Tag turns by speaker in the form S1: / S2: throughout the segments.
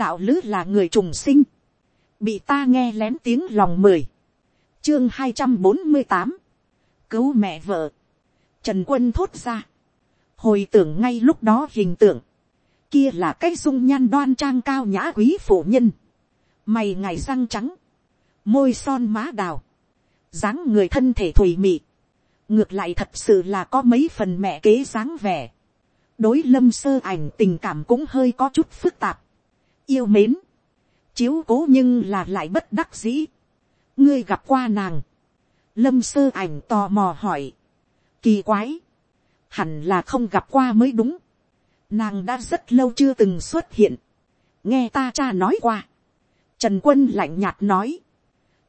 S1: đạo lữ là người trùng sinh, bị ta nghe lén tiếng lòng mười, chương hai trăm bốn mươi tám, cứu mẹ vợ, trần quân thốt ra, hồi tưởng ngay lúc đó hình tượng, kia là cái dung nhan đoan trang cao nhã quý phụ nhân, mày ngày răng trắng, môi son má đào, dáng người thân thể thùy mị, ngược lại thật sự là có mấy phần mẹ kế dáng vẻ, đối lâm sơ ảnh tình cảm cũng hơi có chút phức tạp, yêu mến, chiếu cố nhưng là lại bất đắc dĩ, ngươi gặp qua nàng, lâm sơ ảnh tò mò hỏi, kỳ quái, hẳn là không gặp qua mới đúng, nàng đã rất lâu chưa từng xuất hiện, nghe ta cha nói qua, trần quân lạnh nhạt nói,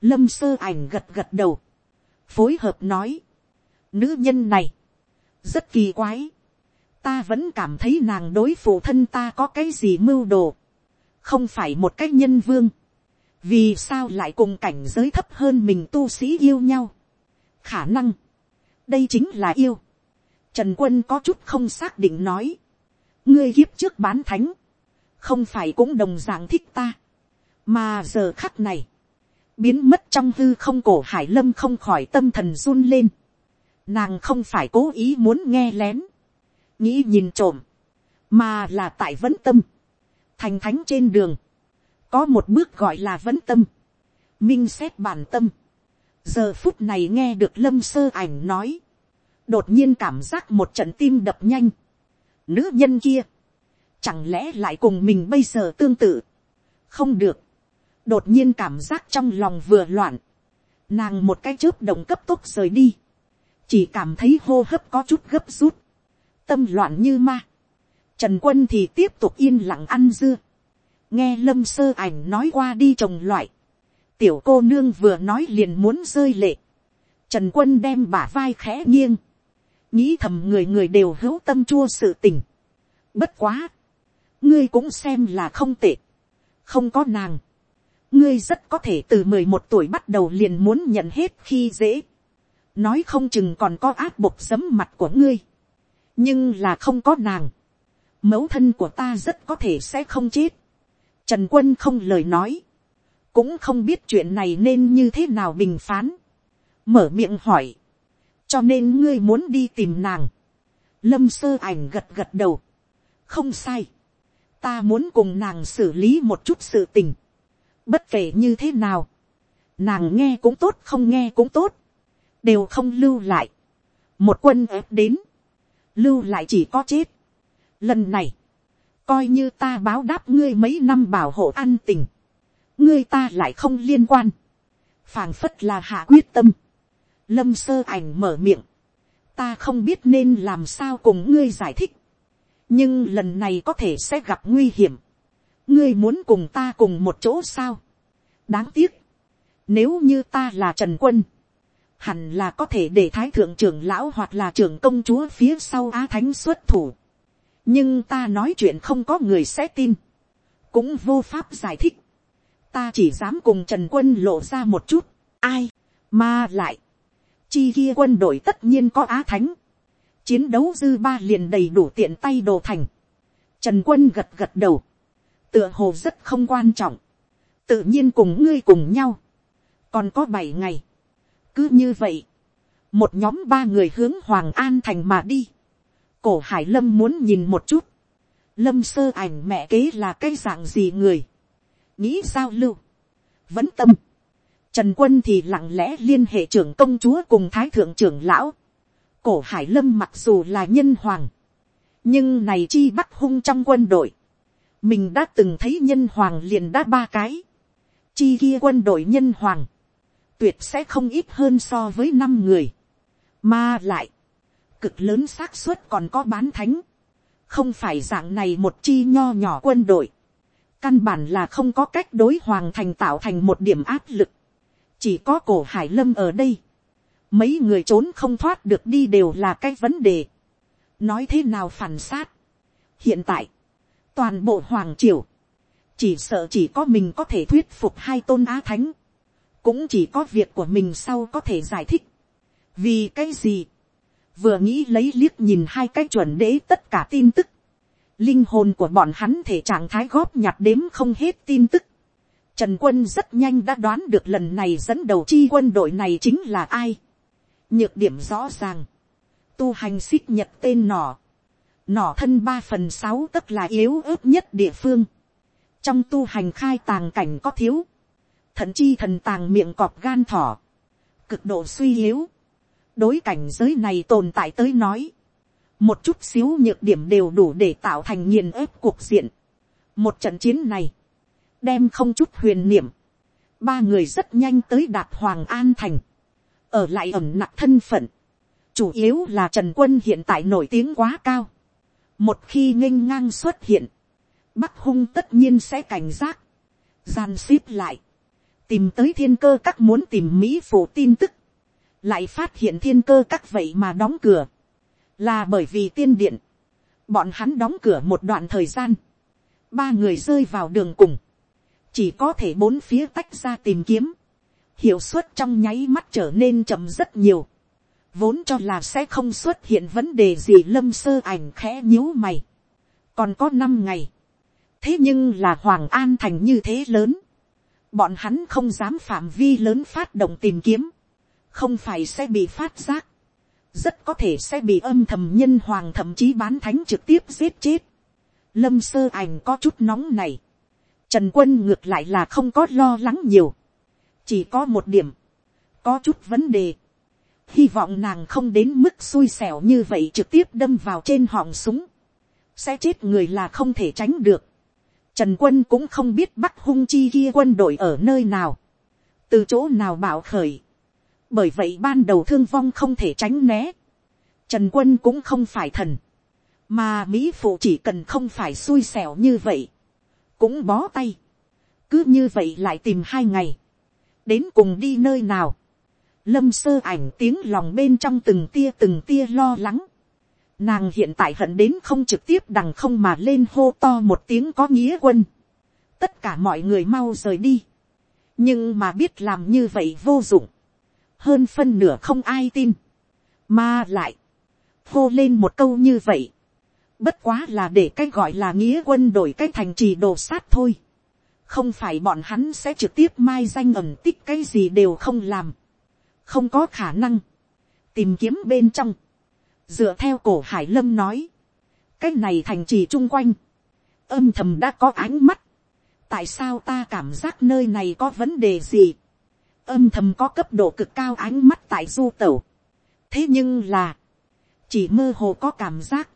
S1: lâm sơ ảnh gật gật đầu, phối hợp nói, nữ nhân này, rất kỳ quái, ta vẫn cảm thấy nàng đối phụ thân ta có cái gì mưu đồ, không phải một cái nhân vương, vì sao lại cùng cảnh giới thấp hơn mình tu sĩ yêu nhau, khả năng, đây chính là yêu, trần quân có chút không xác định nói, ngươi hiếp trước bán thánh, không phải cũng đồng d ạ n g thích ta, mà giờ khắc này, biến mất trong hư không cổ hải lâm không khỏi tâm thần run lên, nàng không phải cố ý muốn nghe lén, nghĩ nhìn trộm, mà là tại vẫn tâm, thành thánh trên đường, có một bước gọi là vẫn tâm, minh xét bản tâm, giờ phút này nghe được lâm sơ ảnh nói, đột nhiên cảm giác một trận tim đập nhanh, nữ nhân kia, chẳng lẽ lại cùng mình bây giờ tương tự, không được, đột nhiên cảm giác trong lòng vừa loạn, nàng một cái chớp động cấp tốc rời đi, chỉ cảm thấy hô hấp có chút gấp rút, tâm loạn như ma, trần quân thì tiếp tục yên lặng ăn dưa, nghe lâm sơ ảnh nói qua đi trồng loại, tiểu cô nương vừa nói liền muốn rơi lệ, trần quân đem bả vai khẽ nghiêng, nghĩ thầm người người đều hữu tâm chua sự tình. Bất quá, ngươi cũng xem là không tệ, không có nàng, ngươi rất có thể từ mười một tuổi bắt đầu liền muốn nhận hết khi dễ, nói không chừng còn có áp bộc sấm mặt của ngươi, nhưng là không có nàng, mẫu thân của ta rất có thể sẽ không chết, trần quân không lời nói, cũng không biết chuyện này nên như thế nào bình phán, mở miệng hỏi, cho nên ngươi muốn đi tìm nàng. lâm sơ ảnh gật gật đầu. không sai. ta muốn cùng nàng xử lý một chút sự tình. bất kể như thế nào. nàng nghe cũng tốt không nghe cũng tốt. đều không lưu lại. một quân ép đến. lưu lại chỉ có chết lần này, coi như ta báo đáp ngươi mấy năm bảo hộ an tình. ngươi ta lại không liên quan. phảng phất là hạ quyết tâm. Lâm sơ ảnh mở miệng, ta không biết nên làm sao cùng ngươi giải thích, nhưng lần này có thể sẽ gặp nguy hiểm, ngươi muốn cùng ta cùng một chỗ sao, đáng tiếc, nếu như ta là trần quân, hẳn là có thể để thái thượng trưởng lão hoặc là trưởng công chúa phía sau á thánh xuất thủ, nhưng ta nói chuyện không có người sẽ tin, cũng vô pháp giải thích, ta chỉ dám cùng trần quân lộ ra một chút, ai, mà lại, chi kia quân đội tất nhiên có á thánh, chiến đấu dư ba liền đầy đủ tiện tay đồ thành, trần quân gật gật đầu, tựa hồ rất không quan trọng, tự nhiên cùng ngươi cùng nhau, còn có bảy ngày, cứ như vậy, một nhóm ba người hướng hoàng an thành mà đi, cổ hải lâm muốn nhìn một chút, lâm sơ ảnh mẹ kế là cái dạng gì người, nghĩ giao lưu, vẫn tâm, Trần quân thì lặng lẽ liên hệ trưởng công chúa cùng thái thượng trưởng lão. Cổ hải lâm mặc dù là nhân hoàng. Nhưng này chi bắt hung trong quân đội. Mình đã từng thấy nhân hoàng liền đã ba cái. Chi kia quân đội nhân hoàng. Tuyệt sẽ không ít hơn so với năm người. Mà lại. Cực lớn xác suất còn có bán thánh. Không phải dạng này một chi nho nhỏ quân đội. Căn bản là không có cách đối hoàng thành tạo thành một điểm áp lực chỉ có cổ hải lâm ở đây, mấy người trốn không thoát được đi đều là cái vấn đề, nói thế nào phản sát. hiện tại, toàn bộ hoàng triều, chỉ sợ chỉ có mình có thể thuyết phục hai tôn á thánh, cũng chỉ có việc của mình sau có thể giải thích. vì cái gì, vừa nghĩ lấy liếc nhìn hai cái chuẩn đế tất cả tin tức, linh hồn của bọn hắn thể trạng thái góp nhặt đếm không hết tin tức. Trần quân rất nhanh đã đoán được lần này dẫn đầu chi quân đội này chính là ai. Nhược điểm rõ ràng. Tu hành xích nhật tên nỏ. Nỏ thân ba phần sáu tức là yếu ớt nhất địa phương. Trong tu hành khai tàng cảnh có thiếu. Thận chi thần tàng miệng cọp gan thỏ. Cực độ suy yếu. Đối cảnh giới này tồn tại tới nói một chút xíu nhược điểm đều đủ để tạo thành nghiền ép cuộc diện. một trận chiến này, đem không chút huyền niệm, ba người rất nhanh tới đạt hoàng an thành, ở lại ẩm nặng thân phận, chủ yếu là trần quân hiện tại nổi tiếng quá cao, một khi nghênh ngang xuất hiện, bắc hung tất nhiên sẽ cảnh giác, gian xếp lại, tìm tới thiên cơ các muốn tìm mỹ phủ tin tức, lại phát hiện thiên cơ các vậy mà đóng cửa, là bởi vì tiên điện, bọn hắn đóng cửa một đoạn thời gian, ba người rơi vào đường cùng, chỉ có thể bốn phía tách ra tìm kiếm, hiệu suất trong nháy mắt trở nên chậm rất nhiều, vốn cho là sẽ không xuất hiện vấn đề gì lâm sơ ảnh khẽ nhíu mày, còn có năm ngày, thế nhưng là hoàng an thành như thế lớn, bọn hắn không dám phạm vi lớn phát động tìm kiếm, không phải sẽ bị phát giác, rất có thể sẽ bị âm thầm nhân hoàng thậm chí bán thánh trực tiếp giết chết. Lâm sơ ảnh có chút nóng này. Trần quân ngược lại là không có lo lắng nhiều. Chỉ có một điểm. Có chút vấn đề. Hy vọng nàng không đến mức xui xẻo như vậy trực tiếp đâm vào trên họng súng. Sẽ chết người là không thể tránh được. Trần quân cũng không biết bắt hung chi kia quân đội ở nơi nào. Từ chỗ nào bảo khởi bởi vậy ban đầu thương vong không thể tránh né. Trần quân cũng không phải thần, mà mỹ phụ chỉ cần không phải xui xẻo như vậy, cũng bó tay. cứ như vậy lại tìm hai ngày, đến cùng đi nơi nào. lâm sơ ảnh tiếng lòng bên trong từng tia từng tia lo lắng. Nàng hiện tại hận đến không trực tiếp đằng không mà lên hô to một tiếng có nghĩa quân. Tất cả mọi người mau rời đi. Nhưng mà biết làm như vậy vô dụng hơn phân nửa không ai tin, mà lại, hô lên một câu như vậy, bất quá là để cái gọi là nghĩa quân đổi cái thành trì đồ sát thôi, không phải bọn hắn sẽ trực tiếp mai danh ẩn tích cái gì đều không làm, không có khả năng, tìm kiếm bên trong, dựa theo cổ hải lâm nói, cái này thành trì chung quanh, âm thầm đã có ánh mắt, tại sao ta cảm giác nơi này có vấn đề gì, âm thầm có cấp độ cực cao ánh mắt tại du tẩu. thế nhưng là, chỉ mơ hồ có cảm giác,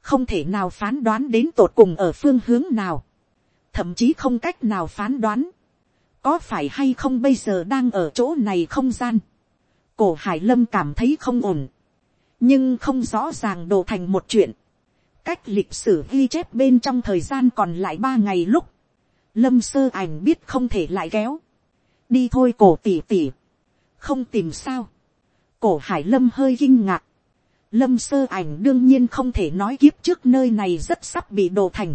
S1: không thể nào phán đoán đến tột cùng ở phương hướng nào, thậm chí không cách nào phán đoán, có phải hay không bây giờ đang ở chỗ này không gian. cổ hải lâm cảm thấy không ổn, nhưng không rõ ràng đồ thành một chuyện. cách lịch sử ghi chép bên trong thời gian còn lại ba ngày lúc, lâm sơ ảnh biết không thể lại kéo, đi thôi cổ tỉ tỉ, không tìm sao, cổ hải lâm hơi kinh ngạc, lâm sơ ảnh đương nhiên không thể nói kiếp trước nơi này rất sắp bị đổ thành,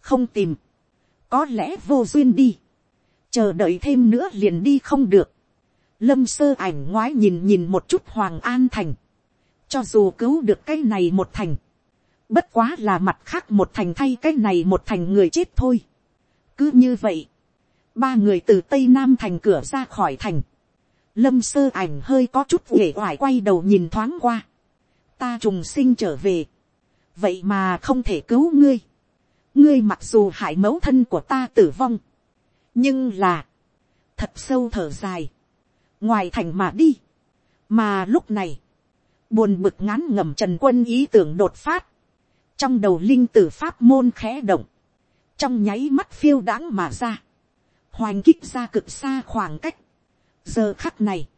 S1: không tìm, có lẽ vô duyên đi, chờ đợi thêm nữa liền đi không được, lâm sơ ảnh ngoái nhìn nhìn một chút hoàng an thành, cho dù cứu được cái này một thành, bất quá là mặt khác một thành thay cái này một thành người chết thôi. cứ như vậy, ba người từ tây nam thành cửa ra khỏi thành, lâm sơ ảnh hơi có chút uể oải quay đầu nhìn thoáng qua, ta trùng sinh trở về, vậy mà không thể cứu ngươi, ngươi mặc dù hại mẫu thân của ta tử vong, nhưng là, thật sâu thở dài, ngoài thành mà đi, mà lúc này, buồn bực ngán ngầm trần quân ý tưởng đột phát, trong đầu linh tử pháp môn khẽ động, trong nháy mắt phiêu đãng mà ra, hoành kích ra cực xa khoảng cách. giờ khắc này,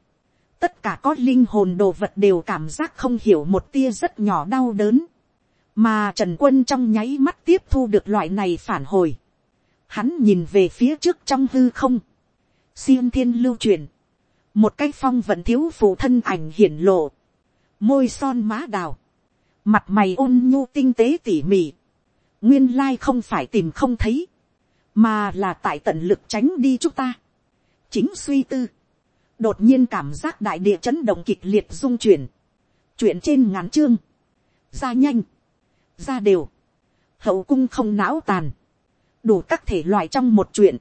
S1: tất cả có linh hồn đồ vật đều cảm giác không hiểu một tia rất nhỏ đau đớn, mà trần quân trong nháy mắt tiếp thu được loại này phản hồi. hắn nhìn về phía trước trong hư không, xiêm thiên lưu truyền, một cái phong vận thiếu phụ thân ảnh hiển lộ, môi son má đào, mặt mày ôn nhu tinh tế tỉ mỉ, nguyên lai không phải tìm không thấy, mà là tại tận lực tránh đi chúng ta. chính suy tư, đột nhiên cảm giác đại địa chấn động kịch liệt dung chuyển, chuyện trên ngắn chương, ra nhanh, ra đều, hậu cung không não tàn, đủ các thể loại trong một chuyện,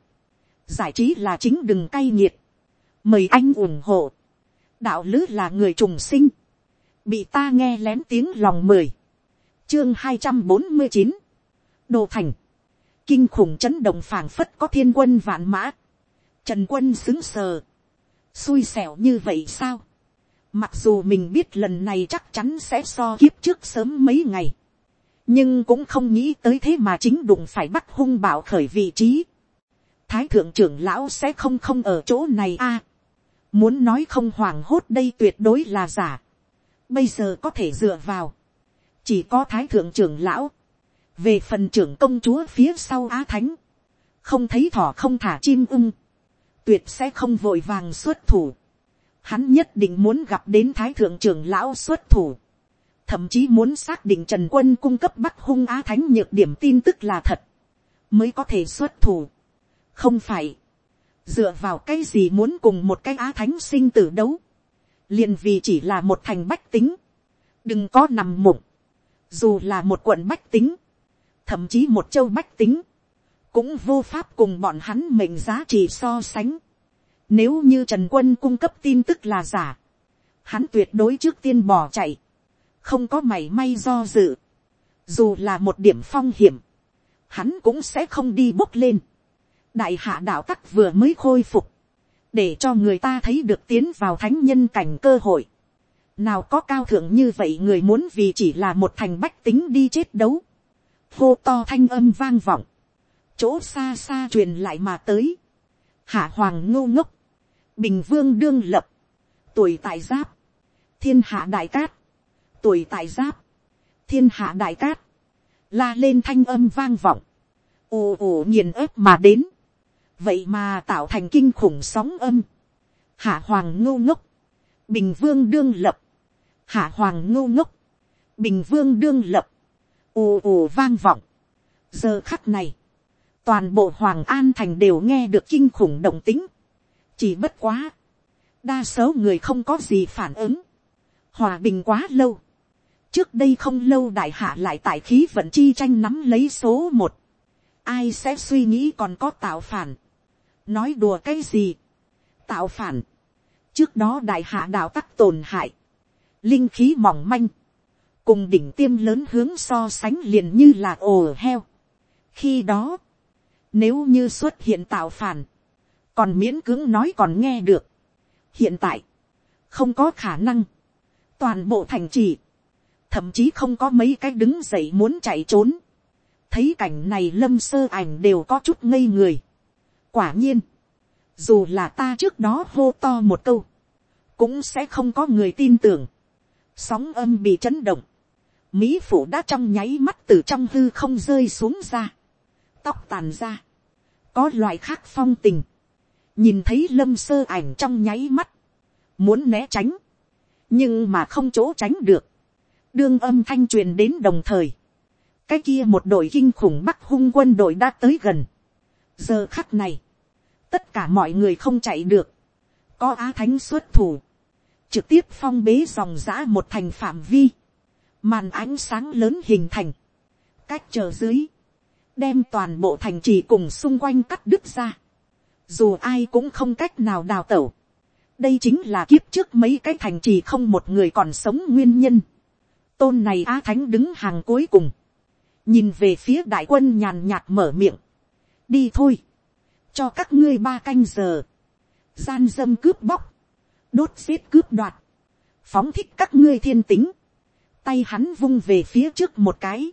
S1: giải trí là chính đừng cay nghiệt, mời anh ủng hộ, đạo lứ là người trùng sinh, bị ta nghe lén tiếng lòng mời chương hai trăm bốn mươi chín, đồ thành, kinh khủng chấn động phảng phất có thiên quân vạn mã, trần quân xứng sờ, xui xẻo như vậy sao, mặc dù mình biết lần này chắc chắn sẽ so kiếp trước sớm mấy ngày, nhưng cũng không nghĩ tới thế mà chính đụng phải bắt hung bảo khởi vị trí. thái thượng trưởng lão sẽ không không ở chỗ này a. muốn nói không hoảng hốt đây tuyệt đối là giả. bây giờ có thể dựa vào. chỉ có thái thượng trưởng lão về phần trưởng công chúa phía sau á thánh. không thấy thỏ không thả chim ưng. tuyệt sẽ không vội vàng xuất thủ. hắn nhất định muốn gặp đến thái thượng trưởng lão xuất thủ thậm chí muốn xác định trần quân cung cấp bắt hung á thánh nhược điểm tin tức là thật, mới có thể xuất thủ. không phải, dựa vào cái gì muốn cùng một cái á thánh sinh tử đấu, liền vì chỉ là một thành bách tính, đừng có nằm mộng, dù là một quận bách tính, thậm chí một châu bách tính, cũng vô pháp cùng bọn hắn mệnh giá trị so sánh. Nếu như Trần Quân cung cấp tin tức là giả, hắn tuyệt đối trước tiên bỏ chạy không có mảy may do dự, dù là một điểm phong hiểm, hắn cũng sẽ không đi bốc lên. đại hạ đạo tắc vừa mới khôi phục, để cho người ta thấy được tiến vào thánh nhân cảnh cơ hội. nào có cao thượng như vậy người muốn vì chỉ là một thành bách tính đi chết đấu hô to thanh âm vang vọng, chỗ xa xa truyền lại mà tới. hạ hoàng ngô ngốc, bình vương đương lập, tuổi tại giáp, thiên hạ đại cát, tuổi tại giáp, thiên hạ đại cát, la lên thanh âm vang vọng, ồ ồ nghiền ớp mà đến, vậy mà tạo thành kinh khủng sóng âm, hạ hoàng ngô ngốc, bình vương đương lập, hạ hoàng ngô ngốc, bình vương đương lập, ù ù vang vọng, giờ khắc này, toàn bộ hoàng an thành đều nghe được kinh khủng động tính, chỉ bất quá, đa số người không có gì phản ứng, hòa bình quá lâu, trước đây không lâu đại hạ lại tại khí vận chi tranh nắm lấy số một, ai sẽ suy nghĩ còn có tạo phản, nói đùa cái gì, tạo phản, trước đó đại hạ đạo tắc tổn hại, linh khí mỏng manh, cùng đỉnh tiêm lớn hướng so sánh liền như là ồ heo. khi đó, nếu như xuất hiện tạo phản, còn miễn cưỡng nói còn nghe được. hiện tại, không có khả năng, toàn bộ thành trì, thậm chí không có mấy cái đứng dậy muốn chạy trốn. thấy cảnh này lâm sơ ảnh đều có chút ngây người. quả nhiên, dù là ta trước đó hô to một câu, cũng sẽ không có người tin tưởng. sóng âm bị chấn động, mỹ phủ đã trong nháy mắt từ trong hư không rơi xuống ra, tóc tàn ra, có loại khác phong tình, nhìn thấy lâm sơ ảnh trong nháy mắt, muốn né tránh, nhưng mà không chỗ tránh được, đương âm thanh truyền đến đồng thời, cái kia một đội kinh khủng bắc hung quân đội đã tới gần. giờ khắc này, tất cả mọi người không chạy được, có á thánh xuất thủ, trực tiếp phong bế dòng giã một thành phạm vi, màn ánh sáng lớn hình thành, cách chờ dưới, đem toàn bộ thành trì cùng xung quanh cắt đứt ra, dù ai cũng không cách nào đào tẩu, đây chính là kiếp trước mấy cái thành trì không một người còn sống nguyên nhân. Tôn này á thánh đứng hàng cuối cùng, nhìn về phía đại quân nhàn nhạt mở miệng, đi thôi, cho các ngươi ba canh giờ, gian dâm cướp bóc, đốt giết cướp đoạt, phóng thích các ngươi thiên tính, tay hắn vung về phía trước một cái,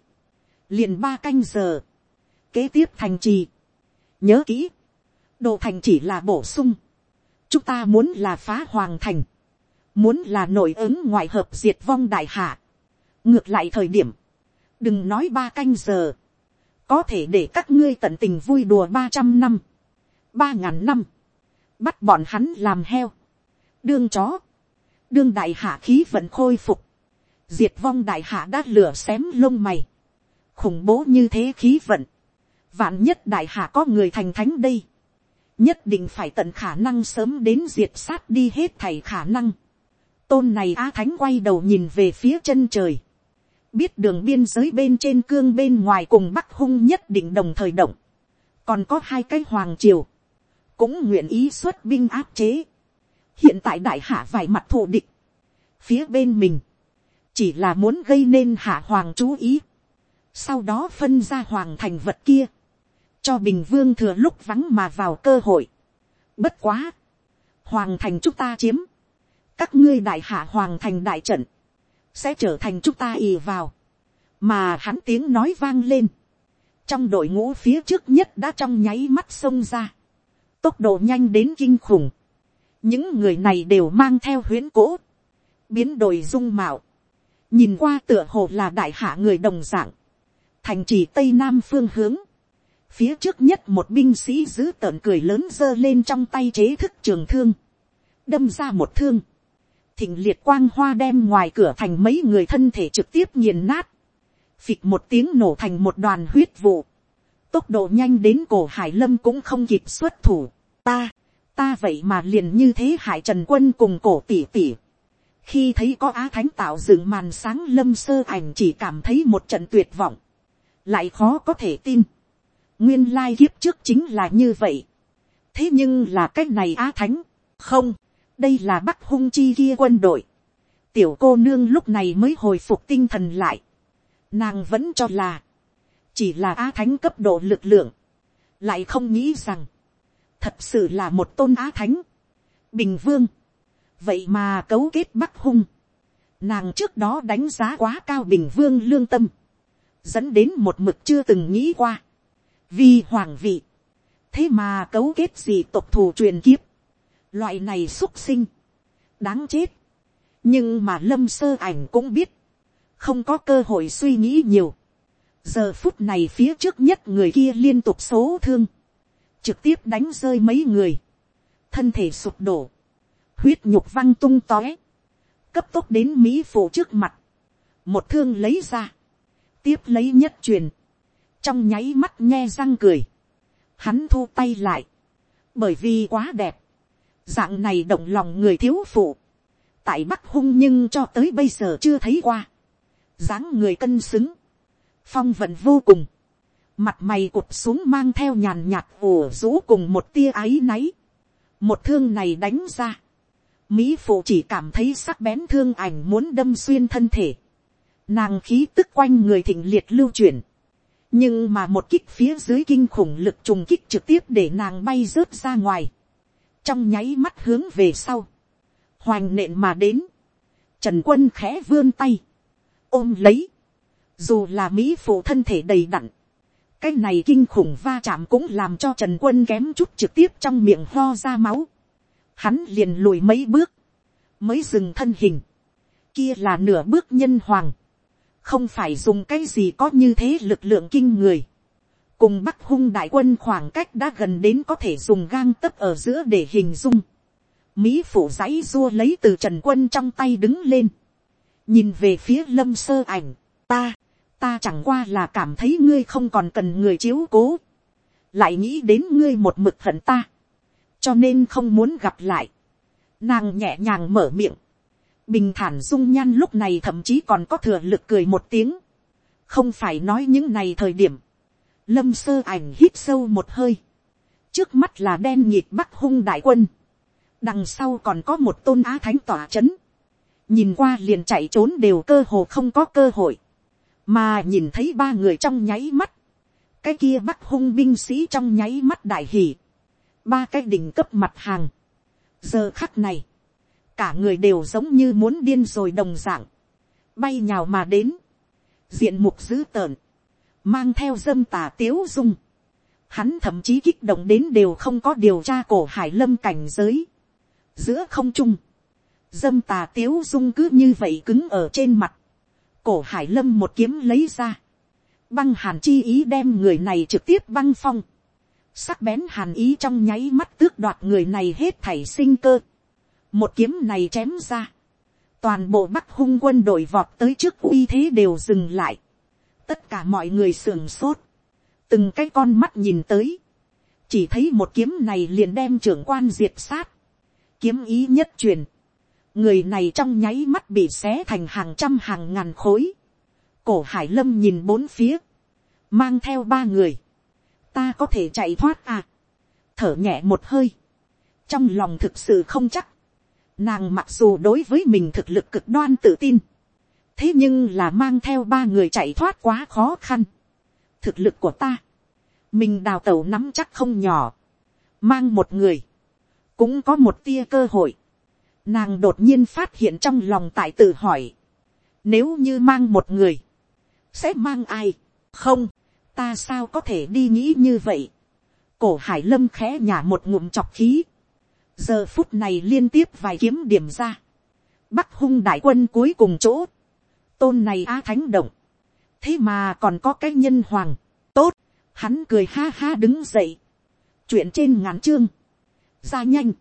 S1: liền ba canh giờ, kế tiếp thành trì, nhớ kỹ, đồ thành chỉ là bổ sung, chúng ta muốn là phá hoàng thành, muốn là nội ứng ngoại hợp diệt vong đại hạ, ngược lại thời điểm, đừng nói ba canh giờ, có thể để các ngươi tận tình vui đùa ba trăm năm, ba ngàn năm, bắt bọn hắn làm heo, đương chó, đương đại hạ khí vẫn khôi phục, diệt vong đại hạ đã lửa xém lông mày, khủng bố như thế khí vận, vạn nhất đại hạ có người thành thánh đây, nhất định phải tận khả năng sớm đến diệt sát đi hết thầy khả năng, tôn này á thánh quay đầu nhìn về phía chân trời, biết đường biên giới bên trên cương bên ngoài cùng bắc hung nhất định đồng thời động, còn có hai cái hoàng triều, cũng nguyện ý xuất binh áp chế. hiện tại đại hạ vài mặt thù địch, phía bên mình, chỉ là muốn gây nên hạ hoàng chú ý, sau đó phân ra hoàng thành vật kia, cho bình vương thừa lúc vắng mà vào cơ hội. bất quá, hoàng thành chúng ta chiếm, các ngươi đại hạ hoàng thành đại trận, sẽ trở thành chúng ta ì vào, mà hắn tiếng nói vang lên, trong đội ngũ phía trước nhất đã trong nháy mắt xông ra, tốc độ nhanh đến kinh khủng, những người này đều mang theo huyến cỗ, biến đổi dung mạo, nhìn qua tựa hồ là đại hạ người đồng dạng, thành trì tây nam phương hướng, phía trước nhất một binh sĩ giữ tợn cười lớn giơ lên trong tay chế thức trường thương, đâm ra một thương, thịnh liệt quang hoa đem ngoài cửa thành mấy người thân thể trực tiếp nghiền nát, phịch một tiếng nổ thành một đoàn huyết vụ, tốc độ nhanh đến cổ hải lâm cũng không kịp xuất thủ, ta, ta vậy mà liền như thế hải trần quân cùng cổ tỉ tỉ, khi thấy có á thánh tạo dựng màn sáng lâm sơ ảnh chỉ cảm thấy một trận tuyệt vọng, lại khó có thể tin, nguyên lai kiếp trước chính là như vậy, thế nhưng là cái này á thánh, không, đây là bắc hung chi kia quân đội, tiểu cô nương lúc này mới hồi phục tinh thần lại, nàng vẫn cho là, chỉ là á thánh cấp độ lực lượng, lại không nghĩ rằng, thật sự là một tôn á thánh, bình vương, vậy mà cấu kết bắc hung, nàng trước đó đánh giá quá cao bình vương lương tâm, dẫn đến một mực chưa từng nghĩ qua, vì hoàng vị, thế mà cấu kết gì tộc thù truyền kiếp, loại này xúc sinh, đáng chết, nhưng mà lâm sơ ảnh cũng biết, không có cơ hội suy nghĩ nhiều, giờ phút này phía trước nhất người kia liên tục số thương, trực tiếp đánh rơi mấy người, thân thể sụp đổ, huyết nhục văng tung tóe, cấp tốc đến mỹ phụ trước mặt, một thương lấy ra, tiếp lấy nhất truyền, trong nháy mắt nghe răng cười, hắn thu tay lại, bởi vì quá đẹp, dạng này động lòng người thiếu phụ, tại bắc hung nhưng cho tới bây giờ chưa thấy qua, dáng người cân xứng, phong vận vô cùng, mặt mày cụt xuống mang theo nhàn nhạt ủ rũ cùng một tia áy náy, một thương này đánh ra, mỹ phụ chỉ cảm thấy sắc bén thương ảnh muốn đâm xuyên thân thể, nàng khí tức quanh người thịnh liệt lưu chuyển, nhưng mà một kích phía dưới kinh khủng lực trùng kích trực tiếp để nàng bay rớt ra ngoài, trong nháy mắt hướng về sau, hoành nện mà đến, trần quân khẽ vươn tay, ôm lấy, dù là mỹ phụ thân thể đầy đặn, cái này kinh khủng va chạm cũng làm cho trần quân kém chút trực tiếp trong miệng ho ra máu, hắn liền lùi mấy bước, mới dừng thân hình, kia là nửa bước nhân hoàng, không phải dùng cái gì có như thế lực lượng kinh người, cùng bắc hung đại quân khoảng cách đã gần đến có thể dùng gang tấp ở giữa để hình dung. Mỹ phủ dãy dua lấy từ trần quân trong tay đứng lên. nhìn về phía lâm sơ ảnh, ta, ta chẳng qua là cảm thấy ngươi không còn cần người chiếu cố. lại nghĩ đến ngươi một mực hận ta cho nên không muốn gặp lại. nàng nhẹ nhàng mở miệng. bình thản dung nhan lúc này thậm chí còn có thừa lực cười một tiếng. không phải nói những này thời điểm Lâm sơ ảnh hít sâu một hơi. Trước mắt là đen nhịp bắc hung đại quân. Đằng sau còn có một tôn á thánh tỏa chấn. Nhìn qua liền chạy trốn đều cơ hồ không có cơ hội. Mà nhìn thấy ba người trong nháy mắt. Cái kia bắc hung binh sĩ trong nháy mắt đại hỷ. Ba cái đỉnh cấp mặt hàng. Giờ khắc này. Cả người đều giống như muốn điên rồi đồng dạng. Bay nhào mà đến. Diện mục dữ tợn mang theo dâm tà tiếu dung, hắn thậm chí kích động đến đều không có điều tra cổ hải lâm cảnh giới, giữa không trung, dâm tà tiếu dung cứ như vậy cứng ở trên mặt, cổ hải lâm một kiếm lấy ra, băng hàn chi ý đem người này trực tiếp băng phong, sắc bén hàn ý trong nháy mắt tước đoạt người này hết thảy sinh cơ, một kiếm này chém ra, toàn bộ bắc hung quân đội vọt tới trước uy thế đều dừng lại, tất cả mọi người sưởng sốt, từng cái con mắt nhìn tới, chỉ thấy một kiếm này liền đem trưởng quan diệt sát, kiếm ý nhất truyền, người này trong nháy mắt bị xé thành hàng trăm hàng ngàn khối, cổ hải lâm nhìn bốn phía, mang theo ba người, ta có thể chạy thoát à, thở nhẹ một hơi, trong lòng thực sự không chắc, nàng mặc dù đối với mình thực lực cực đoan tự tin, thế nhưng là mang theo ba người chạy thoát quá khó khăn, thực lực của ta, mình đào tẩu nắm chắc không nhỏ, mang một người, cũng có một tia cơ hội, nàng đột nhiên phát hiện trong lòng tại tự hỏi, nếu như mang một người, sẽ mang ai, không, ta sao có thể đi nghĩ như vậy, cổ hải lâm khẽ nhả một ngụm chọc khí, giờ phút này liên tiếp vài kiếm điểm ra, bắc hung đại quân cuối cùng chỗ, tôn này á thánh động, thế mà còn có cái nhân hoàng, tốt, hắn cười ha ha đứng dậy, chuyện trên ngắn chương, ra nhanh,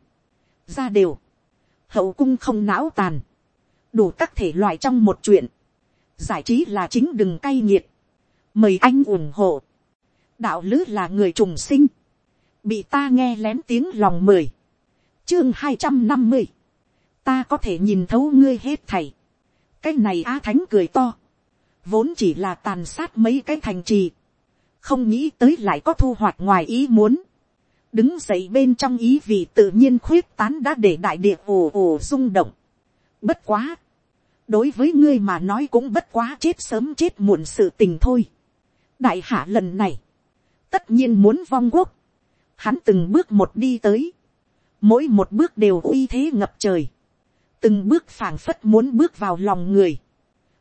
S1: ra đều, hậu cung không não tàn, đủ các thể loại trong một chuyện, giải trí là chính đừng cay nghiệt, mời anh ủng hộ, đạo lữ là người trùng sinh, bị ta nghe lén tiếng lòng mời chương hai trăm năm mươi, ta có thể nhìn thấu ngươi hết thầy, cái này á thánh cười to, vốn chỉ là tàn sát mấy cái thành trì, không nghĩ tới lại có thu hoạch ngoài ý muốn, đứng dậy bên trong ý vì tự nhiên khuyết tán đã để đại địa ồ ồ rung động. Bất quá, đối với ngươi mà nói cũng bất quá chết sớm chết muộn sự tình thôi đại hạ lần này, tất nhiên muốn vong quốc, hắn từng bước một đi tới, mỗi một bước đều uy thế ngập trời, từng bước phảng phất muốn bước vào lòng người,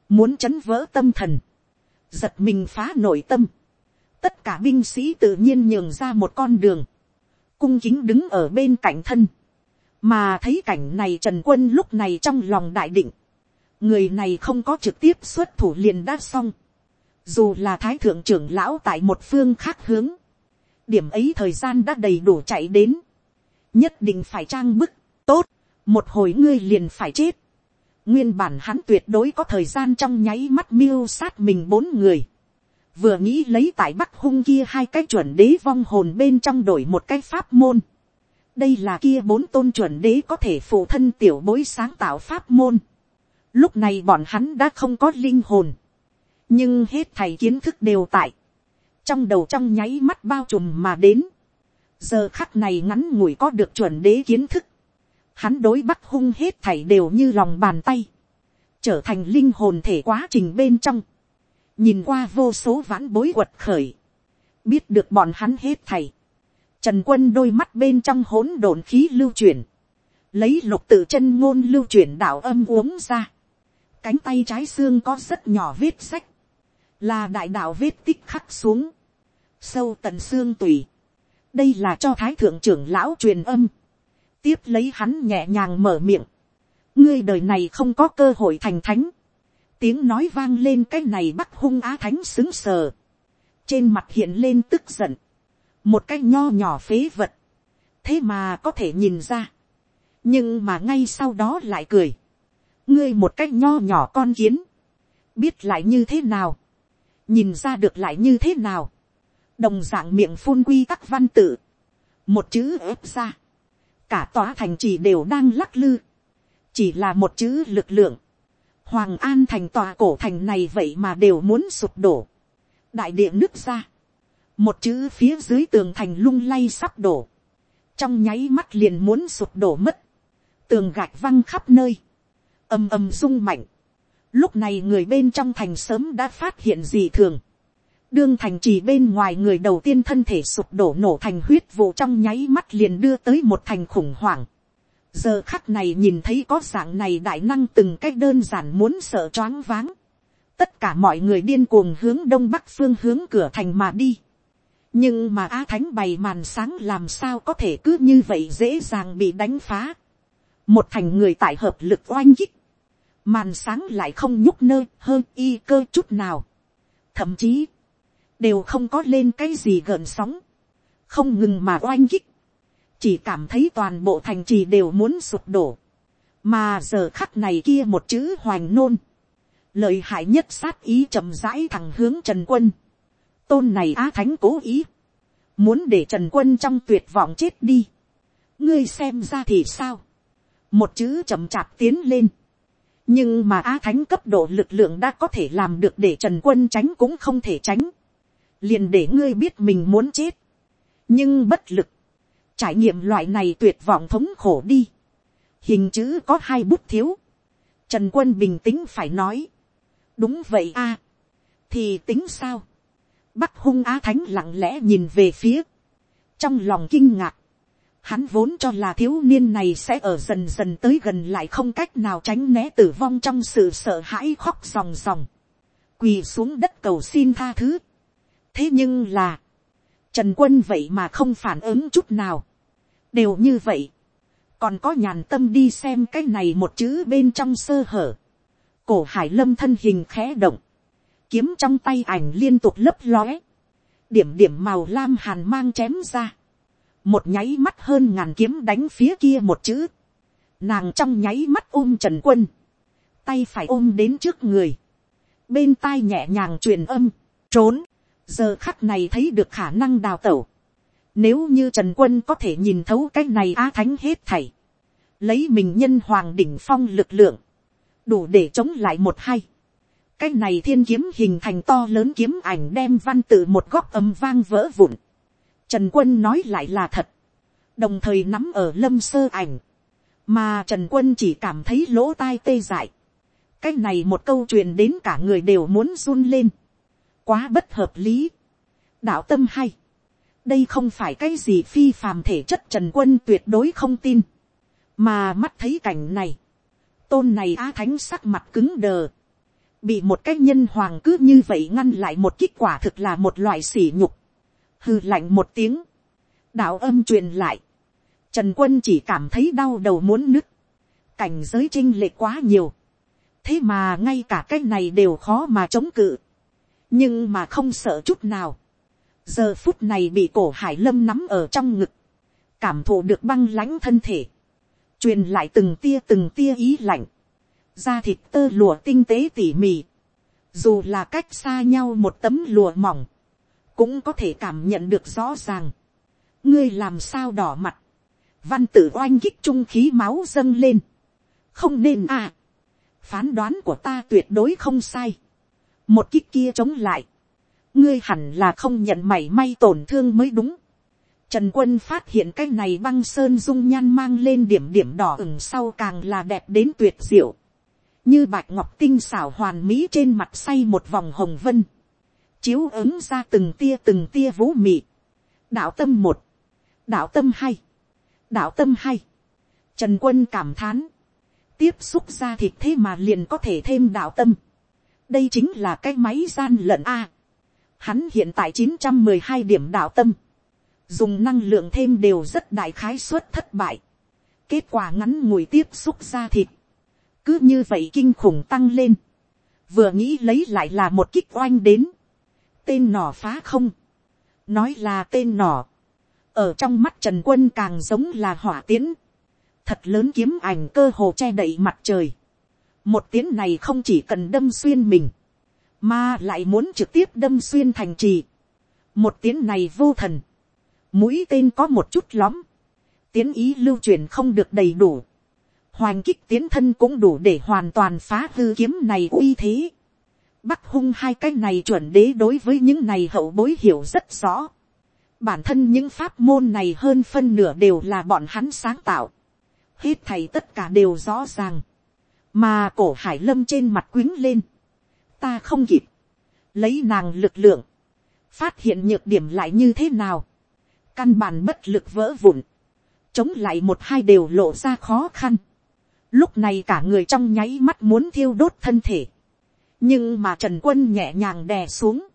S1: muốn chấn vỡ tâm thần, giật mình phá nội tâm, tất cả binh sĩ tự nhiên nhường ra một con đường, cung kính đứng ở bên cạnh thân, mà thấy cảnh này trần quân lúc này trong lòng đại định, người này không có trực tiếp xuất thủ liền đã xong, dù là thái thượng trưởng lão tại một phương khác hướng, điểm ấy thời gian đã đầy đủ chạy đến, nhất định phải trang bức, tốt, một hồi ngươi liền phải chết. nguyên bản hắn tuyệt đối có thời gian trong nháy mắt miêu sát mình bốn người. vừa nghĩ lấy tại bắc hung kia hai cái chuẩn đế vong hồn bên trong đổi một cái pháp môn. đây là kia bốn tôn chuẩn đế có thể phụ thân tiểu bối sáng tạo pháp môn. lúc này bọn hắn đã không có linh hồn nhưng hết thầy kiến thức đều tại. trong đầu trong nháy mắt bao trùm mà đến. Giờ khắc này ngắn ngủi có được chuẩn đế kiến thức, hắn đối bắc hung hết thảy đều như lòng bàn tay, trở thành linh hồn thể quá trình bên trong, nhìn qua vô số vãn bối quật khởi, biết được bọn hắn hết thảy, trần quân đôi mắt bên trong hỗn độn khí lưu chuyển, lấy lục tự chân ngôn lưu chuyển đạo âm uống ra, cánh tay trái xương có rất nhỏ vết sách, là đại đạo vết tích khắc xuống, sâu tận xương tùy, đây là cho thái thượng trưởng lão truyền âm, tiếp lấy hắn nhẹ nhàng mở miệng, ngươi đời này không có cơ hội thành thánh, tiếng nói vang lên cái này bắt hung á thánh xứng sờ, trên mặt hiện lên tức giận, một cái nho nhỏ phế vật, thế mà có thể nhìn ra, nhưng mà ngay sau đó lại cười, ngươi một cái nho nhỏ con kiến, biết lại như thế nào, nhìn ra được lại như thế nào, đồng dạng miệng phun quy tắc văn tự, một chữ ép ra, cả tòa thành trì đều đang lắc lư, chỉ là một chữ lực lượng, hoàng an thành tòa cổ thành này vậy mà đều muốn sụp đổ, đại địa nứt ra, một chữ phía dưới tường thành lung lay sắp đổ, trong nháy mắt liền muốn sụp đổ mất, tường gạch văng khắp nơi, ầm ầm rung mạnh, lúc này người bên trong thành sớm đã phát hiện gì thường, đương thành trì bên ngoài người đầu tiên thân thể sụp đổ nổ thành huyết vụ trong nháy mắt liền đưa tới một thành khủng hoảng. giờ khắc này nhìn thấy có dạng này đại năng từng cách đơn giản muốn sợ choáng váng. tất cả mọi người điên cuồng hướng đông bắc phương hướng cửa thành mà đi. nhưng mà a thánh bày màn sáng làm sao có thể cứ như vậy dễ dàng bị đánh phá. một thành người tại hợp lực oanh kích màn sáng lại không nhúc nơ hơn y cơ chút nào. thậm chí đều không có lên cái gì gợn sóng, không ngừng mà oanh kích, chỉ cảm thấy toàn bộ thành trì đều muốn sụp đổ, mà giờ khắc này kia một chữ hoành nôn, lợi hại nhất sát ý chậm rãi thẳng hướng trần quân, tôn này á thánh cố ý, muốn để trần quân trong tuyệt vọng chết đi, ngươi xem ra thì sao, một chữ chậm chạp tiến lên, nhưng mà á thánh cấp độ lực lượng đã có thể làm được để trần quân tránh cũng không thể tránh, liền để ngươi biết mình muốn chết, nhưng bất lực, trải nghiệm loại này tuyệt vọng thống khổ đi, hình chữ có hai bút thiếu, trần quân bình tĩnh phải nói, đúng vậy a, thì tính sao, bắc hung á thánh lặng lẽ nhìn về phía, trong lòng kinh ngạc, Hắn vốn cho là thiếu niên này sẽ ở dần dần tới gần lại không cách nào tránh né tử vong trong sự sợ hãi khóc ròng ròng. Quỳ xuống đất cầu xin tha thứ. Thế nhưng là. Trần quân vậy mà không phản ứng chút nào. Đều như vậy. Còn có nhàn tâm đi xem cái này một chữ bên trong sơ hở. Cổ hải lâm thân hình khẽ động. Kiếm trong tay ảnh liên tục lấp lóe. Điểm điểm màu lam hàn mang chém ra một nháy mắt hơn ngàn kiếm đánh phía kia một chữ, nàng trong nháy mắt ôm trần quân, tay phải ôm đến trước người, bên tai nhẹ nhàng truyền âm, trốn, giờ khắc này thấy được khả năng đào tẩu, nếu như trần quân có thể nhìn thấu cái này á thánh hết thảy, lấy mình nhân hoàng đỉnh phong lực lượng, đủ để chống lại một hai, cái này thiên kiếm hình thành to lớn kiếm ảnh đem văn tự một góc âm vang vỡ vụn, Trần quân nói lại là thật. Đồng thời nắm ở lâm sơ ảnh. Mà Trần quân chỉ cảm thấy lỗ tai tê dại. Cái này một câu chuyện đến cả người đều muốn run lên. Quá bất hợp lý. Đạo tâm hay. Đây không phải cái gì phi phàm thể chất Trần quân tuyệt đối không tin. Mà mắt thấy cảnh này. Tôn này á thánh sắc mặt cứng đờ. Bị một cái nhân hoàng cứ như vậy ngăn lại một kết quả thực là một loại sỉ nhục hư lạnh một tiếng, đạo âm truyền lại, trần quân chỉ cảm thấy đau đầu muốn nứt, cảnh giới chinh lệ quá nhiều, thế mà ngay cả cái này đều khó mà chống cự, nhưng mà không sợ chút nào, giờ phút này bị cổ hải lâm nắm ở trong ngực, cảm thụ được băng lãnh thân thể, truyền lại từng tia từng tia ý lạnh, da thịt tơ lùa tinh tế tỉ mỉ, dù là cách xa nhau một tấm lùa mỏng, cũng có thể cảm nhận được rõ ràng. ngươi làm sao đỏ mặt, văn tử oanh kích trung khí máu dâng lên. không nên à. phán đoán của ta tuyệt đối không sai. một kích kia chống lại. ngươi hẳn là không nhận mảy may tổn thương mới đúng. Trần quân phát hiện cái này băng sơn dung nhan mang lên điểm điểm đỏ ửng sau càng là đẹp đến tuyệt diệu. Như bạch ngọc tinh xảo hoàn mỹ trên mặt say một vòng hồng vân chiếu ứng ra từng tia từng tia vũ mị. đạo tâm một, đạo tâm hai, đạo tâm hai. Trần quân cảm thán, tiếp xúc ra thịt thế mà liền có thể thêm đạo tâm. đây chính là cái máy gian lận a. hắn hiện tại chín trăm mười hai điểm đạo tâm, dùng năng lượng thêm đều rất đại khái suất thất bại. kết quả ngắn ngủi tiếp xúc ra thịt, cứ như vậy kinh khủng tăng lên. vừa nghĩ lấy lại là một kích oanh đến tên nỏ phá không, nói là tên nỏ, ở trong mắt trần quân càng giống là hỏa tiến, thật lớn kiếm ảnh cơ hồ che đậy mặt trời, một tiến này không chỉ cần đâm xuyên mình, mà lại muốn trực tiếp đâm xuyên thành trì, một tiến này vô thần, mũi tên có một chút lõm, tiến ý lưu truyền không được đầy đủ, hoành kích tiến thân cũng đủ để hoàn toàn phá hư kiếm này uy thế. Bắc hung hai cái này chuẩn đế đối với những này hậu bối hiểu rất rõ. Bản thân những pháp môn này hơn phân nửa đều là bọn hắn sáng tạo. Hết thầy tất cả đều rõ ràng. Mà cổ hải lâm trên mặt quính lên. Ta không kịp. Lấy nàng lực lượng. Phát hiện nhược điểm lại như thế nào. Căn bản bất lực vỡ vụn. Chống lại một hai đều lộ ra khó khăn. Lúc này cả người trong nháy mắt muốn thiêu đốt thân thể nhưng mà trần quân nhẹ nhàng đè xuống,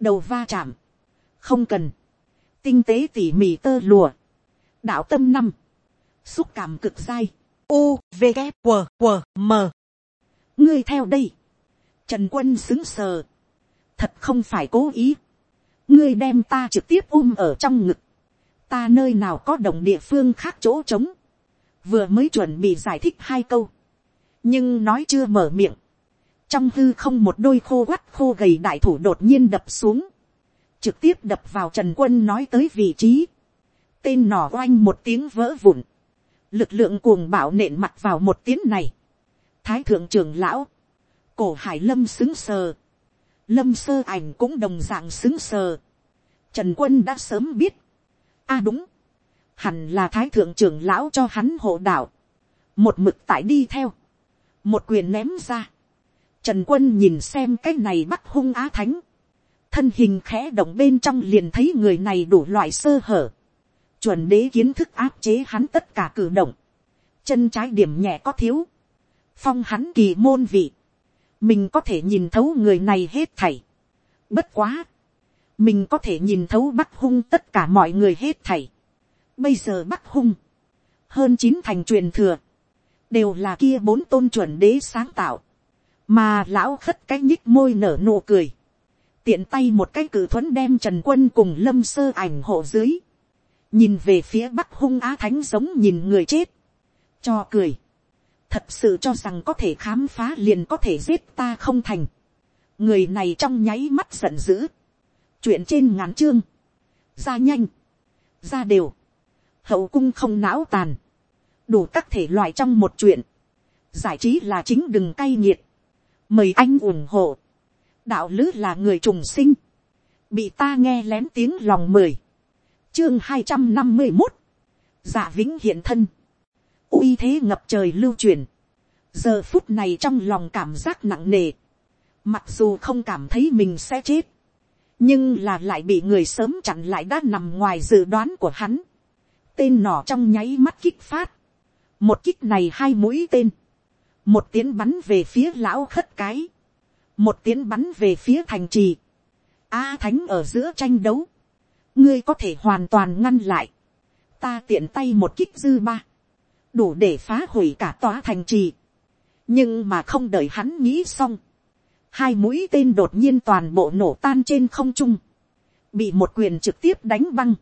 S1: đầu va chạm, không cần, tinh tế tỉ mỉ tơ lùa, đạo tâm năm, xúc cảm cực dai, u v g q q m. Ngươi theo đây, trần quân xứng sờ, thật không phải cố ý, ngươi đem ta trực tiếp um ở trong ngực, ta nơi nào có đồng địa phương khác chỗ trống, vừa mới chuẩn bị giải thích hai câu, nhưng nói chưa mở miệng, trong hư không một đôi khô quắt khô gầy đại thủ đột nhiên đập xuống, trực tiếp đập vào trần quân nói tới vị trí, tên nỏ oanh một tiếng vỡ vụn, lực lượng cuồng bạo nện mặt vào một tiếng này, thái thượng trưởng lão, cổ hải lâm xứng sờ, lâm sơ ảnh cũng đồng d ạ n g xứng sờ, trần quân đã sớm biết, a đúng, hẳn là thái thượng trưởng lão cho hắn hộ đạo, một mực tại đi theo, một quyền ném ra, trần quân nhìn xem cái này bắt hung á thánh, thân hình khẽ động bên trong liền thấy người này đủ loại sơ hở, chuẩn đế kiến thức áp chế hắn tất cả cử động, chân trái điểm nhẹ có thiếu, phong hắn kỳ môn vị, mình có thể nhìn thấu người này hết thảy. Bất quá, mình có thể nhìn thấu bắt hung tất cả mọi người hết thảy. Bây giờ bắt hung, hơn chín thành truyền thừa, đều là kia bốn tôn chuẩn đế sáng tạo, mà lão khất cái nhích môi nở nụ cười, tiện tay một cái cử thuấn đem trần quân cùng lâm sơ ảnh hộ dưới, nhìn về phía bắc hung á thánh giống nhìn người chết, cho cười, thật sự cho rằng có thể khám phá liền có thể giết ta không thành. người này trong nháy mắt giận dữ. chuyện trên ngắn chương. ra nhanh. ra đều. hậu cung không não tàn. đủ các thể loại trong một chuyện. giải trí là chính đừng cay nghiệt mời anh ủng hộ. đạo lứ là người trùng sinh. bị ta nghe lén tiếng lòng mời. chương hai trăm năm mươi một. giả dạ vĩnh hiện thân uy thế ngập trời lưu truyền. giờ phút này trong lòng cảm giác nặng nề. mặc dù không cảm thấy mình sẽ chết, nhưng là lại bị người sớm chặn lại đã nằm ngoài dự đoán của hắn. tên nỏ trong nháy mắt kích phát. một kích này hai mũi tên một tiếng bắn về phía lão khất cái. một tiếng bắn về phía thành trì. a à, thánh ở giữa tranh đấu. ngươi có thể hoàn toàn ngăn lại. ta tiện tay một kích dư ba đủ để phá hủy cả tòa thành trì. nhưng mà không đợi hắn nghĩ xong, hai mũi tên đột nhiên toàn bộ nổ tan trên không trung, bị một quyền trực tiếp đánh băng,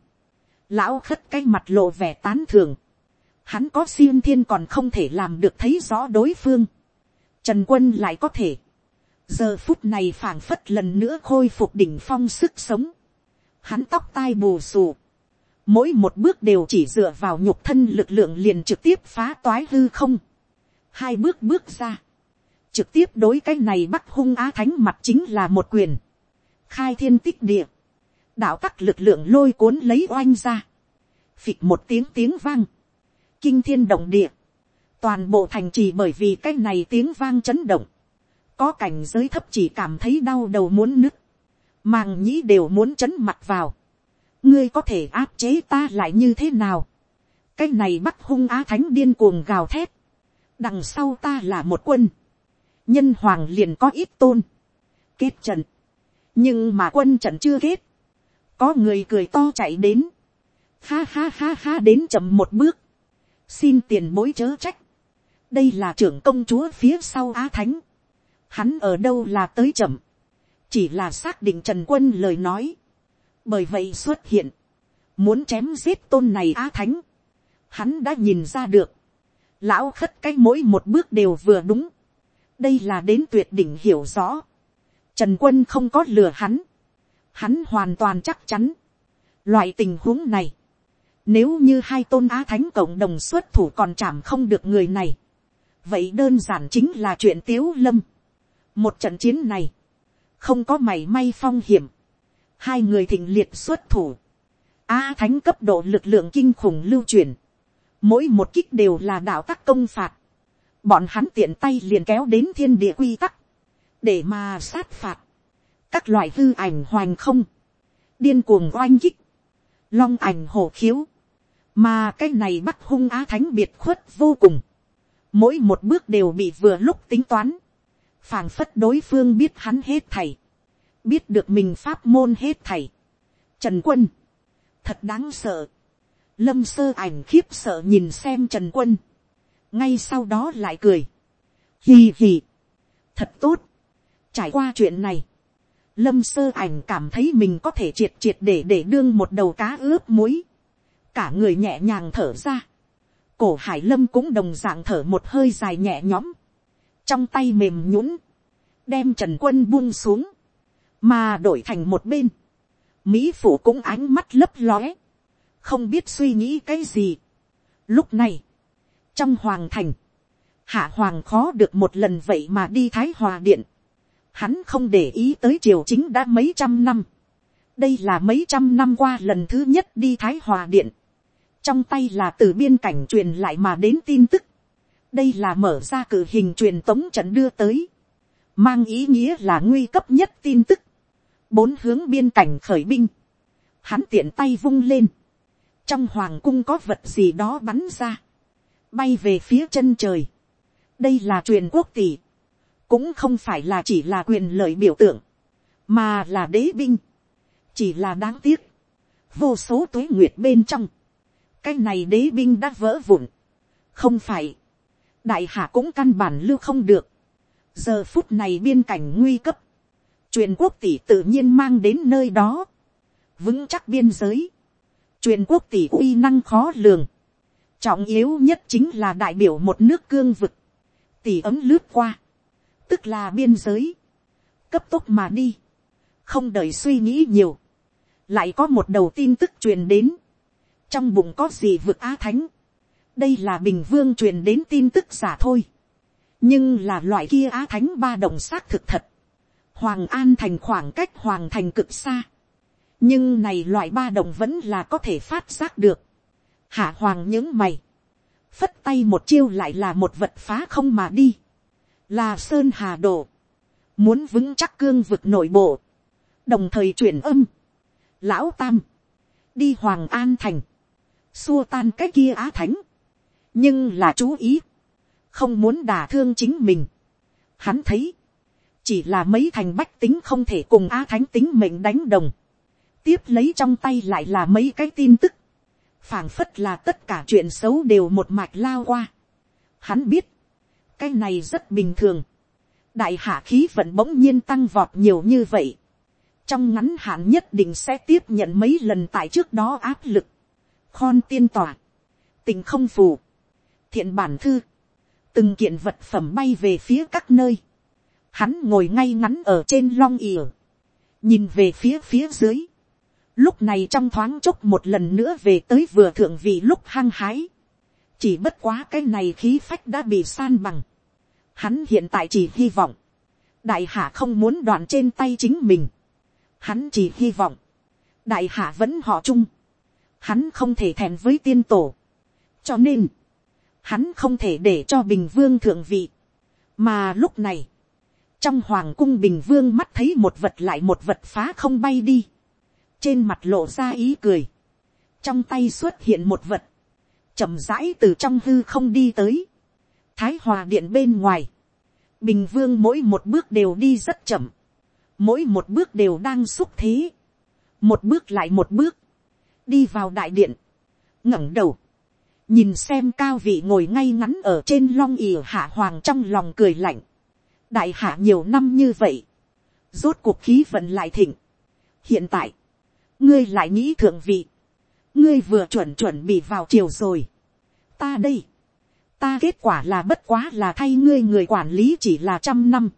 S1: lão khất cái mặt lộ vẻ tán thường, hắn có siêu thiên còn không thể làm được thấy rõ đối phương, trần quân lại có thể, giờ phút này phảng phất lần nữa khôi phục đỉnh phong sức sống, hắn tóc tai bù xù, mỗi một bước đều chỉ dựa vào nhục thân lực lượng liền trực tiếp phá toái hư không. hai bước bước ra, trực tiếp đối cái này bắt hung á thánh mặt chính là một quyền, khai thiên tích địa, đạo tắc lực lượng lôi cuốn lấy oanh ra, phịch một tiếng tiếng vang, kinh thiên động địa, toàn bộ thành trì bởi vì cái này tiếng vang chấn động, có cảnh giới thấp chỉ cảm thấy đau đầu muốn nứt, màng nhĩ đều muốn chấn mặt vào, ngươi có thể áp chế ta lại như thế nào. cái này bắt hung á thánh điên cuồng gào thét. đằng sau ta là một quân. nhân hoàng liền có ít tôn. kết trận. nhưng mà quân trận chưa kết. có người cười to chạy đến. ha ha ha ha đến chậm một bước xin tiền bối chớ trách. đây là trưởng công chúa phía sau á thánh. hắn ở đâu là tới chậm. chỉ là xác định trần quân lời nói. Bởi vậy xuất hiện, muốn chém giết tôn này á thánh, hắn đã nhìn ra được, lão khất cái mỗi một bước đều vừa đúng, đây là đến tuyệt đỉnh hiểu rõ, trần quân không có lừa hắn, hắn hoàn toàn chắc chắn, loại tình huống này, nếu như hai tôn á thánh cộng đồng xuất thủ còn chạm không được người này, vậy đơn giản chính là chuyện tiếu lâm. một trận chiến này, không có mảy may phong hiểm, hai người thịnh liệt xuất thủ, a thánh cấp độ lực lượng kinh khủng lưu truyền, mỗi một kích đều là đạo tắc công phạt, bọn hắn tiện tay liền kéo đến thiên địa quy tắc, để mà sát phạt, các loại hư ảnh hoành không, điên cuồng oanh kích, long ảnh hổ khiếu, mà cái này bắt hung á thánh biệt khuất vô cùng, mỗi một bước đều bị vừa lúc tính toán, phảng phất đối phương biết hắn hết thầy, biết được mình pháp môn hết thảy. Trần quân, thật đáng sợ. Lâm sơ ảnh khiếp sợ nhìn xem trần quân. ngay sau đó lại cười. hì hì. thật tốt. trải qua chuyện này, lâm sơ ảnh cảm thấy mình có thể triệt triệt để để đương một đầu cá ướp muối cả người nhẹ nhàng thở ra. cổ hải lâm cũng đồng dạng thở một hơi dài nhẹ nhõm. trong tay mềm nhũng, đem trần quân buông xuống mà đổi thành một bên, mỹ phủ cũng ánh mắt lấp lóe, không biết suy nghĩ cái gì. Lúc này, trong hoàng thành, hạ hoàng khó được một lần vậy mà đi thái hòa điện, hắn không để ý tới triều chính đã mấy trăm năm, đây là mấy trăm năm qua lần thứ nhất đi thái hòa điện, trong tay là từ biên cảnh truyền lại mà đến tin tức, đây là mở ra cử hình truyền tống trận đưa tới, mang ý nghĩa là nguy cấp nhất tin tức, bốn hướng biên cảnh khởi binh, hắn tiện tay vung lên, trong hoàng cung có vật gì đó bắn ra, bay về phía chân trời, đây là truyền quốc tỷ, cũng không phải là chỉ là quyền lợi biểu tượng, mà là đế binh, chỉ là đáng tiếc, vô số tuế nguyệt bên trong, cái này đế binh đã vỡ vụn, không phải, đại hạ cũng căn bản lưu không được, giờ phút này biên cảnh nguy cấp, truyền quốc tỷ tự nhiên mang đến nơi đó, vững chắc biên giới, truyền quốc tỷ uy năng khó lường, trọng yếu nhất chính là đại biểu một nước cương vực, tỷ ấm lướt qua, tức là biên giới, cấp tốc mà đi, không đợi suy nghĩ nhiều, lại có một đầu tin tức truyền đến, trong bụng có gì vực á thánh, đây là bình vương truyền đến tin tức giả thôi, nhưng là loại kia á thánh ba đồng xác thực thật, hoàng an thành khoảng cách hoàng thành cực xa, nhưng này loại ba đồng vẫn là có thể phát giác được, hạ hoàng những mày, phất tay một chiêu lại là một vật phá không mà đi, là sơn hà đồ, muốn vững chắc cương vực nội bộ, đồng thời chuyển âm, lão tam, đi hoàng an thành, xua tan cái kia á thánh, nhưng là chú ý, không muốn đả thương chính mình. Hắn thấy, chỉ là mấy thành bách tính không thể cùng á thánh tính mệnh đánh đồng, tiếp lấy trong tay lại là mấy cái tin tức, phảng phất là tất cả chuyện xấu đều một mạch lao qua. Hắn biết, cái này rất bình thường. đại hạ khí vẫn bỗng nhiên tăng vọt nhiều như vậy. trong ngắn hạn nhất định sẽ tiếp nhận mấy lần tại trước đó áp lực khon tiên tỏa, tình không phù, thiện bản thư, từng kiện vật phẩm bay về phía các nơi. hắn ngồi ngay ngắn ở trên long ỉa, nhìn về phía phía dưới. lúc này trong thoáng chốc một lần nữa về tới vừa thượng vị lúc hăng hái chỉ bất quá cái này khí phách đã bị san bằng. Hắn hiện tại chỉ hy vọng, đại hạ không muốn đoạn trên tay chính mình. Hắn chỉ hy vọng, đại hạ vẫn họ chung. Hắn không thể thèn với tiên tổ. cho nên, hắn không thể để cho bình vương thượng vị. mà lúc này, trong hoàng cung bình vương mắt thấy một vật lại một vật phá không bay đi. trên mặt lộ ra ý cười. trong tay xuất hiện một vật chậm rãi từ trong hư không đi tới, thái hòa điện bên ngoài, bình vương mỗi một bước đều đi rất chậm, mỗi một bước đều đang xúc thế, một bước lại một bước, đi vào đại điện, ngẩng đầu, nhìn xem cao vị ngồi ngay ngắn ở trên long ỉa hạ hoàng trong lòng cười lạnh, đại hạ nhiều năm như vậy, rốt cuộc khí vận lại thịnh, hiện tại, ngươi lại nghĩ thượng vị, ngươi vừa chuẩn chuẩn bị vào chiều rồi. ta đây, ta kết quả là bất quá là thay ngươi người quản lý chỉ là trăm năm.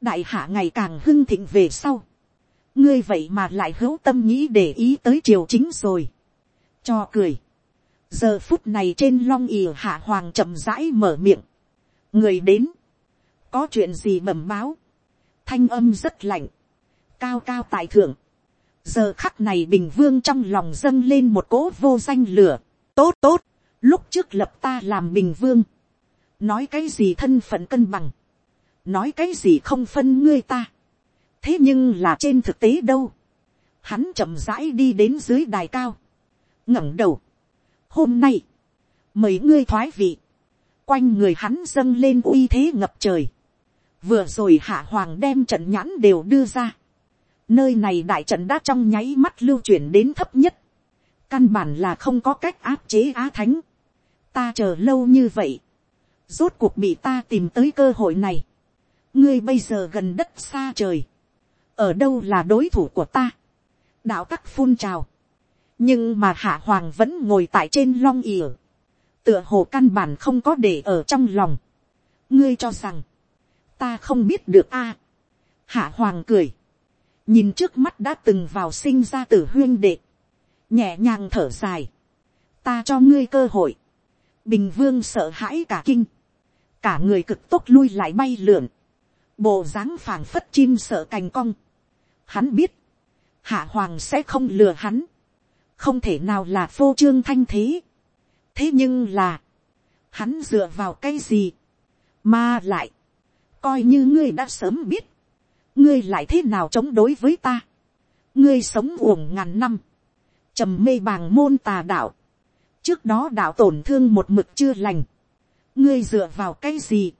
S1: đại hạ ngày càng hưng thịnh về sau ngươi vậy mà lại hữu tâm nghĩ để ý tới triều chính rồi. cho cười. giờ phút này trên long ỉa hạ hoàng chậm rãi mở miệng. người đến. có chuyện gì bẩm báo. thanh âm rất lạnh. cao cao tại thượng giờ khắc này bình vương trong lòng dâng lên một cỗ vô danh lửa, tốt tốt, lúc trước lập ta làm bình vương, nói cái gì thân phận cân bằng, nói cái gì không phân ngươi ta, thế nhưng là trên thực tế đâu, hắn chậm rãi đi đến dưới đài cao, ngẩng đầu, hôm nay, mấy ngươi thoái vị, quanh người hắn dâng lên uy thế ngập trời, vừa rồi hạ hoàng đem trận nhãn đều đưa ra, Nơi này đại trận đã trong nháy mắt lưu chuyển đến thấp nhất. Căn bản là không có cách áp chế á thánh. Ta chờ lâu như vậy. Rốt cuộc bị ta tìm tới cơ hội này. Ngươi bây giờ gần đất xa trời. Ở đâu là đối thủ của ta? Đạo tắc phun trào. Nhưng mà hạ hoàng vẫn ngồi tại trên long ỉa. Tựa hồ căn bản không có để ở trong lòng. Ngươi cho rằng. Ta không biết được a Hạ hoàng cười nhìn trước mắt đã từng vào sinh ra t huyên đệ, nhẹ nhàng thở dài, ta cho ngươi cơ hội, bình vương sợ hãi cả kinh, cả người cực tốt lui lại bay lượn, bộ dáng phảng phất chim sợ cành cong. Hắn biết, hạ hoàng sẽ không lừa hắn, không thể nào là phô trương thanh thế. thế nhưng là, hắn dựa vào cái gì, mà lại, coi như ngươi đã sớm biết, ngươi lại thế nào chống đối với ta, ngươi sống uổng ngàn năm, trầm mê bàng môn tà đạo, trước đó đạo tổn thương một mực chưa lành, ngươi dựa vào cái gì,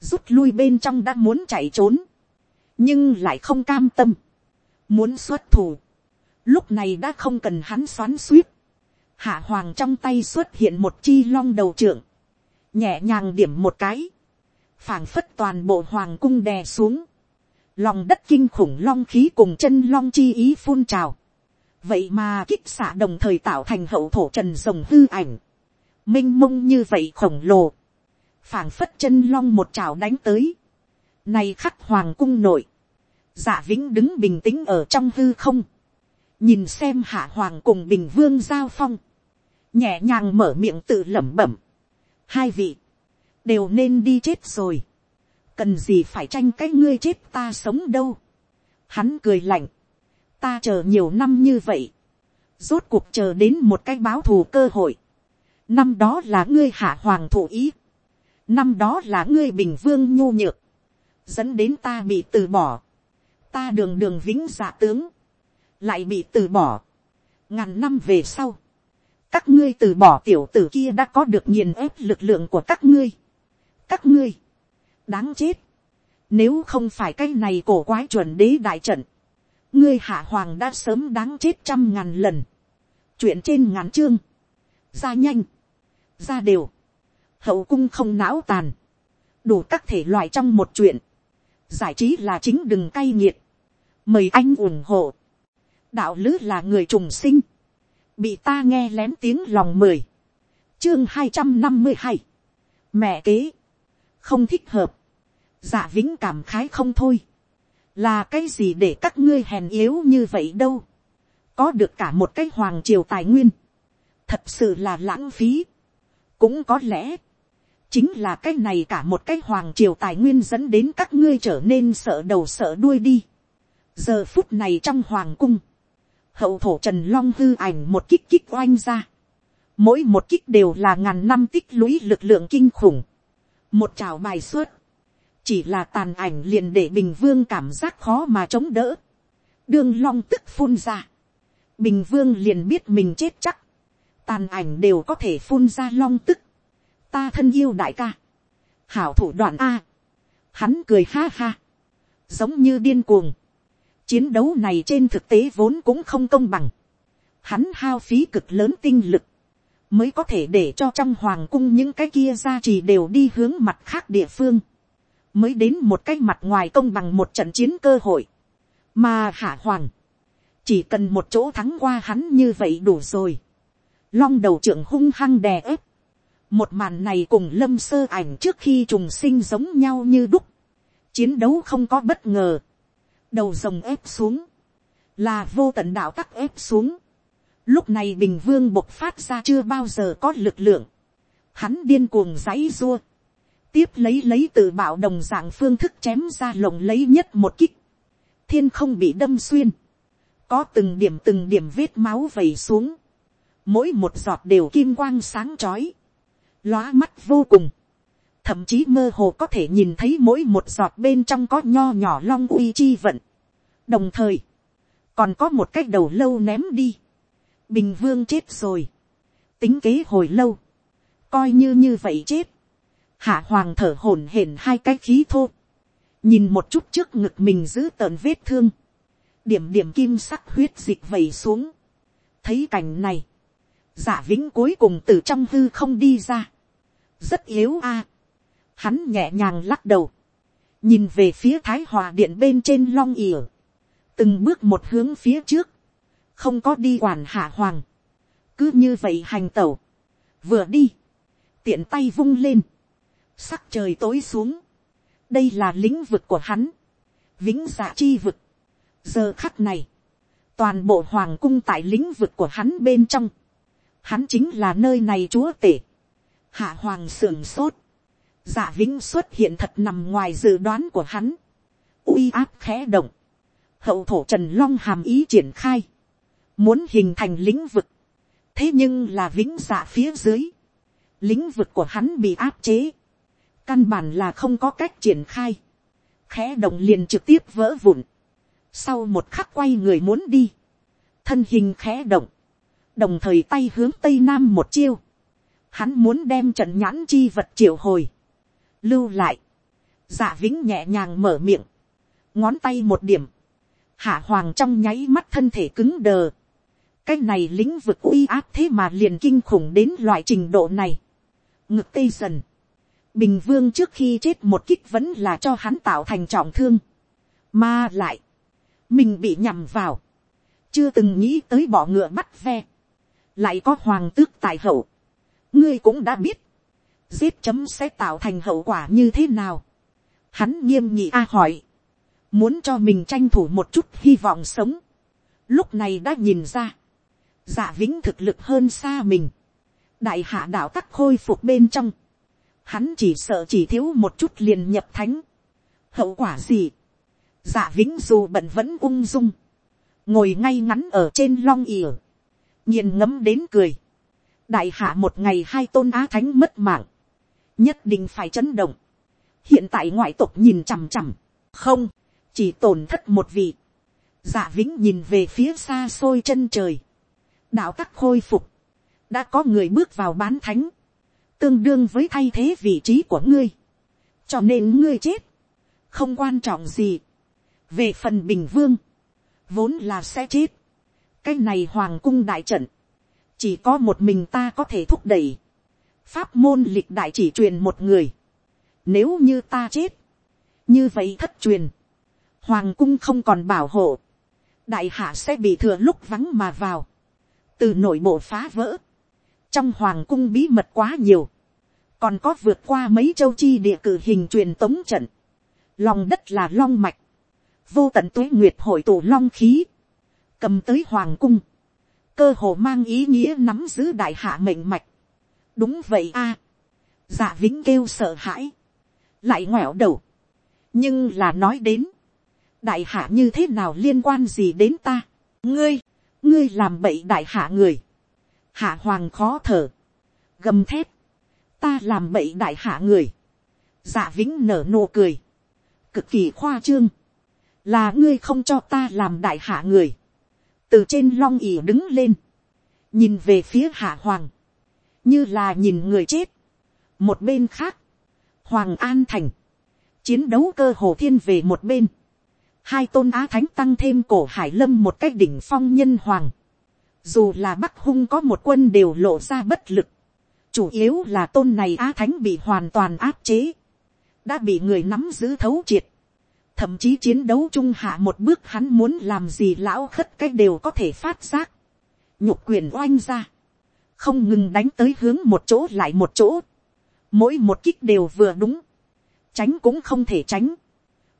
S1: rút lui bên trong đã muốn chạy trốn, nhưng lại không cam tâm, muốn xuất thủ, lúc này đã không cần hắn xoắn suýt, hạ hoàng trong tay xuất hiện một chi long đầu trưởng, nhẹ nhàng điểm một cái, phảng phất toàn bộ hoàng cung đè xuống, lòng đất kinh khủng long khí cùng chân long chi ý phun trào, vậy mà kích xạ đồng thời tạo thành hậu thổ trần rồng hư ảnh, m i n h mông như vậy khổng lồ, phảng phất chân long một trào đánh tới, nay khắc hoàng cung nội, dạ vĩnh đứng bình tĩnh ở trong hư không, nhìn xem hạ hoàng cùng bình vương giao phong, nhẹ nhàng mở miệng tự lẩm bẩm, hai vị, đều nên đi chết rồi, cần gì phải tranh cái ngươi chết ta sống đâu, hắn cười lạnh, ta chờ nhiều năm như vậy, rốt cuộc chờ đến một cái báo thù cơ hội. năm đó là ngươi hạ hoàng thủ ý, năm đó là ngươi bình vương nhu nhược, dẫn đến ta bị từ bỏ, ta đường đường vĩnh giả tướng, lại bị từ bỏ. ngàn năm về sau, các ngươi từ bỏ tiểu tử kia đã có được nghiền ép lực lượng của các ngươi. các ngươi, đáng chết, nếu không phải cái này cổ quái chuẩn đế đại trận, ngươi hạ hoàng đã sớm đáng chết trăm ngàn lần, chuyện trên ngàn chương, ra nhanh, ra đều, hậu cung không não tàn, đủ các thể loại trong một chuyện, giải trí là chính đừng cay nghiệt, mời anh ủng hộ, đạo lứ là người trùng sinh, bị ta nghe lén tiếng lòng mời chương hai trăm năm mươi hai, mẹ kế, không thích hợp, giả vĩnh cảm khái không thôi, là cái gì để các ngươi hèn yếu như vậy đâu, có được cả một cái hoàng triều tài nguyên, thật sự là lãng phí, cũng có lẽ, chính là cái này cả một cái hoàng triều tài nguyên dẫn đến các ngươi trở nên sợ đầu sợ đuôi đi. giờ phút này trong hoàng cung, hậu thổ trần long hư ảnh một kích kích oanh ra, mỗi một kích đều là ngàn năm tích lũy lực lượng kinh khủng, một trào bài xuất, chỉ là tàn ảnh liền để bình vương cảm giác khó mà chống đỡ, đương long tức phun ra, bình vương liền biết mình chết chắc, tàn ảnh đều có thể phun ra long tức, ta thân yêu đại ca, hảo thủ đoạn a, hắn cười ha ha, giống như điên cuồng, chiến đấu này trên thực tế vốn cũng không công bằng, hắn hao phí cực lớn tinh lực, mới có thể để cho trong hoàng cung những cái kia gia trì đều đi hướng mặt khác địa phương. Mới đến một cái mặt ngoài công bằng một trận chiến cơ hội, mà hạ hoàng, chỉ cần một chỗ thắng qua hắn như vậy đủ rồi, long đầu trưởng hung hăng đè ép, một màn này cùng lâm sơ ảnh trước khi trùng sinh giống nhau như đúc, chiến đấu không có bất ngờ, đầu rồng ép xuống, là vô tận đạo tắc ép xuống, lúc này bình vương bộc phát ra chưa bao giờ có lực lượng, hắn điên cuồng giấy dua, tiếp lấy lấy từ bảo đồng dạng phương thức chém ra lồng lấy nhất một kích, thiên không bị đâm xuyên, có từng điểm từng điểm vết máu vẩy xuống, mỗi một giọt đều kim quang sáng trói, lóa mắt vô cùng, thậm chí mơ hồ có thể nhìn thấy mỗi một giọt bên trong có nho nhỏ long uy chi vận, đồng thời, còn có một cái đầu lâu ném đi, bình vương chết rồi, tính kế hồi lâu, coi như như vậy chết, hạ hoàng thở hổn hển hai cái khí thô, nhìn một chút trước ngực mình giữ tợn vết thương, điểm điểm kim sắc huyết dịch vẩy xuống, thấy cảnh này, giả vĩnh cuối cùng từ trong hư không đi ra, rất yếu a, hắn nhẹ nhàng lắc đầu, nhìn về phía thái hòa điện bên trên long ỉa, từng bước một hướng phía trước, không có đi quản hạ hoàng, cứ như vậy hành tẩu, vừa đi, tiện tay vung lên, sắc trời tối xuống, đây là lĩnh vực của hắn, vĩnh dạ chi vực. giờ khắc này, toàn bộ hoàng cung tại lĩnh vực của hắn bên trong, hắn chính là nơi này chúa tể, hạ hoàng sưởng sốt, Dạ vĩnh xuất hiện thật nằm ngoài dự đoán của hắn. uy áp khẽ động. Hậu thổ trần long hàm ý triển khai. Muốn hình thành lĩnh vực. Thế nhưng là vĩnh dạ phía dưới. Lĩnh vực của hắn bị áp chế. Căn bản là không có cách triển khai. Khẽ động liền trực tiếp vỡ vụn. Sau một khắc quay người muốn đi. Thân hình khẽ động. Đồng thời tay hướng tây nam một chiêu. Hắn muốn đem trận nhãn chi vật triệu hồi. Lưu lại, dạ vĩnh nhẹ nhàng mở miệng, ngón tay một điểm, hạ hoàng trong nháy mắt thân thể cứng đờ, cái này lĩnh vực uy áp thế mà liền kinh khủng đến loại trình độ này, ngực tây dần, bình vương trước khi chết một kích vẫn là cho hắn tạo thành trọng thương, mà lại, mình bị nhầm vào, chưa từng nghĩ tới bỏ ngựa bắt ve, lại có hoàng tước tại hậu, ngươi cũng đã biết, giết chấm sẽ tạo thành hậu quả như thế nào. Hắn nghiêm nhị a hỏi, muốn cho mình tranh thủ một chút hy vọng sống. Lúc này đã nhìn ra, dạ vĩnh thực lực hơn xa mình. đại hạ đạo tắc khôi phục bên trong. Hắn chỉ sợ chỉ thiếu một chút liền nhập thánh. hậu quả gì. dạ vĩnh dù bận vẫn ung dung. ngồi ngay ngắn ở trên long ỉa nhìn ngấm đến cười. đại hạ một ngày hai tôn á thánh mất mạng. Nhất định phải chấn động. hiện tại ngoại tộc nhìn chằm chằm, không, chỉ tổn thất một vị. dạ vĩnh nhìn về phía xa xôi chân trời, đạo tắc khôi phục, đã có người bước vào bán thánh, tương đương với thay thế vị trí của ngươi, cho nên ngươi chết, không quan trọng gì. về phần bình vương, vốn là sẽ chết, cái này hoàng cung đại trận, chỉ có một mình ta có thể thúc đẩy, pháp môn lịch đại chỉ truyền một người. Nếu như ta chết, như vậy thất truyền, hoàng cung không còn bảo hộ, đại hạ sẽ bị thừa lúc vắng mà vào, từ nội bộ phá vỡ, trong hoàng cung bí mật quá nhiều, còn có vượt qua mấy châu chi địa cử hình truyền tống trận, lòng đất là long mạch, vô tận tuế nguyệt hội tụ long khí, cầm tới hoàng cung, cơ hồ mang ý nghĩa nắm giữ đại hạ mệnh mạch, đúng vậy a, dạ vĩnh kêu sợ hãi, lại ngoẹo đầu, nhưng là nói đến, đại hạ như thế nào liên quan gì đến ta, ngươi, ngươi làm bậy đại hạ người, hạ hoàng khó thở, gầm thép, ta làm bậy đại hạ người, dạ vĩnh nở nụ cười, cực kỳ khoa trương, là ngươi không cho ta làm đại hạ người, từ trên long ỉ đứng lên, nhìn về phía hạ hoàng, như là nhìn người chết. một bên khác, hoàng an thành, chiến đấu cơ hồ thiên về một bên, hai tôn á thánh tăng thêm cổ hải lâm một cách đỉnh phong nhân hoàng, dù là bắc hung có một quân đều lộ ra bất lực, chủ yếu là tôn này á thánh bị hoàn toàn áp chế, đã bị người nắm giữ thấu triệt, thậm chí chiến đấu trung hạ một bước hắn muốn làm gì lão khất cái đều có thể phát giác, nhục quyền oanh ra, không ngừng đánh tới hướng một chỗ lại một chỗ, mỗi một kích đều vừa đúng, tránh cũng không thể tránh,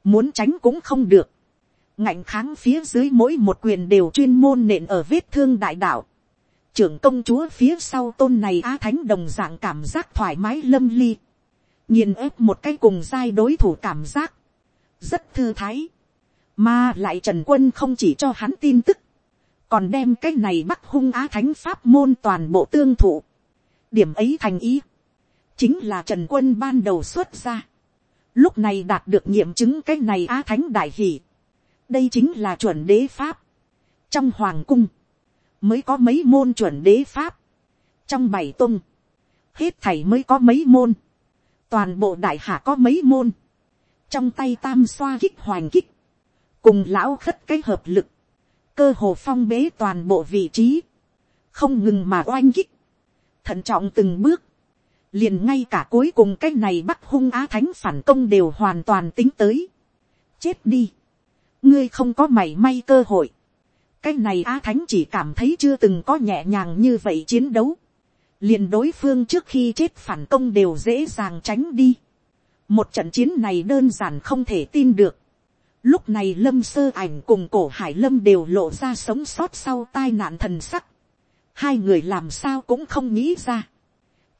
S1: muốn tránh cũng không được, ngạnh kháng phía dưới mỗi một quyền đều chuyên môn nện ở vết thương đại đạo, trưởng công chúa phía sau tôn này a thánh đồng dạng cảm giác thoải mái lâm ly, nhìn ép một cái cùng giai đối thủ cảm giác, rất thư thái, mà lại trần quân không chỉ cho hắn tin tức, còn đem cái này bắc hung á thánh pháp môn toàn bộ tương thụ. điểm ấy thành ý, chính là trần quân ban đầu xuất ra. lúc này đạt được nghiệm chứng cái này á thánh đại hỷ. đây chính là chuẩn đế pháp. trong hoàng cung, mới có mấy môn chuẩn đế pháp. trong bảy tung, hết thầy mới có mấy môn. toàn bộ đại hạ có mấy môn trong tay tam xoa kích hoành kích, cùng lão khất cái hợp lực, cơ hồ phong bế toàn bộ vị trí, không ngừng mà oanh kích, thận trọng từng bước, liền ngay cả cuối cùng cái này bắt hung á thánh phản công đều hoàn toàn tính tới. chết đi, ngươi không có mảy may cơ hội, cái này á thánh chỉ cảm thấy chưa từng có nhẹ nhàng như vậy chiến đấu, liền đối phương trước khi chết phản công đều dễ dàng tránh đi một trận chiến này đơn giản không thể tin được, Lúc này lâm sơ ảnh cùng cổ hải lâm đều lộ ra sống sót sau tai nạn thần sắc. Hai người làm sao cũng không nghĩ ra.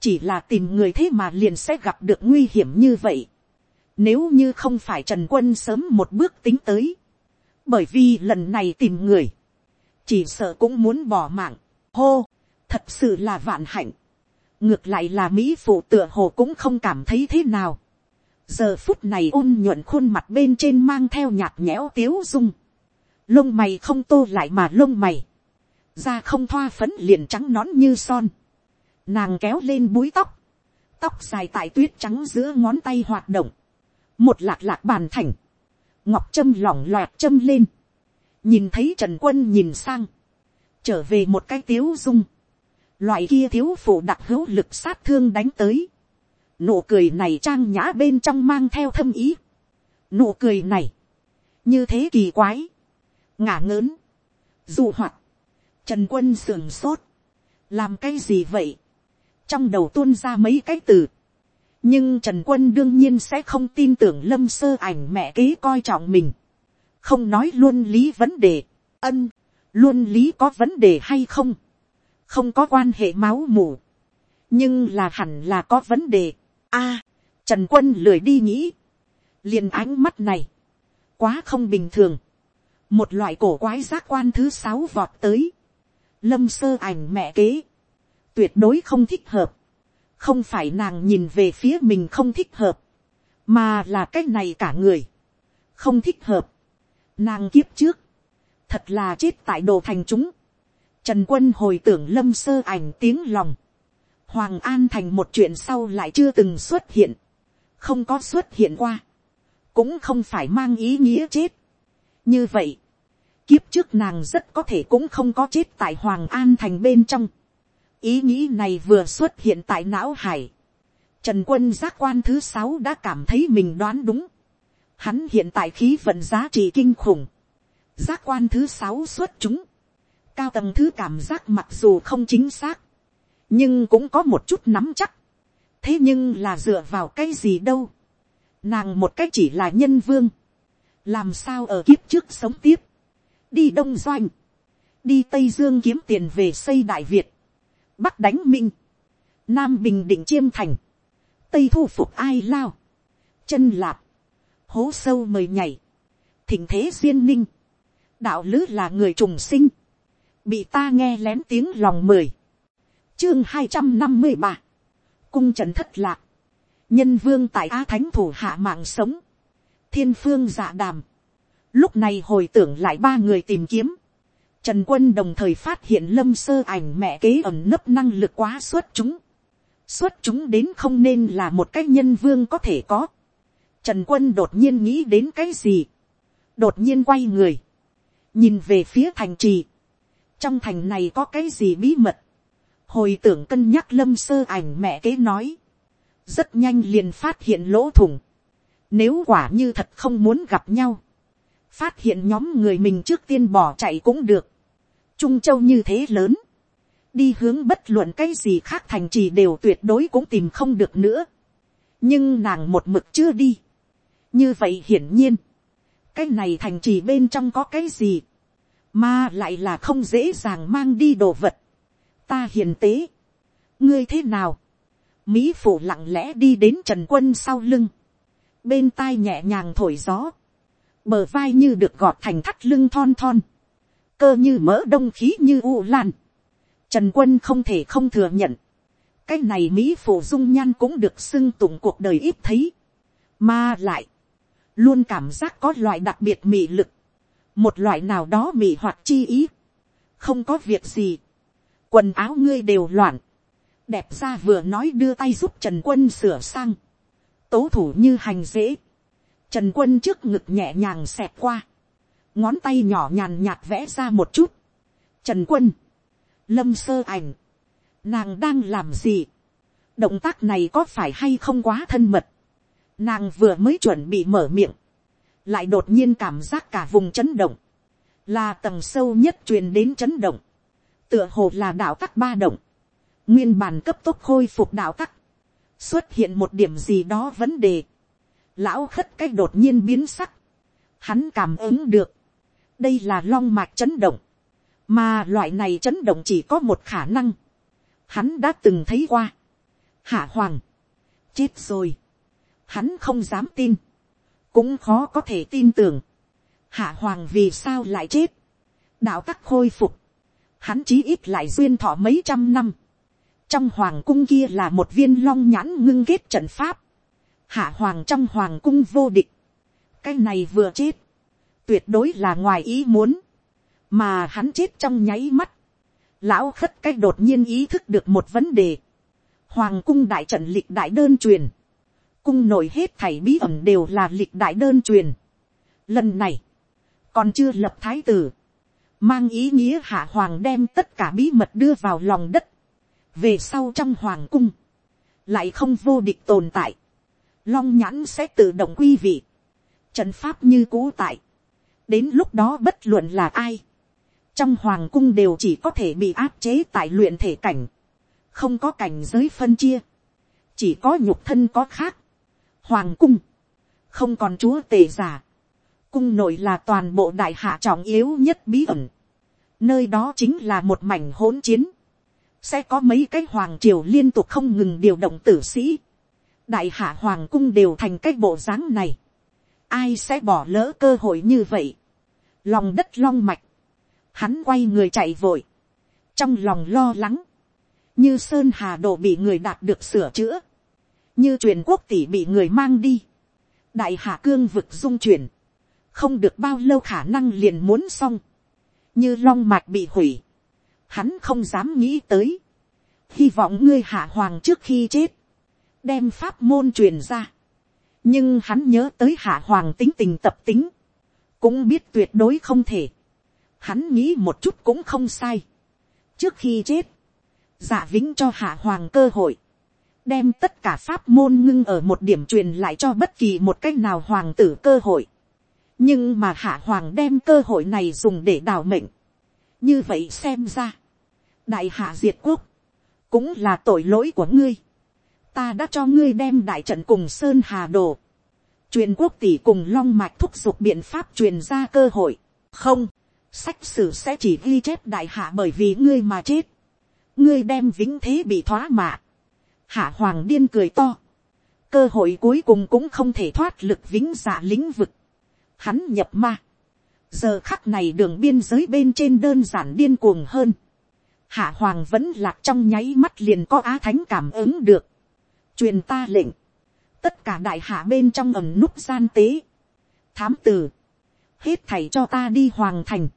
S1: chỉ là tìm người thế mà liền sẽ gặp được nguy hiểm như vậy. Nếu như không phải Trần Quân sớm một bước tính tới. Bởi vì lần này tìm người. Chỉ sợ cũng muốn bỏ mạng. Hô, thật sự là vạn hạnh. Ngược lại là Mỹ phụ tựa hồ cũng không cảm thấy thế nào. Giờ phút này ôn nhuận khuôn mặt bên trên mang theo nhạt nhẽo tiếu dung. Lông mày không tô lại mà lông mày. Da không thoa phấn liền trắng nón như son. Nàng kéo lên búi tóc. Tóc dài tại tuyết trắng giữa ngón tay hoạt động. Một lạc lạc bàn thành. Ngọc châm lỏng loạt châm lên. Nhìn thấy Trần Quân nhìn sang. Trở về một cái tiếu dung. Loại kia thiếu phụ đặc hữu lực sát thương đánh tới. Nụ cười này trang nhã bên trong mang theo thâm ý. Nụ cười này. Như thế kỳ quái. Ngả ngớn. Dù hoạt. Trần quân sườn sốt. Làm cái gì vậy? Trong đầu tuôn ra mấy cái từ. Nhưng Trần quân đương nhiên sẽ không tin tưởng lâm sơ ảnh mẹ kế coi trọng mình. Không nói luôn lý vấn đề. Ân. Luôn lý có vấn đề hay không? Không có quan hệ máu mủ. Nhưng là hẳn là có vấn đề a Trần quân lười đi nghĩ. liền ánh mắt này. Quá không bình thường. Một loại cổ quái giác quan thứ sáu vọt tới. Lâm sơ ảnh mẹ kế, tuyệt đối không thích hợp, không phải nàng nhìn về phía mình không thích hợp, mà là cái này cả người, không thích hợp, nàng kiếp trước, thật là chết tại đồ thành chúng, trần quân hồi tưởng lâm sơ ảnh tiếng lòng, hoàng an thành một chuyện sau lại chưa từng xuất hiện, không có xuất hiện qua, cũng không phải mang ý nghĩa chết. như vậy, Kiếp trước nàng rất có thể cũng không có chết tại Hoàng An thành bên trong. Ý nghĩ này vừa xuất hiện tại não hải. Trần quân giác quan thứ sáu đã cảm thấy mình đoán đúng. Hắn hiện tại khí vận giá trị kinh khủng. Giác quan thứ sáu xuất chúng. Cao tầng thứ cảm giác mặc dù không chính xác. Nhưng cũng có một chút nắm chắc. Thế nhưng là dựa vào cái gì đâu. Nàng một cách chỉ là nhân vương. Làm sao ở kiếp trước sống tiếp? Đi đông doanh, đi tây dương kiếm tiền về xây đại việt, bắc đánh minh, nam bình định chiêm thành, tây thu phục ai lao, chân lạp, hố sâu mời nhảy, thỉnh thế duyên ninh, đạo lứ là người trùng sinh, bị ta nghe lén tiếng lòng mời chương hai trăm năm mươi ba, cung trần thất lạc, nhân vương tại á thánh thủ hạ mạng sống, thiên phương dạ đàm, Lúc này hồi tưởng lại ba người tìm kiếm. Trần quân đồng thời phát hiện lâm sơ ảnh mẹ kế ẩn nấp năng lực quá xuất chúng. Xuất chúng đến không nên là một cái nhân vương có thể có. Trần quân đột nhiên nghĩ đến cái gì. Đột nhiên quay người. Nhìn về phía thành trì. Trong thành này có cái gì bí mật. Hồi tưởng cân nhắc lâm sơ ảnh mẹ kế nói. Rất nhanh liền phát hiện lỗ thủng. Nếu quả như thật không muốn gặp nhau phát hiện nhóm người mình trước tiên bỏ chạy cũng được. Trung châu như thế lớn, đi hướng bất luận cái gì khác thành trì đều tuyệt đối cũng tìm không được nữa. nhưng nàng một mực chưa đi. như vậy hiển nhiên, cái này thành trì bên trong có cái gì, mà lại là không dễ dàng mang đi đồ vật ta hiền tế, ngươi thế nào, mỹ phủ lặng lẽ đi đến trần quân sau lưng, bên tai nhẹ nhàng thổi gió, bờ vai như được gọt thành thắt lưng thon thon, cơ như mỡ đông khí như u lan. Trần quân không thể không thừa nhận, cái này mỹ Phủ dung nhan cũng được xưng tụng cuộc đời ít thấy, mà lại, luôn cảm giác có loại đặc biệt mị lực, một loại nào đó mị hoạt chi ý, không có việc gì, quần áo ngươi đều loạn, đẹp ra vừa nói đưa tay giúp trần quân sửa sang, tố thủ như hành dễ, Trần quân trước ngực nhẹ nhàng xẹt qua. Ngón tay nhỏ nhàn nhạt vẽ ra một chút. Trần quân. Lâm sơ ảnh. Nàng đang làm gì? Động tác này có phải hay không quá thân mật? Nàng vừa mới chuẩn bị mở miệng. Lại đột nhiên cảm giác cả vùng chấn động. Là tầng sâu nhất truyền đến chấn động. Tựa hồ là đạo tắc ba động. Nguyên bản cấp tốc khôi phục đạo tắc. Xuất hiện một điểm gì đó vấn đề. Lão khất cái đột nhiên biến sắc, hắn cảm ứng được, đây là long mạch chấn động, mà loại này chấn động chỉ có một khả năng, hắn đã từng thấy qua, hạ hoàng, chết rồi, hắn không dám tin, cũng khó có thể tin tưởng, hạ hoàng vì sao lại chết, đạo tắc khôi phục, hắn chí ít lại duyên thọ mấy trăm năm, trong hoàng cung kia là một viên long nhãn ngưng kết trận pháp, hạ hoàng trong hoàng cung vô địch, cái này vừa chết, tuyệt đối là ngoài ý muốn, mà hắn chết trong nháy mắt, lão khất cái đột nhiên ý thức được một vấn đề, hoàng cung đại trận lịch đại đơn truyền, cung nổi hết thảy bí ẩn đều là lịch đại đơn truyền. Lần này, còn chưa lập thái tử, mang ý nghĩa hạ hoàng đem tất cả bí mật đưa vào lòng đất, về sau trong hoàng cung, lại không vô địch tồn tại, long nhãn sẽ tự động quy vị, trận pháp như cũ tại, đến lúc đó bất luận là ai, trong hoàng cung đều chỉ có thể bị áp chế tại luyện thể cảnh, không có cảnh giới phân chia, chỉ có nhục thân có khác, hoàng cung, không còn chúa tề giả, cung nội là toàn bộ đại hạ trọng yếu nhất bí ẩn, nơi đó chính là một mảnh hỗn chiến, sẽ có mấy cái hoàng triều liên tục không ngừng điều động tử sĩ, đại hạ hoàng cung đều thành cái bộ dáng này, ai sẽ bỏ lỡ cơ hội như vậy, lòng đất long mạch, hắn quay người chạy vội, trong lòng lo lắng, như sơn hà Độ bị người đạt được sửa chữa, như truyền quốc tỷ bị người mang đi, đại hạ cương vực dung chuyển, không được bao lâu khả năng liền muốn xong, như long mạch bị hủy, hắn không dám nghĩ tới, hy vọng ngươi hạ hoàng trước khi chết, đem pháp môn truyền ra, nhưng hắn nhớ tới hạ hoàng tính tình tập tính, cũng biết tuyệt đối không thể, hắn nghĩ một chút cũng không sai, trước khi chết, giả vĩnh cho hạ hoàng cơ hội, đem tất cả pháp môn ngưng ở một điểm truyền lại cho bất kỳ một cách nào hoàng tử cơ hội nhưng mà hạ hoàng đem cơ hội này dùng để đào mệnh. như vậy xem ra, đại hạ diệt quốc, cũng là tội lỗi của ngươi. ta đã cho ngươi đem đại trận cùng sơn hà đồ, truyền quốc tỷ cùng long mạch thúc giục biện pháp truyền ra cơ hội. không, sách sử sẽ chỉ ghi chép đại hạ bởi vì ngươi mà chết. ngươi đem vĩnh thế bị thoá mạ Hạ hoàng điên cười to. Cơ hội cuối cùng cũng không thể thoát lực vĩnh dạ lĩnh vực. Hắn nhập ma. Giờ khắc này đường biên giới bên trên đơn giản điên cuồng hơn. Hạ hoàng vẫn lạc trong nháy mắt liền có á thánh cảm ứng được. Truyền ta lệnh. Tất cả đại hạ bên trong ẩm núp gian tế. Thám tử. Hết thảy cho ta đi hoàng thành.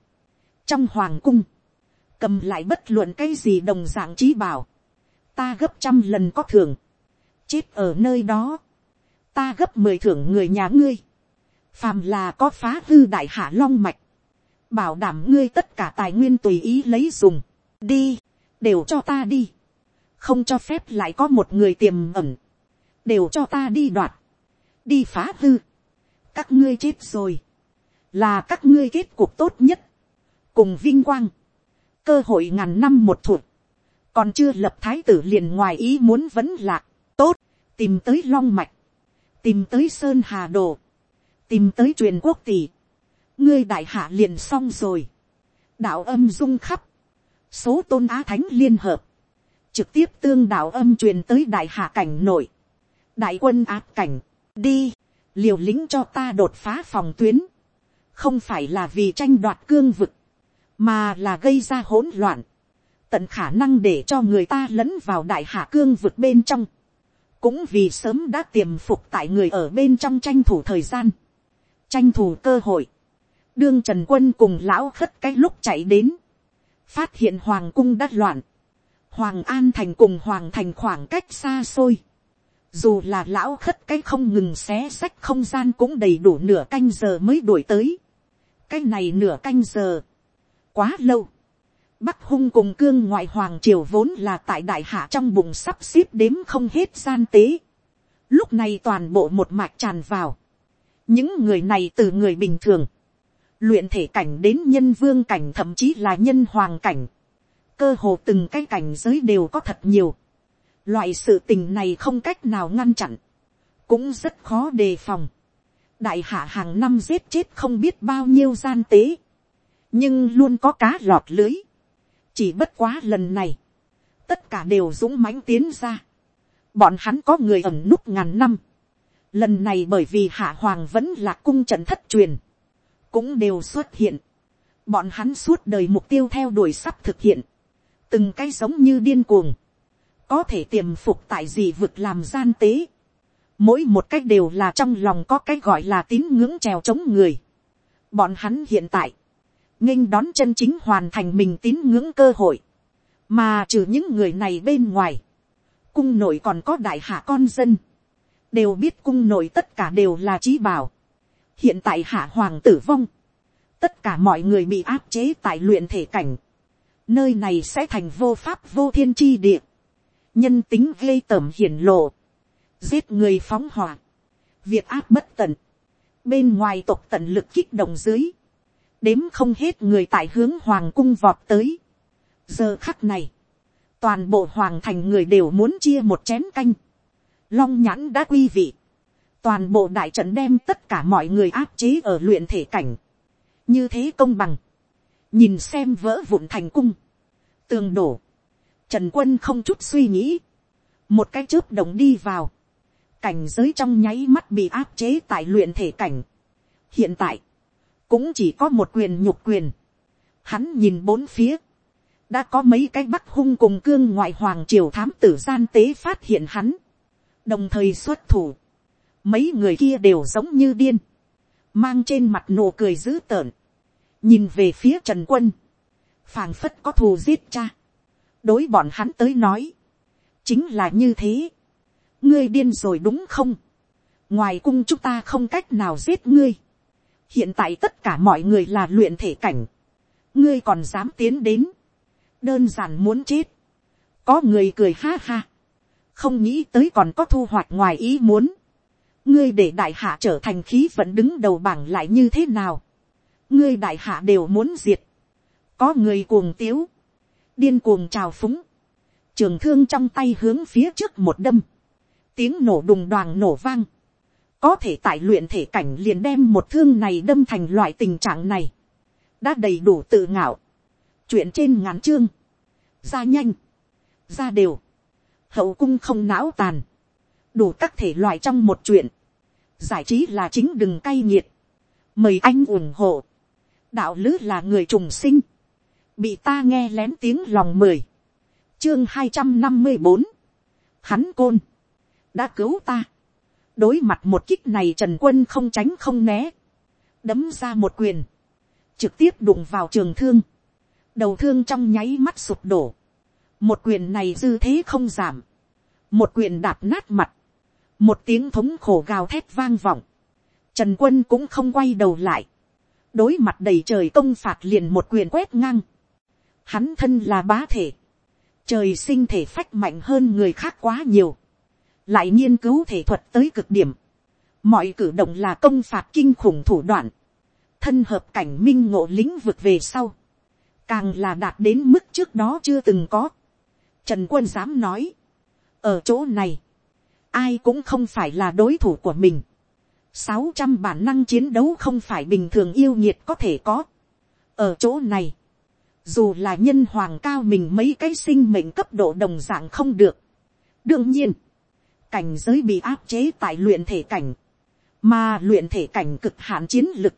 S1: Trong hoàng cung. Cầm lại bất luận cái gì đồng dạng trí bảo ta gấp trăm lần có thưởng, chết ở nơi đó, ta gấp mười thưởng người nhà ngươi, phàm là có phá hư đại hạ long mạch, bảo đảm ngươi tất cả tài nguyên tùy ý lấy dùng, đi, đều cho ta đi, không cho phép lại có một người tiềm ẩn, đều cho ta đi đoạt, đi phá hư, các ngươi chết rồi, là các ngươi kết cuộc tốt nhất, cùng vinh quang, cơ hội ngàn năm một thuộc, còn chưa lập thái tử liền ngoài ý muốn vẫn lạc, tốt, tìm tới long mạch, tìm tới sơn hà đồ, tìm tới truyền quốc tỷ, ngươi đại hạ liền xong rồi, đạo âm dung khắp, số tôn á thánh liên hợp, trực tiếp tương đạo âm truyền tới đại hạ cảnh nội, đại quân áp cảnh, đi, liều lĩnh cho ta đột phá phòng tuyến, không phải là vì tranh đoạt cương vực, mà là gây ra hỗn loạn, tận khả năng để cho người ta lẫn vào đại hạ cương vực bên trong, cũng vì sớm đã tiềm phục tại người ở bên trong tranh thủ thời gian, tranh thủ cơ hội, đương trần quân cùng lão khất cái lúc chạy đến, phát hiện hoàng cung đắt loạn, hoàng an thành cùng hoàng thành khoảng cách xa xôi, dù là lão khất cái không ngừng xé sách không gian cũng đầy đủ nửa canh giờ mới đuổi tới, cái này nửa canh giờ, quá lâu, Bắc hung cùng cương ngoại hoàng triều vốn là tại đại hạ trong bụng sắp xếp đếm không hết gian tế. Lúc này toàn bộ một mạch tràn vào. Những người này từ người bình thường. Luyện thể cảnh đến nhân vương cảnh thậm chí là nhân hoàng cảnh. Cơ hồ từng cái cảnh giới đều có thật nhiều. Loại sự tình này không cách nào ngăn chặn. Cũng rất khó đề phòng. Đại hạ hàng năm giết chết không biết bao nhiêu gian tế. Nhưng luôn có cá lọt lưới chỉ bất quá lần này, tất cả đều dũng mãnh tiến ra. bọn hắn có người ẩn núp ngàn năm, lần này bởi vì hạ hoàng vẫn là cung trận thất truyền, cũng đều xuất hiện, bọn hắn suốt đời mục tiêu theo đuổi sắp thực hiện, từng cái giống như điên cuồng, có thể tiềm phục tại gì vực làm gian tế, mỗi một cách đều là trong lòng có cái gọi là tín ngưỡng trèo chống người. bọn hắn hiện tại, nghênh đón chân chính hoàn thành mình tín ngưỡng cơ hội, mà trừ những người này bên ngoài, cung nội còn có đại hạ con dân, đều biết cung nội tất cả đều là trí bảo. hiện tại hạ hoàng tử vong, tất cả mọi người bị áp chế tại luyện thể cảnh, nơi này sẽ thành vô pháp vô thiên chi địa, nhân tính ghê tởm hiển lộ, giết người phóng hỏa, việc áp bất tận, bên ngoài tộc tận lực kích động dưới, đếm không hết người tại hướng hoàng cung vọt tới. giờ khắc này, toàn bộ hoàng thành người đều muốn chia một chén canh, long nhãn đã quy vị, toàn bộ đại trận đem tất cả mọi người áp chế ở luyện thể cảnh, như thế công bằng, nhìn xem vỡ vụn thành cung, tường đổ, trần quân không chút suy nghĩ, một cái chớp động đi vào, cảnh giới trong nháy mắt bị áp chế tại luyện thể cảnh. hiện tại, cũng chỉ có một quyền nhục quyền. hắn nhìn bốn phía, đã có mấy cái bắc hung cùng cương ngoại hoàng triều thám tử gian tế phát hiện hắn, đồng thời xuất thủ, mấy người kia đều giống như điên, mang trên mặt nụ cười dữ tợn, nhìn về phía trần quân, phàng phất có thù giết cha, đối bọn hắn tới nói, chính là như thế, ngươi điên rồi đúng không, ngoài cung chúng ta không cách nào giết ngươi, hiện tại tất cả mọi người là luyện thể cảnh, ngươi còn dám tiến đến, đơn giản muốn chết, có người cười ha ha, không nghĩ tới còn có thu hoạch ngoài ý muốn, ngươi để đại hạ trở thành khí vẫn đứng đầu bảng lại như thế nào, ngươi đại hạ đều muốn diệt, có người cuồng tiếu, điên cuồng trào phúng, trường thương trong tay hướng phía trước một đâm, tiếng nổ đùng đoàn nổ vang, có thể tại luyện thể cảnh liền đem một thương này đâm thành loại tình trạng này, đã đầy đủ tự ngạo, chuyện trên ngắn chương, ra nhanh, ra đều, hậu cung không não tàn, đủ các thể loại trong một chuyện, giải trí là chính đừng cay nghiệt, mời anh ủng hộ, đạo lứ là người trùng sinh, bị ta nghe lén tiếng lòng mời chương hai trăm năm mươi bốn, hắn côn, đã cứu ta, đối mặt một kích này trần quân không tránh không né, đấm ra một quyền, trực tiếp đụng vào trường thương, đầu thương trong nháy mắt sụp đổ, một quyền này dư thế không giảm, một quyền đạp nát mặt, một tiếng thống khổ gào thét vang vọng, trần quân cũng không quay đầu lại, đối mặt đầy trời công phạt liền một quyền quét ngang, hắn thân là bá thể, trời sinh thể phách mạnh hơn người khác quá nhiều, lại nghiên cứu thể thuật tới cực điểm, mọi cử động là công phạt kinh khủng thủ đoạn, thân hợp cảnh minh ngộ lĩnh vực về sau, càng là đạt đến mức trước đó chưa từng có. Trần quân dám nói, ở chỗ này, ai cũng không phải là đối thủ của mình. sáu trăm bản năng chiến đấu không phải bình thường yêu nhiệt có thể có. ở chỗ này, dù là nhân hoàng cao mình mấy cái sinh mệnh cấp độ đồng dạng không được. đương nhiên, cảnh giới bị áp chế tại luyện thể cảnh, mà luyện thể cảnh cực hạn chiến lực,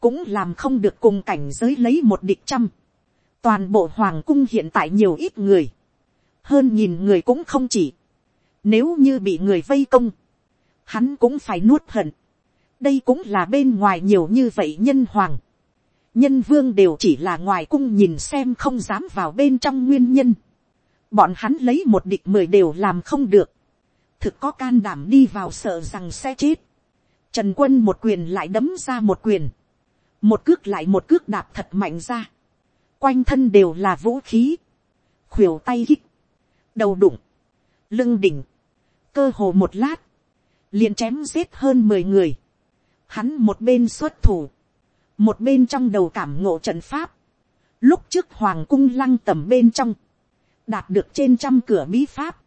S1: cũng làm không được cùng cảnh giới lấy một địch trăm. toàn bộ hoàng cung hiện tại nhiều ít người, hơn nhìn người cũng không chỉ, nếu như bị người vây công, hắn cũng phải nuốt hận, đây cũng là bên ngoài nhiều như vậy nhân hoàng, nhân vương đều chỉ là ngoài cung nhìn xem không dám vào bên trong nguyên nhân. bọn hắn lấy một địch mười đều làm không được. thực có can đảm đi vào sợ rằng sẽ chết. trần quân một quyền lại đấm ra một quyền. một cước lại một cước đạp thật mạnh ra. quanh thân đều là vũ khí. khuỷu tay hít đầu đụng. lưng đỉnh. cơ hồ một lát. liền chém giết hơn mười người. hắn một bên xuất thủ một bên trong đầu cảm ngộ trận pháp, lúc trước hoàng cung lăng tầm bên trong, đạt được trên trăm cửa bí pháp,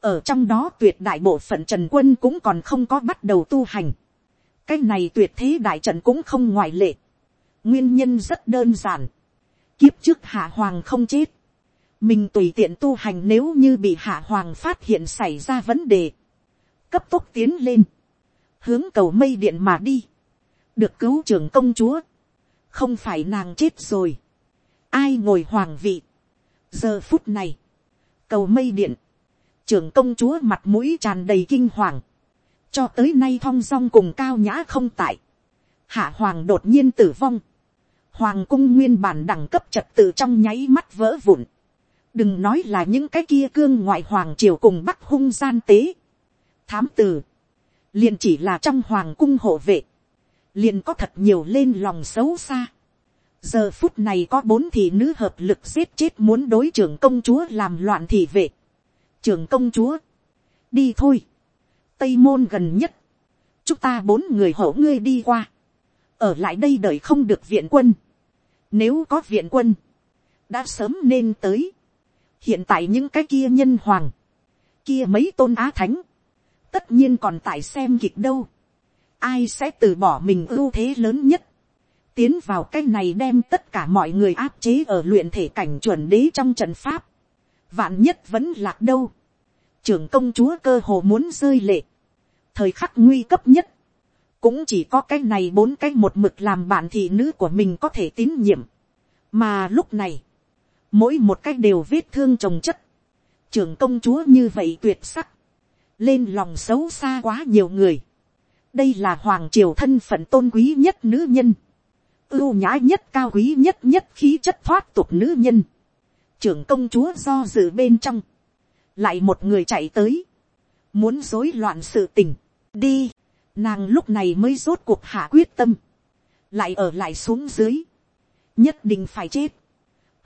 S1: ở trong đó tuyệt đại bộ phận trần quân cũng còn không có bắt đầu tu hành, cái này tuyệt thế đại trận cũng không ngoại lệ, nguyên nhân rất đơn giản, kiếp trước hạ hoàng không chết, mình tùy tiện tu hành nếu như bị hạ hoàng phát hiện xảy ra vấn đề, cấp tốc tiến lên, hướng cầu mây điện mà đi, được cứu trưởng công chúa, không phải nàng chết rồi, ai ngồi hoàng vị, giờ phút này, cầu mây điện, trưởng công chúa mặt mũi tràn đầy kinh hoàng, cho tới nay thong dong cùng cao nhã không tại, hạ hoàng đột nhiên tử vong, hoàng cung nguyên bản đẳng cấp trật tự trong nháy mắt vỡ vụn, đừng nói là những cái kia cương ngoại hoàng triều cùng bắc hung gian tế, thám tử, liền chỉ là trong hoàng cung hộ vệ, liền có thật nhiều lên lòng xấu xa. giờ phút này có bốn thị nữ hợp lực giết chết muốn đối trưởng công chúa làm loạn thị vệ. trưởng công chúa, đi thôi, tây môn gần nhất, chúng ta bốn người hộ ngươi đi qua, ở lại đây đợi không được viện quân, nếu có viện quân, đã sớm nên tới, hiện tại những cái kia nhân hoàng, kia mấy tôn á thánh, tất nhiên còn tại xem kịch đâu, ai sẽ từ bỏ mình ưu thế lớn nhất, tiến vào cái này đem tất cả mọi người áp chế ở luyện thể cảnh chuẩn đế trong trận pháp, vạn nhất vẫn lạc đâu, trưởng công chúa cơ hồ muốn rơi lệ, thời khắc nguy cấp nhất, cũng chỉ có cái này bốn cái một mực làm bạn thị nữ của mình có thể tín nhiệm, mà lúc này, mỗi một cái đều vết thương trồng chất, trưởng công chúa như vậy tuyệt sắc, lên lòng xấu xa quá nhiều người, đây là hoàng triều thân phận tôn quý nhất nữ nhân, ưu nhã nhất cao quý nhất nhất khí chất thoát tục nữ nhân, trưởng công chúa do dự bên trong, lại một người chạy tới, muốn dối loạn sự tình, đi, nàng lúc này mới rốt cuộc hạ quyết tâm, lại ở lại xuống dưới, nhất định phải chết,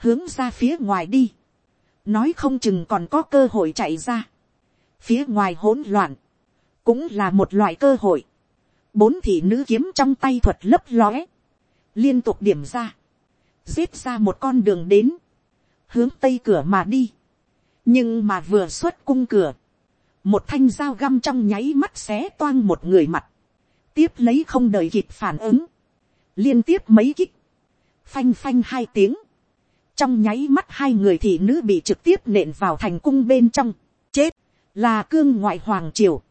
S1: hướng ra phía ngoài đi, nói không chừng còn có cơ hội chạy ra, phía ngoài hỗn loạn, cũng là một loại cơ hội, bốn thị nữ kiếm trong tay thuật lấp lóe, liên tục điểm ra, giết ra một con đường đến, hướng tây cửa mà đi, nhưng mà vừa xuất cung cửa, một thanh dao găm trong nháy mắt xé toang một người mặt, tiếp lấy không đợi kịp phản ứng, liên tiếp mấy kích, phanh phanh hai tiếng, trong nháy mắt hai người thị nữ bị trực tiếp nện vào thành cung bên trong, chết, là cương ngoại hoàng triều,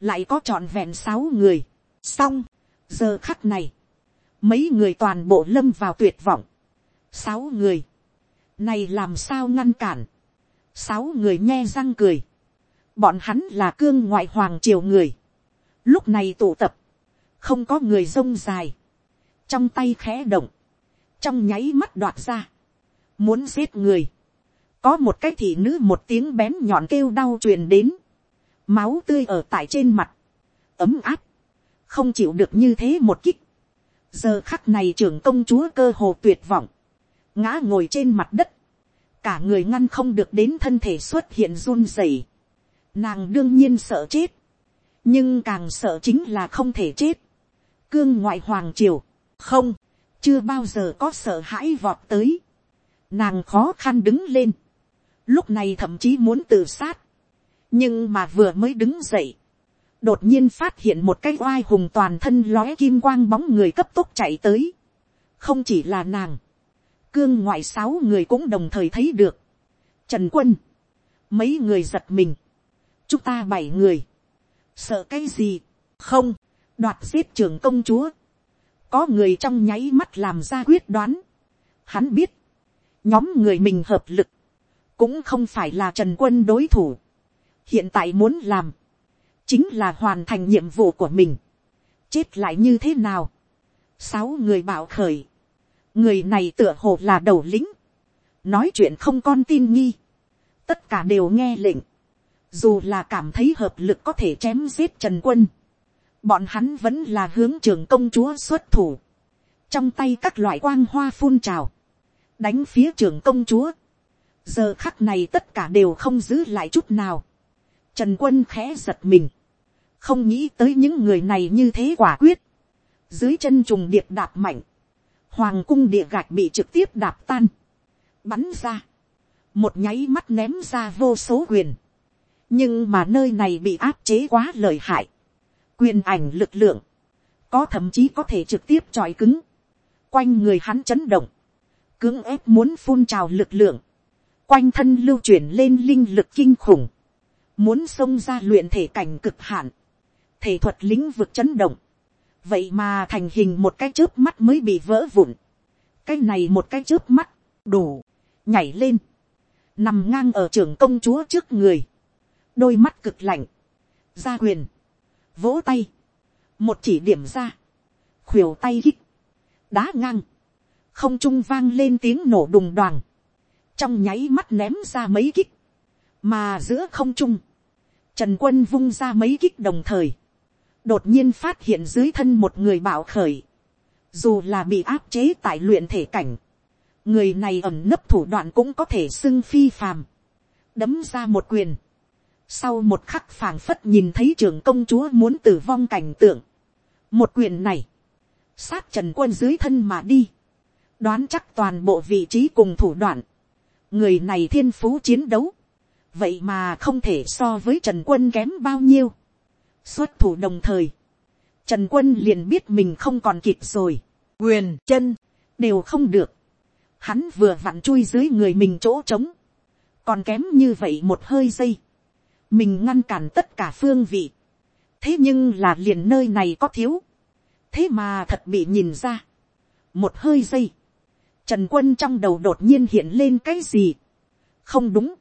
S1: lại có trọn vẹn sáu người, xong, giờ khắc này, mấy người toàn bộ lâm vào tuyệt vọng, sáu người, này làm sao ngăn cản, sáu người nghe răng cười, bọn hắn là cương ngoại hoàng triều người, lúc này tụ tập, không có người rông dài, trong tay khẽ động, trong nháy mắt đoạt ra, muốn giết người, có một cái thị nữ một tiếng bén nhọn kêu đau truyền đến, máu tươi ở tại trên mặt, ấm áp, không chịu được như thế một kích, giờ khắc này trưởng công chúa cơ hồ tuyệt vọng, ngã ngồi trên mặt đất, cả người ngăn không được đến thân thể xuất hiện run rẩy, nàng đương nhiên sợ chết, nhưng càng sợ chính là không thể chết, cương ngoại hoàng triều, không, chưa bao giờ có sợ hãi vọt tới, nàng khó khăn đứng lên, lúc này thậm chí muốn tự sát, nhưng mà vừa mới đứng dậy, đột nhiên phát hiện một cái oai hùng toàn thân lóe kim quang bóng người cấp tốc chạy tới, không chỉ là nàng, cương ngoại sáu người cũng đồng thời thấy được, trần quân, mấy người giật mình, chúng ta bảy người, sợ cái gì, không, đoạt giết trường công chúa, có người trong nháy mắt làm ra quyết đoán, hắn biết, nhóm người mình hợp lực, cũng không phải là trần quân đối thủ. hiện tại muốn làm, chính là hoàn thành nhiệm vụ của mình. chết lại như thế nào. sáu người bảo khởi, người này tựa hồ là đầu lính, nói chuyện không con tin nghi, tất cả đều nghe lệnh, dù là cảm thấy hợp lực có thể chém giết trần quân, bọn hắn vẫn là hướng trường công chúa xuất thủ, trong tay các loại quang hoa phun trào, đánh phía trưởng công chúa. giờ khắc này tất cả đều không giữ lại chút nào. trần quân khẽ giật mình. không nghĩ tới những người này như thế quả quyết. dưới chân trùng điệp đạp mạnh. hoàng cung địa gạch bị trực tiếp đạp tan. bắn ra. một nháy mắt ném ra vô số quyền. nhưng mà nơi này bị áp chế quá lợi hại. quyền ảnh lực lượng. có thậm chí có thể trực tiếp tròi cứng. quanh người hắn chấn động cưỡng ép muốn phun trào lực lượng, quanh thân lưu chuyển lên linh lực kinh khủng, muốn xông ra luyện thể cảnh cực hạn, thể thuật lĩnh vực chấn động, vậy mà thành hình một cái chớp mắt mới bị vỡ vụn, cái này một cái chớp mắt, đủ, nhảy lên, nằm ngang ở trường công chúa trước người, đôi mắt cực lạnh, ra quyền, vỗ tay, một chỉ điểm ra, khuỷu tay hít, đá ngang, không trung vang lên tiếng nổ đùng đoàn, trong nháy mắt ném ra mấy kích, mà giữa không trung, trần quân vung ra mấy kích đồng thời, đột nhiên phát hiện dưới thân một người bảo khởi, dù là bị áp chế tại luyện thể cảnh, người này ẩm nấp thủ đoạn cũng có thể xưng phi phàm, đấm ra một quyền, sau một khắc phảng phất nhìn thấy trưởng công chúa muốn tử vong cảnh tượng, một quyền này, sát trần quân dưới thân mà đi, đoán chắc toàn bộ vị trí cùng thủ đoạn, người này thiên phú chiến đấu, vậy mà không thể so với trần quân kém bao nhiêu, xuất thủ đồng thời, trần quân liền biết mình không còn kịp rồi, quyền chân. Đều không được, hắn vừa vặn chui dưới người mình chỗ trống, còn kém như vậy một hơi dây, mình ngăn cản tất cả phương vị, thế nhưng là liền nơi này có thiếu, thế mà thật bị nhìn ra, một hơi dây, trần quân trong đầu đột nhiên hiện lên cái gì, không đúng,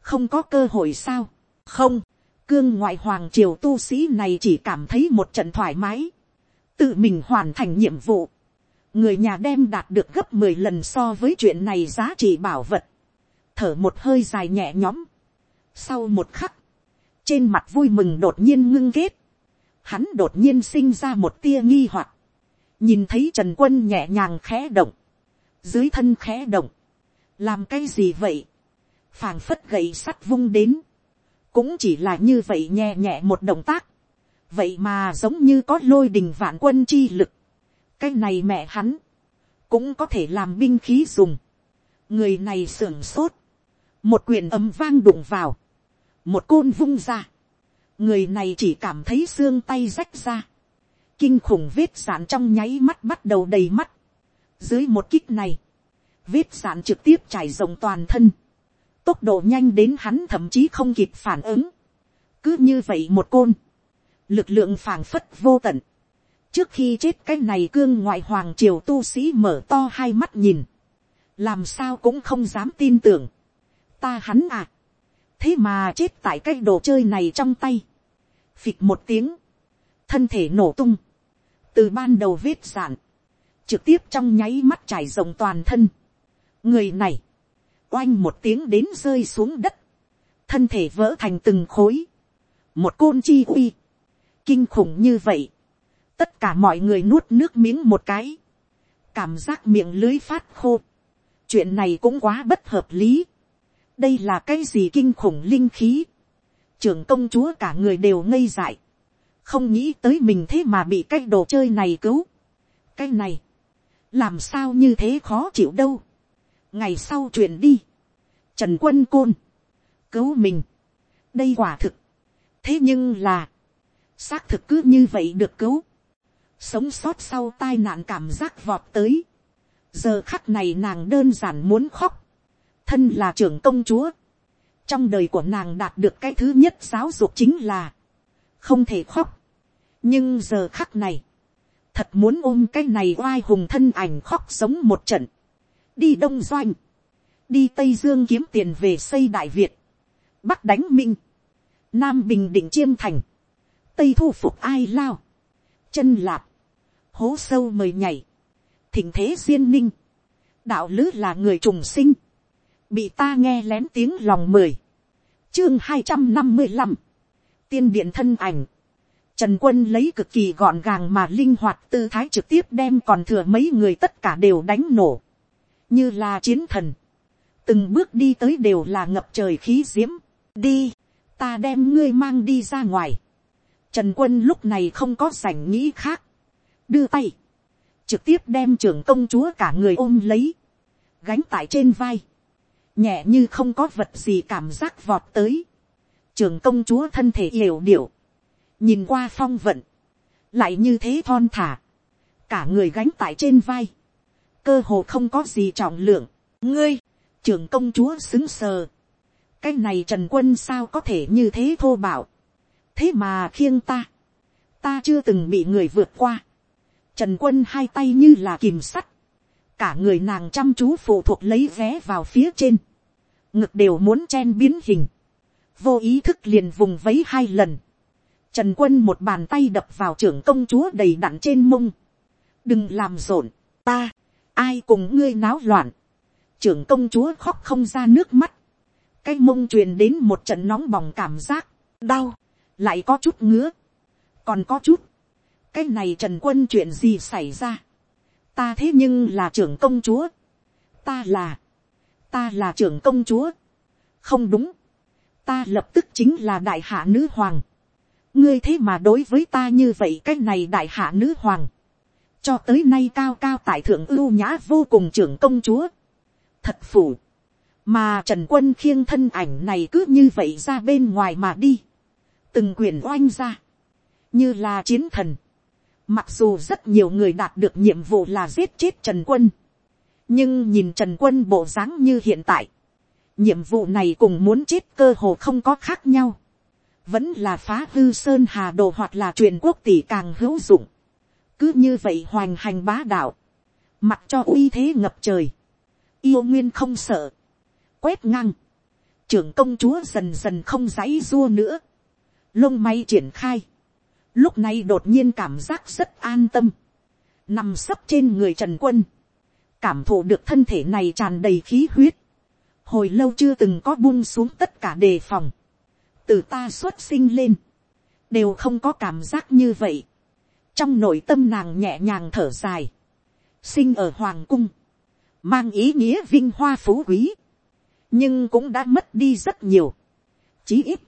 S1: không có cơ hội sao, không, cương ngoại hoàng triều tu sĩ này chỉ cảm thấy một trận thoải mái, tự mình hoàn thành nhiệm vụ, người nhà đem đạt được gấp mười lần so với chuyện này giá trị bảo vật, thở một hơi dài nhẹ nhõm, sau một khắc, trên mặt vui mừng đột nhiên ngưng kết, hắn đột nhiên sinh ra một tia nghi hoặc, nhìn thấy trần quân nhẹ nhàng khẽ động, dưới thân khẽ động, làm cái gì vậy, phảng phất gậy sắt vung đến, cũng chỉ là như vậy nhẹ nhẹ một động tác, vậy mà giống như có lôi đình vạn quân chi lực, cái này mẹ hắn, cũng có thể làm binh khí dùng, người này sưởng sốt, một quyền ấm vang đụng vào, một côn vung ra, người này chỉ cảm thấy xương tay rách ra, kinh khủng vết sạn trong nháy mắt bắt đầu đầy mắt, dưới một kích này, vết sạn trực tiếp trải rộng toàn thân, tốc độ nhanh đến hắn thậm chí không kịp phản ứng, cứ như vậy một côn, lực lượng phảng phất vô tận, trước khi chết cái này cương ngoại hoàng triều tu sĩ mở to hai mắt nhìn, làm sao cũng không dám tin tưởng, ta hắn à, thế mà chết tại cái đồ chơi này trong tay, phịch một tiếng, thân thể nổ tung, từ ban đầu vết giản, trực tiếp trong nháy mắt trải rộng toàn thân. người này, oanh một tiếng đến rơi xuống đất, thân thể vỡ thành từng khối, một côn chi uy, kinh khủng như vậy, tất cả mọi người nuốt nước miếng một cái, cảm giác miệng lưới phát khô, chuyện này cũng quá bất hợp lý, đây là cái gì kinh khủng linh khí, trưởng công chúa cả người đều ngây dại, không nghĩ tới mình thế mà bị cái đồ chơi này cứu, cái này, làm sao như thế khó chịu đâu, ngày sau chuyện đi, trần quân côn, cứu mình, đây quả thực, thế nhưng là, xác thực cứ như vậy được cứu, sống sót sau tai nạn cảm giác vọt tới, giờ khắc này nàng đơn giản muốn khóc, thân là trưởng công chúa, trong đời của nàng đạt được cái thứ nhất giáo dục chính là, không thể khóc, nhưng giờ khắc này, thật muốn ôm cái này oai hùng thân ảnh khóc sống một trận, đi đông doanh, đi tây dương kiếm tiền về xây đại việt, bắc đánh minh, nam bình định chiêm thành, tây thu phục ai lao, chân lạp, hố sâu mời nhảy, thỉnh thế duyên ninh, đạo lứ là người trùng sinh, bị ta nghe lén tiếng lòng mời chương hai trăm năm mươi năm, tiên điện thân ảnh, trần quân lấy cực kỳ gọn gàng mà linh hoạt tư thái trực tiếp đem còn thừa mấy người tất cả đều đánh nổ, như là chiến thần, từng bước đi tới đều là ngập trời khí diễm, đi, ta đem ngươi mang đi ra ngoài, trần quân lúc này không có sảnh nghĩ khác, đưa tay, trực tiếp đem trưởng công chúa cả người ôm lấy, gánh tại trên vai, nhẹ như không có vật gì cảm giác vọt tới, trưởng công chúa thân thể yểu điệu, nhìn qua phong vận, lại như thế thon thả, cả người gánh tại trên vai, cơ hồ không có gì trọng lượng, ngươi, trưởng công chúa xứng sờ, cái này trần quân sao có thể như thế thô bảo, thế mà khiêng ta, ta chưa từng bị người vượt qua, trần quân hai tay như là kìm sắt, cả người nàng chăm chú phụ thuộc lấy vé vào phía trên, ngực đều muốn chen biến hình, vô ý thức liền vùng vấy hai lần, trần quân một bàn tay đập vào trưởng công chúa đầy đặn trên mông, đừng làm rộn, ta, ai cùng ngươi náo loạn, trưởng công chúa khóc không ra nước mắt, cái mông truyền đến một trận nóng bỏng cảm giác, đau, lại có chút ngứa, còn có chút, cái này trần quân chuyện gì xảy ra, ta thế nhưng là trưởng công chúa, ta là, ta là trưởng công chúa, không đúng, ta lập tức chính là đại hạ nữ hoàng, ngươi thế mà đối với ta như vậy cái này đại hạ nữ hoàng, cho tới nay cao cao tại thượng ưu nhã vô cùng trưởng công chúa, thật phủ, mà trần quân khiêng thân ảnh này cứ như vậy ra bên ngoài mà đi, từng quyền oanh ra, như là chiến thần, mặc dù rất nhiều người đạt được nhiệm vụ là giết chết trần quân, nhưng nhìn trần quân bộ dáng như hiện tại, nhiệm vụ này cùng muốn chết cơ hồ không có khác nhau, vẫn là phá hư sơn hà đồ hoặc là truyền quốc tỷ càng hữu dụng, cứ như vậy hoành hành bá đạo, mặc cho uy thế ngập trời, yêu nguyên không sợ, quét ngang, trưởng công chúa dần dần không dãy dua nữa, lông may triển khai, lúc này đột nhiên cảm giác rất an tâm, nằm sấp trên người trần quân, cảm thụ được thân thể này tràn đầy khí huyết, hồi lâu chưa từng có buông xuống tất cả đề phòng, từ ta xuất sinh lên, đều không có cảm giác như vậy, trong nội tâm nàng nhẹ nhàng thở dài, sinh ở hoàng cung, mang ý nghĩa vinh hoa phú quý, nhưng cũng đã mất đi rất nhiều. Chí ít,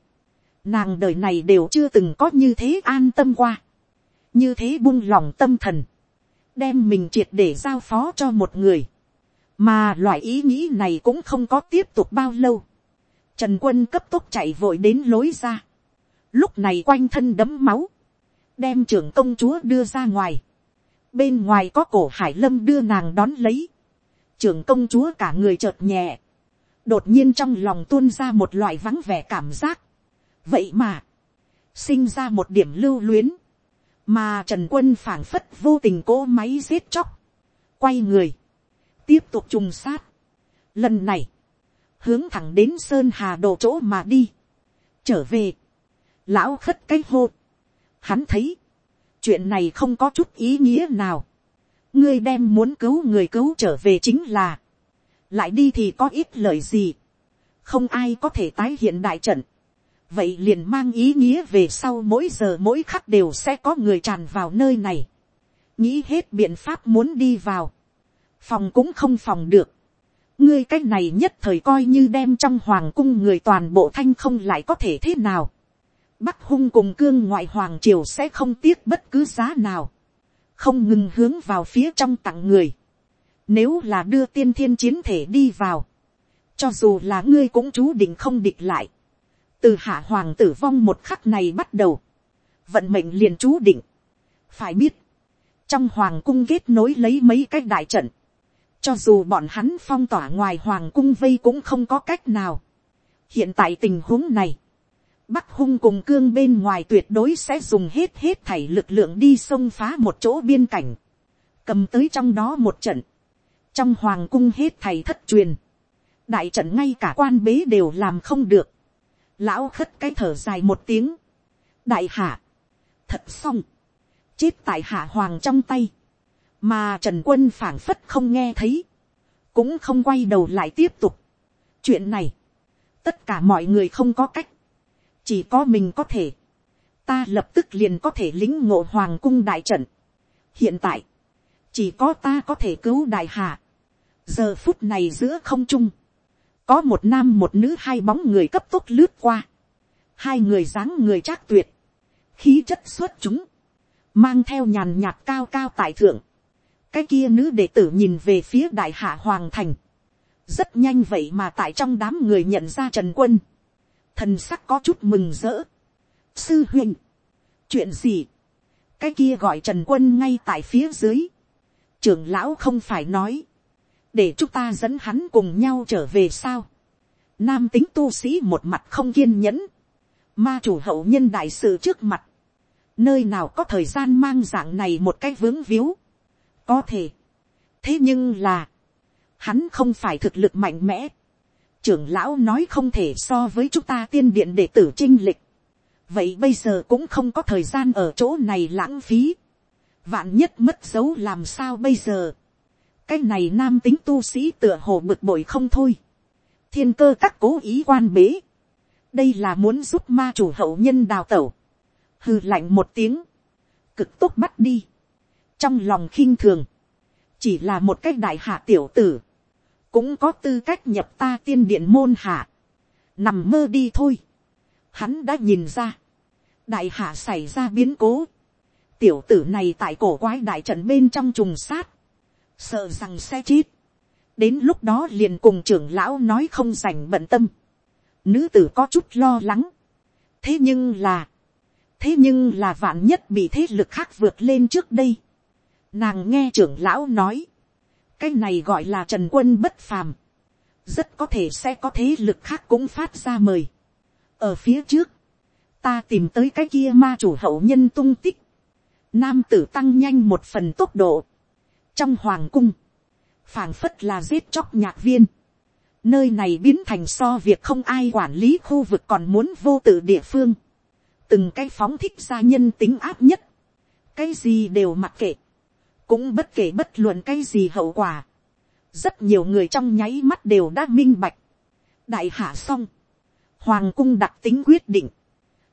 S1: nàng đời này đều chưa từng có như thế an tâm qua, như thế buông lòng tâm thần, đem mình triệt để giao phó cho một người, mà loại ý nghĩ này cũng không có tiếp tục bao lâu. Trần quân cấp tốc chạy vội đến lối ra, lúc này quanh thân đấm máu, đem trưởng công chúa đưa ra ngoài, bên ngoài có cổ hải lâm đưa nàng đón lấy, trưởng công chúa cả người chợt nhẹ, đột nhiên trong lòng tuôn ra một loại vắng vẻ cảm giác, vậy mà, sinh ra một điểm lưu luyến, mà trần quân phảng phất vô tình cố máy giết chóc, quay người, tiếp tục trùng sát, lần này, hướng thẳng đến sơn hà đồ chỗ mà đi, trở về, lão khất cái hô, hắn thấy, chuyện này không có chút ý nghĩa nào, ngươi đem muốn cứu người cứu trở về chính là, lại đi thì có ít lời gì, không ai có thể tái hiện đại trận, vậy liền mang ý nghĩa về sau mỗi giờ mỗi khắc đều sẽ có người tràn vào nơi này, nghĩ hết biện pháp muốn đi vào, phòng cũng không phòng được, ngươi cái này nhất thời coi như đem trong hoàng cung người toàn bộ thanh không lại có thể thế nào, bắc hung cùng cương ngoại hoàng triều sẽ không tiếc bất cứ giá nào, không ngừng hướng vào phía trong tặng người, nếu là đưa tiên thiên chiến thể đi vào, cho dù là ngươi cũng chú định không địch lại, từ hạ hoàng tử vong một khắc này bắt đầu, vận mệnh liền chú định. phải biết, trong hoàng cung kết nối lấy mấy cái đại trận, cho dù bọn hắn phong tỏa ngoài hoàng cung vây cũng không có cách nào. hiện tại tình huống này, bắc hung cùng cương bên ngoài tuyệt đối sẽ dùng hết hết thảy lực lượng đi xông phá một chỗ biên cảnh, cầm tới trong đó một trận, trong hoàng cung hết thảy thất truyền, đại trận ngay cả quan bế đều làm không được, lão khất cái thở dài một tiếng, đại hạ, thật xong, chết tại hạ hoàng trong tay, mà trần quân phảng phất không nghe thấy, cũng không quay đầu lại tiếp tục. chuyện này, tất cả mọi người không có cách, chỉ có mình có thể, ta lập tức liền có thể lính ngộ hoàng cung đại trận. hiện tại, chỉ có ta có thể cứu đại hạ. giờ phút này giữa không trung, có một nam một nữ hai bóng người cấp tốc lướt qua, hai người dáng người trác tuyệt, khí chất xuất chúng, mang theo nhàn nhạt cao cao tại thượng, cái kia nữ đệ tử nhìn về phía đại hạ hoàng thành, rất nhanh vậy mà tại trong đám người nhận ra trần quân, thần sắc có chút mừng rỡ, sư huynh, chuyện gì, cái kia gọi trần quân ngay tại phía dưới, trưởng lão không phải nói, để chúng ta dẫn hắn cùng nhau trở về sao. nam tính tu sĩ một mặt không kiên nhẫn, ma chủ hậu nhân đại sự trước mặt, nơi nào có thời gian mang dạng này một cái vướng víu, có thể, thế nhưng là, hắn không phải thực lực mạnh mẽ, trưởng lão nói không thể so với chúng ta tiên điện đệ tử trinh lịch, vậy bây giờ cũng không có thời gian ở chỗ này lãng phí, vạn nhất mất dấu làm sao bây giờ, cái này nam tính tu sĩ tựa hồ bực bội không thôi, thiên cơ các cố ý quan bế, đây là muốn giúp ma chủ hậu nhân đào tẩu, hư lạnh một tiếng, cực tốt bắt đi, trong lòng khinh thường, chỉ là một cách đại hạ tiểu tử, cũng có tư cách nhập ta tiên điện môn hạ, nằm mơ đi thôi, hắn đã nhìn ra, đại hạ xảy ra biến cố, tiểu tử này tại cổ quái đại trận bên trong trùng sát, sợ rằng sẽ chết, đến lúc đó liền cùng trưởng lão nói không dành bận tâm, nữ tử có chút lo lắng, thế nhưng là, thế nhưng là vạn nhất bị thế lực khác vượt lên trước đây, nàng nghe trưởng lão nói, cái này gọi là trần quân bất phàm, rất có thể sẽ có thế lực khác cũng phát ra mời. ở phía trước, ta tìm tới cái kia ma chủ hậu nhân tung tích, nam tử tăng nhanh một phần tốc độ, trong hoàng cung, phảng phất là giết chóc nhạc viên, nơi này biến thành so việc không ai quản lý khu vực còn muốn vô tự địa phương, từng cái phóng thích ra nhân tính áp nhất, cái gì đều mặc kệ, cũng bất kể bất luận cái gì hậu quả, rất nhiều người trong nháy mắt đều đã minh bạch, đại hạ xong, hoàng cung đặc tính quyết định,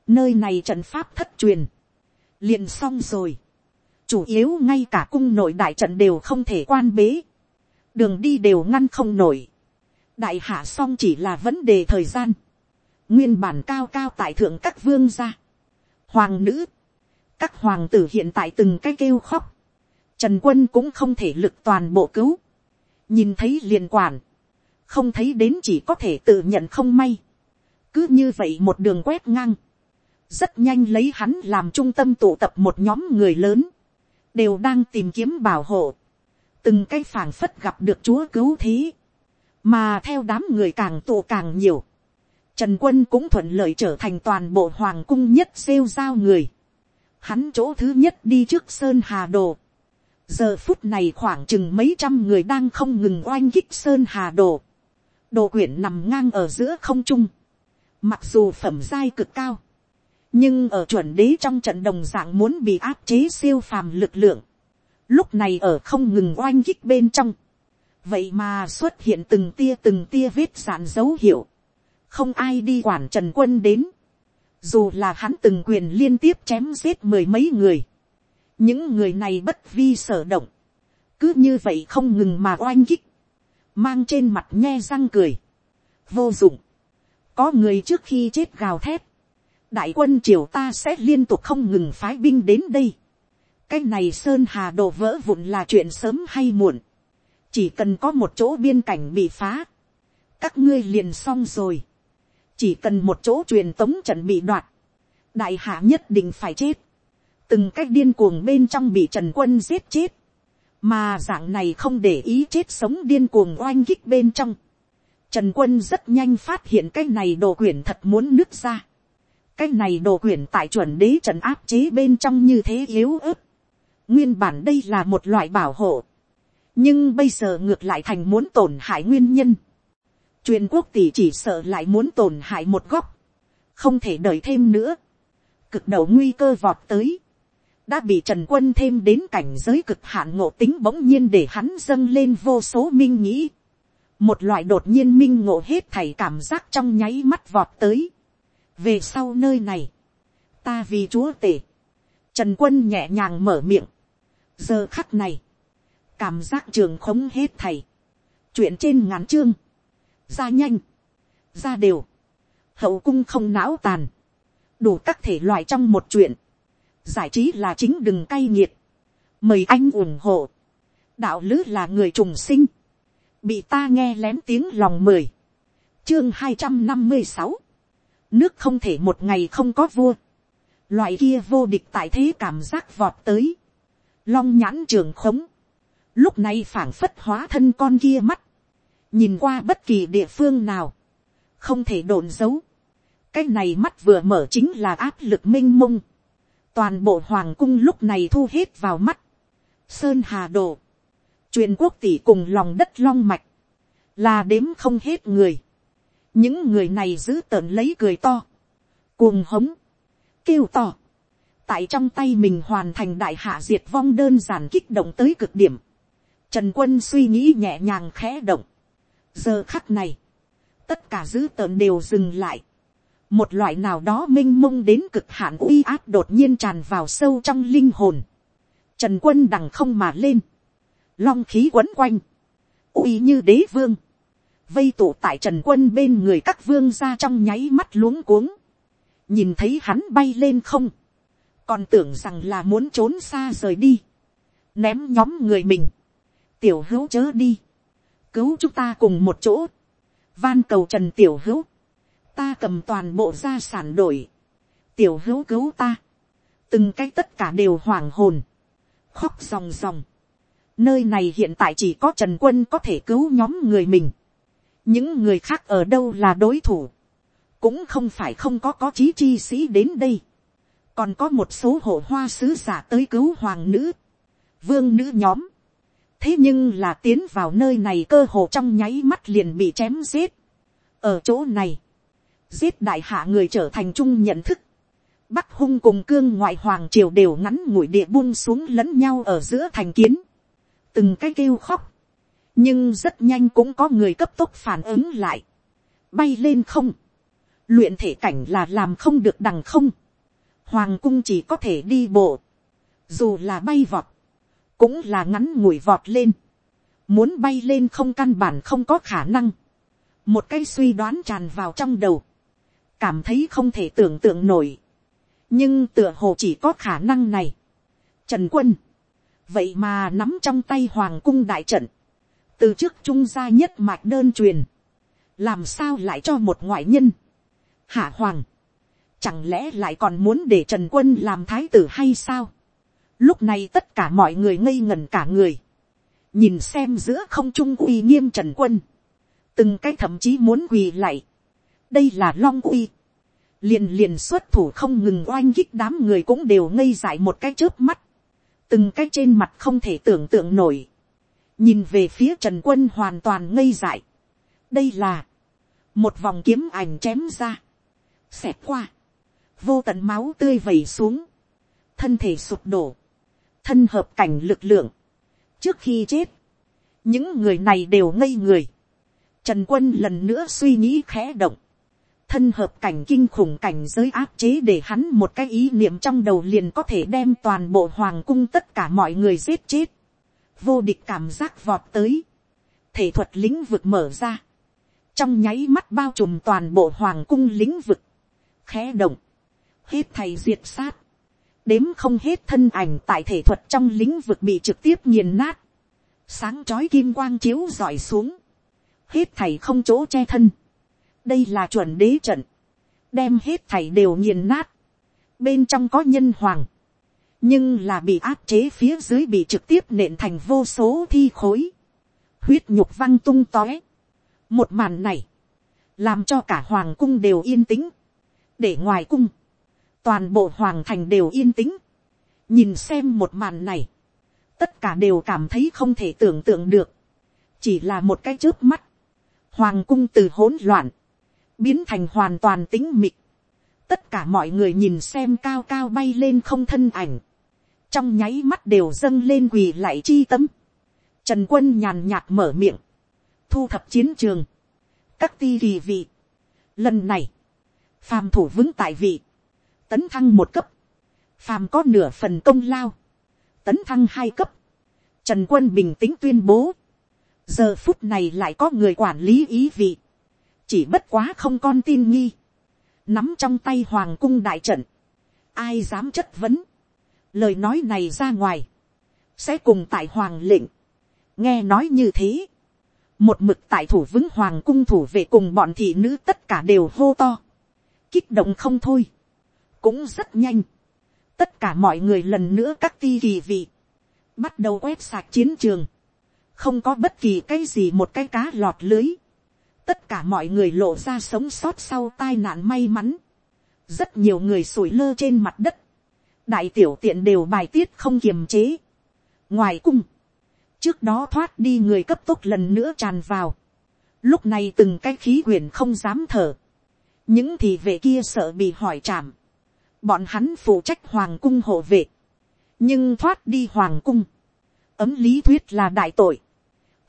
S1: nơi này trận pháp thất truyền, liền xong rồi, chủ yếu ngay cả cung nội đại trận đều không thể quan bế, đường đi đều ngăn không nổi, đại hạ xong chỉ là vấn đề thời gian, nguyên bản cao cao tại thượng các vương gia, hoàng nữ, các hoàng tử hiện tại từng cái kêu khóc, trần quân cũng không thể lực toàn bộ cứu, nhìn thấy liền quản, không thấy đến chỉ có thể tự nhận không may, cứ như vậy một đường quét ngang, rất nhanh lấy hắn làm trung tâm tụ tập một nhóm người lớn, đều đang tìm kiếm bảo hộ, từng cái phảng phất gặp được chúa cứu thí. Mà theo đám người càng tụ càng nhiều, trần quân cũng thuận lợi trở thành toàn bộ hoàng cung nhất rêu giao người, hắn chỗ thứ nhất đi trước sơn hà đồ, giờ phút này khoảng chừng mấy trăm người đang không ngừng oanh kích sơn hà đồ, đồ quyển nằm ngang ở giữa không trung, mặc dù phẩm giai cực cao, nhưng ở chuẩn đế trong trận đồng dạng muốn bị áp chế siêu phàm lực lượng, lúc này ở không ngừng oanh kích bên trong, vậy mà xuất hiện từng tia từng tia vết sạn dấu hiệu, không ai đi quản trần quân đến, dù là hắn từng quyền liên tiếp chém giết mười mấy người, những người này bất vi sở động, cứ như vậy không ngừng mà oanh kích, mang trên mặt nhe răng cười, vô dụng, có người trước khi chết gào thét, đại quân triều ta sẽ liên tục không ngừng phái binh đến đây, cái này sơn hà đổ vỡ vụn là chuyện sớm hay muộn, chỉ cần có một chỗ biên cảnh bị phá, các ngươi liền xong rồi, chỉ cần một chỗ truyền tống trận bị đoạt, đại hạ nhất định phải chết, từng cách điên cuồng bên trong bị trần quân giết chết, mà dạng này không để ý chết sống điên cuồng oanh kích bên trong. Trần quân rất nhanh phát hiện cái này đồ quyển thật muốn nứt ra. cái này đồ quyển tại chuẩn đế trần áp chế bên trong như thế yếu ớt. nguyên bản đây là một loại bảo hộ. nhưng bây giờ ngược lại thành muốn tổn hại nguyên nhân. truyền quốc tỷ chỉ sợ lại muốn tổn hại một góc. không thể đợi thêm nữa. cực đầu nguy cơ vọt tới đã bị trần quân thêm đến cảnh giới cực hạn ngộ tính bỗng nhiên để hắn dâng lên vô số minh nghĩ. một loại đột nhiên minh ngộ hết thảy cảm giác trong nháy mắt vọt tới. về sau nơi này, ta vì chúa tể, trần quân nhẹ nhàng mở miệng. giờ khắc này, cảm giác trường khống hết thảy. chuyện trên ngắn chương, ra nhanh, ra đều, hậu cung không não tàn, đủ các thể loại trong một chuyện giải trí là chính đừng cay nghiệt, mời anh ủng hộ, đạo lứ là người trùng sinh, bị ta nghe lén tiếng lòng mời chương hai trăm năm mươi sáu, nước không thể một ngày không có vua, loại kia vô địch tại thế cảm giác vọt tới, long nhãn trường khống, lúc này phảng phất hóa thân con kia mắt, nhìn qua bất kỳ địa phương nào, không thể đồn giấu, cái này mắt vừa mở chính là áp lực m i n h mông, toàn bộ hoàng cung lúc này thu hết vào mắt, sơn hà đồ, truyền quốc tỷ cùng lòng đất long mạch, là đếm không hết người, những người này giữ tợn lấy cười to, cuồng hống, kêu to, tại trong tay mình hoàn thành đại hạ diệt vong đơn giản kích động tới cực điểm, trần quân suy nghĩ nhẹ nhàng khẽ động, giờ khắc này, tất cả giữ tợn đều dừng lại, một loại nào đó m i n h mông đến cực hạn uy áp đột nhiên tràn vào sâu trong linh hồn, trần quân đằng không mà lên, long khí quấn quanh, uy như đế vương, vây tụ tại trần quân bên người các vương ra trong nháy mắt luống cuống, nhìn thấy hắn bay lên không, còn tưởng rằng là muốn trốn xa rời đi, ném nhóm người mình, tiểu hữu chớ đi, cứu chúng ta cùng một chỗ, van cầu trần tiểu hữu, ta cầm toàn bộ gia sản đổi, tiểu hữu cứu ta, từng cái tất cả đều hoảng hồn, khóc ròng ròng, nơi này hiện tại chỉ có trần quân có thể cứu nhóm người mình, những người khác ở đâu là đối thủ, cũng không phải không có có chí chi sĩ đến đây, còn có một số hộ hoa sứ giả tới cứu hoàng nữ, vương nữ nhóm, thế nhưng là tiến vào nơi này cơ hồ trong nháy mắt liền bị chém giết. ở chỗ này, giết đại hạ người trở thành chung nhận thức. Bắc hung cùng cương ngoại hoàng triều đều ngắn ngủi địa buông xuống lẫn nhau ở giữa thành kiến. Từng cái kêu khóc. Nhưng rất nhanh cũng có người cấp tốc phản ứng lại. Bay lên không. Luyện thể cảnh là làm không được đằng không. Hoàng cung chỉ có thể đi bộ. Dù là bay vọt. Cũng là ngắn ngủi vọt lên. Muốn bay lên không căn bản không có khả năng. Một cái suy đoán tràn vào trong đầu cảm thấy không thể tưởng tượng nổi. nhưng tựa hồ chỉ có khả năng này. trần quân, vậy mà nắm trong tay hoàng cung đại trận, từ trước trung gia nhất mạch đơn truyền, làm sao lại cho một ngoại nhân, hạ hoàng, chẳng lẽ lại còn muốn để trần quân làm thái tử hay sao. lúc này tất cả mọi người ngây ngẩn cả người, nhìn xem giữa không trung uy nghiêm trần quân, từng cái thậm chí muốn quỳ lại, đây là long uy, liền liền xuất thủ không ngừng oanh kích đám người cũng đều ngây dại một cái chớp mắt, từng cái trên mặt không thể tưởng tượng nổi, nhìn về phía trần quân hoàn toàn ngây dại, đây là, một vòng kiếm ảnh chém ra, xẹt qua, vô tận máu tươi vẩy xuống, thân thể sụp đổ, thân hợp cảnh lực lượng, trước khi chết, những người này đều ngây người, trần quân lần nữa suy nghĩ khẽ động, thân hợp cảnh kinh khủng cảnh giới áp chế để hắn một cái ý niệm trong đầu liền có thể đem toàn bộ hoàng cung tất cả mọi người giết chết. Vô địch cảm giác vọt tới. Thể thuật lĩnh vực mở ra. Trong nháy mắt bao trùm toàn bộ hoàng cung lĩnh vực. Khẽ động. Hết thầy diệt sát. Đếm không hết thân ảnh tại thể thuật trong lĩnh vực bị trực tiếp nghiền nát. Sáng chói kim quang chiếu dọi xuống. Hết thầy không chỗ che thân đây là chuẩn đế trận, đem hết thảy đều nghiền nát, bên trong có nhân hoàng, nhưng là bị áp chế phía dưới bị trực tiếp nện thành vô số thi khối, huyết nhục văng tung tóe. một màn này, làm cho cả hoàng cung đều yên tĩnh, để ngoài cung, toàn bộ hoàng thành đều yên tĩnh, nhìn xem một màn này, tất cả đều cảm thấy không thể tưởng tượng được, chỉ là một cái trước mắt, hoàng cung từ hỗn loạn, biến thành hoàn toàn tính mịt. Tất cả mọi người nhìn xem cao cao bay lên không thân ảnh. Trong nháy mắt đều dâng lên quỳ lại chi tâm. Trần quân nhàn nhạt mở miệng. Thu thập chiến trường. Các ti kỳ vị. Lần này. Phàm thủ vững tại vị. Tấn thăng một cấp. Phàm có nửa phần công lao. Tấn thăng hai cấp. Trần quân bình tĩnh tuyên bố. Giờ phút này lại có người quản lý ý vị chỉ bất quá không con tin nghi, nắm trong tay hoàng cung đại trận, ai dám chất vấn, lời nói này ra ngoài, sẽ cùng tại hoàng lệnh, nghe nói như thế, một mực tại thủ vững hoàng cung thủ về cùng bọn thị nữ tất cả đều hô to, kích động không thôi, cũng rất nhanh, tất cả mọi người lần nữa các ti kỳ vị, bắt đầu quét sạc chiến trường, không có bất kỳ cái gì một cái cá lọt lưới, tất cả mọi người lộ ra sống sót sau tai nạn may mắn, rất nhiều người sủi lơ trên mặt đất, đại tiểu tiện đều bài tiết không kiềm chế. ngoài cung, trước đó thoát đi người cấp tốc lần nữa tràn vào, lúc này từng cái khí quyển không dám thở, những thì vệ kia sợ bị hỏi chạm, bọn hắn phụ trách hoàng cung hộ vệ, nhưng thoát đi hoàng cung, ấm lý thuyết là đại tội,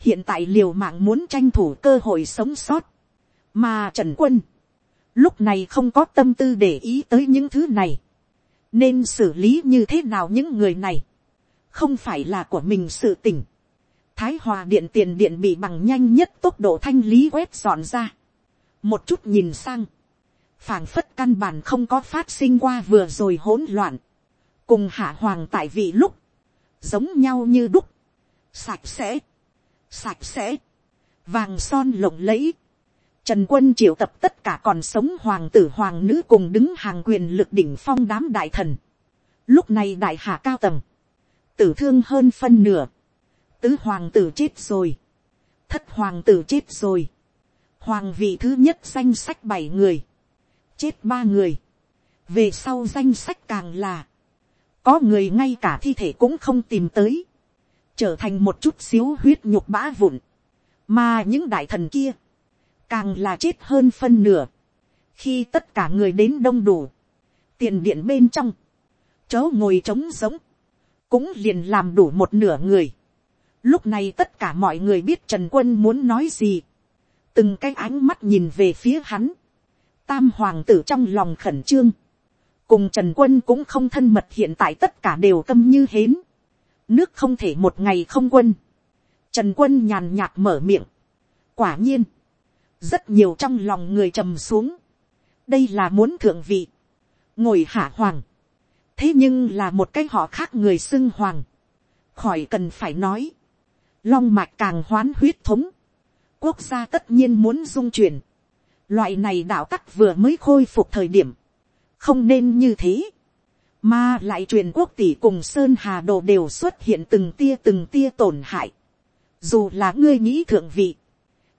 S1: hiện tại liều mạng muốn tranh thủ cơ hội sống sót, mà trần quân, lúc này không có tâm tư để ý tới những thứ này, nên xử lý như thế nào những người này, không phải là của mình sự tình. Thái hòa điện tiền điện bị bằng nhanh nhất tốc độ thanh lý quét dọn ra. một chút nhìn sang, phảng phất căn bản không có phát sinh qua vừa rồi hỗn loạn, cùng hạ hoàng tại vị lúc, giống nhau như đúc, sạch sẽ, sạch sẽ, vàng son lộng lẫy, Trần quân triệu tập tất cả còn sống hoàng tử hoàng nữ cùng đứng hàng quyền lực đỉnh phong đám đại thần. Lúc này đại hạ cao tầng. Tử thương hơn phân nửa. Tứ hoàng tử chết rồi. Thất hoàng tử chết rồi. Hoàng vị thứ nhất danh sách bảy người. Chết ba người. Về sau danh sách càng là. Có người ngay cả thi thể cũng không tìm tới. Trở thành một chút xíu huyết nhục bã vụn. Mà những đại thần kia càng là chết hơn phân nửa, khi tất cả người đến đông đủ, tiền điện bên trong, chớ ngồi trống sống, cũng liền làm đủ một nửa người. Lúc này tất cả mọi người biết Trần Quân muốn nói gì. Từng cái ánh mắt nhìn về phía hắn. Tam hoàng tử trong lòng khẩn trương. Cùng Trần Quân cũng không thân mật hiện tại tất cả đều câm như hến. Nước không thể một ngày không quân. Trần Quân nhàn nhạt mở miệng. Quả nhiên rất nhiều trong lòng người trầm xuống, đây là muốn thượng vị, ngồi hạ hoàng, thế nhưng là một cái họ khác người xưng hoàng, khỏi cần phải nói, long mạch càng hoán huyết thống, quốc gia tất nhiên muốn dung chuyển, loại này đạo tắc vừa mới khôi phục thời điểm, không nên như thế, mà lại truyền quốc tỷ cùng sơn hà đồ đều xuất hiện từng tia từng tia tổn hại, dù là ngươi nghĩ thượng vị,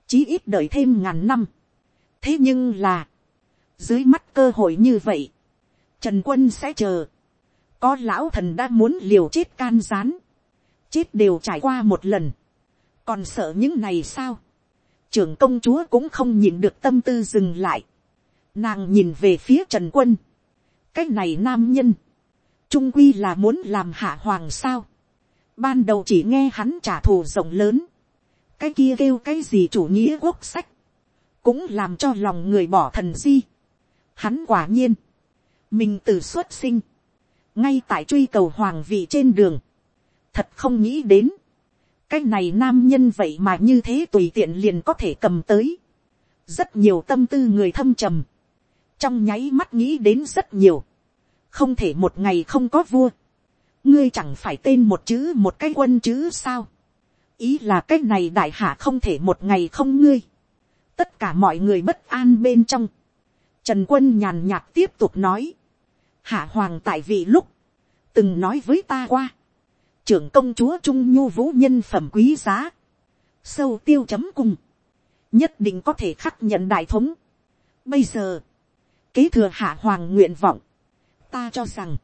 S1: chí ít đợi thêm ngàn năm. thế nhưng là, dưới mắt cơ hội như vậy, trần quân sẽ chờ. có lão thần đã muốn liều chết can gián, chết đều trải qua một lần, còn sợ những này sao. trưởng công chúa cũng không nhìn được tâm tư dừng lại. nàng nhìn về phía trần quân. cái này nam nhân, trung quy là muốn làm hạ hoàng sao. ban đầu chỉ nghe hắn trả thù rộng lớn, cái kia kêu cái gì chủ nghĩa quốc sách, cũng làm cho lòng người bỏ thần di. Hắn quả nhiên, mình từ xuất sinh, ngay tại truy cầu hoàng vị trên đường, thật không nghĩ đến, cái này nam nhân vậy mà như thế tùy tiện liền có thể cầm tới, rất nhiều tâm tư người thâm trầm, trong nháy mắt nghĩ đến rất nhiều, không thể một ngày không có vua, ngươi chẳng phải tên một chữ một cái quân chữ sao, ý là cái này đại hạ không thể một ngày không ngươi. tất cả mọi người bất an bên trong. trần quân nhàn nhạt tiếp tục nói. hạ hoàng tại vị lúc, từng nói với ta qua. trưởng công chúa trung nhu vũ nhân phẩm quý giá. sâu tiêu chấm cung. nhất định có thể khắc nhận đại thống. bây giờ, kế thừa hạ hoàng nguyện vọng ta cho rằng,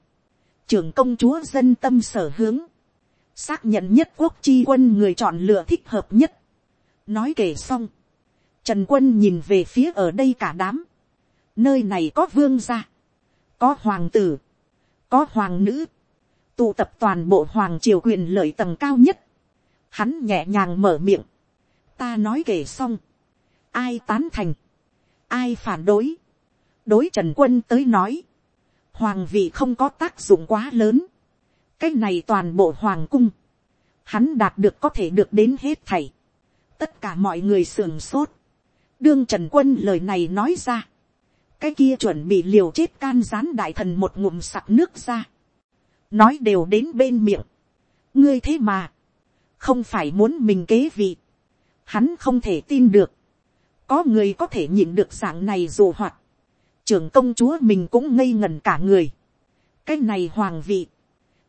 S1: trưởng công chúa dân tâm sở hướng xác nhận nhất quốc chi quân người chọn lựa thích hợp nhất. nói kể xong, trần quân nhìn về phía ở đây cả đám, nơi này có vương gia, có hoàng tử, có hoàng nữ, tụ tập toàn bộ hoàng triều quyền lợi tầng cao nhất, hắn nhẹ nhàng mở miệng, ta nói kể xong, ai tán thành, ai phản đối, đối trần quân tới nói, hoàng vị không có tác dụng quá lớn, cái này toàn bộ hoàng cung, hắn đạt được có thể được đến hết thảy, tất cả mọi người sườn sốt, đương trần quân lời này nói ra, cái kia chuẩn bị liều chết can gián đại thần một ngụm sặc nước ra, nói đều đến bên miệng, ngươi thế mà, không phải muốn mình kế vị, hắn không thể tin được, có người có thể nhịn được dạng này dù hoạt, trưởng công chúa mình cũng ngây ngần cả người, cái này hoàng vị,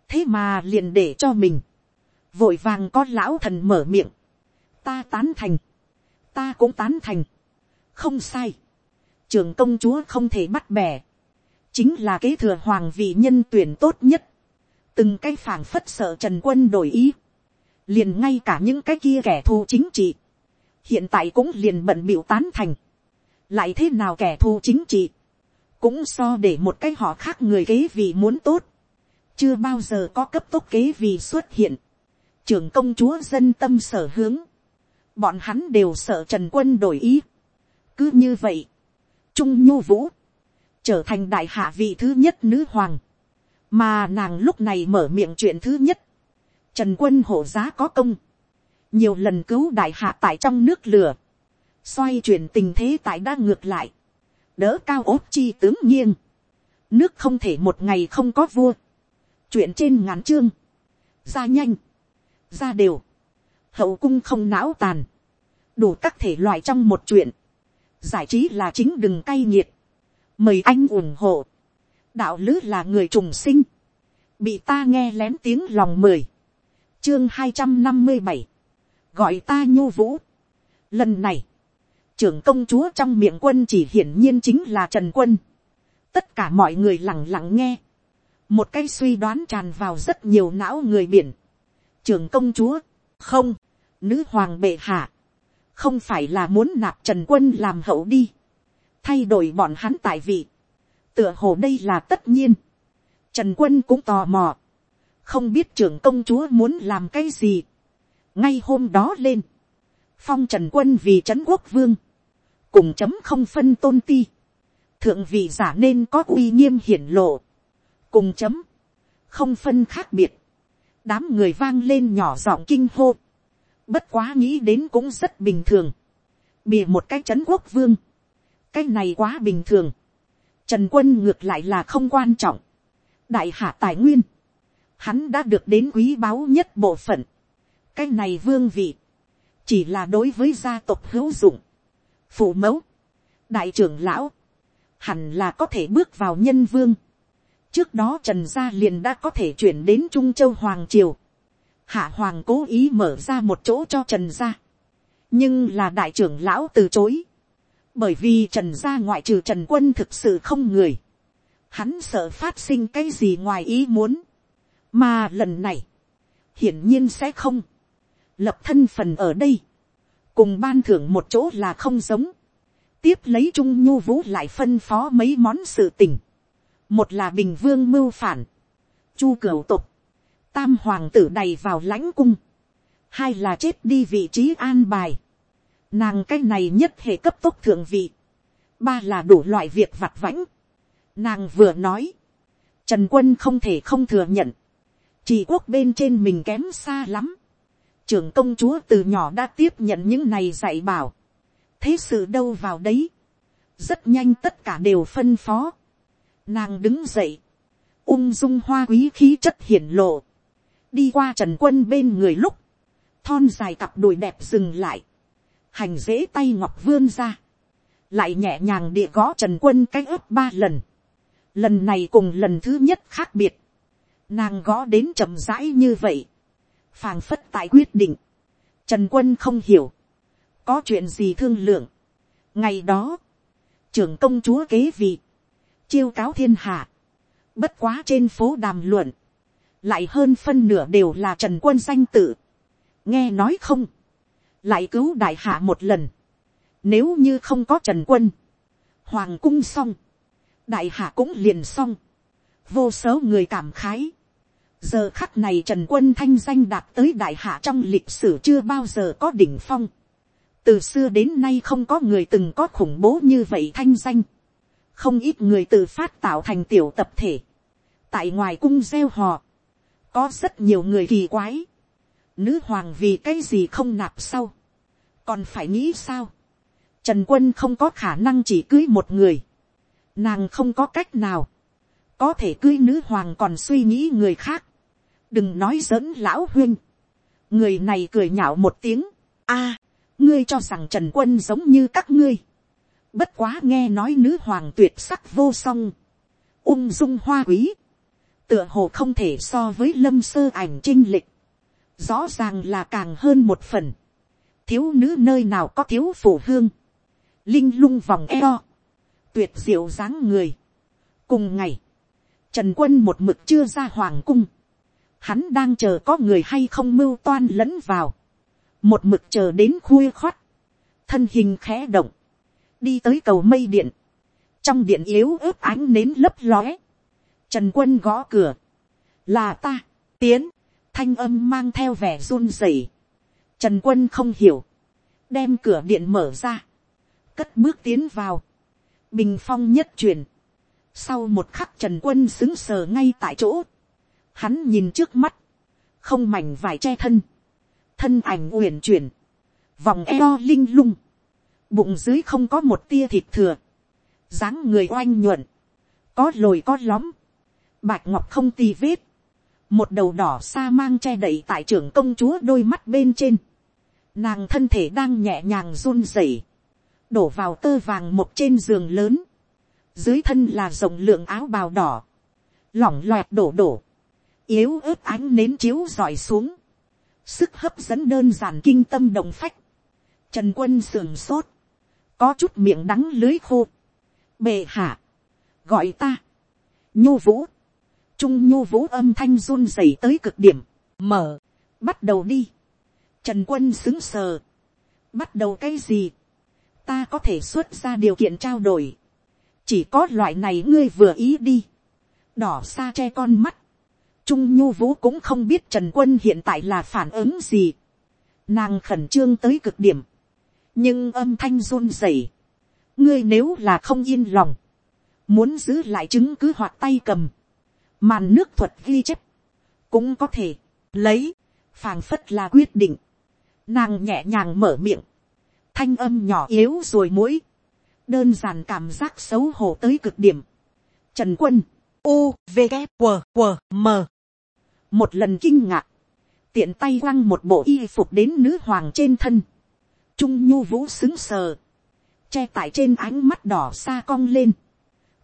S1: thế mà liền để cho mình, vội vàng có lão thần mở miệng, ta tán thành, ta cũng tán thành, không sai, trưởng công chúa không thể bắt bẻ, chính là kế thừa hoàng vị nhân tuyển tốt nhất, từng cái phảng phất sợ trần quân đổi ý, liền ngay cả những cái kia kẻ thù chính trị, hiện tại cũng liền bận biểu tán thành, lại thế nào kẻ thù chính trị, cũng so để một cái họ khác người kế vị muốn tốt, chưa bao giờ có cấp tốc kế vị xuất hiện, trưởng công chúa dân tâm sở hướng, bọn hắn đều sợ trần quân đổi ý, cứ như vậy, trung nhu vũ, trở thành đại hạ vị thứ nhất nữ hoàng, mà nàng lúc này mở miệng chuyện thứ nhất, trần quân hộ giá có công, nhiều lần cứu đại hạ tại trong nước lửa, xoay chuyển tình thế tại đã ngược lại, đỡ cao ốt chi tướng nghiêng, nước không thể một ngày không có vua, chuyện trên ngắn chương, ra nhanh, ra đều, hậu cung không não tàn, đủ các thể loại trong một chuyện, giải trí là chính đừng cay nghiệt, mời anh ủng hộ, đạo lứ là người trùng sinh, bị ta nghe lén tiếng lòng mời chương hai trăm năm mươi bảy, gọi ta nhu vũ. Lần này, trưởng công chúa trong miệng quân chỉ hiển nhiên chính là trần quân. tất cả mọi người lặng lặng nghe. một cái suy đoán tràn vào rất nhiều não người biển. trưởng công chúa, không, nữ hoàng bệ hạ, không phải là muốn nạp trần quân làm hậu đi, thay đổi bọn hắn tại vị, tựa hồ đây là tất nhiên, trần quân cũng tò mò, không biết trưởng công chúa muốn làm cái gì, ngay hôm đó lên, phong trần quân vì trấn quốc vương, cùng chấm không phân tôn ti, thượng vị giả nên có uy nghiêm hiển lộ, cùng chấm, không phân khác biệt, đám người vang lên nhỏ giọng kinh hô, bất quá nghĩ đến cũng rất bình thường, bìa một cái chấn quốc vương, cái này quá bình thường, trần quân ngược lại là không quan trọng, đại hạ tài nguyên, hắn đã được đến quý báu nhất bộ phận, cái này vương vị, chỉ là đối với gia tộc hữu dụng, phụ mẫu, đại trưởng lão, hẳn là có thể bước vào nhân vương. trước đó trần gia liền đã có thể chuyển đến trung châu hoàng triều, hạ hoàng cố ý mở ra một chỗ cho trần gia, nhưng là đại trưởng lão từ chối, bởi vì trần gia ngoại trừ trần quân thực sự không người, hắn sợ phát sinh cái gì ngoài ý muốn, mà lần này, hiển nhiên sẽ không, lập thân phần ở đây, cùng ban thưởng một chỗ là không giống, tiếp lấy trung nhu vũ lại phân phó mấy món sự tình, một là bình vương mưu phản, chu cửu tục, tam hoàng tử đầy vào lãnh cung, hai là chết đi vị trí an bài, nàng cái này nhất hệ cấp tốc thượng vị, ba là đủ loại việc vặt vãnh, nàng vừa nói, trần quân không thể không thừa nhận, chỉ quốc bên trên mình kém xa lắm, trưởng công chúa từ nhỏ đã tiếp nhận những này dạy bảo. thế sự đâu vào đấy. rất nhanh tất cả đều phân phó. nàng đứng dậy. ung dung hoa quý khí chất hiển lộ. đi qua trần quân bên người lúc. thon dài cặp đùi đẹp dừng lại. hành dễ tay ngọc vươn ra. lại nhẹ nhàng địa gõ trần quân cách ướp ba lần. lần này cùng lần thứ nhất khác biệt. nàng gõ đến chậm rãi như vậy phàng phất tại quyết định, trần quân không hiểu, có chuyện gì thương lượng. ngày đó, trưởng công chúa kế vị, chiêu cáo thiên hạ, bất quá trên phố đàm luận, lại hơn phân nửa đều là trần quân danh tự, nghe nói không, lại cứu đại hạ một lần, nếu như không có trần quân, hoàng cung xong, đại hạ cũng liền xong, vô số người cảm khái, giờ khắc này trần quân thanh danh đạt tới đại hạ trong lịch sử chưa bao giờ có đỉnh phong. từ xưa đến nay không có người từng có khủng bố như vậy thanh danh. không ít người tự phát tạo thành tiểu tập thể. tại ngoài cung gieo họ, có rất nhiều người kỳ quái. nữ hoàng vì cái gì không nạp sau. còn phải nghĩ sao. trần quân không có khả năng chỉ cưới một người. nàng không có cách nào có thể cưới nữ hoàng còn suy nghĩ người khác đừng nói giỡn lão huyên. người này cười nhạo một tiếng. a, ngươi cho rằng trần quân giống như các ngươi. bất quá nghe nói nữ hoàng tuyệt sắc vô song. ung dung hoa quý. tựa hồ không thể so với lâm sơ ảnh trinh lịch. rõ ràng là càng hơn một phần. thiếu nữ nơi nào có thiếu phổ hương, linh lung vòng eo, tuyệt diệu dáng người. cùng ngày, trần quân một mực chưa ra hoàng cung, hắn đang chờ có người hay không mưu toan lẫn vào, một mực chờ đến khuya khoắt, thân hình khẽ động, đi tới cầu mây điện, trong điện yếu ớt ánh nến lấp lóe, trần quân gõ cửa, là ta, tiến, thanh âm mang theo vẻ run rẩy, trần quân không hiểu, đem cửa điện mở ra, cất bước tiến vào, bình phong nhất truyền, sau một khắc trần quân xứng sờ ngay tại chỗ, hắn nhìn trước mắt, không mảnh vải che thân, thân ảnh uyển chuyển, vòng eo linh lung, bụng dưới không có một tia thịt thừa, dáng người oanh nhuận, có lồi có lõm, bạch ngọc không tì vết, một đầu đỏ xa mang che đậy tại trưởng công chúa đôi mắt bên trên, nàng thân thể đang nhẹ nhàng run rẩy, đổ vào tơ vàng một trên giường lớn, dưới thân là rộng lượng áo bào đỏ, lỏng loẹt đổ đổ, yếu ớt ánh nến chiếu rọi xuống, sức hấp dẫn đơn giản kinh tâm động phách, trần quân sườn sốt, có chút miệng đắng lưới khô, bề hạ, gọi ta, nhô vũ, trung nhô vũ âm thanh run rẩy tới cực điểm, mở, bắt đầu đi, trần quân xứng sờ, bắt đầu cái gì, ta có thể xuất ra điều kiện trao đổi, chỉ có loại này ngươi vừa ý đi, đỏ xa che con mắt, trung nhu vũ cũng không biết trần quân hiện tại là phản ứng gì, nàng khẩn trương tới cực điểm, nhưng âm thanh run rẩy, ngươi nếu là không yên lòng, muốn giữ lại chứng cứ hoặc tay cầm, màn nước thuật ghi chép, cũng có thể, lấy, phảng phất là quyết định, nàng nhẹ nhàng mở miệng, thanh âm nhỏ yếu rồi mũi, đơn giản cảm giác xấu hổ tới cực điểm. Trần quân, u, v, g, W, W, m một lần kinh ngạc, tiện tay quăng một bộ y phục đến nữ hoàng trên thân, trung nhu vũ xứng sờ, che tại trên ánh mắt đỏ xa cong lên,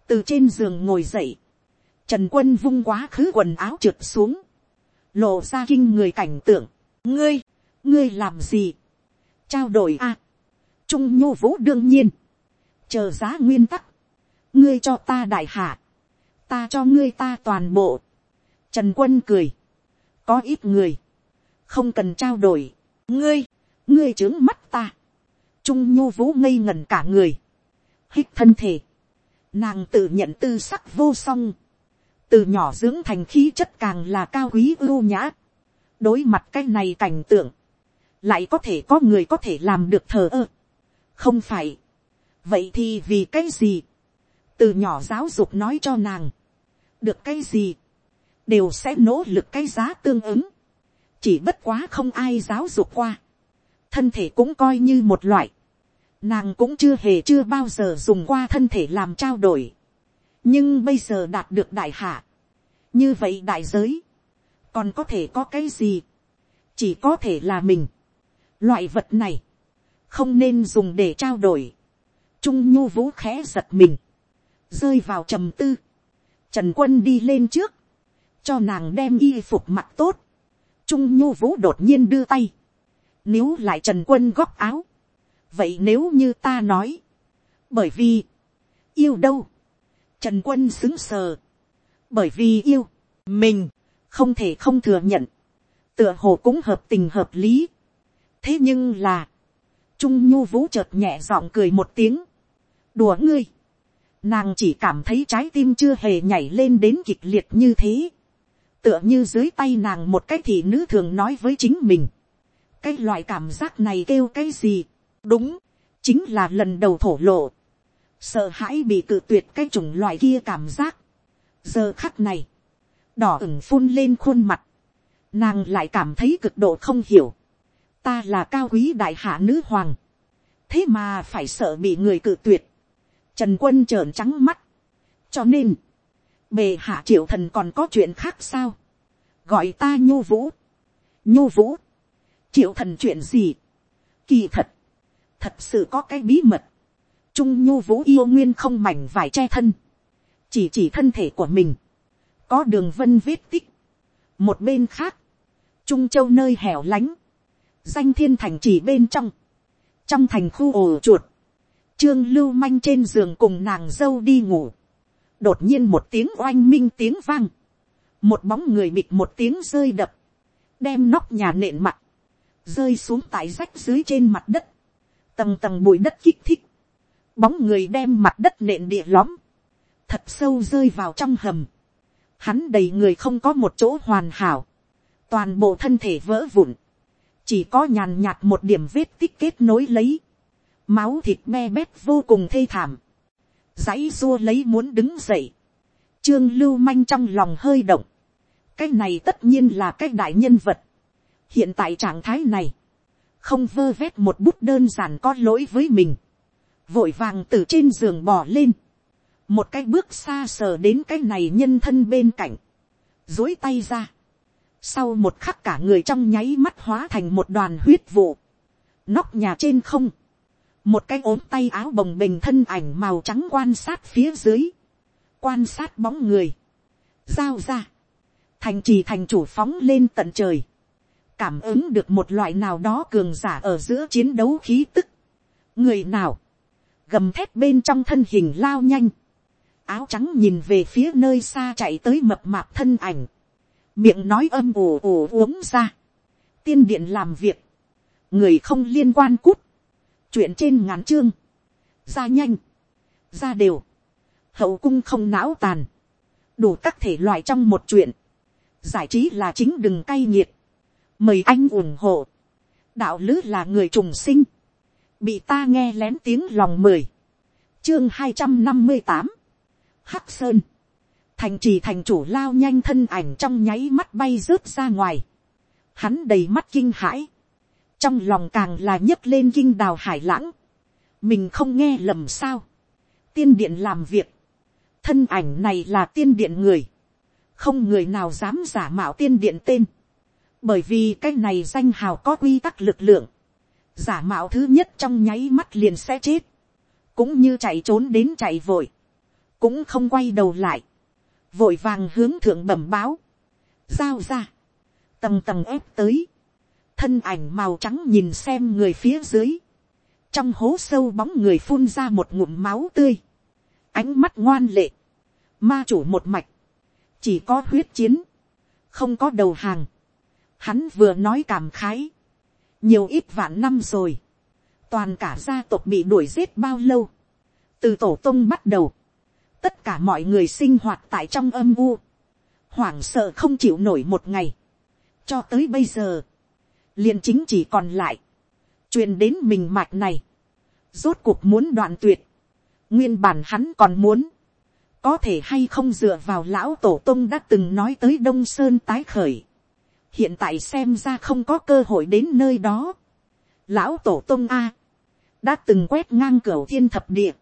S1: từ trên giường ngồi dậy, trần quân vung quá khứ quần áo trượt xuống, lộ ra kinh người cảnh tượng, ngươi, ngươi làm gì, trao đổi a, trung nhu vũ đương nhiên, chờ giá nguyên tắc, ngươi cho ta đại hạ, ta cho ngươi ta toàn bộ, trần quân cười, có ít người, không cần trao đổi, ngươi, ngươi trướng mắt ta, trung nhu vũ ngây ngẩn cả người, hít thân thể, nàng tự nhận tư sắc vô song, từ nhỏ dưỡng thành khí chất càng là cao quý ưu nhã, đối mặt cái này cảnh tượng, lại có thể có người có thể làm được thờ ơ, không phải, vậy thì vì cái gì, từ nhỏ giáo dục nói cho nàng, được cái gì, đều sẽ nỗ lực cái giá tương ứng, chỉ bất quá không ai giáo dục qua, thân thể cũng coi như một loại, nàng cũng chưa hề chưa bao giờ dùng qua thân thể làm trao đổi, nhưng bây giờ đạt được đại hạ, như vậy đại giới, còn có thể có cái gì, chỉ có thể là mình, loại vật này, không nên dùng để trao đổi, trung nhu vũ khẽ giật mình, rơi vào trầm tư, trần quân đi lên trước, cho nàng đem y phục mặt tốt, trung nhu vũ đột nhiên đưa tay, nếu lại trần quân góc áo, vậy nếu như ta nói, bởi vì, yêu đâu, trần quân xứng sờ, bởi vì yêu, mình, không thể không thừa nhận, tựa hồ cũng hợp tình hợp lý. thế nhưng là, trung nhu vũ chợt nhẹ giọng cười một tiếng, đùa ngươi, nàng chỉ cảm thấy trái tim chưa hề nhảy lên đến kịch liệt như thế, tựa như dưới tay nàng một cái thị nữ thường nói với chính mình, cái loại cảm giác này kêu cái gì, đúng, chính là lần đầu thổ lộ, sợ hãi bị cự tuyệt cái chủng loại kia cảm giác. giờ khắc này, đỏ ửng phun lên khuôn mặt, nàng lại cảm thấy cực độ không hiểu, ta là cao quý đại hạ nữ hoàng, thế mà phải sợ bị người cự tuyệt, trần quân trợn trắng mắt, cho nên, bề hạ triệu thần còn có chuyện khác sao, gọi ta nhô vũ, nhô vũ, triệu thần chuyện gì, kỳ thật, thật sự có cái bí mật, trung nhu vũ yêu nguyên không mảnh vải che thân, chỉ chỉ thân thể của mình, có đường vân vết tích. một bên khác, trung châu nơi hẻo lánh, danh thiên thành chỉ bên trong, trong thành khu ổ chuột, trương lưu manh trên giường cùng nàng dâu đi ngủ, đột nhiên một tiếng oanh minh tiếng vang, một bóng người bịt một tiếng rơi đập, đem nóc nhà nện mặt, rơi xuống tại rách dưới trên mặt đất, tầng tầng bụi đất kích thích, bóng người đem mặt đất nện địa lõm, thật sâu rơi vào trong hầm, hắn đầy người không có một chỗ hoàn hảo, toàn bộ thân thể vỡ vụn, chỉ có nhàn nhạt một điểm vết tích kết nối lấy, máu thịt me bét vô cùng thê thảm, dãy dua lấy muốn đứng dậy, trương lưu manh trong lòng hơi động, cái này tất nhiên là cái đại nhân vật, hiện tại trạng thái này, không vơ vét một bút đơn giản có lỗi với mình, vội vàng từ trên giường bỏ lên, một cái bước xa sờ đến cái này nhân thân bên cạnh, dối tay ra, sau một khắc cả người trong nháy mắt hóa thành một đoàn huyết vụ, nóc nhà trên không, một cái ốm tay áo bồng bềnh thân ảnh màu trắng quan sát phía dưới, quan sát bóng người, giao ra, thành trì thành chủ phóng lên tận trời, cảm ứng được một loại nào đó cường giả ở giữa chiến đấu khí tức, người nào, gầm thép bên trong thân hình lao nhanh, áo trắng nhìn về phía nơi xa chạy tới mập mạp thân ảnh, miệng nói âm ồ ồ uống ra, tiên điện làm việc, người không liên quan cút, chuyện trên ngắn chương, ra nhanh, ra đều, hậu cung không não tàn, đủ các thể loại trong một chuyện, giải trí là chính đừng cay nghiệt, mời anh ủng hộ, đạo lứ là người trùng sinh, bị ta nghe lén tiếng lòng mời chương hai trăm năm mươi tám, hắc sơn, thành trì thành chủ lao nhanh thân ảnh trong nháy mắt bay rớt ra ngoài, hắn đầy mắt kinh hãi, trong lòng càng là nhấc lên kinh đào hải lãng, mình không nghe lầm sao, tiên điện làm việc, thân ảnh này là tiên điện người, không người nào dám giả mạo tiên điện tên, bởi vì cái này danh hào có quy tắc lực lượng, giả mạo thứ nhất trong nháy mắt liền sẽ chết, cũng như chạy trốn đến chạy vội, cũng không quay đầu lại, vội vàng hướng thượng bẩm báo, giao ra, tầng tầng ép tới, thân ảnh màu trắng nhìn xem người phía dưới, trong hố sâu bóng người phun ra một ngụm máu tươi, ánh mắt ngoan lệ, ma chủ một mạch, chỉ có huyết chiến, không có đầu hàng, hắn vừa nói cảm khái, nhiều ít vạn năm rồi, toàn cả gia tộc bị đuổi giết bao lâu, từ tổ tông bắt đầu, tất cả mọi người sinh hoạt tại trong âm u, hoảng sợ không chịu nổi một ngày, cho tới bây giờ, liền chính chỉ còn lại, truyền đến mình mạch này, rốt cuộc muốn đoạn tuyệt, nguyên bản hắn còn muốn, có thể hay không dựa vào lão tổ tông đã từng nói tới đông sơn tái khởi, hiện tại xem ra không có cơ hội đến nơi đó, lão tổ tông a, đã từng quét ngang cửa thiên thập địa,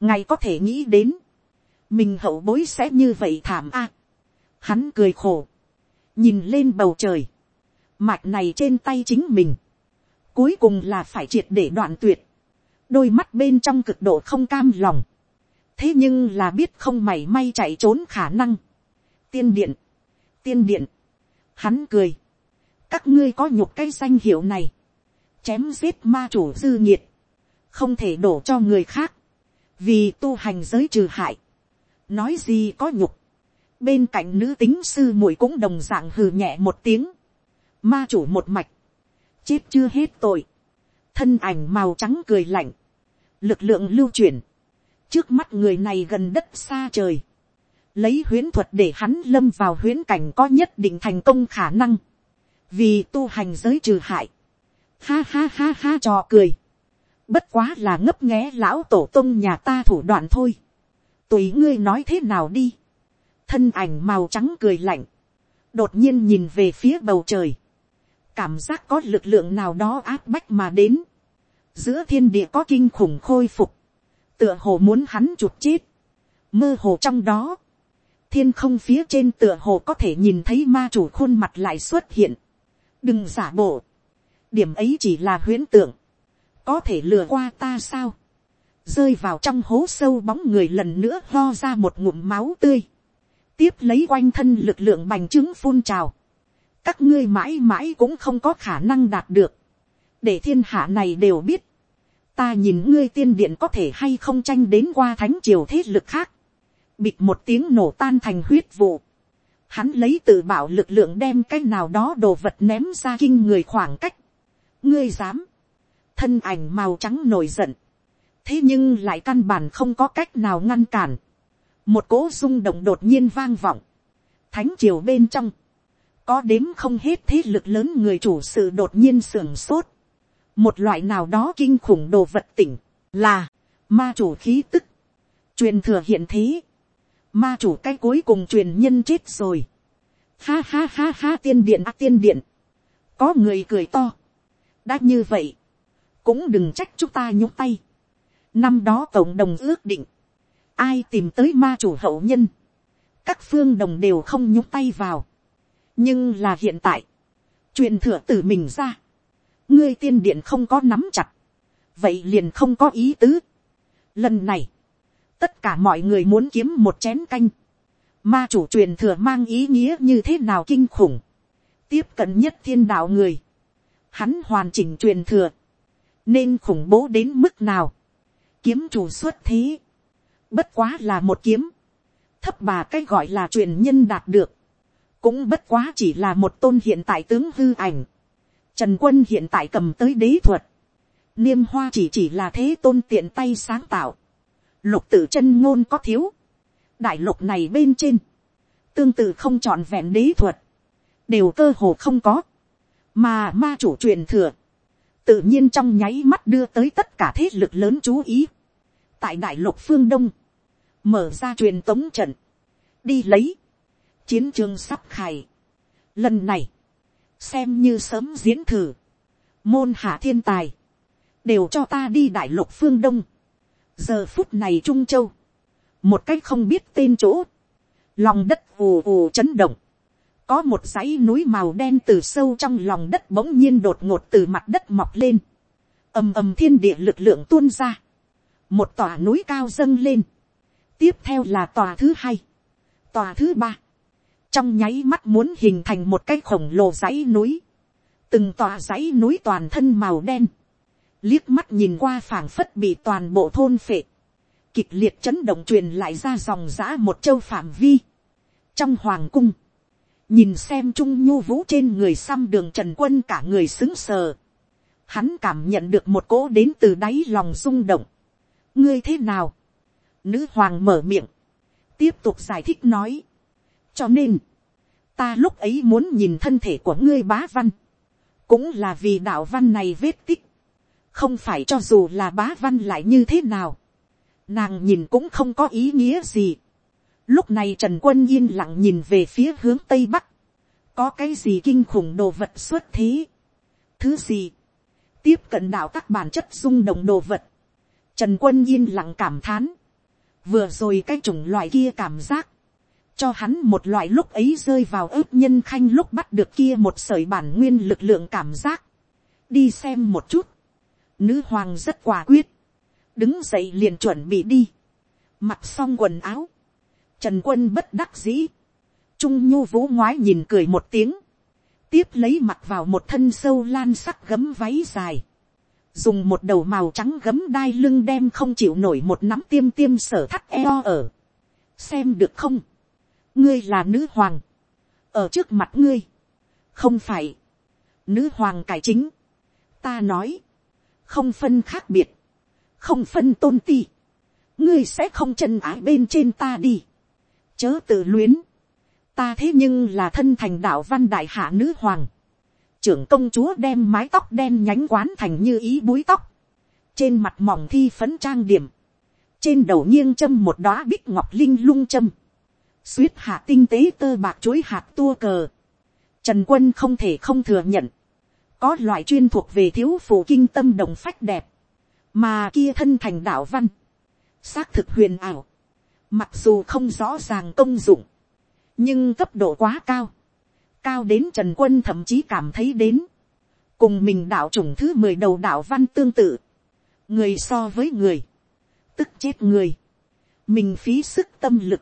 S1: ngài có thể nghĩ đến, mình hậu bối sẽ như vậy thảm a. hắn cười khổ, nhìn lên bầu trời, mạch này trên tay chính mình, cuối cùng là phải triệt để đoạn tuyệt, đôi mắt bên trong cực độ không cam lòng, thế nhưng là biết không mảy may chạy trốn khả năng. tiên điện, tiên điện, hắn cười, các ngươi có nhục cái danh hiệu này, chém giết ma chủ dư nhiệt, không thể đổ cho người khác, vì tu hành giới trừ hại, nói gì có nhục, bên cạnh nữ tính sư muội cũng đồng d ạ n g hừ nhẹ một tiếng, ma chủ một mạch, chết chưa hết tội, thân ảnh màu trắng cười lạnh, lực lượng lưu chuyển, trước mắt người này gần đất xa trời, lấy huyễn thuật để hắn lâm vào huyễn cảnh có nhất định thành công khả năng, vì tu hành giới trừ hại, ha ha ha ha trò cười, bất quá là ngấp nghé lão tổ tông nhà ta thủ đoạn thôi. tùy ngươi nói thế nào đi. thân ảnh màu trắng cười lạnh. đột nhiên nhìn về phía bầu trời cảm giác có lực lượng nào đó áp bách mà đến. giữa thiên địa có kinh khủng khôi phục. tựa hồ muốn hắn chụp chết. mơ hồ trong đó. thiên không phía trên tựa hồ có thể nhìn thấy ma chủ khuôn mặt lại xuất hiện. đừng giả bộ. điểm ấy chỉ là huyễn tượng có thể lừa qua ta sao, rơi vào trong hố sâu bóng người lần nữa lo ra một ngụm máu tươi, tiếp lấy quanh thân lực lượng bành trướng phun trào, các ngươi mãi mãi cũng không có khả năng đạt được, để thiên hạ này đều biết, ta nhìn ngươi tiên điện có thể hay không tranh đến qua thánh triều thế lực khác, bịt một tiếng nổ tan thành huyết vụ, hắn lấy tự bảo lực lượng đem cái nào đó đồ vật ném ra kinh người khoảng cách, ngươi dám, thân ảnh màu trắng nổi giận, thế nhưng lại căn bản không có cách nào ngăn cản, một cỗ rung động đột nhiên vang vọng, thánh triều bên trong, có đếm không hết thế lực lớn người chủ sự đột nhiên sưởng sốt, một loại nào đó kinh khủng đồ vật tỉnh, là, ma chủ khí tức, truyền thừa hiện thế, ma chủ cái cuối cùng truyền nhân chết rồi, ha ha ha ha tiên điện à, tiên điện, có người cười to, đã như vậy, cũng đừng trách chúng ta nhúc tay, năm đó cộng đồng ước định, ai tìm tới ma chủ hậu nhân, các phương đồng đều không nhúc tay vào, nhưng là hiện tại, truyền thừa từ mình ra, ngươi tiên điện không có nắm chặt, vậy liền không có ý tứ. Lần này, tất cả mọi người muốn kiếm một chén canh, ma chủ truyền thừa mang ý nghĩa như thế nào kinh khủng, tiếp cận nhất thiên đạo người, hắn hoàn chỉnh truyền thừa, nên khủng bố đến mức nào, kiếm chủ xuất thế, bất quá là một kiếm, thấp bà cái gọi là truyền nhân đạt được, cũng bất quá chỉ là một tôn hiện tại tướng hư ảnh, Trần quân hiện tại cầm tới đế thuật. Niêm hoa chỉ chỉ là thế tôn tiện tay sáng tạo. Lục tử chân ngôn có thiếu. Đại lục này bên trên. Tương tự không trọn vẹn đế thuật. Đều cơ hồ không có. Mà ma chủ truyền thừa. Tự nhiên trong nháy mắt đưa tới tất cả thế lực lớn chú ý. Tại đại lục phương đông. Mở ra truyền tống trận. Đi lấy. Chiến trường sắp khải. Lần này xem như sớm diễn thử, môn hạ thiên tài, đều cho ta đi đại lục phương đông. giờ phút này trung châu, một cách không biết tên chỗ, lòng đất ù ù chấn động, có một dãy núi màu đen từ sâu trong lòng đất bỗng nhiên đột ngột từ mặt đất mọc lên, ầm ầm thiên địa lực lượng tuôn ra, một tòa núi cao dâng lên, tiếp theo là tòa thứ hai, tòa thứ ba, trong nháy mắt muốn hình thành một cái khổng lồ dãy núi, từng tòa dãy núi toàn thân màu đen, liếc mắt nhìn qua phảng phất bị toàn bộ thôn phệ, kịch liệt chấn động truyền lại ra dòng giã một châu phạm vi, trong hoàng cung, nhìn xem trung nhu vũ trên người xăm đường trần quân cả người xứng sờ, hắn cảm nhận được một cỗ đến từ đáy lòng rung động, ngươi thế nào, nữ hoàng mở miệng, tiếp tục giải thích nói, cho nên, ta lúc ấy muốn nhìn thân thể của ngươi bá văn, cũng là vì đạo văn này vết tích, không phải cho dù là bá văn lại như thế nào, nàng nhìn cũng không có ý nghĩa gì. Lúc này trần quân yên lặng nhìn về phía hướng tây bắc, có cái gì kinh khủng đồ vật xuất thế, thứ gì, tiếp cận đạo các bản chất rung động đồ vật, trần quân yên lặng cảm thán, vừa rồi cái chủng loại kia cảm giác, cho hắn một loại lúc ấy rơi vào ướp nhân khanh lúc bắt được kia một sởi bản nguyên lực lượng cảm giác. đi xem một chút. nữ hoàng rất quả quyết. đứng dậy liền chuẩn bị đi. mặc xong quần áo. trần quân bất đắc dĩ. trung nhu vũ ngoái nhìn cười một tiếng. tiếp lấy mặc vào một thân sâu lan sắc gấm váy dài. dùng một đầu màu trắng gấm đai lưng đem không chịu nổi một nắm tiêm tiêm sở thắt eo ở. xem được không ngươi là nữ hoàng, ở trước mặt ngươi, không phải, nữ hoàng cải chính, ta nói, không phân khác biệt, không phân tôn ti, ngươi sẽ không chân ái bên trên ta đi, chớ tự luyến, ta thế nhưng là thân thành đạo văn đại hạ nữ hoàng, trưởng công chúa đem mái tóc đen nhánh quán thành như ý búi tóc, trên mặt mỏng thi phấn trang điểm, trên đầu nghiêng châm một đóa bích ngọc linh lung châm, suýt hạ tinh tế tơ bạc chuối hạt tua cờ. Trần quân không thể không thừa nhận. Có loại chuyên thuộc về thiếu phụ kinh tâm đồng phách đẹp. Mà kia thân thành đạo văn. Xác thực huyền ảo. Mặc dù không rõ ràng công dụng. Nhưng cấp độ quá cao. Cao đến Trần Quân thậm chí cảm thấy đến. Cùng mình đạo chủng thứ mười đầu đạo văn tương tự. Người so với người. Tức chết người. Mình phí sức tâm lực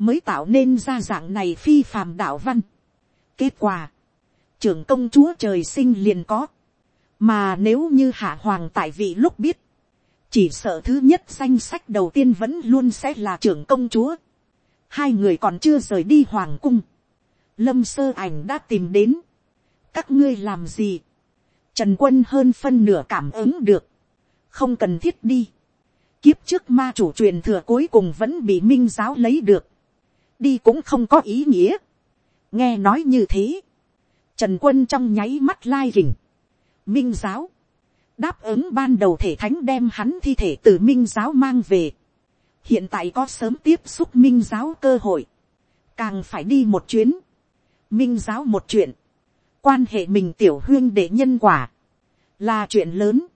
S1: mới tạo nên ra dạng này phi phàm đạo văn. Kết quả, trưởng công chúa trời sinh liền có, mà nếu như hạ hoàng tại vị lúc biết, chỉ sợ thứ nhất danh sách đầu tiên vẫn luôn sẽ là trưởng công chúa. hai người còn chưa rời đi hoàng cung. lâm sơ ảnh đã tìm đến. các ngươi làm gì. trần quân hơn phân nửa cảm ứng được. không cần thiết đi. kiếp trước ma chủ truyền thừa cuối cùng vẫn bị minh giáo lấy được đi cũng không có ý nghĩa. nghe nói như thế. trần quân trong nháy mắt lai rình. minh giáo đáp ứng ban đầu thể thánh đem hắn thi thể từ minh giáo mang về. hiện tại có sớm tiếp xúc minh giáo cơ hội, càng phải đi một chuyến, minh giáo một chuyện, quan hệ mình tiểu huyên để nhân quả, là chuyện lớn.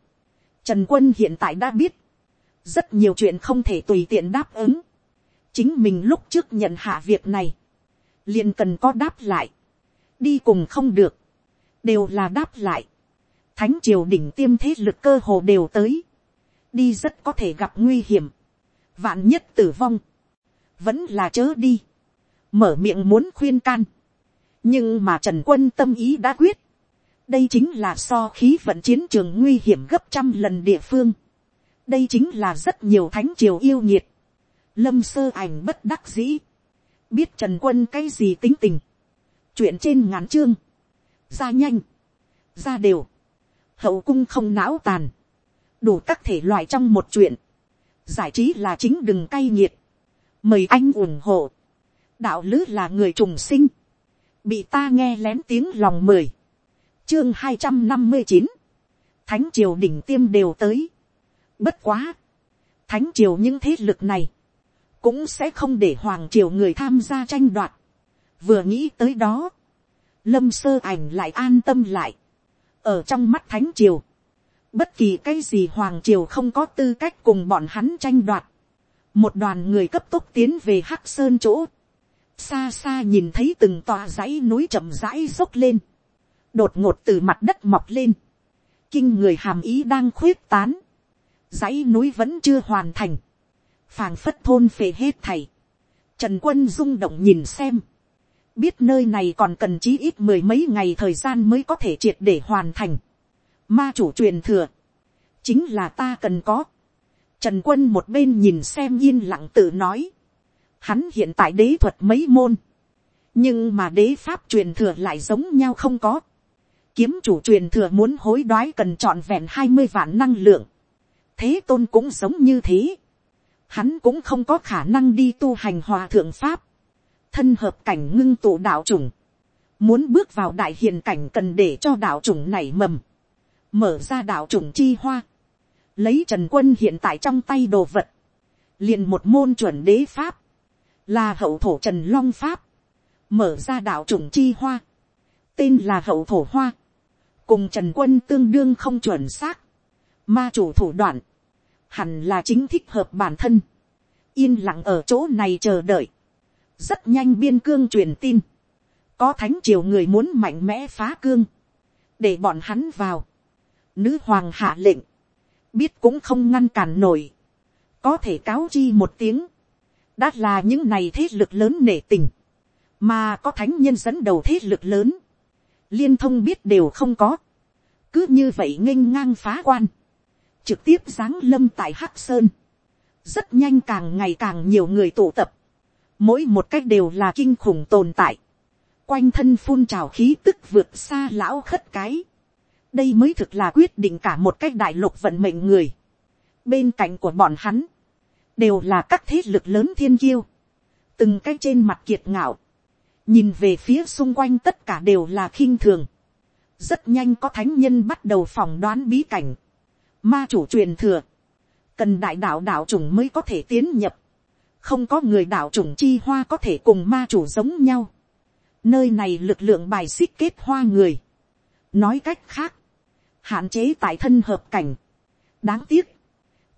S1: Trần quân hiện tại đã biết, rất nhiều chuyện không thể tùy tiện đáp ứng chính mình lúc trước nhận hạ việc này, liền cần có đáp lại, đi cùng không được, đều là đáp lại. Thánh triều đỉnh tiêm thế lực cơ hồ đều tới, đi rất có thể gặp nguy hiểm, vạn nhất tử vong, vẫn là chớ đi, mở miệng muốn khuyên can, nhưng mà trần quân tâm ý đã quyết, đây chính là so khí vận chiến trường nguy hiểm gấp trăm lần địa phương, đây chính là rất nhiều thánh triều yêu nhiệt, lâm sơ ảnh bất đắc dĩ, biết trần quân cái gì tính tình, chuyện trên ngắn chương, ra nhanh, ra đều, hậu cung không não tàn, đủ các thể loại trong một chuyện, giải trí là chính đừng cay nghiệt, mời anh ủng hộ, đạo lứ là người trùng sinh, bị ta nghe lén tiếng lòng mời chương hai trăm năm mươi chín, thánh triều đỉnh tiêm đều tới, bất quá, thánh triều những thế lực này, cũng sẽ không để hoàng triều người tham gia tranh đoạt, vừa nghĩ tới đó, lâm sơ ảnh lại an tâm lại, ở trong mắt thánh triều, bất kỳ cái gì hoàng triều không có tư cách cùng bọn hắn tranh đoạt, một đoàn người cấp tốc tiến về hắc sơn chỗ, xa xa nhìn thấy từng tòa dãy núi chậm rãi dốc lên, đột ngột từ mặt đất mọc lên, kinh người hàm ý đang khuyết tán, dãy núi vẫn chưa hoàn thành, phàng phất thôn phệ hết thầy, trần quân rung động nhìn xem, biết nơi này còn cần chí ít mười mấy ngày thời gian mới có thể triệt để hoàn thành. Ma chủ truyền thừa, chính là ta cần có. Trần quân một bên nhìn xem yên lặng tự nói. Hắn hiện tại đế thuật mấy môn. Nhưng mà đế pháp truyền thừa lại giống nhau không có. Kiếm chủ truyền thừa muốn hối đoái cần trọn vẹn hai mươi vạn năng lượng. Thế tôn cũng giống như thế. Hắn cũng không có khả năng đi tu hành hòa thượng pháp. Thân hợp cảnh ngưng tụ đạo chủng, muốn bước vào đại hiền cảnh cần để cho đạo chủng nảy mầm, mở ra đạo chủng chi hoa, lấy trần quân hiện tại trong tay đồ vật, liền một môn chuẩn đế pháp, là hậu thổ trần long pháp, mở ra đạo chủng chi hoa, tên là hậu thổ hoa, cùng trần quân tương đương không chuẩn xác, ma chủ thủ đoạn, hẳn là chính thích hợp bản thân, yên lặng ở chỗ này chờ đợi, rất nhanh biên cương truyền tin, có thánh triều người muốn mạnh mẽ phá cương, để bọn hắn vào, nữ hoàng hạ lệnh, biết cũng không ngăn cản nổi, có thể cáo chi một tiếng, đã là những này thế lực lớn nể tình, mà có thánh nhân dẫn đầu thế lực lớn, liên thông biết đều không có, cứ như vậy nghênh ngang phá quan, trực tiếp giáng lâm tại hắc sơn, rất nhanh càng ngày càng nhiều người tụ tập, mỗi một cách đều là kinh khủng tồn tại, quanh thân phun trào khí tức vượt xa lão khất cái, đây mới thực là quyết định cả một cách đại lục vận mệnh người, bên cạnh của bọn hắn, đều là các thế lực lớn thiên kiêu, từng cái trên mặt kiệt ngạo, nhìn về phía xung quanh tất cả đều là khinh thường, rất nhanh có thánh nhân bắt đầu phỏng đoán bí cảnh, ma chủ truyền thừa, cần đại đạo đạo chủng mới có thể tiến nhập, không có người đạo chủng chi hoa có thể cùng ma chủ giống nhau. nơi này lực lượng bài xích kết hoa người. nói cách khác, hạn chế tại thân hợp cảnh. đáng tiếc,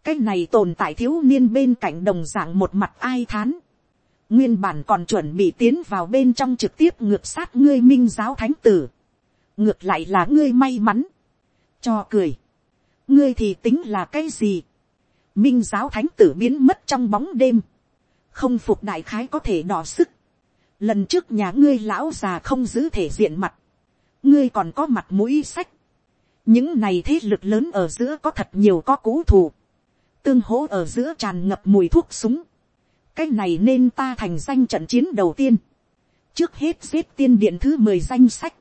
S1: cái này tồn tại thiếu niên bên cạnh đồng dạng một mặt ai thán. nguyên bản còn chuẩn bị tiến vào bên trong trực tiếp ngược sát ngươi minh giáo thánh tử. ngược lại là ngươi may mắn. cho cười ngươi thì tính là cái gì. minh giáo thánh tử biến mất trong bóng đêm. Không phục đại khái có thể đỏ sức. lần trước nhà ngươi lão già không giữ thể diện mặt, ngươi còn có mặt mũi sách. những này thế lực lớn ở giữa có thật nhiều có cũ thù, tương hố ở giữa tràn ngập mùi thuốc súng, cái này nên ta thành danh trận chiến đầu tiên, trước hết giết tiên điện thứ mười danh sách,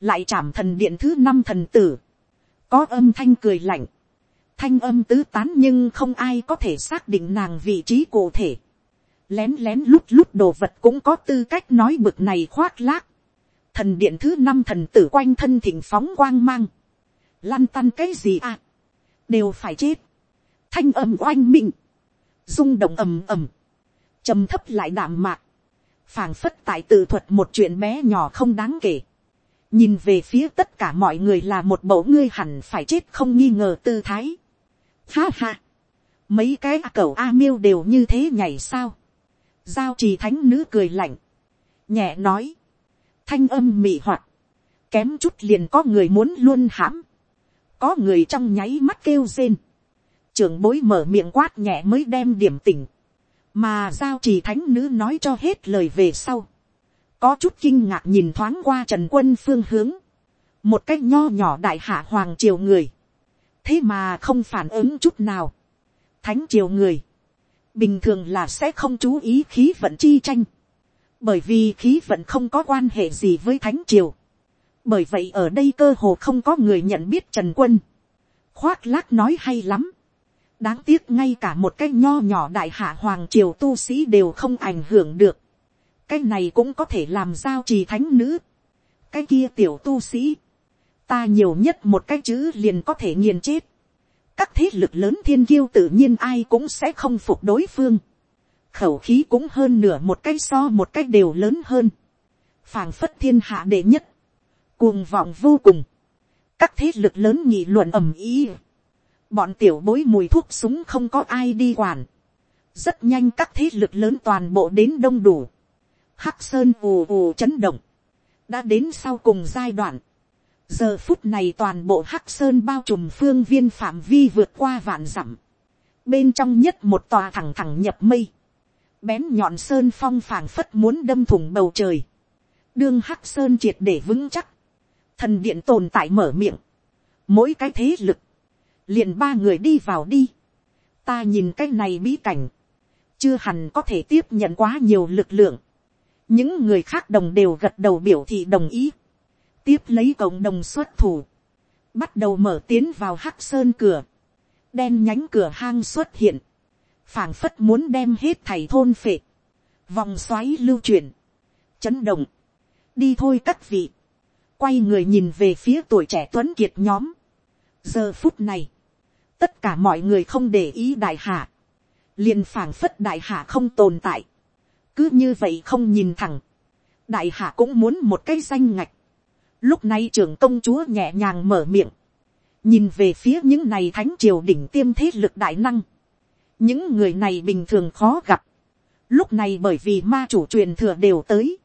S1: lại chạm thần điện thứ năm thần tử, có âm thanh cười lạnh, thanh âm tứ tán nhưng không ai có thể xác định nàng vị trí cụ thể, lén lén lút lút đồ vật cũng có tư cách nói bực này khoác lác, thần điện thứ năm thần tử quanh thân thịnh phóng quang mang, lăn tăn cái gì à, đều phải chết, thanh âm oanh minh, rung động ầm ầm, trầm thấp lại đạm mạc, phảng phất tại tự thuật một chuyện bé nhỏ không đáng kể, nhìn về phía tất cả mọi người là một mẫu ngươi hẳn phải chết không nghi ngờ tư thái. Ha ha, mấy cái a cầu a miêu đều như thế nhảy sao, giao trì thánh nữ cười lạnh, nhẹ nói, thanh âm mị hoạt, kém chút liền có người muốn luôn hãm, có người trong nháy mắt kêu rên, trưởng bối mở miệng quát nhẹ mới đem điểm tỉnh, mà giao trì thánh nữ nói cho hết lời về sau, có chút kinh ngạc nhìn thoáng qua trần quân phương hướng, một cách nho nhỏ đại hạ hoàng triều người, thế mà không phản ứng chút nào, thánh triều người, bình thường là sẽ không chú ý khí vận chi tranh, bởi vì khí vận không có quan hệ gì với thánh triều, bởi vậy ở đây cơ hồ không có người nhận biết trần quân, khoác lác nói hay lắm, đáng tiếc ngay cả một cái nho nhỏ đại hạ hoàng triều tu sĩ đều không ảnh hưởng được, cái này cũng có thể làm giao trì thánh nữ, cái kia tiểu tu sĩ, ta nhiều nhất một cái chữ liền có thể nghiền chết, các thế lực lớn thiên kiêu tự nhiên ai cũng sẽ không phục đối phương, khẩu khí cũng hơn nửa một cái so một cái đều lớn hơn, phảng phất thiên hạ đệ nhất, cuồng vọng vô cùng, các thế lực lớn nghị luận ầm ý, bọn tiểu bối mùi thuốc súng không có ai đi quản, rất nhanh các thế lực lớn toàn bộ đến đông đủ, hắc sơn ù ù chấn động, đã đến sau cùng giai đoạn, giờ phút này toàn bộ hắc sơn bao trùm phương viên phạm vi vượt qua vạn dặm, bên trong nhất một tòa thẳng thẳng nhập mây, bén nhọn sơn phong phảng phất muốn đâm thủng bầu trời, đương hắc sơn triệt để vững chắc, thần điện tồn tại mở miệng, mỗi cái thế lực, liền ba người đi vào đi, ta nhìn cái này bí cảnh, chưa hẳn có thể tiếp nhận quá nhiều lực lượng, những người khác đồng đều gật đầu biểu thị đồng ý, tiếp lấy cộng đồng xuất thủ, bắt đầu mở tiến vào hắc sơn cửa, đen nhánh cửa hang xuất hiện, phảng phất muốn đem hết thầy thôn phệ, vòng xoáy lưu chuyển, chấn động, đi thôi các vị, quay người nhìn về phía tuổi trẻ tuấn kiệt nhóm. giờ phút này, tất cả mọi người không để ý đại hạ, liền phảng phất đại hạ không tồn tại, cứ như vậy không nhìn thẳng, đại hạ cũng muốn một cái danh ngạch, lúc này trưởng công chúa nhẹ nhàng mở miệng, nhìn về phía những này thánh triều đỉnh tiêm thế lực đại năng, những người này bình thường khó gặp, lúc này bởi vì ma chủ truyền thừa đều tới,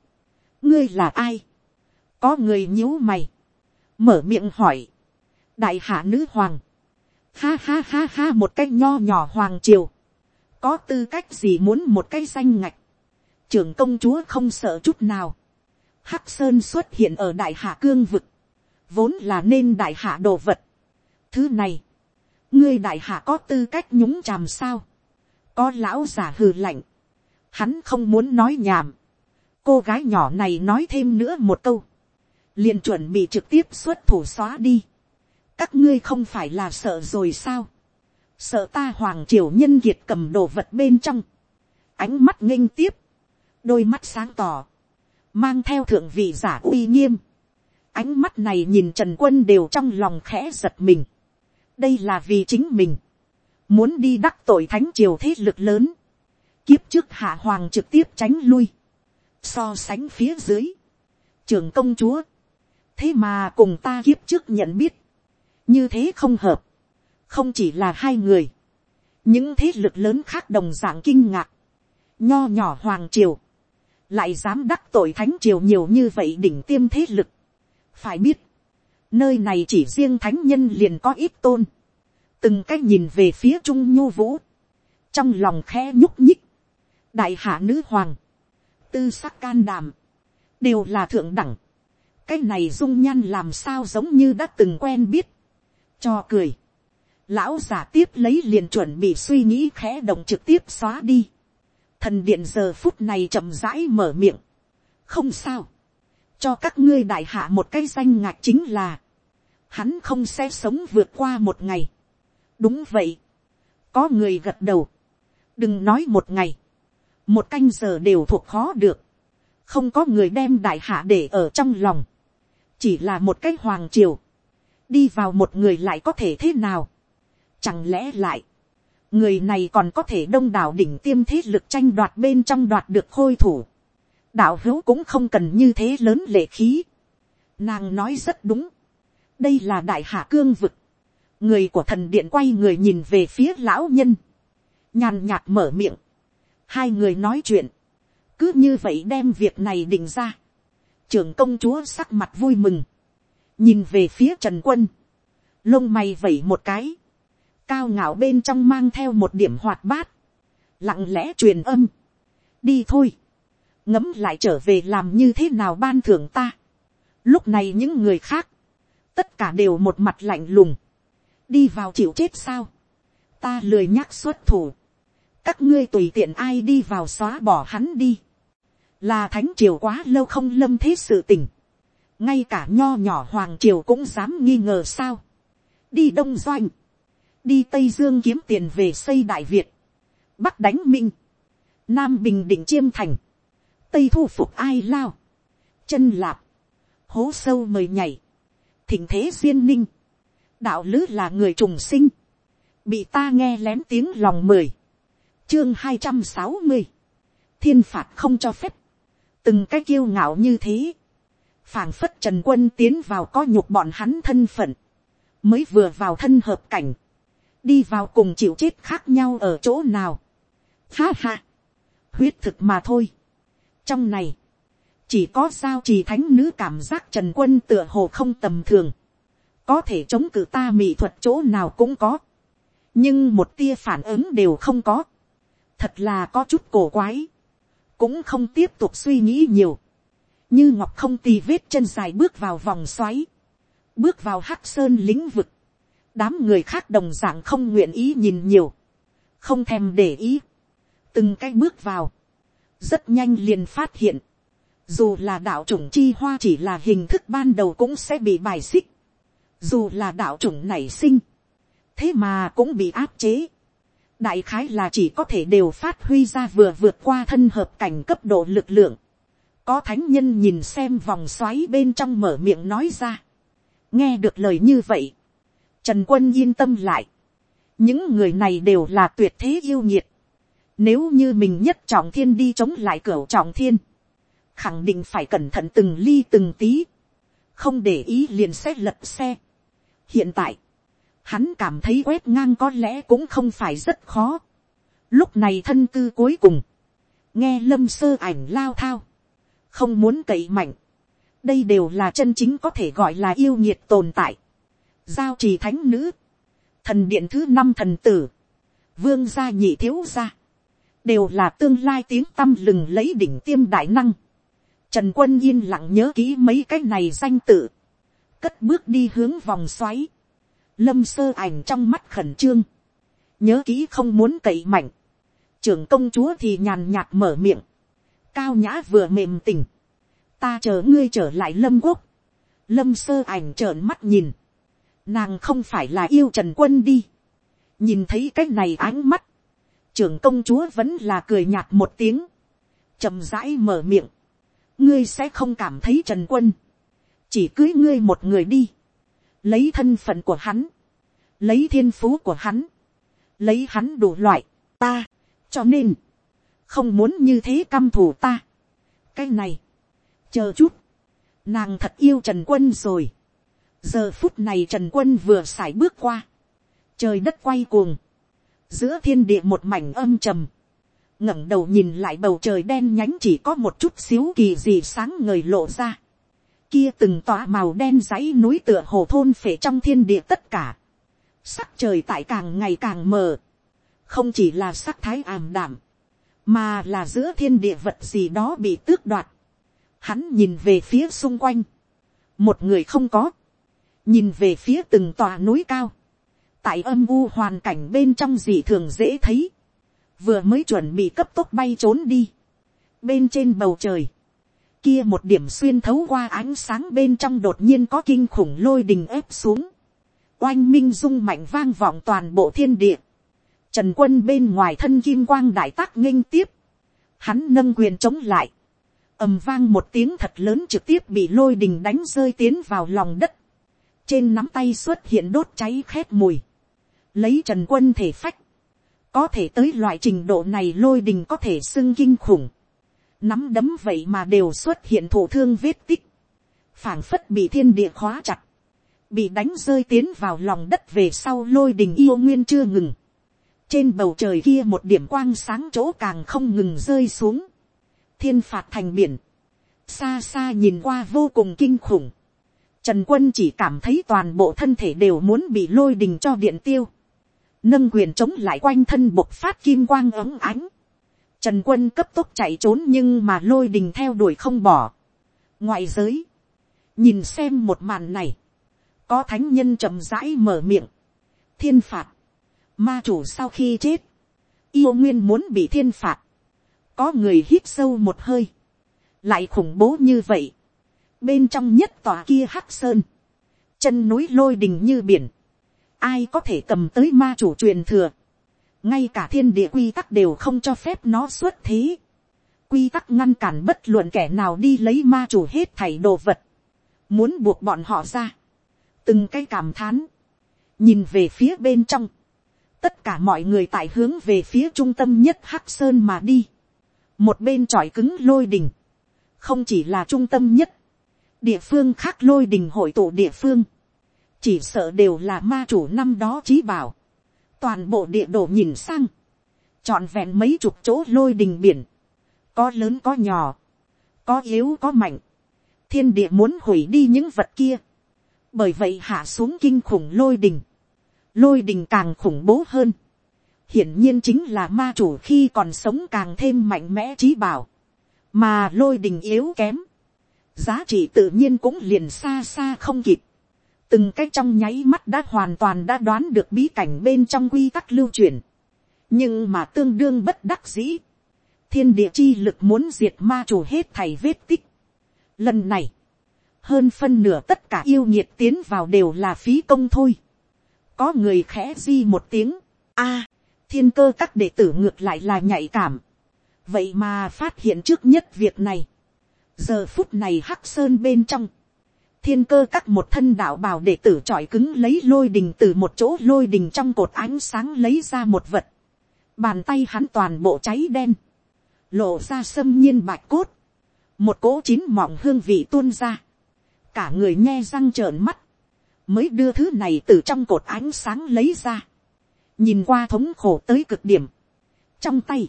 S1: ngươi là ai, có người nhíu mày, mở miệng hỏi, đại hạ nữ hoàng, ha ha ha ha một cái nho nhỏ hoàng triều, có tư cách gì muốn một cái danh ngạch, trưởng công chúa không sợ chút nào, hắc sơn xuất hiện ở đại hạ cương vực, vốn là nên đại hạ đồ vật. thứ này, ngươi đại hạ có tư cách nhúng chàm sao, có lão giả hừ lạnh, hắn không muốn nói nhảm, cô gái nhỏ này nói thêm nữa một câu, liền chuẩn bị trực tiếp xuất thủ xóa đi. các ngươi không phải là sợ rồi sao, sợ ta hoàng triều nhân kiệt cầm đồ vật bên trong, ánh mắt nghênh tiếp, đôi mắt sáng tỏ, mang theo thượng vị giả uy nghiêm, ánh mắt này nhìn trần quân đều trong lòng khẽ giật mình, đây là vì chính mình, muốn đi đắc tội thánh triều thế lực lớn, kiếp trước hạ hoàng trực tiếp tránh lui, so sánh phía dưới, trường công chúa, thế mà cùng ta kiếp trước nhận biết, như thế không hợp, không chỉ là hai người, những thế lực lớn khác đồng d ạ n g kinh ngạc, nho nhỏ hoàng triều, lại dám đắc tội thánh triều nhiều như vậy đỉnh tiêm thế lực. phải biết, nơi này chỉ riêng thánh nhân liền có ít tôn, từng cái nhìn về phía trung nhu vũ, trong lòng khe nhúc nhích, đại hạ nữ hoàng, tư sắc can đảm, đều là thượng đẳng, cái này dung nhan làm sao giống như đã từng quen biết, cho cười, lão giả tiếp lấy liền chuẩn bị suy nghĩ khẽ động trực tiếp xóa đi, thần điện giờ phút này chậm rãi mở miệng, không sao, cho các ngươi đại hạ một cái danh ngạc chính là, hắn không sẽ sống vượt qua một ngày. đúng vậy, có người gật đầu, đừng nói một ngày, một canh giờ đều thuộc khó được, không có người đem đại hạ để ở trong lòng, chỉ là một cái hoàng triều, đi vào một người lại có thể thế nào, chẳng lẽ lại, người này còn có thể đông đảo đỉnh tiêm thế lực tranh đoạt bên trong đoạt được khôi thủ, đạo hữu cũng không cần như thế lớn lệ khí, nàng nói rất đúng, đây là đại hạ cương vực, người của thần điện quay người nhìn về phía lão nhân, nhàn nhạt mở miệng, hai người nói chuyện, cứ như vậy đem việc này định ra, trưởng công chúa sắc mặt vui mừng, nhìn về phía trần quân, lông mày vẩy một cái, cao ngạo bên trong mang theo một điểm hoạt bát, lặng lẽ truyền âm, đi thôi, ngấm lại trở về làm như thế nào ban thưởng ta. Lúc này những người khác, tất cả đều một mặt lạnh lùng, đi vào chịu chết sao, ta lười nhắc xuất thủ, các ngươi tùy tiện ai đi vào xóa bỏ hắn đi, là thánh triều quá lâu không lâm thế sự tình, ngay cả nho nhỏ hoàng triều cũng dám nghi ngờ sao, đi đông doanh, đi tây dương kiếm tiền về xây đại việt, bắc đánh minh, nam bình định chiêm thành, tây thu phục ai lao, chân lạp, hố sâu mời nhảy, thỉnh thế duyên ninh, đạo lứ là người trùng sinh, bị ta nghe lén tiếng lòng mời chương hai trăm sáu mươi, thiên phạt không cho phép, từng cái kiêu ngạo như thế, phảng phất trần quân tiến vào có nhục bọn hắn thân phận, mới vừa vào thân hợp cảnh, đi vào cùng chịu chết khác nhau ở chỗ nào. Ha ha, huyết thực mà thôi. trong này, chỉ có sao trì thánh nữ cảm giác trần quân tựa hồ không tầm thường, có thể chống cự ta mỹ thuật chỗ nào cũng có, nhưng một tia phản ứng đều không có, thật là có chút cổ quái, cũng không tiếp tục suy nghĩ nhiều, như ngọc không tì vết chân dài bước vào vòng xoáy, bước vào hắc sơn lĩnh vực, đám người khác đồng d ạ n g không nguyện ý nhìn nhiều, không thèm để ý, từng cái bước vào, rất nhanh liền phát hiện, dù là đạo chủng chi hoa chỉ là hình thức ban đầu cũng sẽ bị bài xích, dù là đạo chủng nảy sinh, thế mà cũng bị áp chế, đại khái là chỉ có thể đều phát huy ra vừa vượt qua thân hợp cảnh cấp độ lực lượng, có thánh nhân nhìn xem vòng xoáy bên trong mở miệng nói ra, nghe được lời như vậy, Trần quân yên tâm lại. Những người này đều là tuyệt thế yêu nhiệt. Nếu như mình nhất trọng thiên đi chống lại cửa trọng thiên. Khẳng định phải cẩn thận từng ly từng tí. Không để ý liền sẽ lật xe. Hiện tại. Hắn cảm thấy quét ngang có lẽ cũng không phải rất khó. Lúc này thân tư cuối cùng. Nghe lâm sơ ảnh lao thao. Không muốn cậy mạnh. Đây đều là chân chính có thể gọi là yêu nhiệt tồn tại giao trì thánh nữ, thần điện thứ năm thần tử, vương gia nhị thiếu gia, đều là tương lai tiếng tâm lừng lấy đỉnh tiêm đại năng. Trần quân yên lặng nhớ kỹ mấy cái này danh tự, cất bước đi hướng vòng xoáy, lâm sơ ảnh trong mắt khẩn trương, nhớ kỹ không muốn cậy mạnh, trưởng công chúa thì nhàn nhạt mở miệng, cao nhã vừa mềm tình, ta chờ ngươi trở lại lâm quốc, lâm sơ ảnh trợn mắt nhìn, nàng không phải là yêu trần quân đi, nhìn thấy cái này ánh mắt, trưởng công chúa vẫn là cười nhạt một tiếng, chậm rãi mở miệng, ngươi sẽ không cảm thấy trần quân, chỉ cưới ngươi một người đi, lấy thân phận của hắn, lấy thiên phú của hắn, lấy hắn đủ loại, ta, cho nên, không muốn như thế căm thù ta. cái này, chờ chút, nàng thật yêu trần quân rồi, giờ phút này trần quân vừa x bước qua, trời đất quay cuồng, giữa thiên địa một mảnh âm trầm, ngẩng đầu nhìn lại bầu trời đen nhánh chỉ có một chút xíu kỳ gì sáng ngời lộ ra, kia từng tòa màu đen dãy núi tựa hồ thôn phể trong thiên địa tất cả, sắc trời tại càng ngày càng mờ, không chỉ là sắc thái ảm đảm, mà là giữa thiên địa vật gì đó bị tước đoạt, hắn nhìn về phía xung quanh, một người không có, nhìn về phía từng tòa núi cao, tại âm u hoàn cảnh bên trong gì thường dễ thấy, vừa mới chuẩn bị cấp tốc bay trốn đi, bên trên bầu trời, kia một điểm xuyên thấu qua ánh sáng bên trong đột nhiên có kinh khủng lôi đình ép xuống, oanh minh rung mạnh vang vọng toàn bộ thiên địa, trần quân bên ngoài thân kim quang đại tác nghênh tiếp, hắn nâng quyền chống lại, ầm vang một tiếng thật lớn trực tiếp bị lôi đình đánh rơi tiến vào lòng đất, trên nắm tay xuất hiện đốt cháy khét mùi, lấy trần quân thể phách, có thể tới loại trình độ này lôi đình có thể xưng kinh khủng, nắm đấm vậy mà đều xuất hiện thổ thương vết tích, phảng phất bị thiên địa khóa chặt, bị đánh rơi tiến vào lòng đất về sau lôi đình yêu nguyên chưa ngừng, trên bầu trời kia một điểm quang sáng chỗ càng không ngừng rơi xuống, thiên phạt thành biển, xa xa nhìn qua vô cùng kinh khủng, Trần quân chỉ cảm thấy toàn bộ thân thể đều muốn bị lôi đình cho điện tiêu. Nâng quyền chống lại quanh thân bộc phát kim quang ấm ánh. Trần quân cấp tốc chạy trốn nhưng mà lôi đình theo đuổi không bỏ. Ngoại giới. Nhìn xem một màn này. Có thánh nhân chậm rãi mở miệng. Thiên phạt. Ma chủ sau khi chết. Yêu nguyên muốn bị thiên phạt. Có người hít sâu một hơi. Lại khủng bố như vậy bên trong nhất tòa kia hắc sơn, chân núi lôi đình như biển, ai có thể cầm tới ma chủ truyền thừa, ngay cả thiên địa quy tắc đều không cho phép nó xuất thế, quy tắc ngăn cản bất luận kẻ nào đi lấy ma chủ hết thảy đồ vật, muốn buộc bọn họ ra, từng cái cảm thán, nhìn về phía bên trong, tất cả mọi người tại hướng về phía trung tâm nhất hắc sơn mà đi, một bên tròi cứng lôi đình, không chỉ là trung tâm nhất, địa phương khác lôi đình hội tụ địa phương, chỉ sợ đều là ma chủ năm đó trí bảo, toàn bộ địa đồ nhìn sang, trọn vẹn mấy chục chỗ lôi đình biển, có lớn có nhỏ, có yếu có mạnh, thiên địa muốn hủy đi những vật kia, bởi vậy hạ xuống kinh khủng lôi đình, lôi đình càng khủng bố hơn, hiển nhiên chính là ma chủ khi còn sống càng thêm mạnh mẽ trí bảo, mà lôi đình yếu kém, giá trị tự nhiên cũng liền xa xa không kịp. từng cái trong nháy mắt đã hoàn toàn đã đoán được bí cảnh bên trong quy tắc lưu truyền. nhưng mà tương đương bất đắc dĩ. thiên địa chi lực muốn diệt ma chủ hết thầy vết tích. lần này, hơn phân nửa tất cả yêu nhiệt tiến vào đều là phí công thôi. có người khẽ di một tiếng, a, thiên cơ các đệ tử ngược lại là nhạy cảm. vậy mà phát hiện trước nhất việc này giờ phút này hắc sơn bên trong, thiên cơ các một thân đạo bào để tử trọi cứng lấy lôi đình từ một chỗ lôi đình trong cột ánh sáng lấy ra một vật, bàn tay hắn toàn bộ cháy đen, lộ ra sâm nhiên bạch cốt, một cỗ chín mọng hương vị tuôn ra, cả người nghe răng trợn mắt, mới đưa thứ này từ trong cột ánh sáng lấy ra, nhìn qua thống khổ tới cực điểm, trong tay,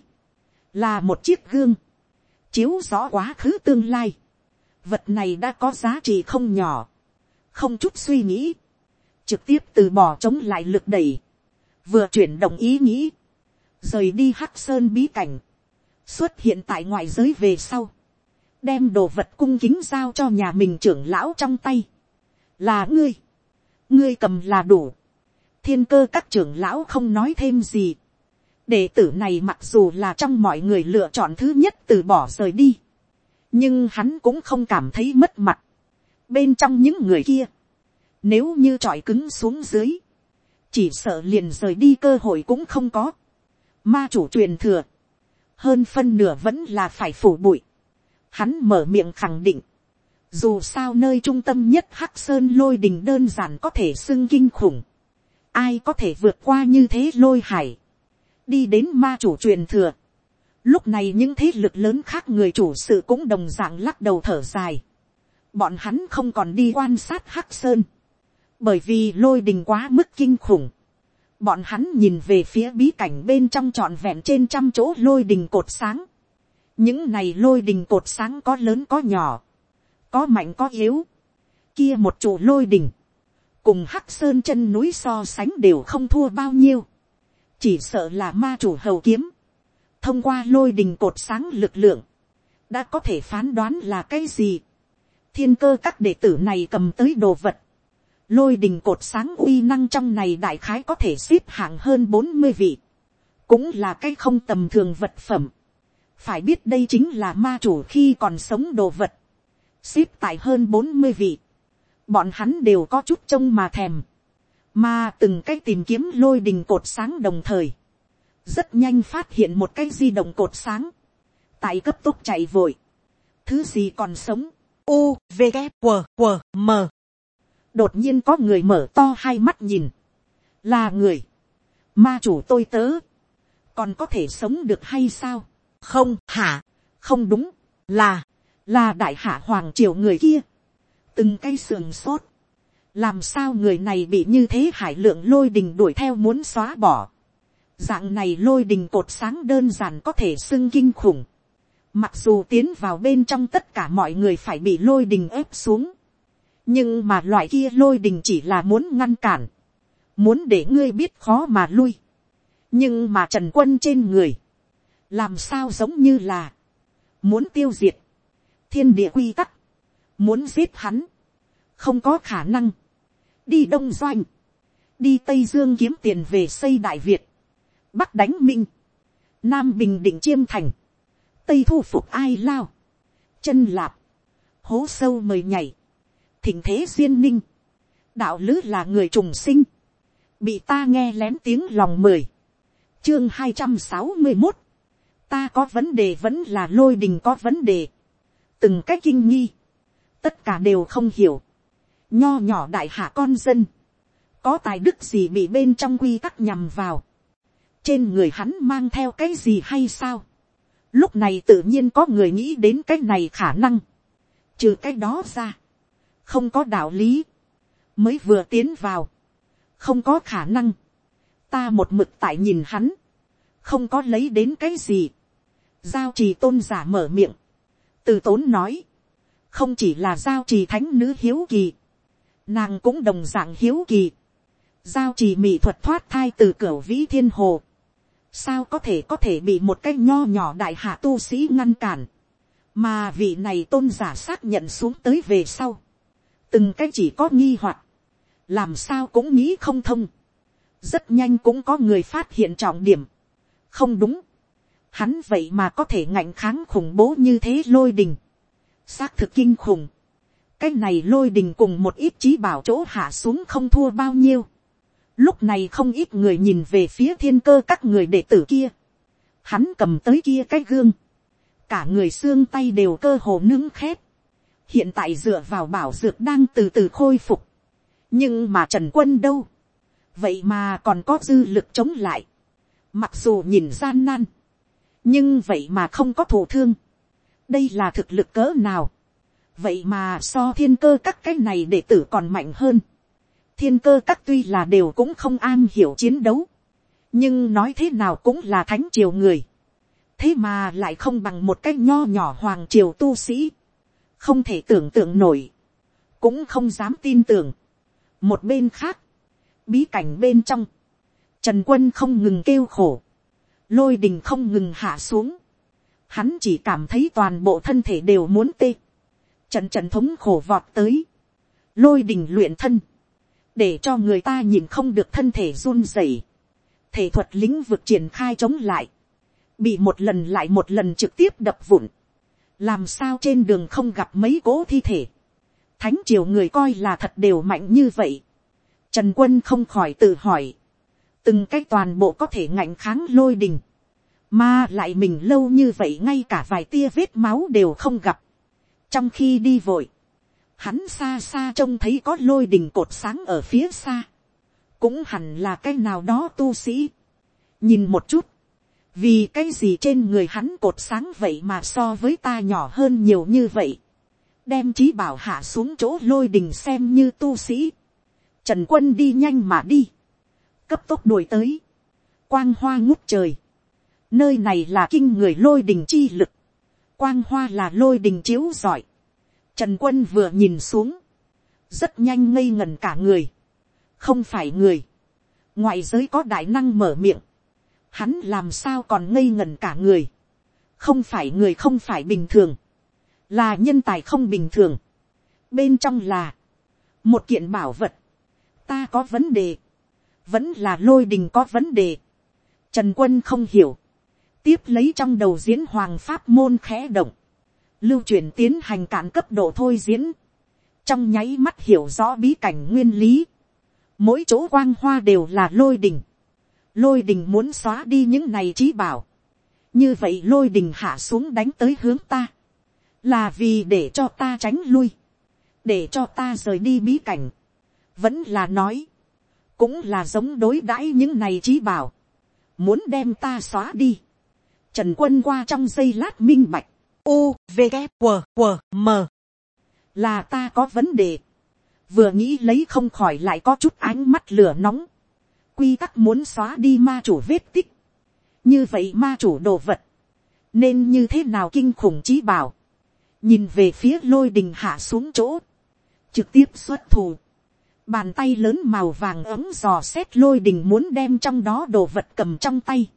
S1: là một chiếc gương, chiếu rõ quá khứ tương lai. Vật này đã có giá trị không nhỏ. Không chút suy nghĩ. Trực tiếp từ bỏ chống lại lực đẩy. Vừa chuyển động ý nghĩ. Rời đi hắc sơn bí cảnh. Xuất hiện tại ngoại giới về sau. Đem đồ vật cung kính giao cho nhà mình trưởng lão trong tay. Là ngươi. Ngươi cầm là đủ. Thiên cơ các trưởng lão không nói thêm gì đệ tử này mặc dù là trong mọi người lựa chọn thứ nhất từ bỏ rời đi, nhưng hắn cũng không cảm thấy mất mặt. bên trong những người kia, nếu như trọi cứng xuống dưới, chỉ sợ liền rời đi cơ hội cũng không có. ma chủ truyền thừa, hơn phân nửa vẫn là phải phủ bụi. hắn mở miệng khẳng định, dù sao nơi trung tâm nhất hắc sơn lôi đình đơn giản có thể xưng kinh khủng, ai có thể vượt qua như thế lôi hải, đi đến ma chủ truyền thừa. Lúc này những thế lực lớn khác người chủ sự cũng đồng dạng lắc đầu thở dài. Bọn hắn không còn đi quan sát Hắc Sơn. Bởi vì lôi đình quá mức kinh khủng. Bọn hắn nhìn về phía bí cảnh bên trong trọn vẹn trên trăm chỗ lôi đình cột sáng. Những này lôi đình cột sáng có lớn có nhỏ. Có mạnh có yếu. Kia một chỗ lôi đình. Cùng Hắc Sơn chân núi so sánh đều không thua bao nhiêu chỉ sợ là ma chủ hầu kiếm, thông qua lôi đình cột sáng lực lượng, đã có thể phán đoán là cái gì. thiên cơ các đệ tử này cầm tới đồ vật, lôi đình cột sáng uy năng trong này đại khái có thể xếp hạng hơn bốn mươi vị, cũng là cái không tầm thường vật phẩm. phải biết đây chính là ma chủ khi còn sống đồ vật, xếp tại hơn bốn mươi vị, bọn hắn đều có chút trông mà thèm, mà từng cái tìm kiếm lôi đình cột sáng đồng thời, rất nhanh phát hiện một cái di động cột sáng, tại cấp tốc chạy vội, thứ gì còn sống, u v g W, W, m. Đột nhiên có người mở to hai mắt nhìn, là người, ma chủ tôi tớ, còn có thể sống được hay sao, không hả, không đúng, là, là đại hạ hoàng triều người kia, từng cây sườn sốt, làm sao người này bị như thế hải lượng lôi đình đuổi theo muốn xóa bỏ, dạng này lôi đình cột sáng đơn giản có thể xưng kinh khủng, mặc dù tiến vào bên trong tất cả mọi người phải bị lôi đình ép xuống, nhưng mà loại kia lôi đình chỉ là muốn ngăn cản, muốn để ngươi biết khó mà lui, nhưng mà trần quân trên người, làm sao giống như là, muốn tiêu diệt, thiên địa quy tắc, muốn giết hắn, không có khả năng, đi đông doanh, đi tây dương kiếm tiền về xây đại việt, bắc đánh minh, nam bình định chiêm thành, tây thu phục ai lao, chân lạp, hố sâu mời nhảy, thỉnh thế duyên ninh, đạo lứ là người trùng sinh, bị ta nghe lén tiếng lòng mời chương hai trăm sáu mươi một, ta có vấn đề vẫn là lôi đình có vấn đề, từng cách kinh nghi, tất cả đều không hiểu, nho nhỏ đại hạ con dân, có tài đức gì bị bên trong quy tắc nhằm vào, trên người hắn mang theo cái gì hay sao, lúc này tự nhiên có người nghĩ đến cái này khả năng, trừ cái đó ra, không có đạo lý, mới vừa tiến vào, không có khả năng, ta một mực tại nhìn hắn, không có lấy đến cái gì, giao trì tôn giả mở miệng, từ tốn nói, không chỉ là giao trì thánh nữ hiếu kỳ, nàng cũng đồng dạng hiếu kỳ, giao trì mỹ thuật thoát thai từ cửa vĩ thiên hồ, sao có thể có thể bị một cái nho nhỏ đại hạ tu sĩ ngăn cản, mà vị này tôn giả xác nhận xuống tới về sau, từng cái chỉ có nghi hoặc, làm sao cũng nghĩ không thông, rất nhanh cũng có người phát hiện trọng điểm, không đúng, hắn vậy mà có thể ngạnh kháng khủng bố như thế lôi đình, xác thực kinh khủng cái này lôi đình cùng một ít trí bảo chỗ hạ xuống không thua bao nhiêu. lúc này không ít người nhìn về phía thiên cơ các người đệ tử kia. hắn cầm tới kia cái gương. cả người xương tay đều cơ hồ nướng khét. hiện tại dựa vào bảo dược đang từ từ khôi phục. nhưng mà trần quân đâu. vậy mà còn có dư lực chống lại. mặc dù nhìn gian nan. nhưng vậy mà không có thổ thương đây là thực lực cỡ nào vậy mà so thiên cơ các cái này đệ tử còn mạnh hơn. thiên cơ các tuy là đều cũng không an hiểu chiến đấu. nhưng nói thế nào cũng là thánh triều người. thế mà lại không bằng một cái nho nhỏ hoàng triều tu sĩ. không thể tưởng tượng nổi. cũng không dám tin tưởng. một bên khác, bí cảnh bên trong, trần quân không ngừng kêu khổ, lôi đình không ngừng hạ xuống, hắn chỉ cảm thấy toàn bộ thân thể đều muốn tê, trận trận thống khổ vọt tới, lôi đình luyện thân, để cho người ta nhìn không được thân thể run rẩy, thể thuật lĩnh vực triển khai chống lại, bị một lần lại một lần trực tiếp đập vụn, làm sao trên đường không gặp mấy cố thi thể, thánh triều người coi là thật đều mạnh như vậy, trần quân không khỏi tự hỏi, từng cái toàn bộ có thể ngạnh kháng lôi đình, mà lại mình lâu như vậy ngay cả vài tia vết máu đều không gặp. Trong khi đi vội. Hắn xa xa trông thấy có lôi đình cột sáng ở phía xa. Cũng hẳn là cái nào đó tu sĩ. Nhìn một chút. Vì cái gì trên người hắn cột sáng vậy mà so với ta nhỏ hơn nhiều như vậy. Đem trí bảo hạ xuống chỗ lôi đình xem như tu sĩ. Trần quân đi nhanh mà đi. Cấp tốc đuổi tới. Quang hoa ngút trời Nơi này là kinh người lôi đình chi lực. Quang hoa là lôi đình chiếu giỏi. Trần quân vừa nhìn xuống. Rất nhanh ngây ngần cả người. Không phải người. Ngoại giới có đại năng mở miệng. Hắn làm sao còn ngây ngần cả người. Không phải người không phải bình thường. Là nhân tài không bình thường. Bên trong là. Một kiện bảo vật. ta có vấn đề, vẫn là lôi đình có vấn đề, trần quân không hiểu, tiếp lấy trong đầu diễn hoàng pháp môn khẽ động, lưu truyền tiến hành cản cấp độ thôi diễn, trong nháy mắt hiểu rõ bí cảnh nguyên lý, mỗi chỗ quang hoa đều là lôi đình, lôi đình muốn xóa đi những này trí bảo, như vậy lôi đình hạ xuống đánh tới hướng ta, là vì để cho ta tránh lui, để cho ta rời đi bí cảnh, vẫn là nói, cũng là giống đối đãi những này trí bảo, muốn đem ta xóa đi. Trần quân qua trong giây lát minh bạch, u, v, K, W, W, m, là ta có vấn đề, vừa nghĩ lấy không khỏi lại có chút ánh mắt lửa nóng, quy tắc muốn xóa đi ma chủ vết tích, như vậy ma chủ đồ vật, nên như thế nào kinh khủng trí bảo, nhìn về phía lôi đình hạ xuống chỗ, trực tiếp xuất thủ, bàn tay lớn màu vàng ấm dò xét lôi đình muốn đem trong đó đồ vật cầm trong tay,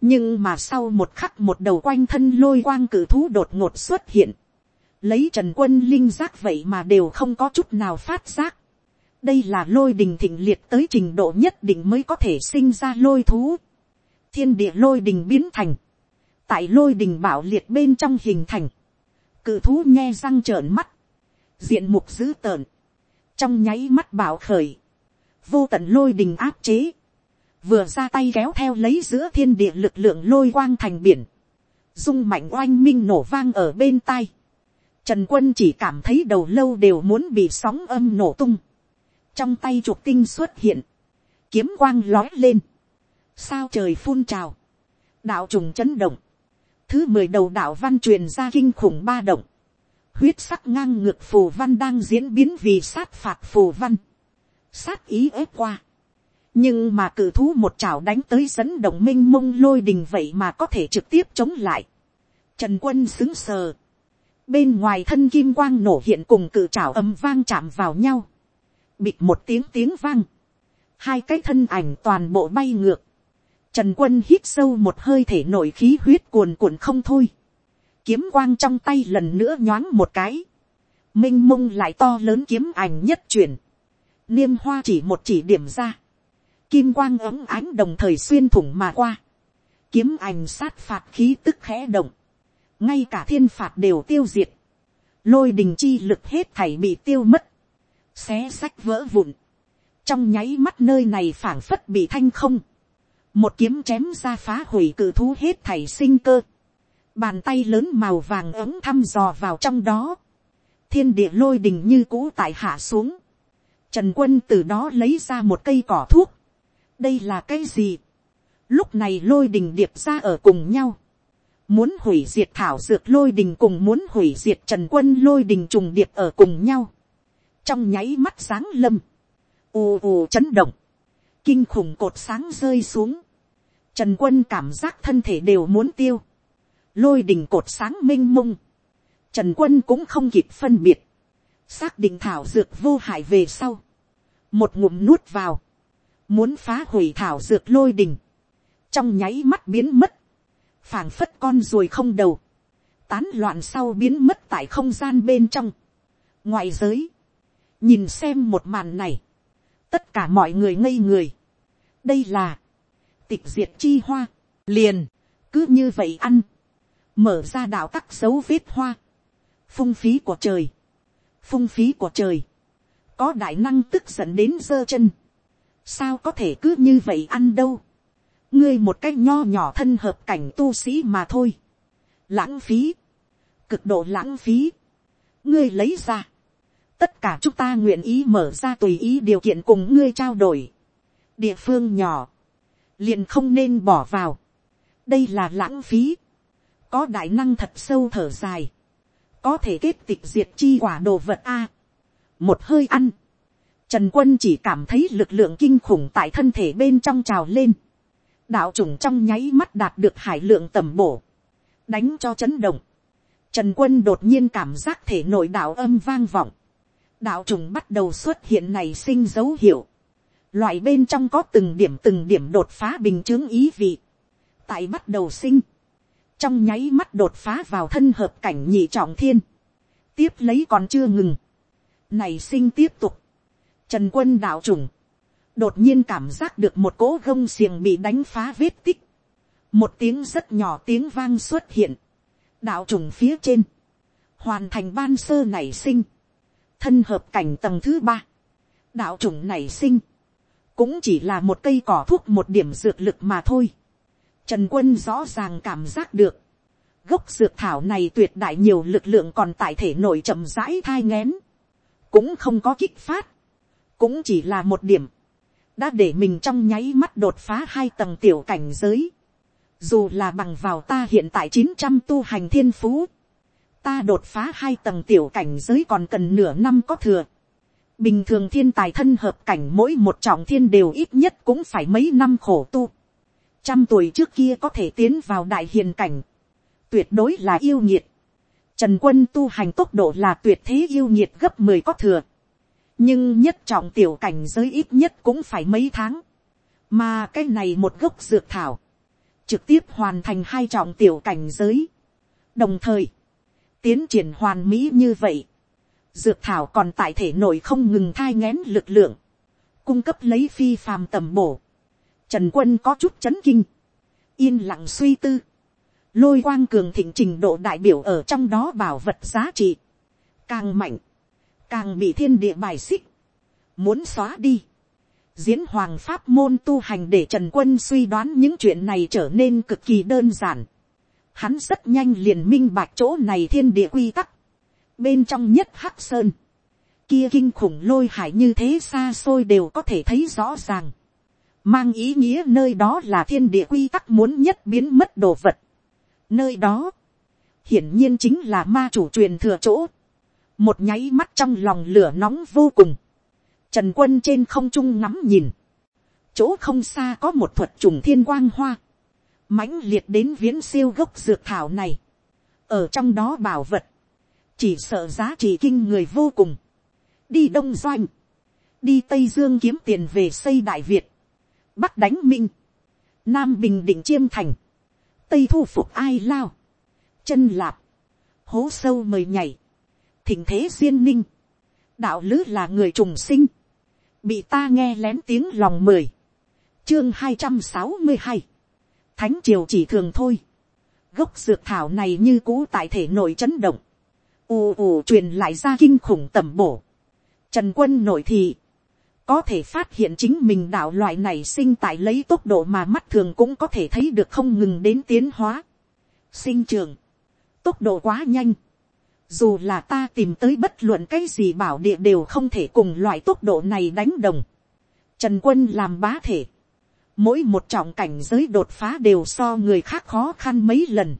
S1: nhưng mà sau một khắc một đầu quanh thân lôi quang cử thú đột ngột xuất hiện, lấy trần quân linh giác vậy mà đều không có chút nào phát giác, đây là lôi đình thịnh liệt tới trình độ nhất định mới có thể sinh ra lôi thú, thiên địa lôi đình biến thành, tại lôi đình bảo liệt bên trong hình thành, cự thú nghe răng trợn mắt, diện mục dữ tợn, trong nháy mắt bảo khởi, vô tận lôi đình áp chế, vừa ra tay kéo theo lấy giữa thiên địa lực lượng lôi quang thành biển, dung mạnh oanh minh nổ vang ở bên tai, trần quân chỉ cảm thấy đầu lâu đều muốn bị sóng âm nổ tung, trong tay chuột tinh xuất hiện, kiếm quang lói lên, sao trời phun trào, đạo trùng chấn động, thứ mười đầu đạo văn truyền ra kinh khủng ba động, huyết sắc ngang ngược phù văn đang diễn biến vì sát phạt phù văn, sát ý ép qua, nhưng mà cử thú một chảo đánh tới dẫn động m i n h mông lôi đình vậy mà có thể trực tiếp chống lại, trần quân xứng sờ, bên ngoài thân kim quang nổ hiện cùng cử chảo ầm vang chạm vào nhau, bịt một tiếng tiếng vang, hai cái thân ảnh toàn bộ bay ngược, Trần quân hít sâu một hơi thể nổi khí huyết cuồn cuộn không thôi. Kiếm quang trong tay lần nữa nhoáng một cái. Minh mông lại to lớn kiếm ảnh nhất chuyển. Niêm hoa chỉ một chỉ điểm ra. Kim quang ấm ánh đồng thời xuyên thủng mà qua. Kiếm ảnh sát phạt khí tức khẽ động. Ngay cả thiên phạt đều tiêu diệt. Lôi đình chi lực hết thảy bị tiêu mất. Xé sách vỡ vụn. Trong nháy mắt nơi này phảng phất bị thanh không một kiếm chém ra phá hủy cự thú hết thảy sinh cơ, bàn tay lớn màu vàng ấm thăm dò vào trong đó, thiên địa lôi đình như cũ tại hạ xuống, trần quân từ đó lấy ra một cây cỏ thuốc, đây là cái gì, lúc này lôi đình điệp ra ở cùng nhau, muốn hủy diệt thảo dược lôi đình cùng muốn hủy diệt trần quân lôi đình trùng điệp ở cùng nhau, trong nháy mắt sáng lâm, ù ù chấn động, kinh khủng cột sáng rơi xuống, trần quân cảm giác thân thể đều muốn tiêu, lôi đình cột sáng minh mông, trần quân cũng không kịp phân biệt, xác định thảo dược vô hại về sau, một ngụm nuốt vào, muốn phá hủy thảo dược lôi đình, trong nháy mắt biến mất, phảng phất con ruồi không đầu, tán loạn sau biến mất tại không gian bên trong, ngoại giới, nhìn xem một màn này, tất cả mọi người ngây người, đây là, tịch diệt chi hoa, liền, cứ như vậy ăn, mở ra đạo tắc dấu vết hoa, phung phí của trời, phung phí của trời, có đại năng tức giận đến giơ chân, sao có thể cứ như vậy ăn đâu, ngươi một cách nho nhỏ thân hợp cảnh tu sĩ mà thôi, lãng phí, cực độ lãng phí, ngươi lấy ra, tất cả chúng ta nguyện ý mở ra tùy ý điều kiện cùng ngươi trao đổi, địa phương nhỏ, liền không nên bỏ vào. đây là lãng phí. có đại năng thật sâu thở dài. có thể kết tịch diệt chi quả đồ vật a. một hơi ăn trần quân chỉ cảm thấy lực lượng kinh khủng tại thân thể bên trong trào lên. đạo trùng trong nháy mắt đạt được hải lượng tầm bổ. đánh cho chấn động. Trần quân đột nhiên cảm giác thể nội đạo âm vang vọng. Đạo trùng bắt đầu xuất hiện này sinh dấu hiệu loại bên trong có từng điểm từng điểm đột phá bình chứng ý vị, tại bắt đầu sinh, trong nháy mắt đột phá vào thân hợp cảnh nhị trọng thiên, tiếp lấy còn chưa ngừng, này sinh tiếp tục, trần quân đạo trùng, đột nhiên cảm giác được một cỗ gông xiềng bị đánh phá vết tích, một tiếng rất nhỏ tiếng vang xuất hiện, đạo trùng phía trên, hoàn thành ban sơ nảy sinh, thân hợp cảnh tầng thứ ba, đạo trùng nảy sinh, cũng chỉ là một cây cỏ thuốc một điểm dược lực mà thôi. Trần quân rõ ràng cảm giác được, gốc dược thảo này tuyệt đại nhiều lực lượng còn tại thể nội chậm rãi thai ngén, cũng không có kích phát, cũng chỉ là một điểm, đã để mình trong nháy mắt đột phá hai tầng tiểu cảnh giới, dù là bằng vào ta hiện tại chín trăm tu hành thiên phú, ta đột phá hai tầng tiểu cảnh giới còn cần nửa năm có thừa. Bình thường thiên tài thân hợp cảnh mỗi một trọng thiên đều ít nhất cũng phải mấy năm khổ tu. Trăm tuổi trước kia có thể tiến vào đại hiền cảnh. Tuyệt đối là yêu nhiệt. Trần quân tu hành tốc độ là tuyệt thế yêu nhiệt gấp mười có thừa. Nhưng nhất trọng tiểu cảnh giới ít nhất cũng phải mấy tháng. Mà cái này một gốc dược thảo. Trực tiếp hoàn thành hai trọng tiểu cảnh giới. Đồng thời tiến triển hoàn mỹ như vậy, dược thảo còn tại thể nội không ngừng thai ngén lực lượng, cung cấp lấy phi phàm tầm bổ. Trần quân có chút chấn kinh, yên lặng suy tư, lôi quang cường thịnh trình độ đại biểu ở trong đó bảo vật giá trị, càng mạnh, càng bị thiên địa bài xích, muốn xóa đi. Diễn hoàng pháp môn tu hành để Trần Quân suy đoán những chuyện này trở nên cực kỳ đơn giản. Hắn rất nhanh liền minh bạch chỗ này thiên địa quy tắc, bên trong nhất hắc sơn, kia kinh khủng lôi hải như thế xa xôi đều có thể thấy rõ ràng, mang ý nghĩa nơi đó là thiên địa quy tắc muốn nhất biến mất đồ vật, nơi đó, hiển nhiên chính là ma chủ truyền thừa chỗ, một nháy mắt trong lòng lửa nóng vô cùng, trần quân trên không trung ngắm nhìn, chỗ không xa có một thuật trùng thiên quang hoa, mãnh liệt đến viễn siêu gốc dược thảo này, ở trong đó bảo vật, chỉ sợ giá trị kinh người vô cùng, đi đông doanh, đi tây dương kiếm tiền về xây đại việt, bắc đánh minh, nam bình định chiêm thành, tây thu phục ai lao, chân lạp, hố sâu mời nhảy, thình thế duyên ninh, đạo lứ là người trùng sinh, bị ta nghe lén tiếng lòng mời chương hai trăm sáu mươi hai, thánh triều chỉ thường thôi. gốc dược thảo này như cũ tại thể nội chấn động, ù ù truyền lại ra kinh khủng tầm bổ. trần quân nội thị, có thể phát hiện chính mình đạo loại này sinh tại lấy tốc độ mà mắt thường cũng có thể thấy được không ngừng đến tiến hóa. sinh trường, tốc độ quá nhanh dù là ta tìm tới bất luận cái gì bảo địa đều không thể cùng loại tốc độ này đánh đồng. trần quân làm bá thể mỗi một trọng cảnh giới đột phá đều so người khác khó khăn mấy lần.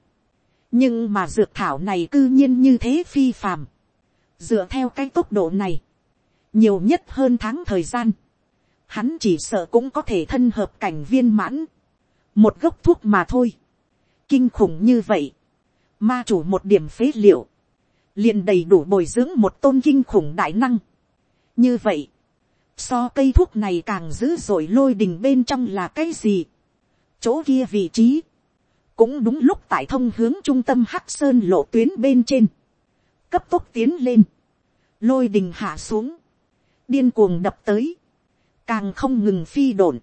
S1: nhưng mà dược thảo này cư nhiên như thế phi phàm. dựa theo cái tốc độ này, nhiều nhất hơn tháng thời gian, hắn chỉ sợ cũng có thể thân hợp cảnh viên mãn. một gốc thuốc mà thôi. kinh khủng như vậy. ma chủ một điểm phế liệu, liền đầy đủ bồi dưỡng một tôn kinh khủng đại năng. như vậy, so cây thuốc này càng dữ dội lôi đình bên trong là cái gì. chỗ kia vị trí, cũng đúng lúc tại thông hướng trung tâm hắc sơn lộ tuyến bên trên, cấp tốc tiến lên, lôi đình hạ xuống, điên cuồng đập tới, càng không ngừng phi đồn,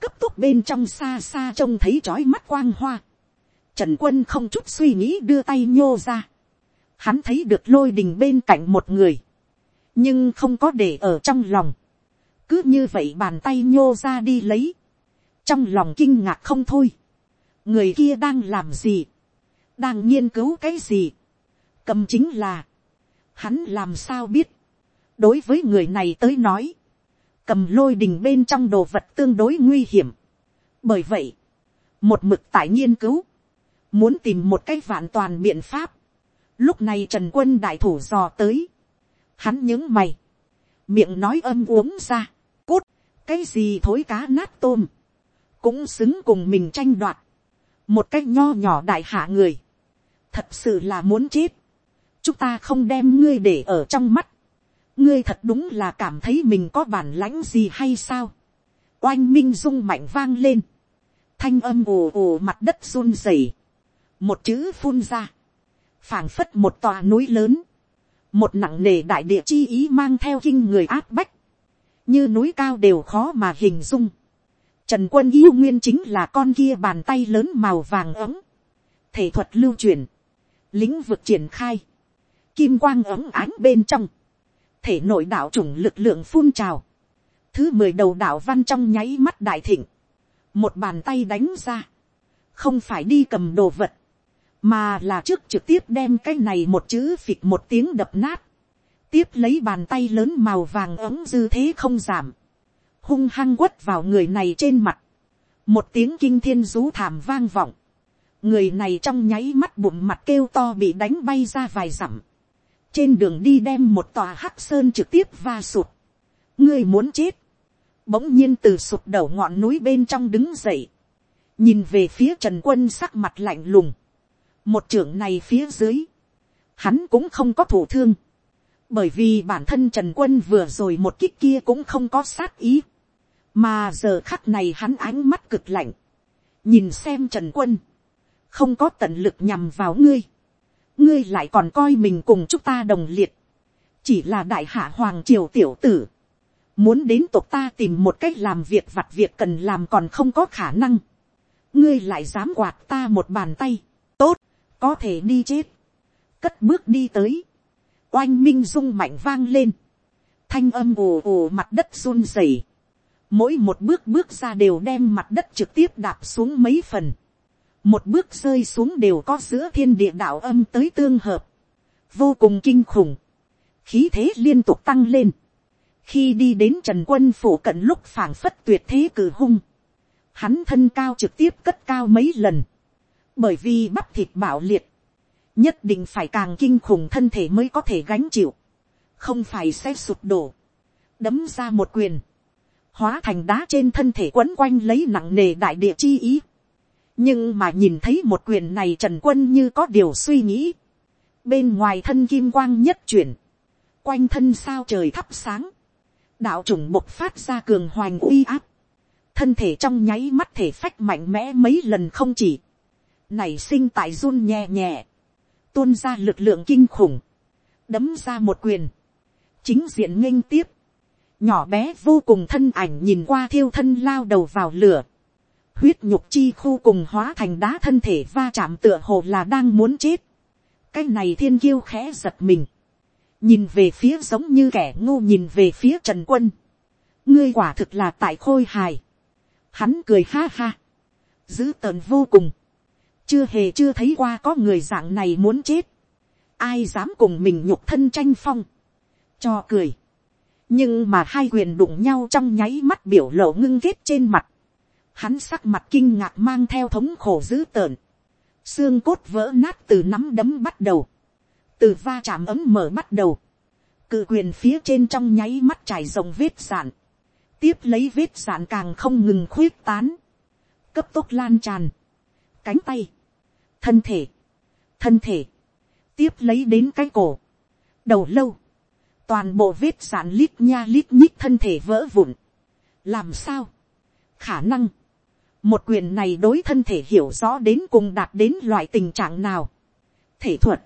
S1: cấp tốc bên trong xa xa trông thấy trói mắt quang hoa, trần quân không chút suy nghĩ đưa tay nhô ra, hắn thấy được lôi đình bên cạnh một người, nhưng không có để ở trong lòng, cứ như vậy bàn tay nhô ra đi lấy, trong lòng kinh ngạc không thôi, người kia đang làm gì, đang nghiên cứu cái gì, cầm chính là, hắn làm sao biết, đối với người này tới nói, cầm lôi đình bên trong đồ vật tương đối nguy hiểm, bởi vậy, một mực tại nghiên cứu, muốn tìm một cái vạn toàn biện pháp, lúc này trần quân đại thủ dò tới, hắn những mày, miệng nói âm uống ra, cái gì thối cá nát tôm, cũng xứng cùng mình tranh đoạt, một cái nho nhỏ đại hạ người, thật sự là muốn chết, chúng ta không đem ngươi để ở trong mắt, ngươi thật đúng là cảm thấy mình có bản lãnh gì hay sao, oanh minh rung mạnh vang lên, thanh âm ồ ồ mặt đất run rẩy, một chữ phun ra, phảng phất một tòa núi lớn, một nặng nề đại địa chi ý mang theo kinh người áp bách, như núi cao đều khó mà hình dung. Trần quân yêu nguyên chính là con kia bàn tay lớn màu vàng ấm. Thể thuật lưu truyền. Lĩnh vực triển khai. Kim quang ấm ánh bên trong. Thể nội đạo chủng lực lượng phun trào. Thứ mười đầu đạo văn trong nháy mắt đại thịnh. Một bàn tay đánh ra. Không phải đi cầm đồ vật. Mà là trước trực tiếp đem cái này một chữ phịch một tiếng đập nát. Tiếp lấy bàn tay lớn màu vàng ấm dư thế không giảm hung hăng quất vào người này trên mặt, một tiếng kinh thiên rú thảm vang vọng, người này trong nháy mắt bụng mặt kêu to bị đánh bay ra vài dặm, trên đường đi đem một tòa hắc sơn trực tiếp va sụt, ngươi muốn chết, bỗng nhiên từ sụp đầu ngọn núi bên trong đứng dậy, nhìn về phía trần quân sắc mặt lạnh lùng, một trưởng này phía dưới, hắn cũng không có thủ thương, bởi vì bản thân trần quân vừa rồi một kích kia cũng không có sát ý, mà giờ khắc này hắn ánh mắt cực lạnh, nhìn xem trần quân, không có tận lực nhằm vào ngươi, ngươi lại còn coi mình cùng chúng ta đồng liệt, chỉ là đại hạ hoàng triều tiểu tử, muốn đến tộc ta tìm một cách làm việc vặt việc cần làm còn không có khả năng, ngươi lại dám quạt ta một bàn tay, có thể đi chết, cất bước đi tới, oanh minh rung mạnh vang lên, thanh âm ồ ồ mặt đất run rẩy, mỗi một bước bước ra đều đem mặt đất trực tiếp đạp xuống mấy phần, một bước rơi xuống đều có giữa thiên địa đạo âm tới tương hợp, vô cùng kinh khủng, khí thế liên tục tăng lên, khi đi đến trần quân phủ cận lúc phảng phất tuyệt thế cử hung, hắn thân cao trực tiếp cất cao mấy lần, bởi vì bắp thịt bạo liệt, nhất định phải càng kinh khủng thân thể mới có thể gánh chịu, không phải sẽ sụp đổ, đấm ra một quyền, hóa thành đá trên thân thể quấn quanh lấy nặng nề đại địa chi ý. nhưng mà nhìn thấy một quyền này trần quân như có điều suy nghĩ. bên ngoài thân kim quang nhất chuyển, quanh thân sao trời thắp sáng, đạo chủng bộc phát ra cường hoành uy áp, thân thể trong nháy mắt thể phách mạnh mẽ mấy lần không chỉ, nảy sinh tại run nhẹ nhẹ, tuôn ra lực lượng kinh khủng, đấm ra một quyền, chính diện nghênh tiếp, nhỏ bé vô cùng thân ảnh nhìn qua thiêu thân lao đầu vào lửa, huyết nhục chi khu cùng hóa thành đá thân thể va chạm tựa hồ là đang muốn chết, cái này thiên kiêu khẽ giật mình, nhìn về phía giống như kẻ ngu nhìn về phía trần quân, ngươi quả thực là tại khôi hài, hắn cười ha ha, dữ tợn vô cùng, chưa hề chưa thấy qua có người dạng này muốn chết, ai dám cùng mình nhục thân tranh phong, cho cười, nhưng mà hai quyền đụng nhau trong nháy mắt biểu lộ ngưng kết trên mặt, hắn sắc mặt kinh ngạc mang theo thống khổ dữ tợn, xương cốt vỡ nát từ nắm đấm bắt đầu, từ va chạm ấm mở bắt đầu, cự quyền phía trên trong nháy mắt trải rồng vết sạn, tiếp lấy vết sạn càng không ngừng khuyết tán, cấp tốc lan tràn, cánh tay, thân thể, thân thể, tiếp lấy đến cái cổ, đầu lâu, toàn bộ vết sạn lít nha lít nhít thân thể vỡ vụn. làm sao, khả năng, một quyền này đối thân thể hiểu rõ đến cùng đạt đến loại tình trạng nào. thể thuật,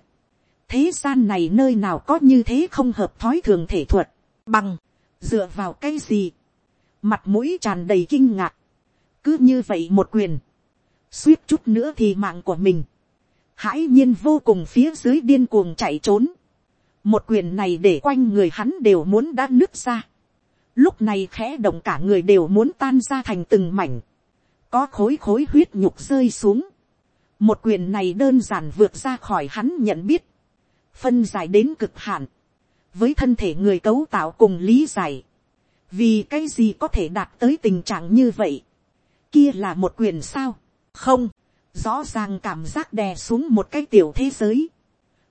S1: thế gian này nơi nào có như thế không hợp thói thường thể thuật, bằng, dựa vào cái gì, mặt mũi tràn đầy kinh ngạc, cứ như vậy một quyền, suýt chút nữa thì mạng của mình, hãi nhiên vô cùng phía dưới điên cuồng chạy trốn, một quyền này để quanh người hắn đều muốn đã nứt ra. lúc này khẽ động cả người đều muốn tan ra thành từng mảnh. có khối khối huyết nhục rơi xuống. một quyền này đơn giản vượt ra khỏi hắn nhận biết. phân giải đến cực hạn. với thân thể người cấu tạo cùng lý giải. vì cái gì có thể đạt tới tình trạng như vậy. kia là một quyền sao không. rõ ràng cảm giác đè xuống một cái tiểu thế giới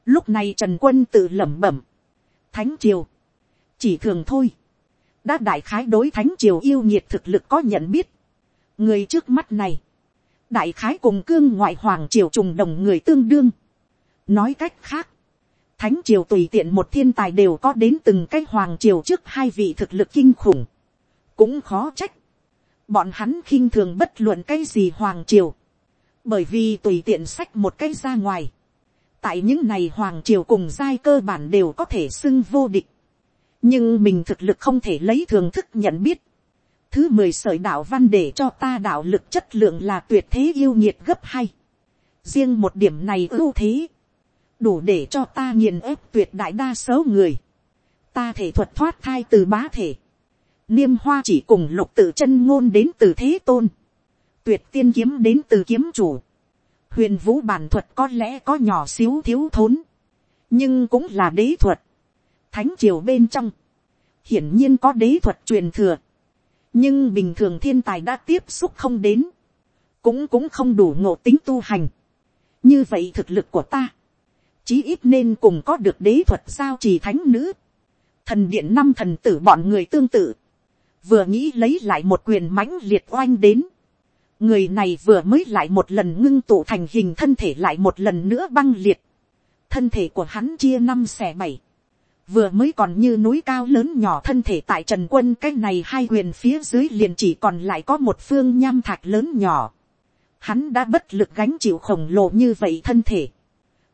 S1: Lúc này Trần Quân tự lẩm bẩm. Thánh Triều. Chỉ thường thôi. Đã đại khái đối Thánh Triều yêu nhiệt thực lực có nhận biết. Người trước mắt này. Đại khái cùng cương ngoại hoàng triều trùng đồng người tương đương. Nói cách khác. Thánh Triều tùy tiện một thiên tài đều có đến từng cái hoàng triều trước hai vị thực lực kinh khủng. Cũng khó trách. Bọn hắn khinh thường bất luận cái gì hoàng triều. Bởi vì tùy tiện sách một cái ra ngoài tại những này hoàng triều cùng giai cơ bản đều có thể xưng vô địch. nhưng mình thực lực không thể lấy thường thức nhận biết. thứ mười sợi đạo văn để cho ta đạo lực chất lượng là tuyệt thế yêu nhiệt gấp hai. riêng một điểm này ưu thế, đủ để cho ta nghiền ép tuyệt đại đa số người. ta thể thuật thoát thai từ bá thể niêm hoa chỉ cùng lục tự chân ngôn đến từ thế tôn. tuyệt tiên kiếm đến từ kiếm chủ. huyền vũ bản thuật có lẽ có nhỏ xíu thiếu thốn. nhưng cũng là đế thuật thánh triều bên trong, hiển nhiên có đế thuật truyền thừa, nhưng bình thường thiên tài đã tiếp xúc không đến, cũng cũng không đủ ngộ tính tu hành. như vậy thực lực của ta, chí ít nên cùng có được đế thuật sao trì thánh nữ, thần điện năm thần tử bọn người tương tự, vừa nghĩ lấy lại một quyền mãnh liệt oanh đến, người này vừa mới lại một lần ngưng tụ thành hình thân thể lại một lần nữa băng liệt, thân thể của hắn chia năm xẻ bảy, vừa mới còn như núi cao lớn nhỏ thân thể tại trần quân cái này hai quyền phía dưới liền chỉ còn lại có một phương nham thạch lớn nhỏ. Hắn đã bất lực gánh chịu khổng lồ như vậy thân thể.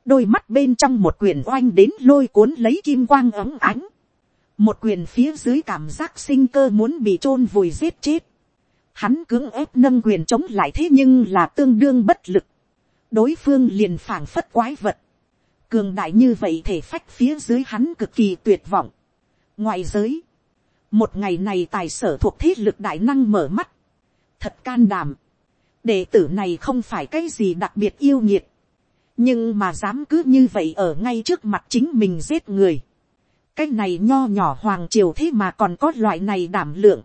S1: Đôi mắt bên trong một quyền oanh đến lôi cuốn lấy kim quang ấm ánh. Một quyền phía dưới cảm giác sinh cơ muốn bị chôn vùi giết chết. Hắn cưỡng ép nâng quyền chống lại thế nhưng là tương đương bất lực. Đối phương liền phảng phất quái vật cường đại như vậy thể phách phía dưới hắn cực kỳ tuyệt vọng. ngoại giới, một ngày này tài sở thuộc thế lực đại năng mở mắt, thật can đảm, đệ tử này không phải cái gì đặc biệt yêu nhiệt, nhưng mà dám cứ như vậy ở ngay trước mặt chính mình giết người cái này nho nhỏ hoàng triều thế mà còn có loại này đảm lượng.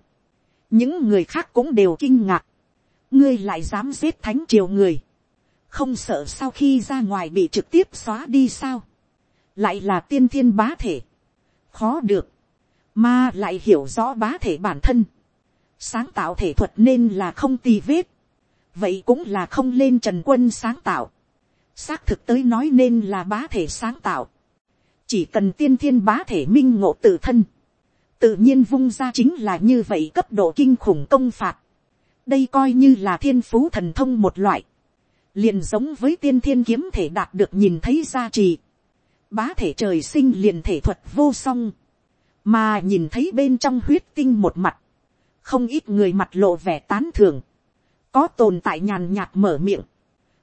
S1: những người khác cũng đều kinh ngạc. ngươi lại dám giết thánh triều người. Không sợ sau khi ra ngoài bị trực tiếp xóa đi sao, lại là tiên thiên bá thể, khó được, mà lại hiểu rõ bá thể bản thân, sáng tạo thể thuật nên là không tì vết, vậy cũng là không lên trần quân sáng tạo, xác thực tới nói nên là bá thể sáng tạo, chỉ cần tiên thiên bá thể minh ngộ tự thân, tự nhiên vung ra chính là như vậy cấp độ kinh khủng công phạt, đây coi như là thiên phú thần thông một loại, liền giống với tiên thiên kiếm thể đạt được nhìn thấy gia trì, bá thể trời sinh liền thể thuật vô song, mà nhìn thấy bên trong huyết tinh một mặt, không ít người mặt lộ vẻ tán thường, có tồn tại nhàn nhạt mở miệng,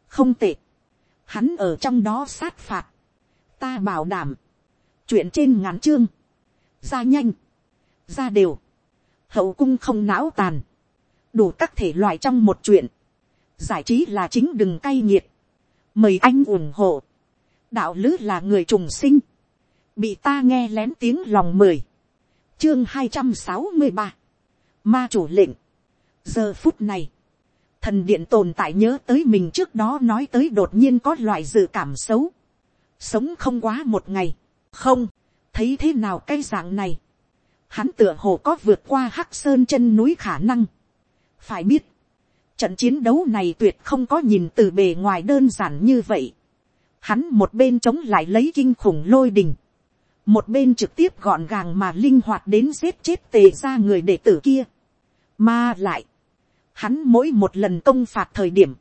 S1: không tệ, hắn ở trong đó sát phạt, ta bảo đảm, chuyện trên ngắn chương, ra nhanh, ra đều, hậu cung không não tàn, đủ các thể loại trong một chuyện, giải trí là chính đừng cay nghiệt, mời anh ủng hộ, đạo lứ là người trùng sinh, bị ta nghe lén tiếng lòng mời chương hai trăm sáu mươi ba, ma chủ lệnh, giờ phút này, thần điện tồn tại nhớ tới mình trước đó nói tới đột nhiên có loại dự cảm xấu, sống không quá một ngày, không, thấy thế nào cái dạng này, hắn tựa hồ có vượt qua hắc sơn chân núi khả năng, phải biết, Trận chiến đấu này tuyệt không có nhìn từ bề ngoài đơn giản như vậy. Hắn một bên chống lại lấy kinh khủng lôi đình. Một bên trực tiếp gọn gàng mà linh hoạt đến giết chết tề ra người đệ tử kia. Mà lại. Hắn mỗi một lần công phạt thời điểm.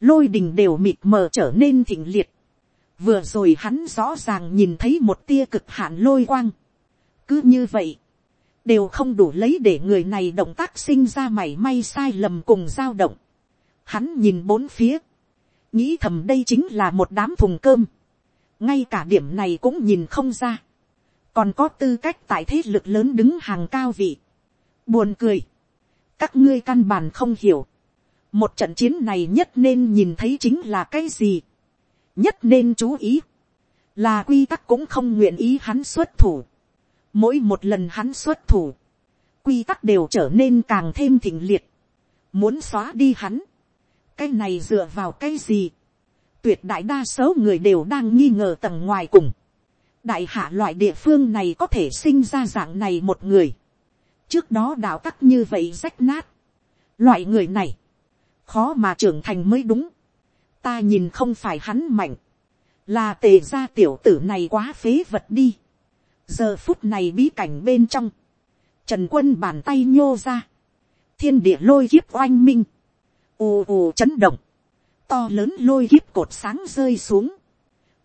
S1: Lôi đình đều mịt mờ trở nên thịnh liệt. Vừa rồi hắn rõ ràng nhìn thấy một tia cực hạn lôi quang. Cứ như vậy đều không đủ lấy để người này động tác sinh ra mảy may sai lầm cùng dao động. Hắn nhìn bốn phía, nghĩ thầm đây chính là một đám thùng cơm, ngay cả điểm này cũng nhìn không ra, còn có tư cách tại thế lực lớn đứng hàng cao vị. Buồn cười, các ngươi căn bản không hiểu, một trận chiến này nhất nên nhìn thấy chính là cái gì, nhất nên chú ý, là quy tắc cũng không nguyện ý hắn xuất thủ Mỗi một lần hắn xuất thủ, quy tắc đều trở nên càng thêm thịnh liệt. Muốn xóa đi hắn. Cái này dựa vào cái gì? Tuyệt đại đa số người đều đang nghi ngờ tầng ngoài cùng. Đại hạ loại địa phương này có thể sinh ra dạng này một người. Trước đó đạo tắc như vậy rách nát. Loại người này. Khó mà trưởng thành mới đúng. Ta nhìn không phải hắn mạnh. Là tề gia tiểu tử này quá phế vật đi. Giờ phút này bí cảnh bên trong, trần quân bàn tay nhô ra, thiên địa lôi kiếp oanh minh, ù ù chấn động, to lớn lôi kiếp cột sáng rơi xuống,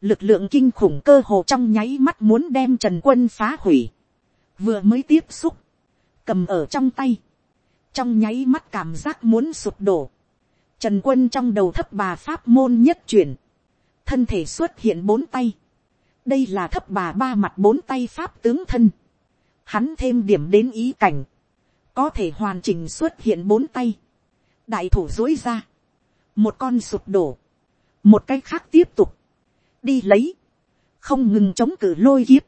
S1: lực lượng kinh khủng cơ hồ trong nháy mắt muốn đem trần quân phá hủy, vừa mới tiếp xúc, cầm ở trong tay, trong nháy mắt cảm giác muốn sụp đổ, trần quân trong đầu thấp bà pháp môn nhất chuyển, thân thể xuất hiện bốn tay, đây là thấp bà ba mặt bốn tay pháp tướng thân, hắn thêm điểm đến ý cảnh, có thể hoàn chỉnh xuất hiện bốn tay, đại thủ dối ra, một con sụp đổ, một cái khác tiếp tục, đi lấy, không ngừng chống cử lôi kiếp,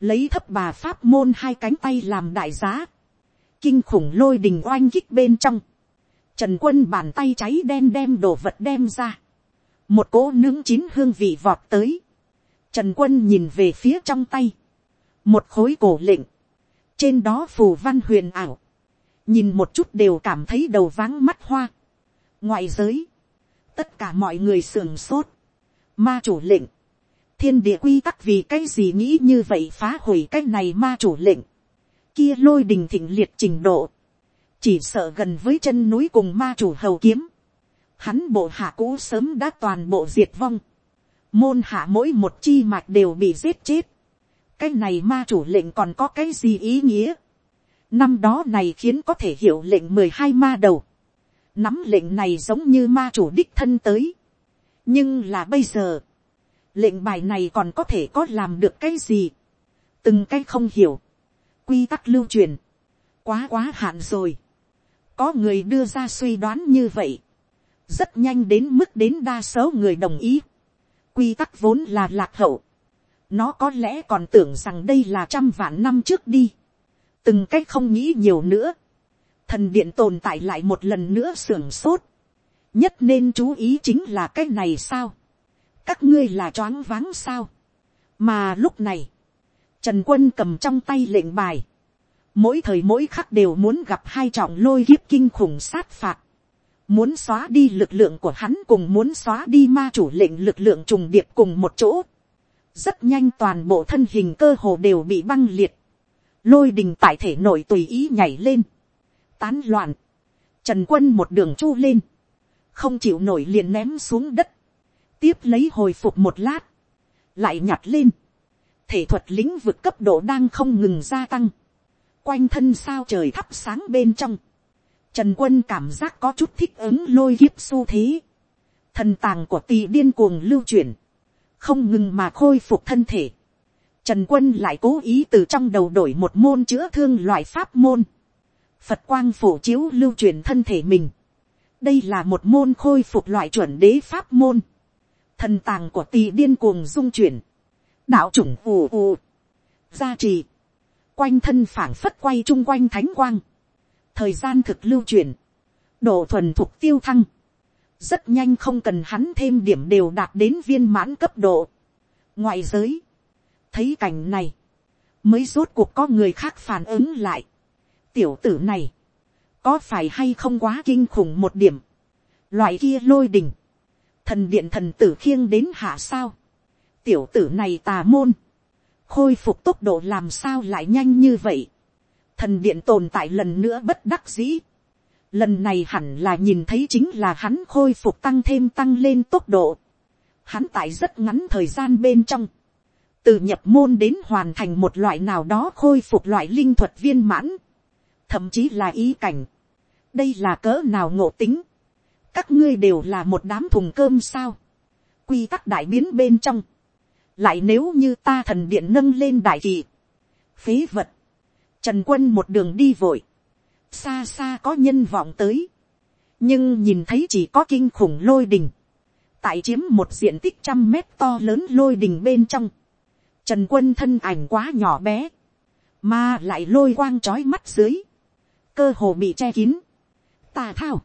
S1: lấy thấp bà pháp môn hai cánh tay làm đại giá, kinh khủng lôi đình oanh kích bên trong, trần quân bàn tay cháy đen đem đồ vật đem ra, một cỗ nướng chín hương vị vọt tới, trần quân nhìn về phía trong tay, một khối cổ lệnh, trên đó phù văn huyền ảo, nhìn một chút đều cảm thấy đầu váng mắt hoa. ngoại giới, tất cả mọi người sườn sốt, ma chủ lệnh, thiên địa quy tắc vì cái gì nghĩ như vậy phá hủy cái này ma chủ lệnh, kia lôi đình thịnh liệt trình độ, chỉ sợ gần với chân núi cùng ma chủ hầu kiếm, hắn bộ hạ cũ sớm đã toàn bộ diệt vong, môn hạ mỗi một chi mạch đều bị giết chết, cái này ma chủ lệnh còn có cái gì ý nghĩa, năm đó này khiến có thể hiểu lệnh mười hai ma đầu, nắm lệnh này giống như ma chủ đích thân tới, nhưng là bây giờ, lệnh bài này còn có thể có làm được cái gì, từng cái không hiểu, quy tắc lưu truyền, quá quá hạn rồi, có người đưa ra suy đoán như vậy, rất nhanh đến mức đến đa số người đồng ý, quy tắc vốn là lạc hậu, nó có lẽ còn tưởng rằng đây là trăm vạn năm trước đi, từng cách không nghĩ nhiều nữa, thần điện tồn tại lại một lần nữa sưởng sốt, nhất nên chú ý chính là cái này sao, các ngươi là choáng váng sao, mà lúc này, trần quân cầm trong tay lệnh bài, mỗi thời mỗi khắc đều muốn gặp hai trọng lôi kiếp kinh khủng sát phạt, muốn xóa đi lực lượng của hắn cùng muốn xóa đi ma chủ lệnh lực lượng trùng điệp cùng một chỗ, rất nhanh toàn bộ thân hình cơ hồ đều bị băng liệt, lôi đình tại thể nội tùy ý nhảy lên, tán loạn, trần quân một đường chu lên, không chịu nổi liền ném xuống đất, tiếp lấy hồi phục một lát, lại nhặt lên, thể thuật lĩnh vực cấp độ đang không ngừng gia tăng, quanh thân sao trời thắp sáng bên trong, trần quân cảm giác có chút thích ứng lôi kiếp xu thế, thần tàng của tỳ điên cuồng lưu chuyển, không ngừng mà khôi phục thân thể, Trần quân lại cố ý từ trong đầu đổi một môn chữa thương loại pháp môn. Phật quang phổ chiếu lưu truyền thân thể mình. Đây là một môn khôi phục loại chuẩn đế pháp môn. Thần tàng của tỳ điên cuồng dung chuyển. Đạo chủng ù ù. Gia trì. Quanh thân phảng phất quay chung quanh thánh quang. Thời gian thực lưu chuyển Độ thuần thuộc tiêu thăng. Rất nhanh không cần hắn thêm điểm đều đạt đến viên mãn cấp độ. Ngoại giới thấy cảnh này, mới rốt cuộc có người khác phản ứng lại. tiểu tử này, có phải hay không quá kinh khủng một điểm, loại kia lôi đình, thần điện thần tử khiêng đến hạ sao, tiểu tử này tà môn, khôi phục tốc độ làm sao lại nhanh như vậy, thần điện tồn tại lần nữa bất đắc dĩ, lần này hẳn là nhìn thấy chính là hắn khôi phục tăng thêm tăng lên tốc độ, hắn tại rất ngắn thời gian bên trong, từ nhập môn đến hoàn thành một loại nào đó khôi phục loại linh thuật viên mãn, thậm chí là ý cảnh. đây là cỡ nào ngộ tính. các ngươi đều là một đám thùng cơm sao. quy tắc đại biến bên trong lại nếu như ta thần điện nâng lên đại kỳ. phế vật. trần quân một đường đi vội. xa xa có nhân vọng tới. nhưng nhìn thấy chỉ có kinh khủng lôi đình. tại chiếm một diện tích trăm mét to lớn lôi đình bên trong Trần quân thân ảnh quá nhỏ bé. Mà lại lôi quang trói mắt dưới. Cơ hồ bị che kín. Tà thao.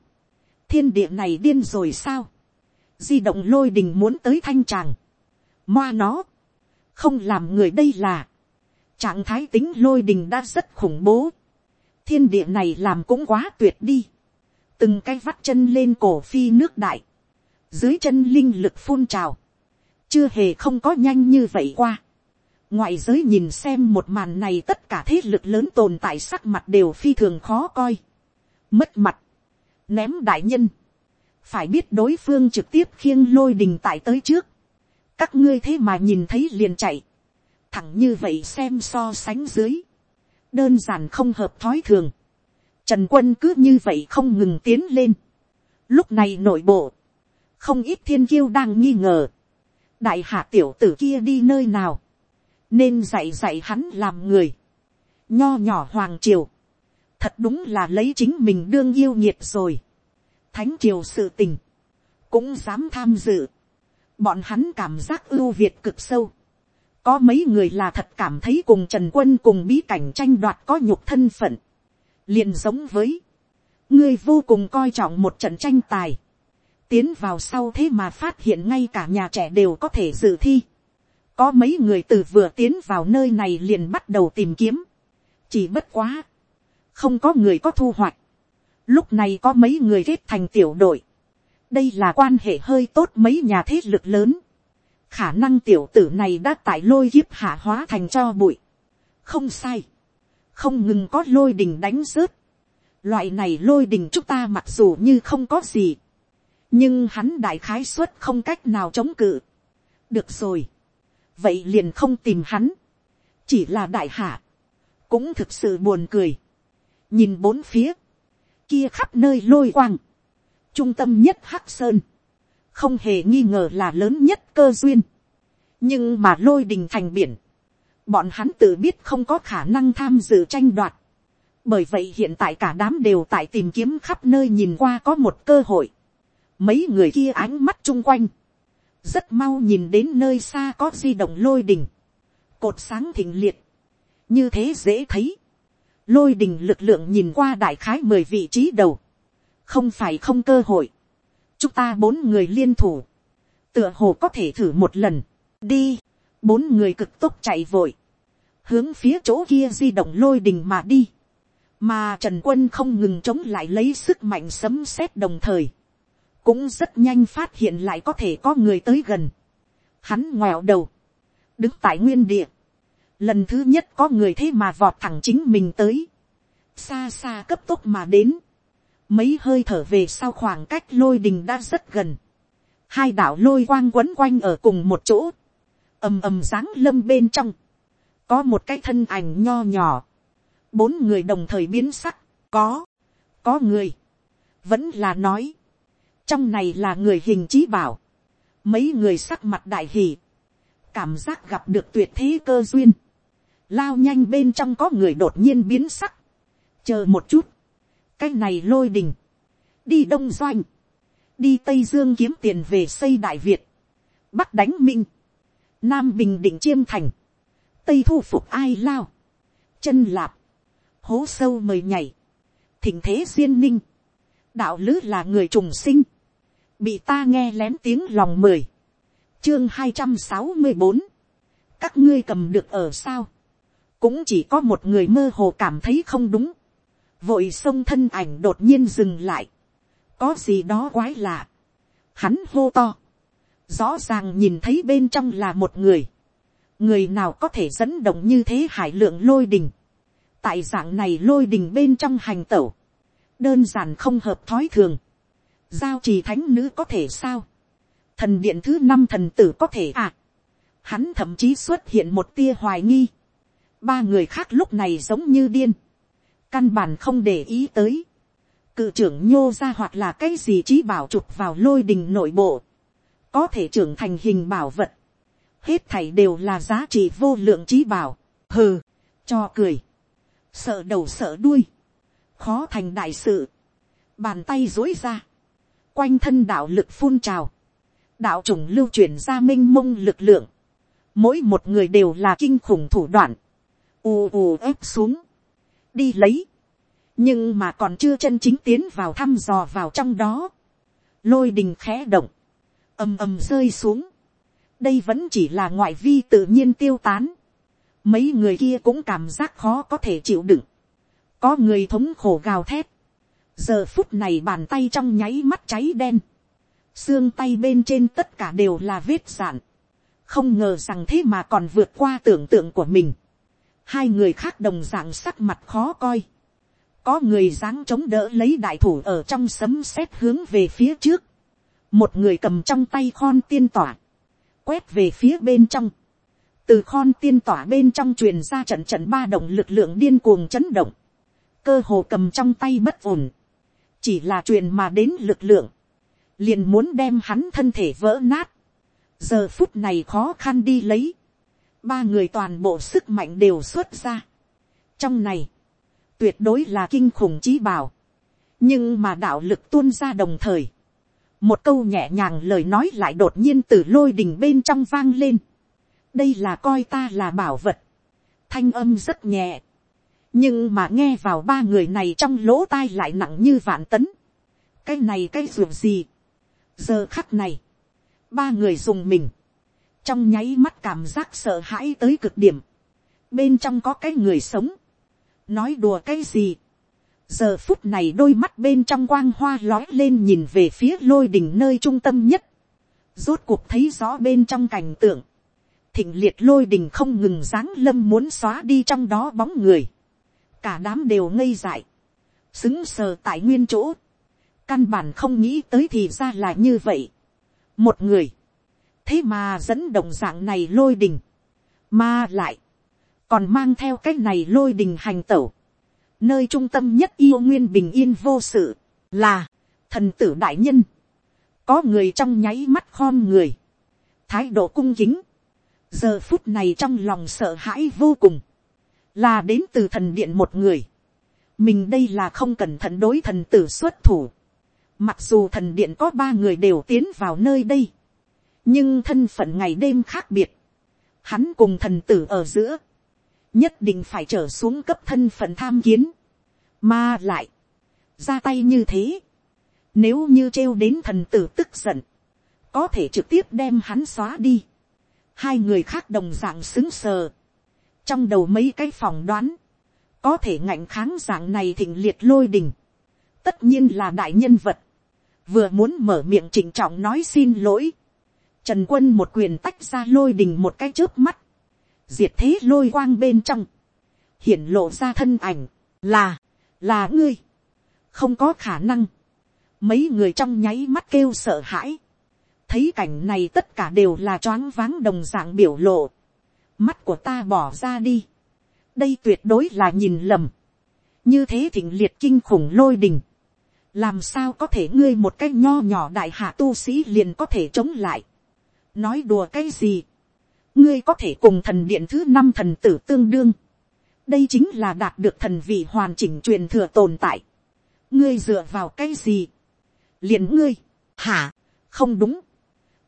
S1: Thiên địa này điên rồi sao? Di động lôi đình muốn tới thanh tràng. Moa nó. Không làm người đây là. Trạng thái tính lôi đình đã rất khủng bố. Thiên địa này làm cũng quá tuyệt đi. Từng cái vắt chân lên cổ phi nước đại. Dưới chân linh lực phun trào. Chưa hề không có nhanh như vậy qua ngoại giới nhìn xem một màn này tất cả thế lực lớn tồn tại sắc mặt đều phi thường khó coi. mất mặt, ném đại nhân, phải biết đối phương trực tiếp khiêng lôi đình tại tới trước, các ngươi thế mà nhìn thấy liền chạy, thẳng như vậy xem so sánh dưới, đơn giản không hợp thói thường, trần quân cứ như vậy không ngừng tiến lên, lúc này nội bộ, không ít thiên kiêu đang nghi ngờ, đại hạ tiểu tử kia đi nơi nào, nên dạy dạy hắn làm người, nho nhỏ hoàng triều, thật đúng là lấy chính mình đương yêu nhiệt rồi, thánh triều sự tình, cũng dám tham dự, bọn hắn cảm giác ưu việt cực sâu, có mấy người là thật cảm thấy cùng trần quân cùng bí cảnh tranh đoạt có nhục thân phận, liền giống với, ngươi vô cùng coi trọng một trận tranh tài, tiến vào sau thế mà phát hiện ngay cả nhà trẻ đều có thể dự thi, có mấy người từ vừa tiến vào nơi này liền bắt đầu tìm kiếm, chỉ bất quá, không có người có thu hoạch, lúc này có mấy người kết thành tiểu đội, đây là quan hệ hơi tốt mấy nhà thế lực lớn, khả năng tiểu tử này đã tại lôi kiếp hạ hóa thành cho bụi, không sai, không ngừng có lôi đình đánh rớt, loại này lôi đình chúng ta mặc dù như không có gì, nhưng hắn đại khái suất không cách nào chống cự. được rồi, vậy liền không tìm hắn, chỉ là đại hạ, cũng thực sự buồn cười, nhìn bốn phía, kia khắp nơi lôi quang, trung tâm nhất hắc sơn, không hề nghi ngờ là lớn nhất cơ duyên, nhưng mà lôi đình thành biển, bọn hắn tự biết không có khả năng tham dự tranh đoạt, bởi vậy hiện tại cả đám đều tại tìm kiếm khắp nơi nhìn qua có một cơ hội, mấy người kia ánh mắt chung quanh, rất mau nhìn đến nơi xa có di động lôi đình, cột sáng thịnh liệt, như thế dễ thấy, lôi đình lực lượng nhìn qua đại khái mười vị trí đầu, không phải không cơ hội, chúng ta bốn người liên thủ, tựa hồ có thể thử một lần, đi, bốn người cực tốc chạy vội, hướng phía chỗ kia di động lôi đình mà đi, mà trần quân không ngừng chống lại lấy sức mạnh sấm sét đồng thời, cũng rất nhanh phát hiện lại có thể có người tới gần. Hắn ngoẹo đầu, đứng tại nguyên địa. Lần thứ nhất có người thế mà vọt thẳng chính mình tới. Xa xa cấp tốc mà đến. Mấy hơi thở về sau khoảng cách lôi đình đã rất gần. Hai đảo lôi quang quấn quanh ở cùng một chỗ. ầm ầm dáng lâm bên trong. Có một cái thân ảnh nho nhỏ. Bốn người đồng thời biến sắc. Có. Có người. Vẫn là nói trong này là người hình trí bảo, mấy người sắc mặt đại hỉ, cảm giác gặp được tuyệt thế cơ duyên, lao nhanh bên trong có người đột nhiên biến sắc, chờ một chút, cái này lôi đình, đi đông doanh, đi tây dương kiếm tiền về xây đại việt, bắc đánh minh, nam bình định chiêm thành, tây thu phục ai lao, chân lạp, hố sâu mời nhảy, thỉnh thế duyên ninh, đạo lứ là người trùng sinh, bị ta nghe lén tiếng lòng mười, chương hai trăm sáu mươi bốn, các ngươi cầm được ở sao, cũng chỉ có một người mơ hồ cảm thấy không đúng, vội sông thân ảnh đột nhiên dừng lại, có gì đó quái lạ, hắn hô to, rõ ràng nhìn thấy bên trong là một người, người nào có thể dẫn động như thế hải lượng lôi đình, tại dạng này lôi đình bên trong hành tẩu, đơn giản không hợp thói thường, giao trì thánh nữ có thể sao, thần điện thứ năm thần tử có thể à, hắn thậm chí xuất hiện một tia hoài nghi, ba người khác lúc này giống như điên, căn bản không để ý tới, cự trưởng nhô ra hoặc là cái gì trí bảo chụp vào lôi đình nội bộ, có thể trưởng thành hình bảo vật, hết thảy đều là giá trị vô lượng trí bảo, hừ, cho cười, sợ đầu sợ đuôi, khó thành đại sự, bàn tay dối ra, quanh thân đạo lực phun trào, đạo chủng lưu chuyển ra m i n h mông lực lượng, mỗi một người đều là kinh khủng thủ đoạn, ù ù ép xuống, đi lấy, nhưng mà còn chưa chân chính tiến vào thăm dò vào trong đó, lôi đình khẽ động, ầm ầm rơi xuống, đây vẫn chỉ là ngoại vi tự nhiên tiêu tán, mấy người kia cũng cảm giác khó có thể chịu đựng, có người thống khổ gào thét, giờ phút này bàn tay trong nháy mắt cháy đen, xương tay bên trên tất cả đều là vết sạn, không ngờ rằng thế mà còn vượt qua tưởng tượng của mình, hai người khác đồng dạng sắc mặt khó coi, có người dáng chống đỡ lấy đại thủ ở trong sấm sét hướng về phía trước, một người cầm trong tay khon tiên tỏa, quét về phía bên trong, từ khon tiên tỏa bên trong truyền ra trận trận ba động lực lượng điên cuồng chấn động, cơ hồ cầm trong tay bất ổn, chỉ là truyền mà đến lực lượng, liền muốn đem hắn thân thể vỡ nát, giờ phút này khó khăn đi lấy, ba người toàn bộ sức mạnh đều xuất ra. trong này, tuyệt đối là kinh khủng trí bảo, nhưng mà đạo lực tuôn ra đồng thời, một câu nhẹ nhàng lời nói lại đột nhiên từ lôi đình bên trong vang lên. đây là coi ta là bảo vật, thanh âm rất nhẹ, nhưng mà nghe vào ba người này trong lỗ tai lại nặng như vạn tấn. cái này cái ruộng gì. giờ khắc này, ba người dùng mình, trong nháy mắt cảm giác sợ hãi tới cực điểm, bên trong có cái người sống, nói đùa cái gì, giờ phút này đôi mắt bên trong quang hoa lói lên nhìn về phía lôi đỉnh nơi trung tâm nhất, rốt cuộc thấy rõ bên trong cảnh tượng, thịnh liệt lôi đình không ngừng giáng lâm muốn xóa đi trong đó bóng người, cả đám đều ngây dại, xứng sờ tại nguyên chỗ, căn bản không nghĩ tới thì ra là như vậy. một người, thế mà dẫn động dạng này lôi đình, mà lại, còn mang theo cái này lôi đình hành tẩu, nơi trung tâm nhất yêu nguyên bình yên vô sự, là, thần tử đại nhân, có người trong nháy mắt khom người, thái độ cung kính, giờ phút này trong lòng sợ hãi vô cùng, là đến từ thần điện một người, mình đây là không cẩn thận đối thần tử xuất thủ, mặc dù thần điện có ba người đều tiến vào nơi đây, nhưng thân phận ngày đêm khác biệt, hắn cùng thần tử ở giữa, nhất định phải trở xuống cấp thân phận tham kiến, mà lại, ra tay như thế, nếu như trêu đến thần tử tức giận, có thể trực tiếp đem hắn xóa đi, hai người khác đồng d ạ n g xứng sờ, trong đầu mấy cái phòng đoán, có thể ngạnh kháng dạng này thịnh liệt lôi đình, tất nhiên là đại nhân vật, vừa muốn mở miệng trịnh trọng nói xin lỗi, Trần quân một quyền tách ra lôi đình một cái chớp mắt. Diệt thế lôi quang bên trong. Hiển lộ ra thân ảnh. Là, là ngươi. Không có khả năng. Mấy người trong nháy mắt kêu sợ hãi. Thấy cảnh này tất cả đều là choáng váng đồng dạng biểu lộ. Mắt của ta bỏ ra đi. Đây tuyệt đối là nhìn lầm. Như thế thịnh liệt kinh khủng lôi đình. Làm sao có thể ngươi một cách nho nhỏ đại hạ tu sĩ liền có thể chống lại nói đùa cái gì, ngươi có thể cùng thần điện thứ năm thần tử tương đương, đây chính là đạt được thần vị hoàn chỉnh truyền thừa tồn tại, ngươi dựa vào cái gì, liền ngươi, hả, không đúng,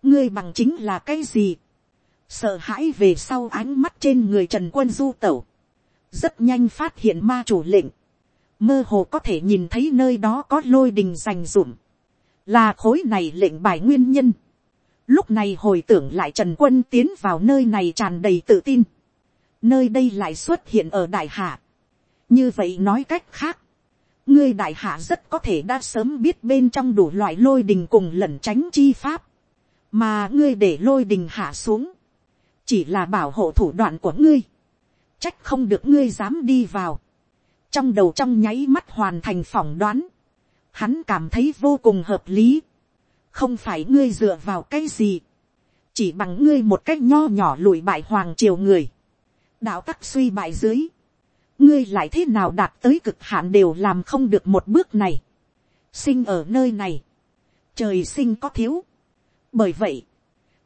S1: ngươi bằng chính là cái gì, sợ hãi về sau ánh mắt trên người trần quân du tẩu, rất nhanh phát hiện ma chủ lệnh, mơ hồ có thể nhìn thấy nơi đó có lôi đình dành dụm, là khối này lệnh bài nguyên nhân, Lúc này hồi tưởng lại Trần Quân tiến vào nơi này tràn đầy tự tin. Nơi đây lại xuất hiện ở Đại Hạ. Như vậy nói cách khác. Ngươi Đại Hạ rất có thể đã sớm biết bên trong đủ loại lôi đình cùng lẩn tránh chi pháp. Mà ngươi để lôi đình hạ xuống. Chỉ là bảo hộ thủ đoạn của ngươi. Trách không được ngươi dám đi vào. Trong đầu trong nháy mắt hoàn thành phỏng đoán. Hắn cảm thấy vô cùng hợp lý không phải ngươi dựa vào cái gì, chỉ bằng ngươi một cách nho nhỏ lùi bại hoàng triều người, đạo tắc suy bại dưới, ngươi lại thế nào đạt tới cực hạn đều làm không được một bước này, sinh ở nơi này, trời sinh có thiếu, bởi vậy,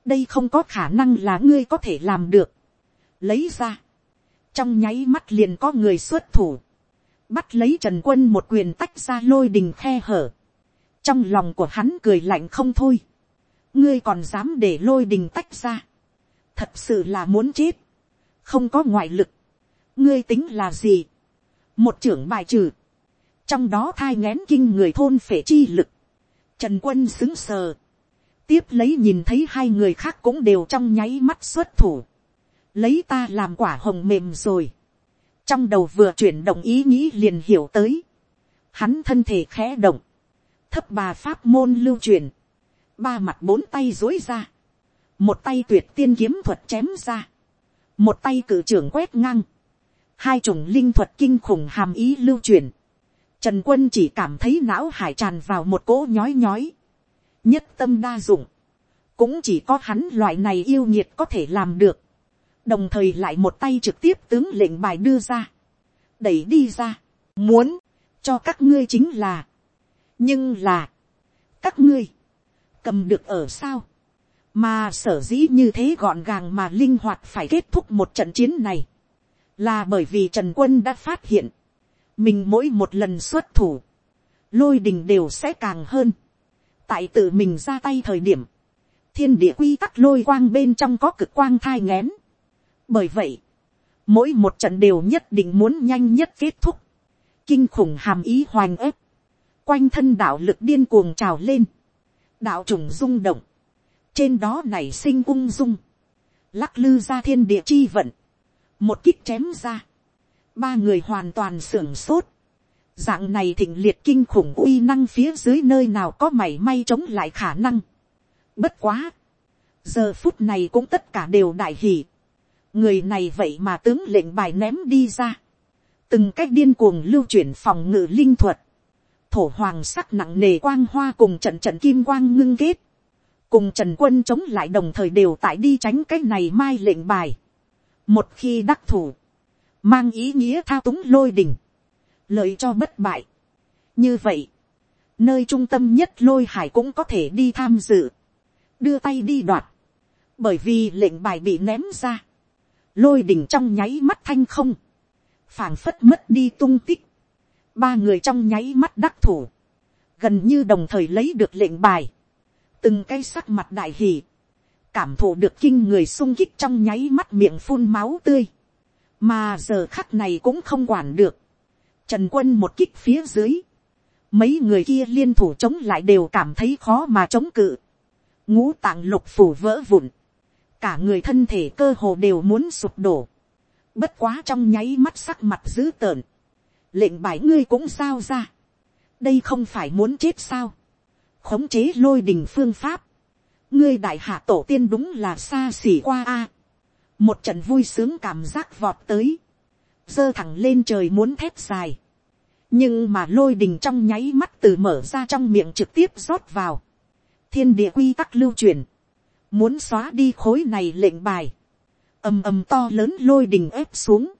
S1: đây không có khả năng là ngươi có thể làm được, lấy ra, trong nháy mắt liền có người xuất thủ, bắt lấy trần quân một quyền tách ra lôi đình khe hở, trong lòng của hắn cười lạnh không thôi, ngươi còn dám để lôi đình tách ra, thật sự là muốn chết, không có ngoại lực, ngươi tính là gì, một trưởng bài trừ, trong đó thai ngén kinh người thôn phể chi lực, trần quân xứng sờ, tiếp lấy nhìn thấy hai người khác cũng đều trong nháy mắt xuất thủ, lấy ta làm quả hồng mềm rồi, trong đầu vừa chuyển động ý nghĩ liền hiểu tới, hắn thân thể khẽ động, thấp bà pháp môn lưu truyền, ba mặt bốn tay dối ra, một tay tuyệt tiên kiếm thuật chém ra, một tay cử trưởng quét ngang, hai chủng linh thuật kinh khủng hàm ý lưu truyền, trần quân chỉ cảm thấy não hải tràn vào một cỗ nhói nhói, nhất tâm đa dụng, cũng chỉ có hắn loại này yêu nhiệt có thể làm được, đồng thời lại một tay trực tiếp tướng lệnh bài đưa ra, đẩy đi ra, muốn, cho các ngươi chính là, nhưng là, các ngươi, cầm được ở sao, mà sở dĩ như thế gọn gàng mà linh hoạt phải kết thúc một trận chiến này, là bởi vì trần quân đã phát hiện, mình mỗi một lần xuất thủ, lôi đình đều sẽ càng hơn, tại tự mình ra tay thời điểm, thiên địa quy tắc lôi quang bên trong có cực quang thai ngén. bởi vậy, mỗi một trận đều nhất định muốn nhanh nhất kết thúc, kinh khủng hàm ý hoành ép, quanh thân đạo lực điên cuồng trào lên, đạo trùng rung động, trên đó nảy sinh ung dung, lắc lư ra thiên địa chi vận, một kích chém ra, ba người hoàn toàn sưởng sốt, dạng này thịnh liệt kinh khủng uy năng phía dưới nơi nào có mảy may chống lại khả năng. bất quá, giờ phút này cũng tất cả đều đại hỉ, người này vậy mà tướng lệnh bài ném đi ra, từng cách điên cuồng lưu chuyển phòng ngự linh thuật, thổ hoàng sắc nặng nề quang hoa cùng trận trận kim quang ngưng kết, cùng trần quân chống lại đồng thời đều tại đi tránh cái này mai lệnh bài. một khi đắc thủ, mang ý nghĩa thao túng lôi đỉnh, lợi cho bất bại. như vậy, nơi trung tâm nhất lôi hải cũng có thể đi tham dự, đưa tay đi đoạt, bởi vì lệnh bài bị ném ra, lôi đỉnh trong nháy mắt thanh không, phảng phất mất đi tung tích, ba người trong nháy mắt đắc thủ, gần như đồng thời lấy được lệnh bài, từng cái sắc mặt đại hỉ, cảm thụ được kinh người sung kích trong nháy mắt miệng phun máu tươi, mà giờ khắc này cũng không quản được, trần quân một kích phía dưới, mấy người kia liên thủ chống lại đều cảm thấy khó mà chống cự, ngũ tạng lục phủ vỡ vụn, cả người thân thể cơ hồ đều muốn sụp đổ, bất quá trong nháy mắt sắc mặt dữ tợn, lệnh bài ngươi cũng sao ra, đây không phải muốn chết sao, khống chế lôi đình phương pháp, ngươi đại hạ tổ tiên đúng là xa xỉ qua a, một trận vui sướng cảm giác vọt tới, giơ thẳng lên trời muốn thép dài, nhưng mà lôi đình trong nháy mắt từ mở ra trong miệng trực tiếp rót vào, thiên địa quy tắc lưu truyền, muốn xóa đi khối này lệnh bài, ầm ầm to lớn lôi đình ép xuống,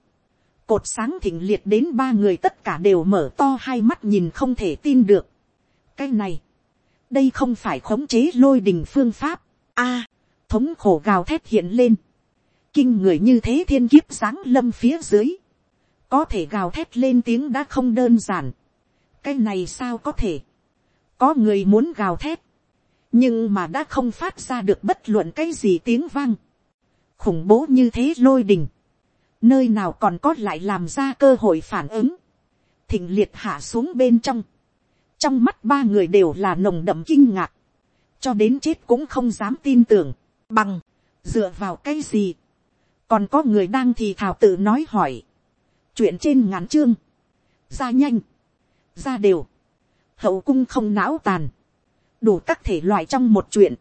S1: cột sáng thịnh liệt đến ba người tất cả đều mở to hai mắt nhìn không thể tin được. cái này, đây không phải khống chế lôi đình phương pháp, a, thống khổ gào thét hiện lên, kinh người như thế thiên kiếp sáng lâm phía dưới, có thể gào thét lên tiếng đã không đơn giản, cái này sao có thể, có người muốn gào thét, nhưng mà đã không phát ra được bất luận cái gì tiếng vang, khủng bố như thế lôi đình, nơi nào còn có lại làm ra cơ hội phản ứng, thịnh liệt hạ xuống bên trong, trong mắt ba người đều là nồng đậm kinh ngạc, cho đến chết cũng không dám tin tưởng, bằng, dựa vào cái gì, còn có người đang thì thảo tự nói hỏi, chuyện trên ngắn chương, ra nhanh, ra đều, hậu cung không não tàn, đủ các thể loại trong một chuyện,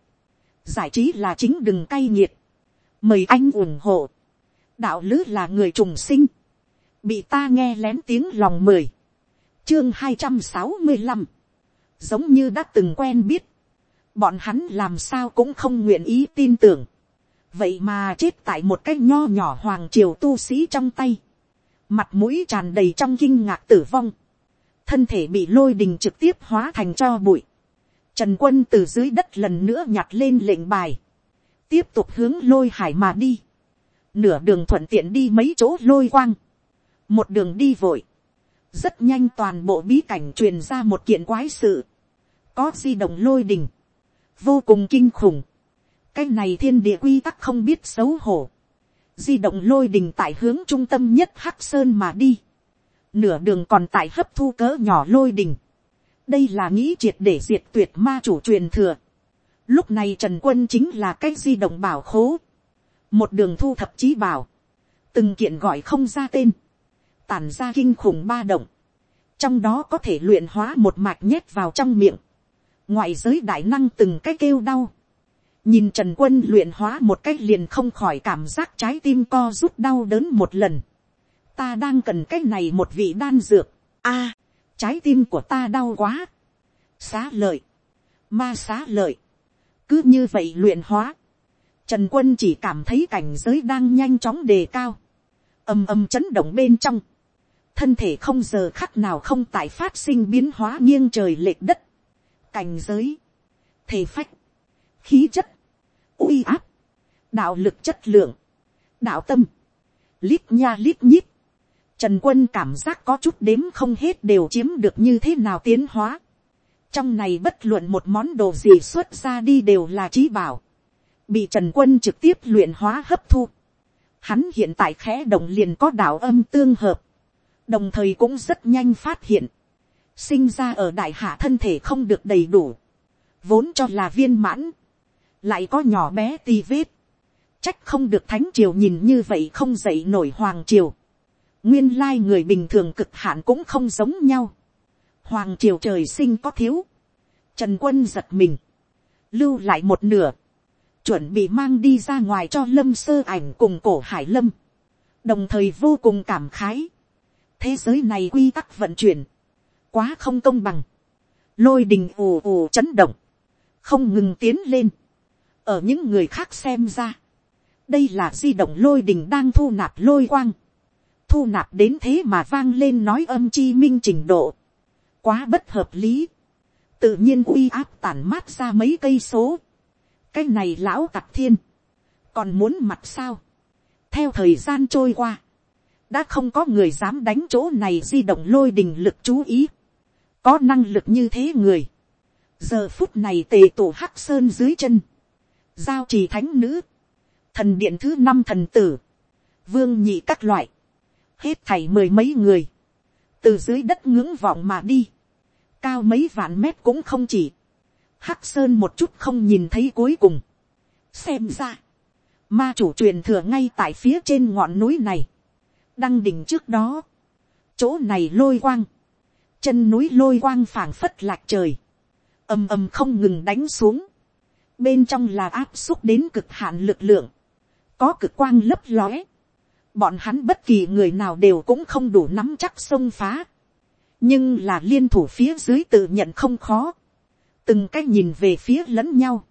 S1: giải trí là chính đừng cay nghiệt, mời anh ủng hộ, đạo lữ là người trùng sinh, bị ta nghe lén tiếng lòng mời chương hai trăm sáu mươi năm, giống như đã từng quen biết, bọn hắn làm sao cũng không nguyện ý tin tưởng, vậy mà chết tại một cái nho nhỏ hoàng triều tu sĩ trong tay, mặt mũi tràn đầy trong kinh ngạc tử vong, thân thể bị lôi đình trực tiếp hóa thành cho bụi, trần quân từ dưới đất lần nữa nhặt lên lệnh bài, tiếp tục hướng lôi hải mà đi, nửa đường thuận tiện đi mấy chỗ lôi quang, một đường đi vội, rất nhanh toàn bộ bí cảnh truyền ra một kiện quái sự, có di động lôi đình, vô cùng kinh khủng, cái này thiên địa quy tắc không biết xấu hổ, di động lôi đình tại hướng trung tâm nhất hắc sơn mà đi, nửa đường còn tại hấp thu cỡ nhỏ lôi đình, đây là nghĩ triệt để diệt tuyệt ma chủ truyền thừa, lúc này trần quân chính là cái di động bảo khố, một đường thu thập chí bảo, từng kiện gọi không ra tên, tản ra kinh khủng ba động, trong đó có thể luyện hóa một mạch nhét vào trong miệng, ngoại giới đại năng từng cái kêu đau, nhìn trần quân luyện hóa một cách liền không khỏi cảm giác trái tim co rút đau đớn một lần, ta đang cần cái này một vị đan dược, a, à, trái tim của ta đau quá, xá lợi, ma xá lợi, cứ như vậy luyện hóa, Trần quân chỉ cảm thấy cảnh giới đang nhanh chóng đề cao. ầm ầm chấn động bên trong. Thân thể không giờ khắc nào không tại phát sinh biến hóa nghiêng trời lệch đất. Cảnh giới. Thể phách. Khí chất. uy áp. Đạo lực chất lượng. Đạo tâm. Lít nha lít nhít. Trần quân cảm giác có chút đếm không hết đều chiếm được như thế nào tiến hóa. Trong này bất luận một món đồ gì xuất ra đi đều là trí bảo bị trần quân trực tiếp luyện hóa hấp thu. Hắn hiện tại khẽ động liền có đạo âm tương hợp, đồng thời cũng rất nhanh phát hiện, sinh ra ở đại hạ thân thể không được đầy đủ, vốn cho là viên mãn, lại có nhỏ bé ti vết, trách không được thánh triều nhìn như vậy không dậy nổi hoàng triều, nguyên lai người bình thường cực hạn cũng không giống nhau, hoàng triều trời sinh có thiếu, trần quân giật mình, lưu lại một nửa, chuẩn bị mang đi ra ngoài cho lâm sơ ảnh cùng cổ hải lâm, đồng thời vô cùng cảm khái. thế giới này quy tắc vận chuyển, quá không công bằng, lôi đình ù ù chấn động, không ngừng tiến lên, ở những người khác xem ra, đây là di động lôi đình đang thu nạp lôi quang, thu nạp đến thế mà vang lên nói âm chi minh trình độ, quá bất hợp lý, tự nhiên uy áp tản mát ra mấy cây số, cái này lão tặc thiên, còn muốn mặt sao. theo thời gian trôi qua, đã không có người dám đánh chỗ này di động lôi đình lực chú ý, có năng lực như thế người, giờ phút này tề tổ hắc sơn dưới chân, giao trì thánh nữ, thần điện thứ năm thần tử, vương nhị các loại, hết thảy mười mấy người, từ dưới đất ngưỡng vọng mà đi, cao mấy vạn mét cũng không chỉ, Hắc Sơn một chút không nhìn thấy cuối cùng. Xem ra. Ma chủ truyền thừa ngay tại phía trên ngọn núi này. Đăng đỉnh trước đó. Chỗ này lôi quang. Chân núi lôi quang phảng phất lạc trời. ầm ầm không ngừng đánh xuống. Bên trong là áp xúc đến cực hạn lực lượng. Có cực quang lấp lóe. Bọn hắn bất kỳ người nào đều cũng không đủ nắm chắc xông phá. Nhưng là liên thủ phía dưới tự nhận không khó từng cái nhìn về phía lẫn nhau,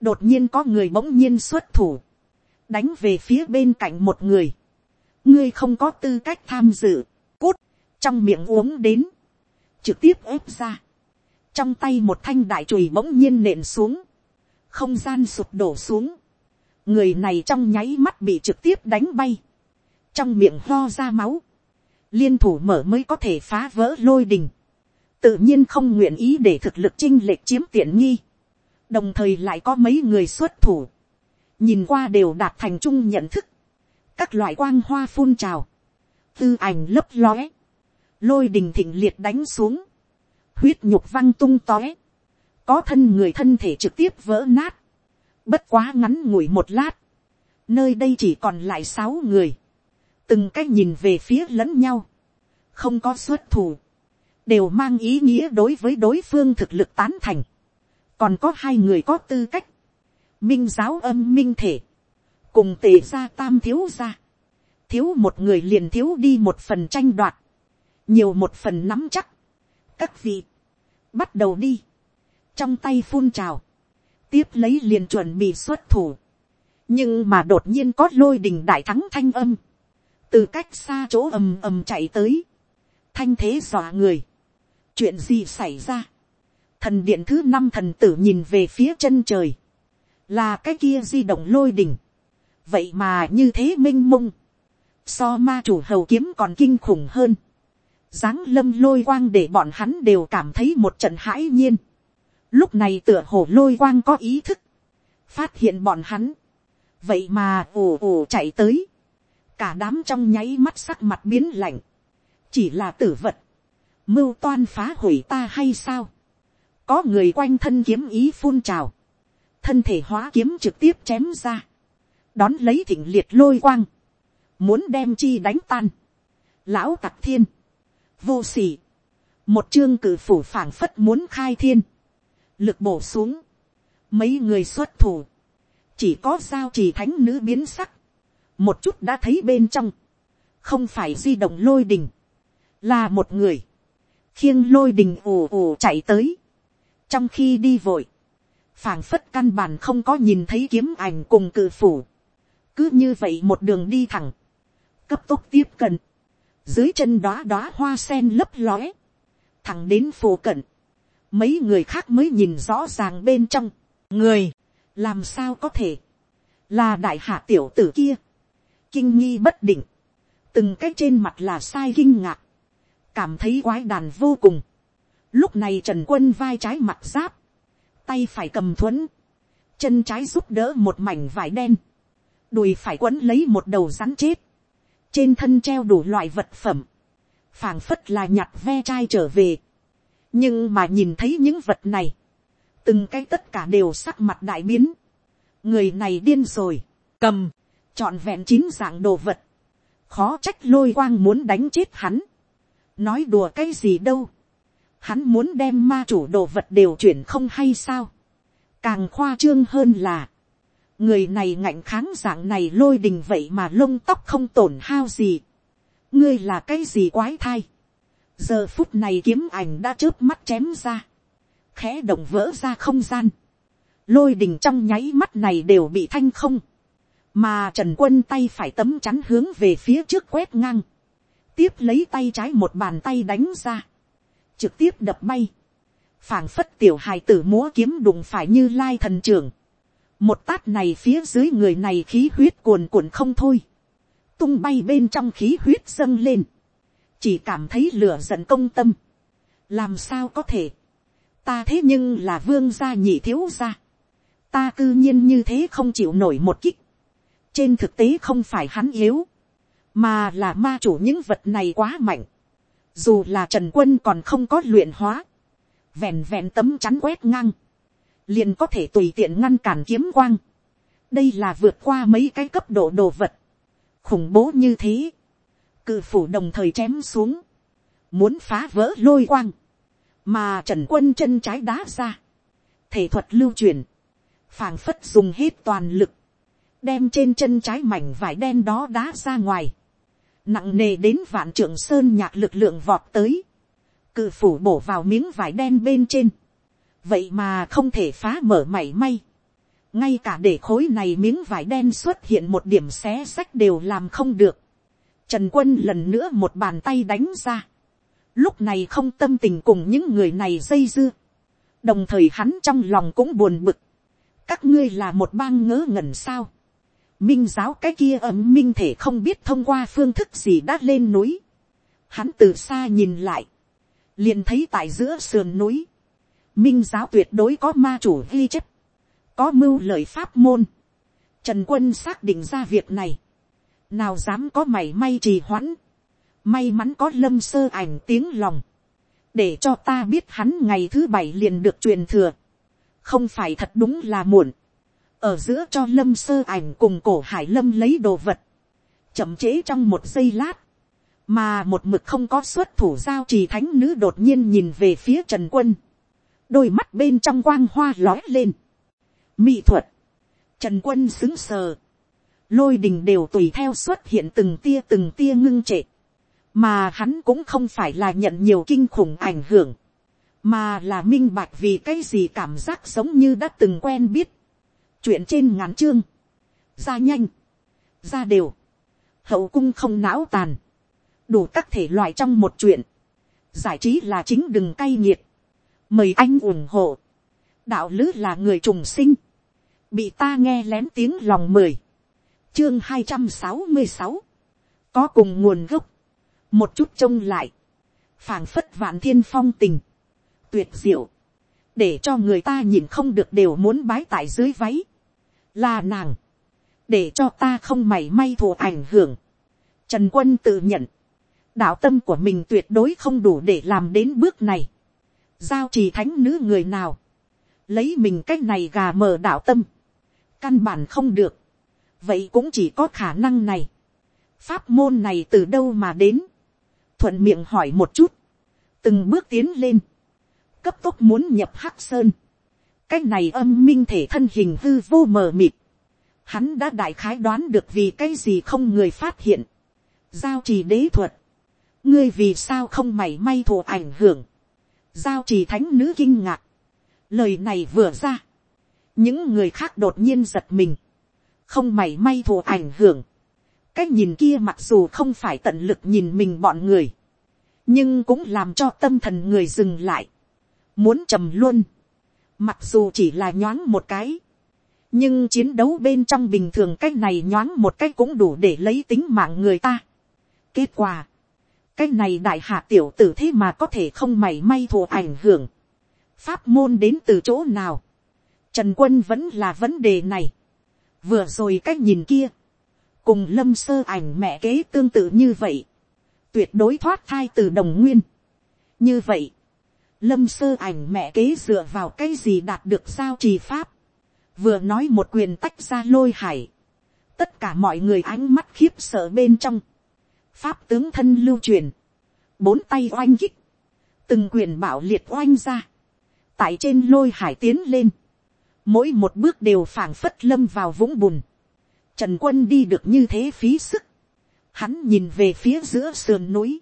S1: đột nhiên có người bỗng nhiên xuất thủ, đánh về phía bên cạnh một người, ngươi không có tư cách tham dự, cút, trong miệng uống đến, trực tiếp ép ra, trong tay một thanh đại chùy bỗng nhiên nện xuống, không gian sụp đổ xuống, người này trong nháy mắt bị trực tiếp đánh bay, trong miệng lo ra máu, liên thủ mở mới có thể phá vỡ lôi đình, tự nhiên không nguyện ý để thực lực chinh lệch chiếm tiện nghi, đồng thời lại có mấy người xuất thủ, nhìn qua đều đạt thành chung nhận thức, các loại quang hoa phun trào, tư ảnh lấp lóe, lôi đình thịnh liệt đánh xuống, huyết nhục văng tung tóe, có thân người thân thể trực tiếp vỡ nát, bất quá ngắn ngủi một lát, nơi đây chỉ còn lại sáu người, từng cách nhìn về phía lẫn nhau, không có xuất thủ, đều mang ý nghĩa đối với đối phương thực lực tán thành. còn có hai người có tư cách, minh giáo âm minh thể, cùng tề gia tam thiếu gia, thiếu một người liền thiếu đi một phần tranh đoạt, nhiều một phần nắm chắc. các vị, bắt đầu đi, trong tay phun trào, tiếp lấy liền chuẩn bị xuất thủ, nhưng mà đột nhiên có lôi đình đại thắng thanh âm, từ cách xa chỗ ầm ầm chạy tới, thanh thế dọa người, chuyện gì xảy ra. thần điện thứ năm thần tử nhìn về phía chân trời, là cái kia di động lôi đỉnh. vậy mà như thế minh mông, so ma chủ hầu kiếm còn kinh khủng hơn. giáng lâm lôi quang để bọn hắn đều cảm thấy một trận hãi nhiên. lúc này tựa hồ lôi quang có ý thức, phát hiện bọn hắn. vậy mà ồ ồ chạy tới, cả đám trong nháy mắt sắc mặt biến lạnh, chỉ là tử vật, mưu toan phá hủy ta hay sao, có người quanh thân kiếm ý phun trào, thân thể hóa kiếm trực tiếp chém ra, đón lấy thịnh liệt lôi quang, muốn đem chi đánh tan, lão tặc thiên, vô s ỉ một chương cử phủ phảng phất muốn khai thiên, lực bổ xuống, mấy người xuất thủ, chỉ có sao chỉ thánh nữ biến sắc, một chút đã thấy bên trong, không phải di động lôi đình, là một người, khiêng lôi đình ù ù chạy tới. trong khi đi vội, phảng phất căn bản không có nhìn thấy kiếm ảnh cùng cự phủ, cứ như vậy một đường đi thẳng, cấp tốc tiếp cận, dưới chân đóa đóa hoa sen lấp lóe, thẳng đến phổ cận, mấy người khác mới nhìn rõ ràng bên trong, người, làm sao có thể, là đại hạ tiểu tử kia, kinh nghi bất định, từng cái trên mặt là sai kinh ngạc, cảm thấy quái đàn vô cùng. Lúc này trần quân vai trái mặt giáp, tay phải cầm thuẫn, chân trái giúp đỡ một mảnh vải đen, đùi phải quấn lấy một đầu rắn chết, trên thân treo đủ loại vật phẩm, phảng phất là nhặt ve chai trở về. nhưng mà nhìn thấy những vật này, từng cái tất cả đều sắc mặt đại biến, người này điên rồi, cầm, trọn vẹn chín dạng đồ vật, khó trách lôi quang muốn đánh chết hắn, nói đùa cái gì đâu, hắn muốn đem ma chủ đồ vật đều chuyển không hay sao, càng khoa trương hơn là, người này ngạnh kháng dạng này lôi đình vậy mà lông tóc không tổn hao gì, ngươi là cái gì quái thai, giờ phút này kiếm ảnh đã chớp mắt chém ra, khẽ động vỡ ra không gian, lôi đình trong nháy mắt này đều bị thanh không, mà trần quân tay phải tấm chắn hướng về phía trước quét ngang, tiếp lấy tay trái một bàn tay đánh ra, trực tiếp đập bay, phảng phất tiểu hài tử múa kiếm đụng phải như lai thần trưởng, một tát này phía dưới người này khí huyết cuồn cuộn không thôi, tung bay bên trong khí huyết dâng lên, chỉ cảm thấy lửa giận công tâm, làm sao có thể, ta thế nhưng là vương gia nhị thiếu gia, ta cư nhiên như thế không chịu nổi một kích, trên thực tế không phải hắn yếu, mà là ma chủ những vật này quá mạnh, dù là trần quân còn không có luyện hóa, vẹn vẹn tấm chắn quét ngang, liền có thể tùy tiện ngăn cản kiếm quang. đây là vượt qua mấy cái cấp độ đồ vật, khủng bố như thế, cự phủ đồng thời chém xuống, muốn phá vỡ lôi quang, mà trần quân chân trái đá ra, thể thuật lưu truyền, phảng phất dùng hết toàn lực, đem trên chân trái mảnh vải đen đó đá ra ngoài, nặng nề đến vạn trưởng sơn nhạc lực lượng vọt tới, cự phủ bổ vào miếng vải đen bên trên, vậy mà không thể phá mở mảy may, ngay cả để khối này miếng vải đen xuất hiện một điểm xé sách đều làm không được, trần quân lần nữa một bàn tay đánh ra, lúc này không tâm tình cùng những người này dây dưa, đồng thời hắn trong lòng cũng buồn bực, các ngươi là một bang ngớ ngẩn sao, minh giáo cái kia ấm minh thể không biết thông qua phương thức gì đã lên núi. Hắn từ xa nhìn lại, liền thấy tại giữa sườn núi, minh giáo tuyệt đối có ma chủ ghi chép, có mưu lời pháp môn. Trần quân xác định ra việc này, nào dám có mảy may trì hoãn, may mắn có lâm sơ ảnh tiếng lòng, để cho ta biết hắn ngày thứ bảy liền được truyền thừa, không phải thật đúng là muộn ở giữa cho lâm sơ ảnh cùng cổ hải lâm lấy đồ vật, chậm chế trong một giây lát, mà một mực không có xuất thủ giao trì thánh nữ đột nhiên nhìn về phía trần quân, đôi mắt bên trong quang hoa lói lên, mỹ thuật, trần quân xứng sờ, lôi đình đều tùy theo xuất hiện từng tia từng tia ngưng trệ, mà hắn cũng không phải là nhận nhiều kinh khủng ảnh hưởng, mà là minh bạch vì cái gì cảm giác giống như đã từng quen biết, chuyện trên ngắn chương, ra nhanh, ra đều, hậu cung không não tàn, đủ các thể loại trong một chuyện, giải trí là chính đừng cay nghiệt, mời anh ủng hộ, đạo lứ là người trùng sinh, bị ta nghe lén tiếng lòng mời chương hai trăm sáu mươi sáu, có cùng nguồn gốc, một chút trông lại, phảng phất vạn thiên phong tình, tuyệt diệu, để cho người ta nhìn không được đều muốn bái tại dưới váy, là nàng, để cho ta không mảy may thù ảnh hưởng. Trần quân tự nhận, đạo tâm của mình tuyệt đối không đủ để làm đến bước này. giao trì thánh nữ người nào, lấy mình cái này gà mờ đạo tâm, căn bản không được, vậy cũng chỉ có khả năng này. pháp môn này từ đâu mà đến, thuận miệng hỏi một chút, từng bước tiến lên, cấp tốc muốn nhập hắc sơn, cái này âm minh thể thân hình hư vô mờ mịt. Hắn đã đại khái đoán được vì cái gì không người phát hiện. Giao trì đế thuật. Ngươi vì sao không mảy may thù ảnh hưởng. Giao trì thánh nữ kinh ngạc. Lời này vừa ra. những người khác đột nhiên giật mình, không mảy may thù ảnh hưởng, cái nhìn kia mặc dù không phải tận lực nhìn mình bọn người, nhưng cũng làm cho tâm thần người dừng lại, muốn trầm luôn, mặc dù chỉ là nhoáng một cái, nhưng chiến đấu bên trong bình thường cái này nhoáng một cái cũng đủ để lấy tính mạng người ta. kết quả, cái này đại hạ tiểu tử thế mà có thể không mảy may thù ảnh hưởng, pháp môn đến từ chỗ nào, trần quân vẫn là vấn đề này, vừa rồi cái nhìn kia, cùng lâm sơ ảnh mẹ kế tương tự như vậy, tuyệt đối thoát thai từ đồng nguyên. như vậy, lâm sơ ảnh mẹ kế dựa vào cái gì đạt được sao trì pháp, vừa nói một quyền tách ra lôi hải, tất cả mọi người ánh mắt khiếp sợ bên trong, pháp tướng thân lưu truyền, bốn tay oanh kích, từng quyền bảo liệt oanh ra, tại trên lôi hải tiến lên, mỗi một bước đều phảng phất lâm vào vũng bùn, trần quân đi được như thế phí sức, hắn nhìn về phía giữa sườn núi,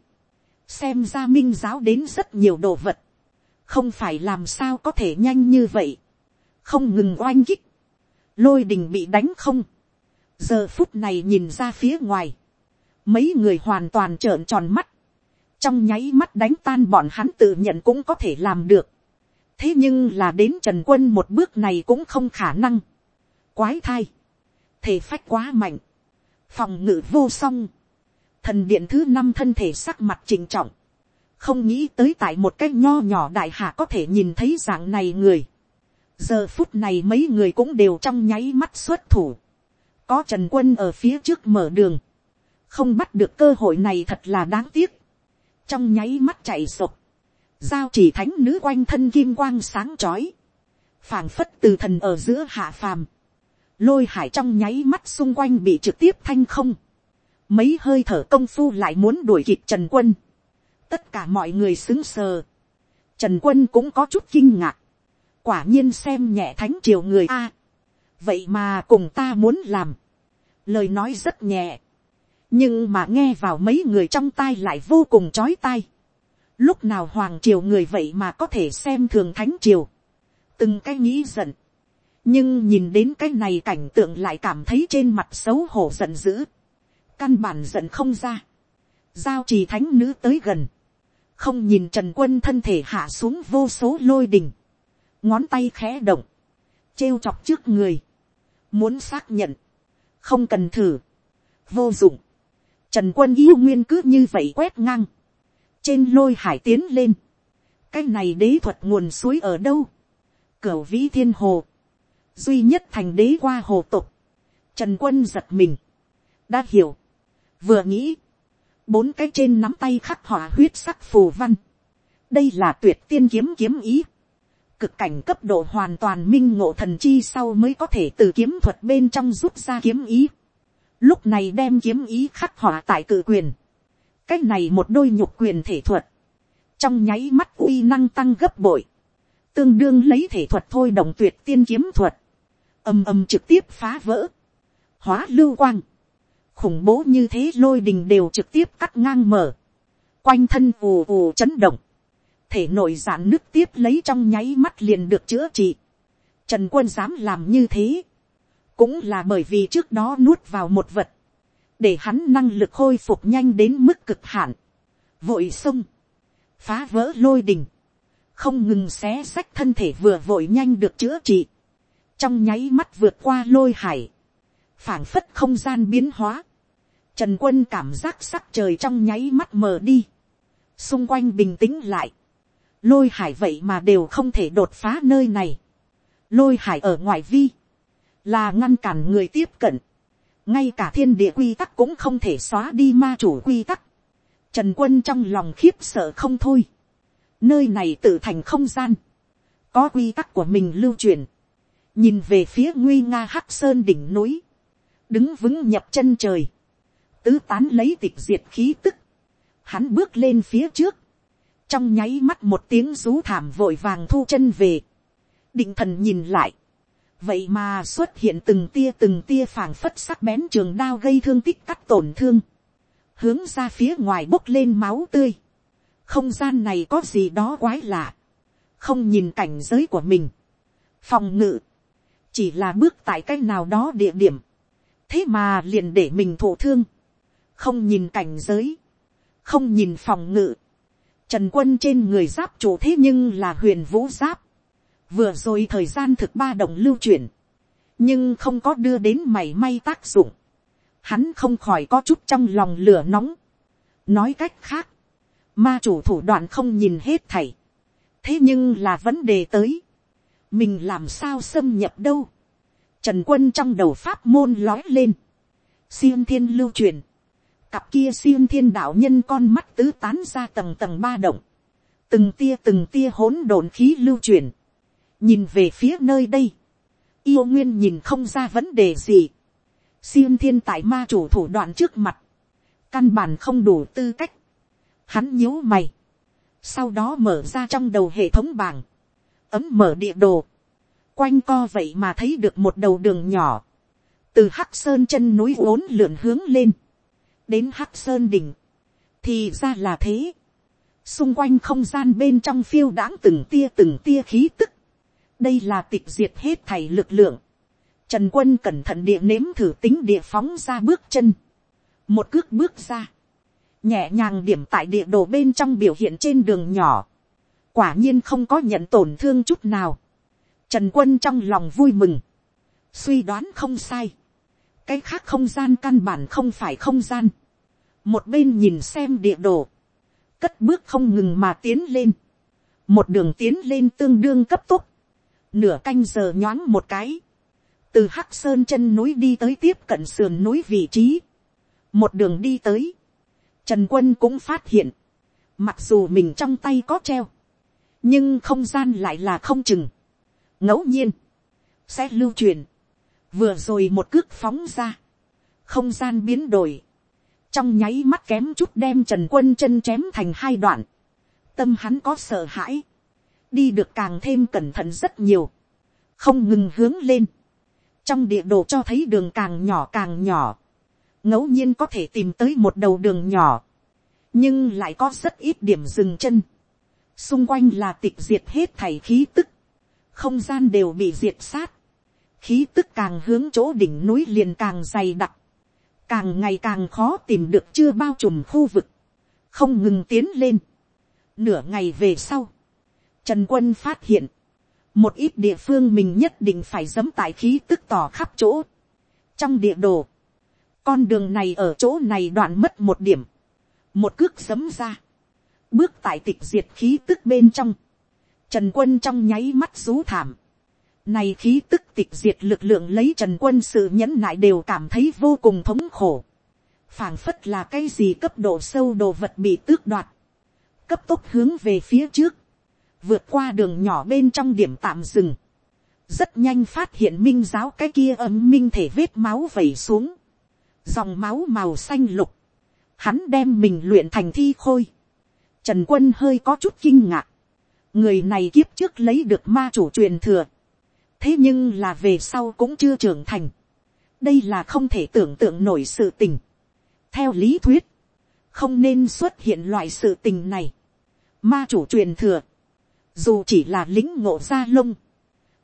S1: xem ra minh giáo đến rất nhiều đồ vật, không phải làm sao có thể nhanh như vậy, không ngừng oanh kích, lôi đình bị đánh không, giờ phút này nhìn ra phía ngoài, mấy người hoàn toàn trợn tròn mắt, trong nháy mắt đánh tan bọn hắn tự nhận cũng có thể làm được, thế nhưng là đến trần quân một bước này cũng không khả năng, quái thai, thể phách quá mạnh, phòng ngự vô song, thần điện thứ năm thân thể sắc mặt trình trọng, không nghĩ tới tại một cái nho nhỏ đại hạ có thể nhìn thấy dạng này người. giờ phút này mấy người cũng đều trong nháy mắt xuất thủ. có trần quân ở phía trước mở đường. không bắt được cơ hội này thật là đáng tiếc. trong nháy mắt chạy sụp. giao chỉ thánh nữ quanh thân kim quang sáng chói. phảng phất từ thần ở giữa hạ phàm. lôi hải trong nháy mắt xung quanh bị trực tiếp thanh không. mấy hơi thở công phu lại muốn đuổi kịp trần quân tất cả mọi người xứng sờ. Trần quân cũng có chút kinh ngạc. quả nhiên xem nhẹ thánh triều người a. vậy mà cùng ta muốn làm. lời nói rất nhẹ. nhưng mà nghe vào mấy người trong tai lại vô cùng chói tai. lúc nào hoàng triều người vậy mà có thể xem thường thánh triều. từng cái nghĩ giận. nhưng nhìn đến cái này cảnh tượng lại cảm thấy trên mặt xấu hổ giận dữ. căn bản giận không ra. giao trì thánh nữ tới gần không nhìn trần quân thân thể hạ xuống vô số lôi đình, ngón tay khẽ động, trêu chọc trước người, muốn xác nhận, không cần thử, vô dụng, trần quân yêu nguyên cứ như vậy quét ngang, trên lôi hải tiến lên, cái này đế thuật nguồn suối ở đâu, cửu vĩ thiên hồ, duy nhất thành đế qua hồ tục, trần quân giật mình, đã hiểu, vừa nghĩ, bốn cái trên nắm tay khắc họa huyết sắc phù văn. đây là tuyệt tiên kiếm kiếm ý. cực cảnh cấp độ hoàn toàn minh ngộ thần chi sau mới có thể từ kiếm thuật bên trong rút ra kiếm ý. lúc này đem kiếm ý khắc họa tại cự quyền. cái này một đôi nhục quyền thể thuật. trong nháy mắt uy năng tăng gấp bội. tương đương lấy thể thuật thôi đồng tuyệt tiên kiếm thuật. ầm ầm trực tiếp phá vỡ. hóa lưu quang khủng bố như thế lôi đình đều trực tiếp cắt ngang mở, quanh thân ù ù chấn động, thể nội giãn nước tiếp lấy trong nháy mắt liền được chữa trị. Trần quân dám làm như thế, cũng là bởi vì trước đó nuốt vào một vật, để hắn năng lực khôi phục nhanh đến mức cực hạn, vội xông. Phá vỡ lôi đình, không ngừng xé sách thân thể vừa vội nhanh được chữa trị, trong nháy mắt vượt qua lôi hải, phảng phất không gian biến hóa, Trần quân cảm giác sắc trời trong nháy mắt mờ đi. Xung quanh bình tĩnh lại. Lôi hải vậy mà đều không thể đột phá nơi này. Lôi hải ở ngoài vi. Là ngăn cản người tiếp cận. Ngay cả thiên địa quy tắc cũng không thể xóa đi ma chủ quy tắc. Trần quân trong lòng khiếp sợ không thôi. Nơi này tự thành không gian. Có quy tắc của mình lưu truyền. Nhìn về phía nguy nga hắc sơn đỉnh núi. Đứng vững nhập chân trời tứ tán lấy tịch diệt khí tức, hắn bước lên phía trước, trong nháy mắt một tiếng rú thảm vội vàng thu chân về, định thần nhìn lại, vậy mà xuất hiện từng tia từng tia phảng phất sắc bén trường đao gây thương tích cắt tổn thương, hướng ra phía ngoài bốc lên máu tươi, không gian này có gì đó quái lạ, không nhìn cảnh giới của mình, phòng ngự, chỉ là bước tại cách nào đó địa điểm, thế mà liền để mình thổ thương, không nhìn cảnh giới, không nhìn phòng ngự, trần quân trên người giáp chủ thế nhưng là huyền vũ giáp, vừa rồi thời gian thực ba đồng lưu chuyển, nhưng không có đưa đến mảy may tác dụng, hắn không khỏi có chút trong lòng lửa nóng, nói cách khác, ma chủ thủ đoạn không nhìn hết thảy, thế nhưng là vấn đề tới, mình làm sao xâm nhập đâu, trần quân trong đầu pháp môn lói lên, xiêm thiên lưu truyền, cặp kia xiêm thiên đạo nhân con mắt tứ tán ra tầng tầng ba động, từng tia từng tia hỗn độn khí lưu truyền, nhìn về phía nơi đây, yêu nguyên nhìn không ra vấn đề gì, xiêm thiên tại ma chủ thủ đoạn trước mặt, căn bản không đủ tư cách, hắn nhíu mày, sau đó mở ra trong đầu hệ thống bảng, ấm mở địa đồ, quanh co vậy mà thấy được một đầu đường nhỏ, từ hắc sơn chân núi uốn lượn hướng lên, đến hắc sơn đỉnh, thì ra là thế, xung quanh không gian bên trong phiêu đãng từng tia từng tia khí tức, đây là tịch diệt hết thảy lực lượng, trần quân cẩn thận địa nếm thử tính địa phóng ra bước chân, một cước bước ra, nhẹ nhàng điểm tại địa đồ bên trong biểu hiện trên đường nhỏ, quả nhiên không có nhận tổn thương chút nào, trần quân trong lòng vui mừng, suy đoán không sai, cái khác không gian căn bản không phải không gian, một bên nhìn xem địa đồ, cất bước không ngừng mà tiến lên, một đường tiến lên tương đương cấp tốc, nửa canh giờ nhoáng một cái, từ hắc sơn chân núi đi tới tiếp cận sườn núi vị trí, một đường đi tới, Trần quân cũng phát hiện, mặc dù mình trong tay có treo, nhưng không gian lại là không chừng, ngẫu nhiên, sẽ lưu truyền, vừa rồi một cước phóng ra, không gian biến đổi, trong nháy mắt kém chút đem trần quân chân chém thành hai đoạn, tâm hắn có sợ hãi, đi được càng thêm cẩn thận rất nhiều, không ngừng hướng lên, trong địa đồ cho thấy đường càng nhỏ càng nhỏ, ngẫu nhiên có thể tìm tới một đầu đường nhỏ, nhưng lại có rất ít điểm dừng chân, xung quanh là tịch diệt hết thảy khí tức, không gian đều bị diệt sát, khí tức càng hướng chỗ đỉnh núi liền càng dày đặc, càng ngày càng khó tìm được chưa bao trùm khu vực, không ngừng tiến lên. Nửa ngày về sau, Trần Quân phát hiện, một ít địa phương mình nhất định phải dấm tại khí tức tỏ khắp chỗ. Trong địa đồ, con đường này ở chỗ này đoạn mất một điểm, một cước dấm ra, bước tại tịch diệt khí tức bên trong, trần quân trong nháy mắt rú thảm, này khí tức tịch diệt lực lượng lấy trần quân sự nhẫn nại đều cảm thấy vô cùng thống khổ, phảng phất là cái gì cấp độ sâu đồ vật bị tước đoạt, cấp tốc hướng về phía trước, vượt qua đường nhỏ bên trong điểm tạm dừng, rất nhanh phát hiện minh giáo cái kia ấm minh thể vết máu vẩy xuống, dòng máu màu xanh lục, hắn đem mình luyện thành thi khôi, trần quân hơi có chút kinh ngạc, người này kiếp trước lấy được ma chủ truyền thừa, thế nhưng là về sau cũng chưa trưởng thành, đây là không thể tưởng tượng nổi sự tình. theo lý thuyết, không nên xuất hiện loại sự tình này. ma chủ truyền thừa, dù chỉ là lính ngộ gia lông,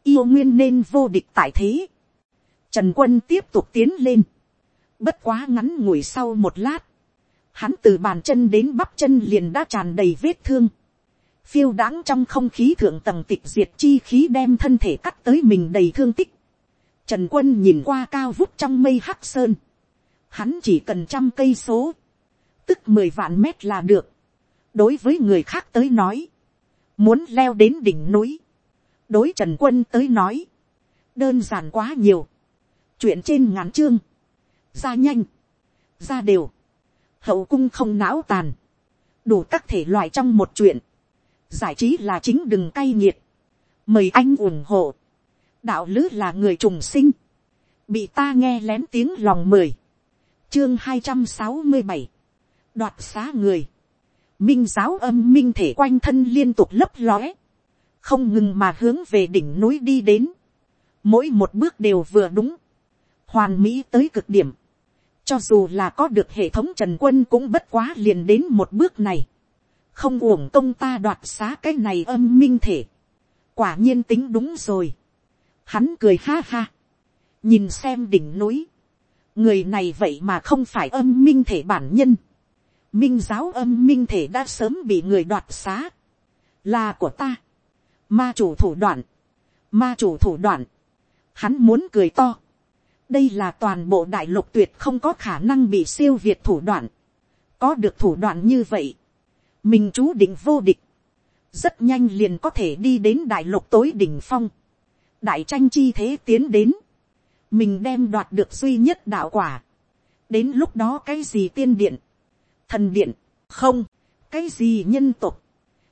S1: yêu nguyên nên vô địch tại thế. Trần quân tiếp tục tiến lên, bất quá ngắn ngủi sau một lát, hắn từ bàn chân đến bắp chân liền đã tràn đầy vết thương, phiêu đãng trong không khí thượng tầng tịch diệt chi khí đem thân thể cắt tới mình đầy thương tích. Trần quân nhìn qua cao vút trong mây hắc sơn, hắn chỉ cần trăm cây số, tức mười vạn mét là được. đối với người khác tới nói, muốn leo đến đỉnh núi, đối trần quân tới nói, đơn giản quá nhiều, chuyện trên ngắn chương, ra nhanh, ra đều, hậu cung không não tàn, đủ các thể loại trong một chuyện, giải trí là chính đừng cay nghiệt, mời anh ủng hộ, đạo lứ là người trùng sinh, bị ta nghe lén tiếng lòng mời chương hai trăm sáu mươi bảy, đoạt xá người, minh giáo âm minh thể quanh thân liên tục lấp lóe, không ngừng mà hướng về đỉnh núi đi đến, mỗi một bước đều vừa đúng, hoàn mỹ tới cực điểm, cho dù là có được hệ thống trần quân cũng bất quá liền đến một bước này. Không uổng công ta đoạt xá cái này âm minh thể. Quả nhiên tính đúng rồi. Hắn cười ha ha. Nhìn xem đỉnh núi. Người này vậy mà không phải âm minh thể bản nhân. Minh giáo âm minh thể đã sớm bị người đoạt xá. Là của ta. Ma chủ thủ đoạn. Ma chủ thủ đoạn. Hắn muốn cười to. Đây là toàn bộ đại lục tuyệt không có khả năng bị siêu việt thủ đoạn. Có được thủ đoạn như vậy. Mình chú định vô địch. Rất nhanh liền có thể đi đến đại lục tối đỉnh phong. Đại tranh chi thế tiến đến. Mình đem đoạt được duy nhất đạo quả. Đến lúc đó cái gì tiên điện. Thần điện. Không. Cái gì nhân tục.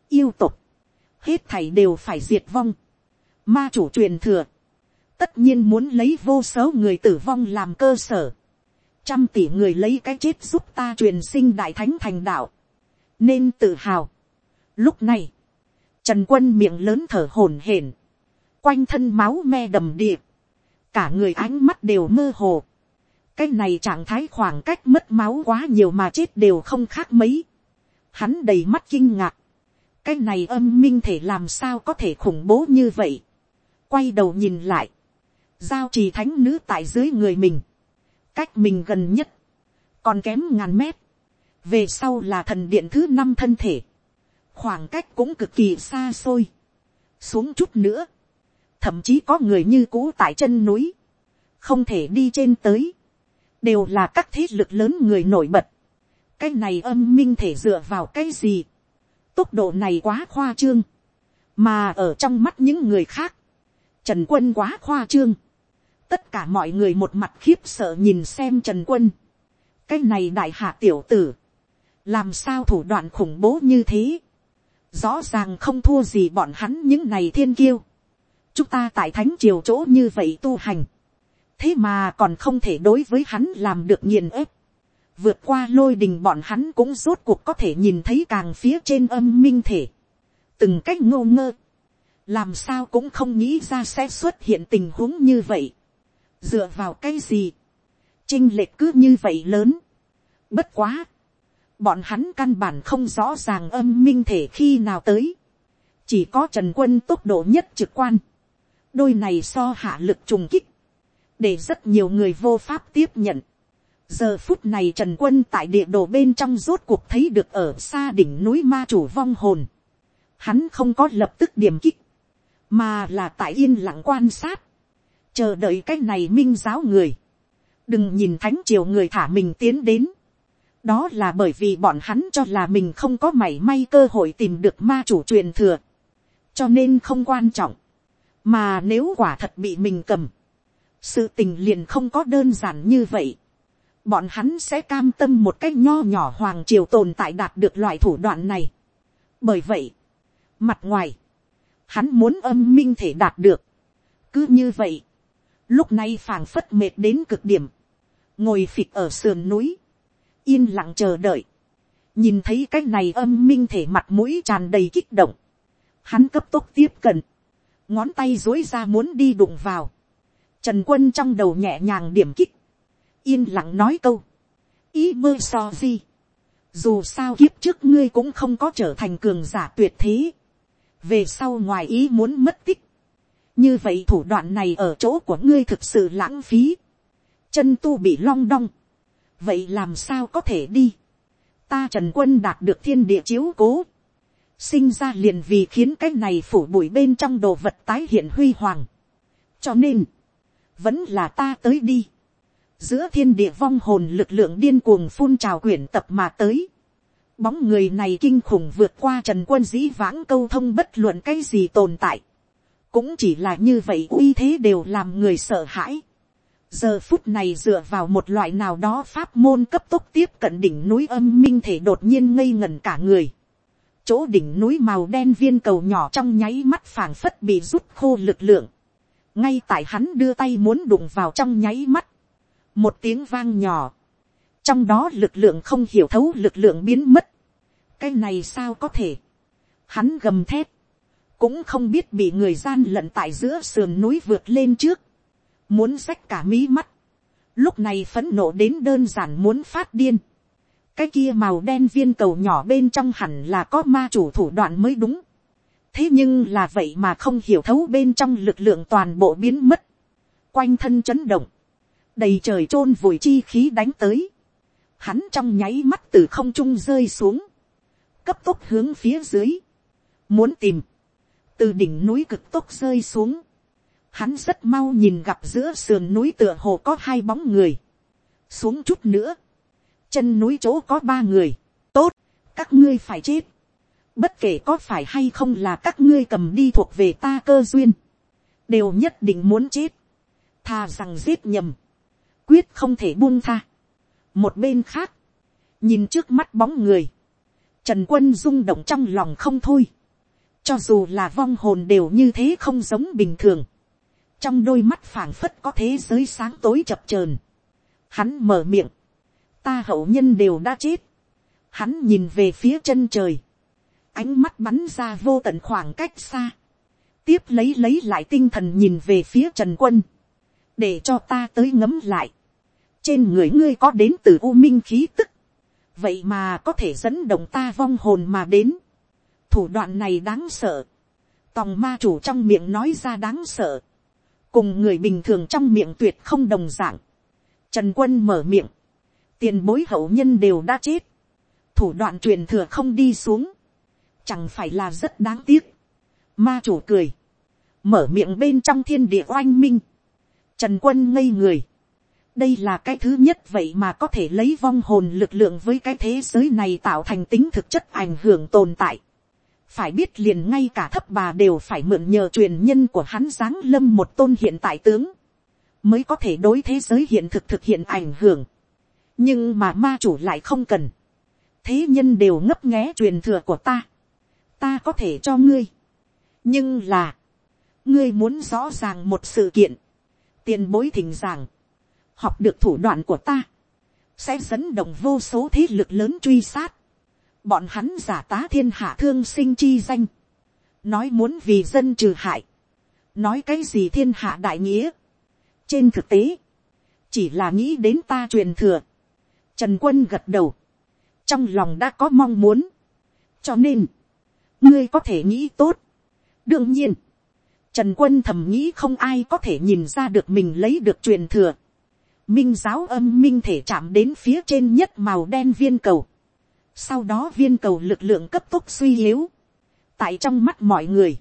S1: Yêu tục. Hết thảy đều phải diệt vong. Ma chủ truyền thừa. Tất nhiên muốn lấy vô số người tử vong làm cơ sở. Trăm tỷ người lấy cái chết giúp ta truyền sinh đại thánh thành đạo. Nên tự hào. Lúc này. Trần quân miệng lớn thở hổn hển. Quanh thân máu me đầm địa. Cả người ánh mắt đều mơ hồ. Cái này trạng thái khoảng cách mất máu quá nhiều mà chết đều không khác mấy. Hắn đầy mắt kinh ngạc. Cái này âm minh thể làm sao có thể khủng bố như vậy. Quay đầu nhìn lại. Giao trì thánh nữ tại dưới người mình. Cách mình gần nhất. Còn kém ngàn mét. Về sau là thần điện thứ năm thân thể. Khoảng cách cũng cực kỳ xa xôi, xuống chút nữa, thậm chí có người như cũ tại chân núi, không thể đi trên tới, đều là các thế lực lớn người nổi bật, cái này âm minh thể dựa vào cái gì, tốc độ này quá khoa trương, mà ở trong mắt những người khác, trần quân quá khoa trương, tất cả mọi người một mặt khiếp sợ nhìn xem trần quân, cái này đại hạ tiểu tử, làm sao thủ đoạn khủng bố như thế, rõ ràng không thua gì bọn hắn những này thiên kiêu. chúng ta tại thánh triều chỗ như vậy tu hành. thế mà còn không thể đối với hắn làm được nghiền ép. vượt qua lôi đình bọn hắn cũng rốt cuộc có thể nhìn thấy càng phía trên âm minh thể. từng cách ngô ngơ. làm sao cũng không nghĩ ra sẽ xuất hiện tình huống như vậy. dựa vào cái gì. chinh lệch cứ như vậy lớn. bất quá bọn hắn căn bản không rõ ràng âm minh thể khi nào tới. chỉ có trần quân tốc độ nhất trực quan. đôi này so hạ lực trùng kích. để rất nhiều người vô pháp tiếp nhận. giờ phút này trần quân tại địa đồ bên trong rốt cuộc thấy được ở xa đỉnh núi ma chủ vong hồn. hắn không có lập tức điểm kích. mà là tại yên lặng quan sát. chờ đợi cái này minh giáo người. đừng nhìn thánh triều người thả mình tiến đến đó là bởi vì bọn hắn cho là mình không có mảy may cơ hội tìm được ma chủ truyền thừa, cho nên không quan trọng, mà nếu quả thật bị mình cầm, sự tình liền không có đơn giản như vậy, bọn hắn sẽ cam tâm một cách nho nhỏ hoàng triều tồn tại đạt được loại thủ đoạn này. bởi vậy, mặt ngoài, hắn muốn âm minh thể đạt được, cứ như vậy, lúc này phàng phất mệt đến cực điểm, ngồi phịch ở sườn núi, yên lặng chờ đợi, nhìn thấy cái này âm minh thể mặt mũi tràn đầy kích động, hắn cấp tốc tiếp cận, ngón tay dối ra muốn đi đụng vào, trần quân trong đầu nhẹ nhàng điểm kích, yên lặng nói câu, ý mơ so gì, dù sao kiếp trước ngươi cũng không có trở thành cường giả tuyệt thế, về sau ngoài ý muốn mất tích, như vậy thủ đoạn này ở chỗ của ngươi thực sự lãng phí, chân tu bị long đong, vậy làm sao có thể đi. ta trần quân đạt được thiên địa chiếu cố. sinh ra liền vì khiến cái này phủ bụi bên trong đồ vật tái hiện huy hoàng. cho nên, vẫn là ta tới đi. giữa thiên địa vong hồn lực lượng điên cuồng phun trào quyển tập mà tới. bóng người này kinh khủng vượt qua trần quân dĩ vãng câu thông bất luận cái gì tồn tại. cũng chỉ là như vậy uy thế đều làm người sợ hãi giờ phút này dựa vào một loại nào đó pháp môn cấp tốc tiếp cận đỉnh núi âm minh thể đột nhiên ngây ngần cả người. chỗ đỉnh núi màu đen viên cầu nhỏ trong nháy mắt phảng phất bị rút khô lực lượng. ngay tại hắn đưa tay muốn đụng vào trong nháy mắt. một tiếng vang nhỏ. trong đó lực lượng không hiểu thấu lực lượng biến mất. cái này sao có thể. hắn gầm thét. cũng không biết bị người gian lận tại giữa sườn núi vượt lên trước muốn rách cả mí mắt, lúc này phấn nộ đến đơn giản muốn phát điên, cái kia màu đen viên cầu nhỏ bên trong hẳn là có ma chủ thủ đoạn mới đúng, thế nhưng là vậy mà không hiểu thấu bên trong lực lượng toàn bộ biến mất, quanh thân chấn động, đầy trời t r ô n vùi chi khí đánh tới, hắn trong nháy mắt từ không trung rơi xuống, cấp tốc hướng phía dưới, muốn tìm, từ đỉnh núi cực tốc rơi xuống, hắn rất mau nhìn gặp giữa sườn núi tựa hồ có hai bóng người, xuống chút nữa, chân núi chỗ có ba người, tốt, các ngươi phải chết, bất kể có phải hay không là các ngươi cầm đi thuộc về ta cơ duyên, đều nhất định muốn chết, thà rằng giết nhầm, quyết không thể buông tha. một bên khác, nhìn trước mắt bóng người, trần quân rung động trong lòng không thôi, cho dù là vong hồn đều như thế không giống bình thường, trong đôi mắt phảng phất có thế giới sáng tối chập chờn, hắn mở miệng, ta hậu nhân đều đã chết, hắn nhìn về phía chân trời, ánh mắt bắn ra vô tận khoảng cách xa, tiếp lấy lấy lại tinh thần nhìn về phía trần quân, để cho ta tới ngấm lại, trên người ngươi có đến từ u minh khí tức, vậy mà có thể dẫn động ta vong hồn mà đến, thủ đoạn này đáng sợ, tòng ma chủ trong miệng nói ra đáng sợ, cùng người bình thường trong miệng tuyệt không đồng d ạ n g trần quân mở miệng, tiền bối hậu nhân đều đã chết, thủ đoạn truyền thừa không đi xuống, chẳng phải là rất đáng tiếc. Ma chủ cười, mở miệng bên trong thiên địa oanh minh, trần quân ngây người. đây là cái thứ nhất vậy mà có thể lấy vong hồn lực lượng với cái thế giới này tạo thành tính thực chất ảnh hưởng tồn tại phải biết liền ngay cả thấp bà đều phải mượn nhờ truyền nhân của hắn giáng lâm một tôn hiện tại tướng, mới có thể đối thế giới hiện thực thực hiện ảnh hưởng. nhưng mà ma chủ lại không cần. thế nhân đều ngấp nghé truyền thừa của ta ta có thể cho ngươi. nhưng là, ngươi muốn rõ ràng một sự kiện, tiền bối thỉnh giảng, học được thủ đoạn của ta, sẽ dẫn động vô số thế lực lớn truy sát, bọn hắn giả tá thiên hạ thương sinh chi danh, nói muốn vì dân trừ hại, nói cái gì thiên hạ đại nghĩa. trên thực tế, chỉ là nghĩ đến ta truyền thừa, trần quân gật đầu, trong lòng đã có mong muốn, cho nên, ngươi có thể nghĩ tốt. đương nhiên, trần quân thầm nghĩ không ai có thể nhìn ra được mình lấy được truyền thừa. minh giáo âm minh thể chạm đến phía trên nhất màu đen viên cầu sau đó viên cầu lực lượng cấp tốc suy yếu. tại trong mắt mọi người,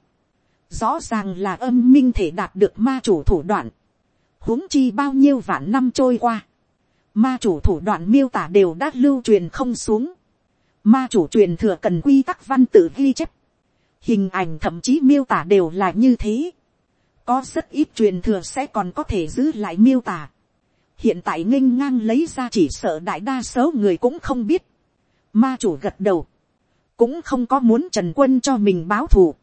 S1: rõ ràng là âm minh thể đạt được ma chủ thủ đoạn. huống chi bao nhiêu vạn năm trôi qua. ma chủ thủ đoạn miêu tả đều đã lưu truyền không xuống Ma chủ truyền thừa cần quy tắc văn tự ghi chép. Hình ảnh thậm chí miêu tả đều là như thế. Có rất ít truyền thừa sẽ còn có thể giữ lại miêu tả. Hiện tại nghênh ngang lấy ra chỉ sợ đại đa số người cũng không biết. Ma chủ gật đầu. Cũng không có muốn trần quân cho mình báo thù.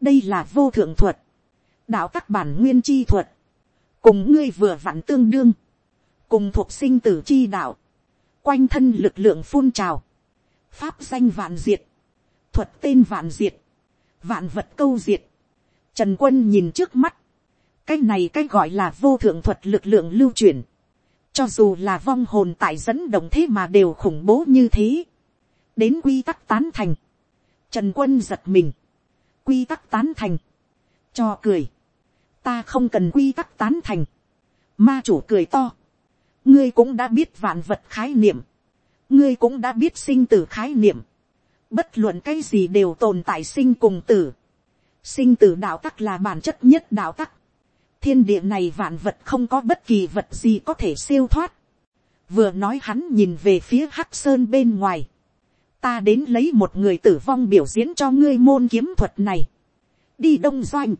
S1: Đây là vô thượng thuật. Đạo các bản nguyên chi thuật. Cùng ngươi vừa vặn tương đương. Cùng thuộc sinh tử chi đạo. Quanh thân lực lượng phun trào pháp danh vạn diệt, thuật tên vạn diệt, vạn vật câu diệt, trần quân nhìn trước mắt, cái này cái gọi là vô thượng thuật lực lượng lưu truyền, cho dù là vong hồn tại dẫn động thế mà đều khủng bố như thế, đến quy tắc tán thành, trần quân giật mình, quy tắc tán thành, cho cười, ta không cần quy tắc tán thành, ma chủ cười to, ngươi cũng đã biết vạn vật khái niệm, ngươi cũng đã biết sinh tử khái niệm, bất luận cái gì đều tồn tại sinh cùng tử, sinh tử đạo tắc là bản chất nhất đạo tắc, thiên địa này vạn vật không có bất kỳ vật gì có thể siêu thoát, vừa nói hắn nhìn về phía hắc sơn bên ngoài, ta đến lấy một người tử vong biểu diễn cho ngươi môn kiếm thuật này, đi đông doanh,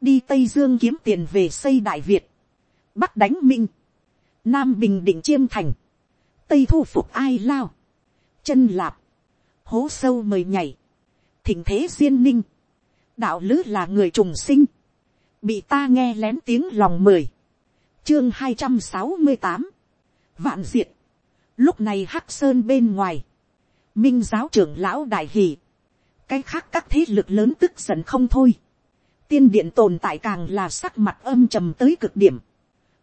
S1: đi tây dương kiếm tiền về xây đại việt, bắc đánh minh, nam bình định chiêm thành, tây thu phục ai lao, chân lạp, hố sâu mời nhảy, thỉnh thế duyên ninh, đạo lứ là người trùng sinh, bị ta nghe lén tiếng lòng mời chương hai trăm sáu mươi tám, vạn diệt, lúc này hắc sơn bên ngoài, minh giáo trưởng lão đại hỷ, cái khác các thế lực lớn tức giận không thôi, tiên điện tồn tại càng là sắc mặt âm trầm tới cực điểm,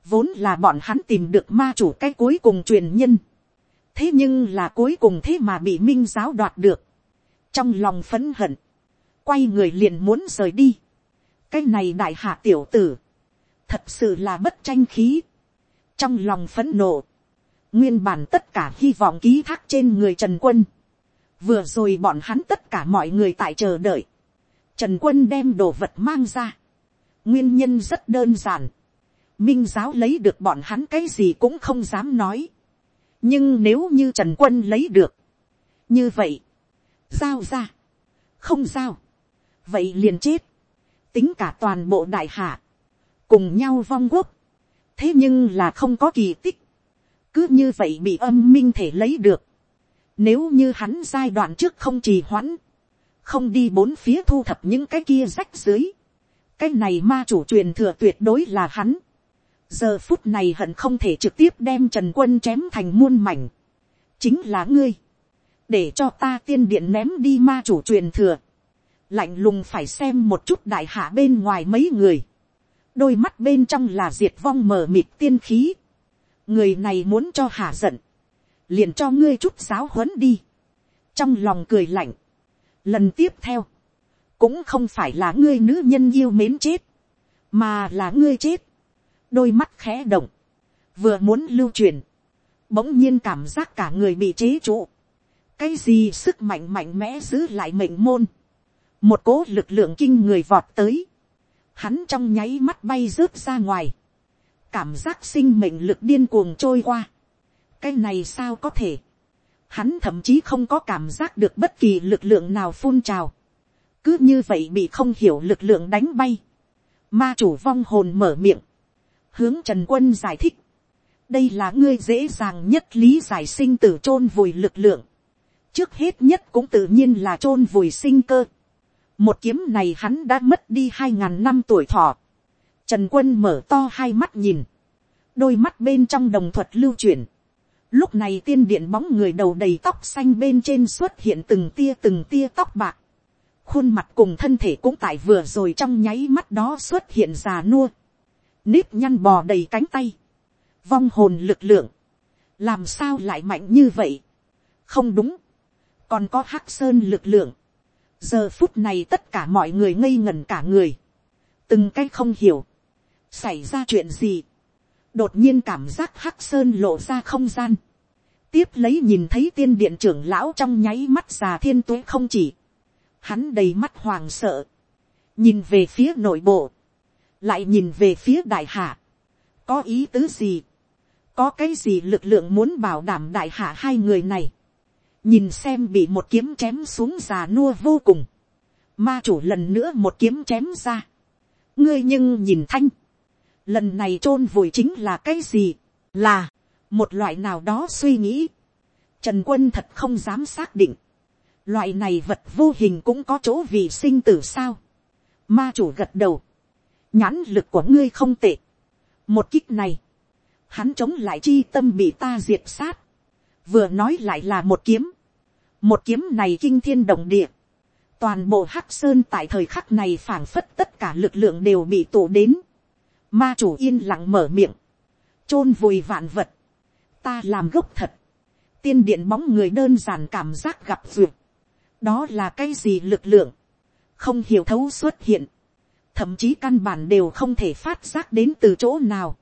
S1: vốn là bọn hắn tìm được ma chủ cái cuối cùng truyền nhân, thế nhưng là cuối cùng thế mà bị minh giáo đoạt được, trong lòng phấn hận, quay người liền muốn rời đi, cái này đại hạ tiểu tử, thật sự là bất tranh khí, trong lòng phấn nộ, nguyên bản tất cả hy vọng ký thác trên người trần quân, vừa rồi bọn hắn tất cả mọi người tại chờ đợi, trần quân đem đồ vật mang ra, nguyên nhân rất đơn giản, minh giáo lấy được bọn hắn cái gì cũng không dám nói, nhưng nếu như trần quân lấy được, như vậy, giao ra, không giao, vậy liền chết, tính cả toàn bộ đại hạ, cùng nhau vong quốc, thế nhưng là không có kỳ tích, cứ như vậy bị âm minh thể lấy được, nếu như hắn giai đoạn trước không trì hoãn, không đi bốn phía thu thập những cái kia rách dưới, cái này ma chủ truyền thừa tuyệt đối là hắn, giờ phút này hận không thể trực tiếp đem trần quân chém thành muôn mảnh, chính là ngươi, để cho ta tiên điện ném đi ma chủ truyền thừa, lạnh lùng phải xem một chút đại hạ bên ngoài mấy người, đôi mắt bên trong là diệt vong mờ mịt tiên khí, người này muốn cho hạ giận, liền cho ngươi chút giáo huấn đi, trong lòng cười lạnh, lần tiếp theo, cũng không phải là ngươi nữ nhân yêu mến chết, mà là ngươi chết, đôi mắt khẽ động, vừa muốn lưu truyền, bỗng nhiên cảm giác cả người bị chế trụ, cái gì sức mạnh mạnh mẽ giữ lại mệnh môn, một cố lực lượng kinh người vọt tới, hắn trong nháy mắt bay rớt ra ngoài, cảm giác sinh mệnh lực điên cuồng trôi qua, cái này sao có thể, hắn thậm chí không có cảm giác được bất kỳ lực lượng nào phun trào, cứ như vậy bị không hiểu lực lượng đánh bay, ma chủ vong hồn mở miệng, hướng trần quân giải thích, đây là ngươi dễ dàng nhất lý giải sinh tử chôn vùi lực lượng, trước hết nhất cũng tự nhiên là chôn vùi sinh cơ, một kiếm này hắn đã mất đi hai ngàn năm tuổi thọ, trần quân mở to hai mắt nhìn, đôi mắt bên trong đồng thuật lưu chuyển, lúc này tiên điện bóng người đầu đầy tóc xanh bên trên xuất hiện từng tia từng tia tóc bạc, khuôn mặt cùng thân thể cũng tại vừa rồi trong nháy mắt đó xuất hiện già nua, nếp nhăn bò đầy cánh tay, vong hồn lực lượng, làm sao lại mạnh như vậy, không đúng, còn có hắc sơn lực lượng, giờ phút này tất cả mọi người ngây ngẩn cả người, từng cái không hiểu, xảy ra chuyện gì, đột nhiên cảm giác hắc sơn lộ ra không gian, tiếp lấy nhìn thấy tiên điện trưởng lão trong nháy mắt già thiên tuế không chỉ, hắn đầy mắt hoàng sợ, nhìn về phía nội bộ, lại nhìn về phía đại hạ, có ý tứ gì, có cái gì lực lượng muốn bảo đảm đại hạ hai người này, nhìn xem bị một kiếm chém xuống già nua vô cùng, ma chủ lần nữa một kiếm chém ra, ngươi nhưng nhìn thanh, lần này t r ô n vùi chính là cái gì, là, một loại nào đó suy nghĩ, trần quân thật không dám xác định, loại này vật vô hình cũng có chỗ vì sinh tử sao, ma chủ gật đầu, nhãn lực của ngươi không tệ, một kích này, hắn chống lại chi tâm bị ta diệt sát, vừa nói lại là một kiếm, một kiếm này kinh thiên động địa, toàn bộ hắc sơn tại thời khắc này phảng phất tất cả lực lượng đều bị tụ đến ma chủ yên lặng mở miệng, chôn vùi vạn vật, ta làm gốc thật, tiên điện bóng người đơn giản cảm giác gặp duyệt, đó là cái gì lực lượng, không hiểu thấu xuất hiện, thậm chí căn bản đều không thể phát giác đến từ chỗ nào,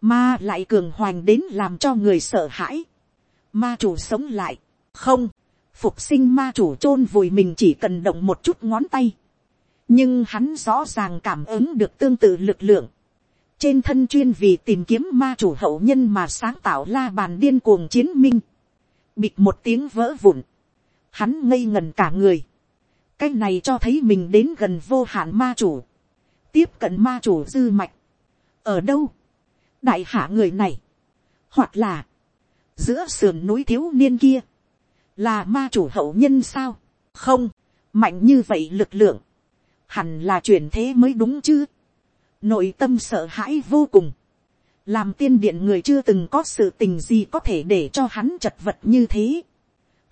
S1: ma lại cường hoành đến làm cho người sợ hãi, ma chủ sống lại, không, phục sinh ma chủ chôn vùi mình chỉ cần động một chút ngón tay. nhưng hắn rõ ràng cảm ứng được tương tự lực lượng trên thân chuyên vì tìm kiếm ma chủ hậu nhân mà sáng tạo la bàn điên cuồng chiến minh. bịt một tiếng vỡ vụn. hắn ngây ngần cả người. cái này cho thấy mình đến gần vô hạn ma chủ. tiếp cận ma chủ dư mạch. ở đâu. đại hạ người này. hoặc là giữa sườn núi thiếu niên kia là ma chủ hậu nhân sao, không, mạnh như vậy lực lượng, hẳn là chuyển thế mới đúng chứ, nội tâm sợ hãi vô cùng, làm tiên điện người chưa từng có sự tình gì có thể để cho hắn chật vật như thế,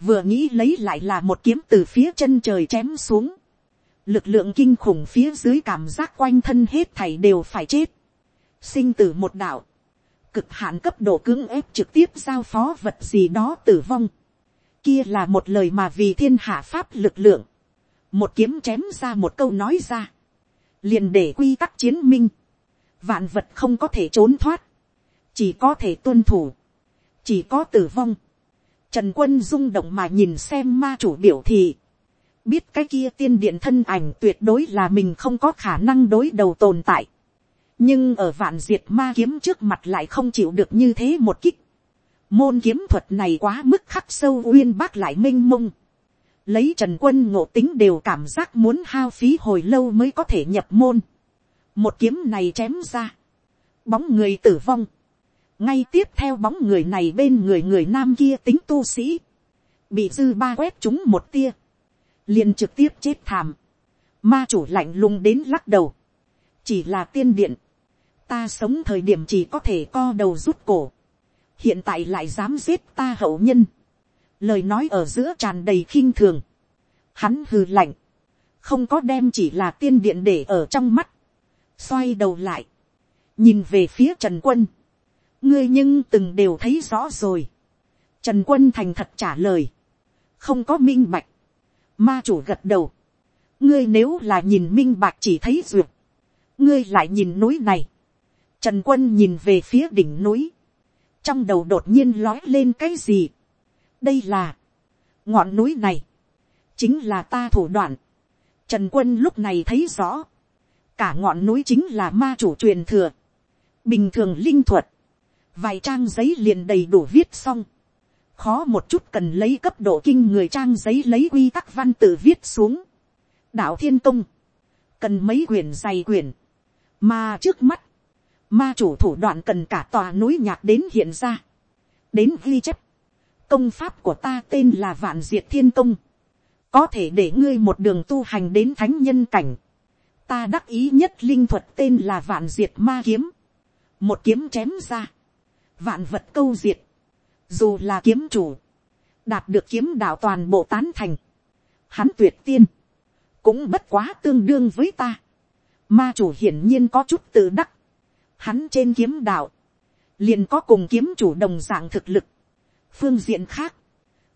S1: vừa nghĩ lấy lại là một kiếm từ phía chân trời chém xuống, lực lượng kinh khủng phía dưới cảm giác quanh thân hết thảy đều phải chết, sinh tử một đạo, cực hạn cấp độ cưỡng ép trực tiếp giao phó vật gì đó tử vong, kia là một lời mà vì thiên hạ pháp lực lượng, một kiếm chém ra một câu nói ra, liền để quy tắc chiến minh, vạn vật không có thể trốn thoát, chỉ có thể tuân thủ, chỉ có tử vong. Trần quân rung động mà nhìn xem ma chủ biểu thị, biết cái kia tiên điện thân ảnh tuyệt đối là mình không có khả năng đối đầu tồn tại. nhưng ở vạn diệt ma kiếm trước mặt lại không chịu được như thế một kích. môn kiếm thuật này quá mức khắc sâu uyên bác lại mênh mông lấy trần quân ngộ tính đều cảm giác muốn hao phí hồi lâu mới có thể nhập môn. một kiếm này chém ra. bóng người tử vong. ngay tiếp theo bóng người này bên người người nam kia tính tu sĩ. bị dư ba quét chúng một tia liền trực tiếp chết thảm. Ma chủ lạnh lùng đến lắc đầu. Chỉ là tiên điện. Ta sống thời điểm chỉ có thể co đầu rút cổ. Hiện tại lại dám giết ta hậu nhân. Lời nói ở giữa tràn đầy khinh thường. Hắn hừ lạnh. Không có đem chỉ là tiên điện để ở trong mắt. Xoay đầu lại. Nhìn về phía Trần Quân. Ngươi nhưng từng đều thấy rõ rồi. Trần Quân thành thật trả lời. Không có minh bạch Ma chủ gật đầu. Ngươi nếu là nhìn minh bạch chỉ thấy ruột. Ngươi lại nhìn núi này. Trần quân nhìn về phía đỉnh núi. Trong đầu đột nhiên lói lên cái gì. Đây là. Ngọn núi này. Chính là ta thủ đoạn. Trần quân lúc này thấy rõ. Cả ngọn núi chính là ma chủ truyền thừa. Bình thường linh thuật. Vài trang giấy liền đầy đủ viết xong khó một chút cần lấy cấp độ kinh người trang giấy lấy quy tắc văn tự viết xuống. đạo thiên công, cần mấy quyển dày quyển, mà trước mắt, ma chủ thủ đoạn cần cả tòa núi nhạc đến hiện ra, đến ghi chép, công pháp của ta tên là vạn diệt thiên công, có thể để ngươi một đường tu hành đến thánh nhân cảnh, ta đắc ý nhất linh thuật tên là vạn diệt ma kiếm, một kiếm chém ra, vạn vật câu diệt, dù là kiếm chủ, đạt được kiếm đạo toàn bộ tán thành, hắn tuyệt tiên, cũng bất quá tương đương với ta. Ma chủ hiển nhiên có chút tự đắc, hắn trên kiếm đạo, liền có cùng kiếm chủ đồng dạng thực lực, phương diện khác,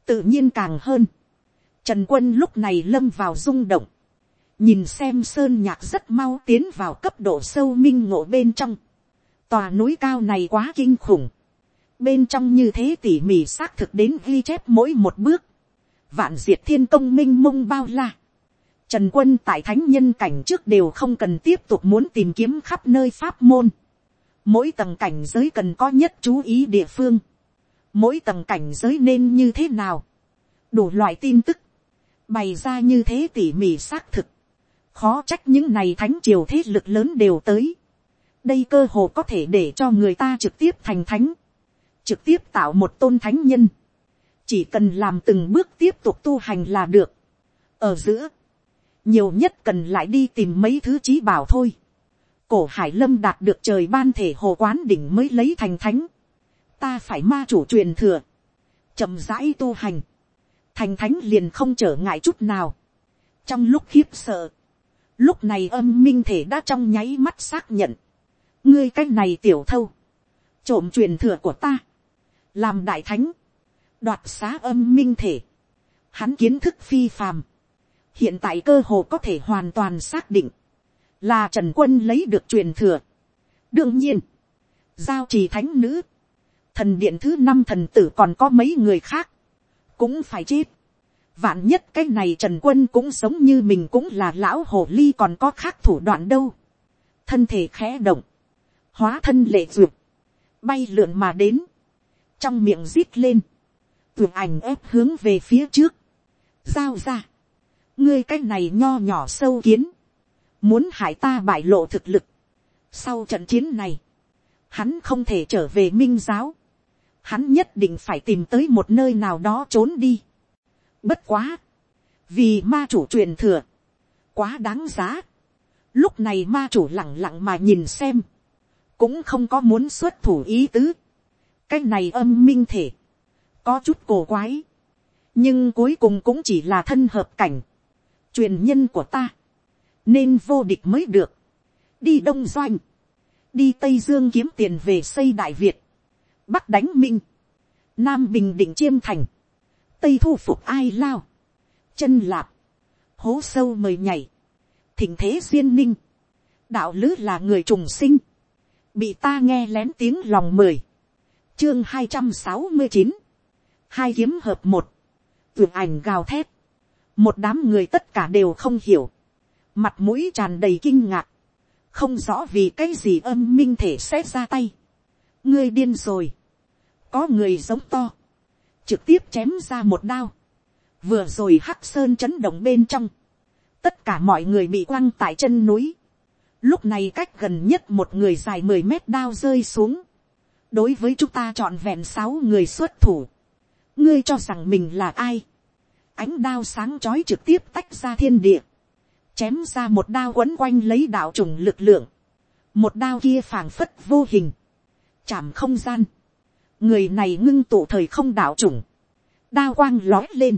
S1: tự nhiên càng hơn. Trần quân lúc này lâm vào rung động, nhìn xem sơn nhạc rất mau tiến vào cấp độ sâu minh ngộ bên trong. Tòa núi cao này quá kinh khủng bên trong như thế tỉ mỉ xác thực đến ghi chép mỗi một bước, vạn diệt thiên công minh mông bao la. Trần quân tại thánh nhân cảnh trước đều không cần tiếp tục muốn tìm kiếm khắp nơi pháp môn. Mỗi tầng cảnh giới cần có nhất chú ý địa phương. Mỗi tầng cảnh giới nên như thế nào. Đủ loại tin tức. Bày ra như thế tỉ mỉ xác thực. Khó trách những này thánh triều thế lực lớn đều tới. Đây cơ hồ có thể để cho người ta trực tiếp thành thánh trực tiếp tạo một tôn thánh nhân, chỉ cần làm từng bước tiếp tục tu hành là được. ở giữa, nhiều nhất cần lại đi tìm mấy thứ trí bảo thôi. cổ hải lâm đạt được trời ban thể hồ quán đỉnh mới lấy thành thánh ta phải ma chủ truyền thừa, chậm rãi tu hành, thành thánh liền không trở ngại chút nào. trong lúc khiếp sợ, lúc này âm minh thể đã trong nháy mắt xác nhận, ngươi cách này tiểu thâu, trộm truyền thừa của ta, làm đại thánh, đoạt xá âm minh thể, hắn kiến thức phi phàm, hiện tại cơ hồ có thể hoàn toàn xác định, là trần quân lấy được truyền thừa. đương nhiên, giao trì thánh nữ, thần điện thứ năm thần tử còn có mấy người khác, cũng phải chết. vạn nhất cái này trần quân cũng sống như mình cũng là lão hồ ly còn có khác thủ đoạn đâu. thân thể khẽ động, hóa thân lệ duyệt, bay lượn mà đến, trong miệng rít lên, tưởng ảnh ép hướng về phía trước, giao ra, ngươi cái này nho nhỏ sâu kiến, muốn hại ta bại lộ thực lực. Sau trận chiến này, hắn không thể trở về minh giáo, hắn nhất định phải tìm tới một nơi nào đó trốn đi. Bất quá, vì ma chủ truyền thừa, quá đáng giá. Lúc này ma chủ lặng lặng mà nhìn xem, cũng không có muốn xuất thủ ý tứ. Cái này âm minh thể, có chút cổ quái, nhưng cuối cùng cũng chỉ là thân hợp cảnh, truyền nhân của ta, nên vô địch mới được, đi đông doanh, đi tây dương kiếm tiền về xây đại việt, bắc đánh minh, nam bình định chiêm thành, tây thu phục ai lao, chân lạp, hố sâu mời nhảy, thỉnh thế duyên ninh, đạo lữ là người trùng sinh, bị ta nghe lén tiếng lòng mời chương hai trăm sáu mươi chín, hai kiếm hợp một, tưởng ảnh gào thét, một đám người tất cả đều không hiểu, mặt mũi tràn đầy kinh ngạc, không rõ vì cái gì âm minh thể xét ra tay, ngươi điên rồi, có người giống to, trực tiếp chém ra một đao, vừa rồi hắc sơn chấn động bên trong, tất cả mọi người bị quăng tại chân núi, lúc này cách gần nhất một người dài mười mét đao rơi xuống, đối với chúng ta chọn vẹn sáu người xuất thủ, ngươi cho rằng mình là ai, ánh đao sáng chói trực tiếp tách ra thiên địa, chém ra một đao quấn quanh lấy đạo trùng lực lượng, một đao kia phảng phất vô hình, chạm không gian, người này ngưng tụ thời không đạo chủng. Đa quang lói lên,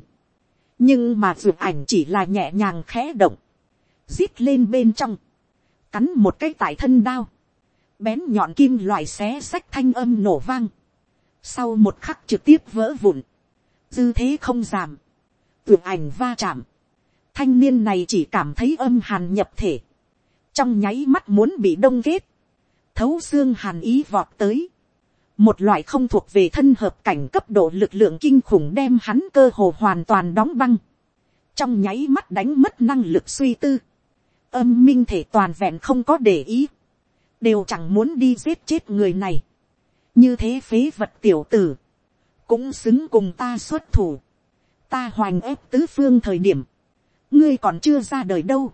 S1: nhưng mà ruột ảnh chỉ là nhẹ nhàng khẽ động, rít lên bên trong, cắn một cái tại thân đao, bén nhọn kim loại xé sách thanh âm nổ vang, sau một khắc trực tiếp vỡ vụn, dư thế không giảm, tưởng ảnh va chạm, thanh niên này chỉ cảm thấy âm hàn nhập thể, trong nháy mắt muốn bị đông kết, thấu xương hàn ý vọt tới, một loại không thuộc về thân hợp cảnh cấp độ lực lượng kinh khủng đem hắn cơ hồ hoàn toàn đóng băng, trong nháy mắt đánh mất năng lực suy tư, âm minh thể toàn vẹn không có để ý, đều chẳng muốn đi giết chết người này, như thế phế vật tiểu tử, cũng xứng cùng ta xuất thủ, ta hoành ép tứ phương thời điểm, ngươi còn chưa ra đời đâu,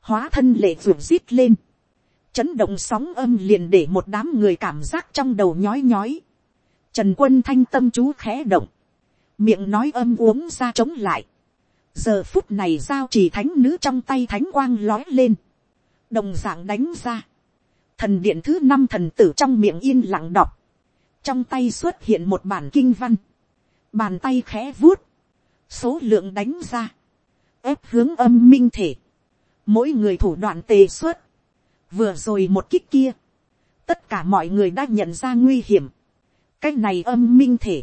S1: hóa thân lệ ruột rít lên, chấn động sóng âm liền để một đám người cảm giác trong đầu nhói nhói, trần quân thanh tâm chú khẽ động, miệng nói âm uống ra chống lại, giờ phút này giao chỉ thánh nữ trong tay thánh quang lói lên, đồng dạng đánh ra, thần điện thứ năm thần tử trong miệng yên lặng đọc, trong tay xuất hiện một bản kinh văn, bàn tay khẽ vuốt, số lượng đánh ra, ép hướng âm minh thể, mỗi người thủ đoạn tề xuất, vừa rồi một kích kia, tất cả mọi người đã nhận ra nguy hiểm, cái này âm minh thể,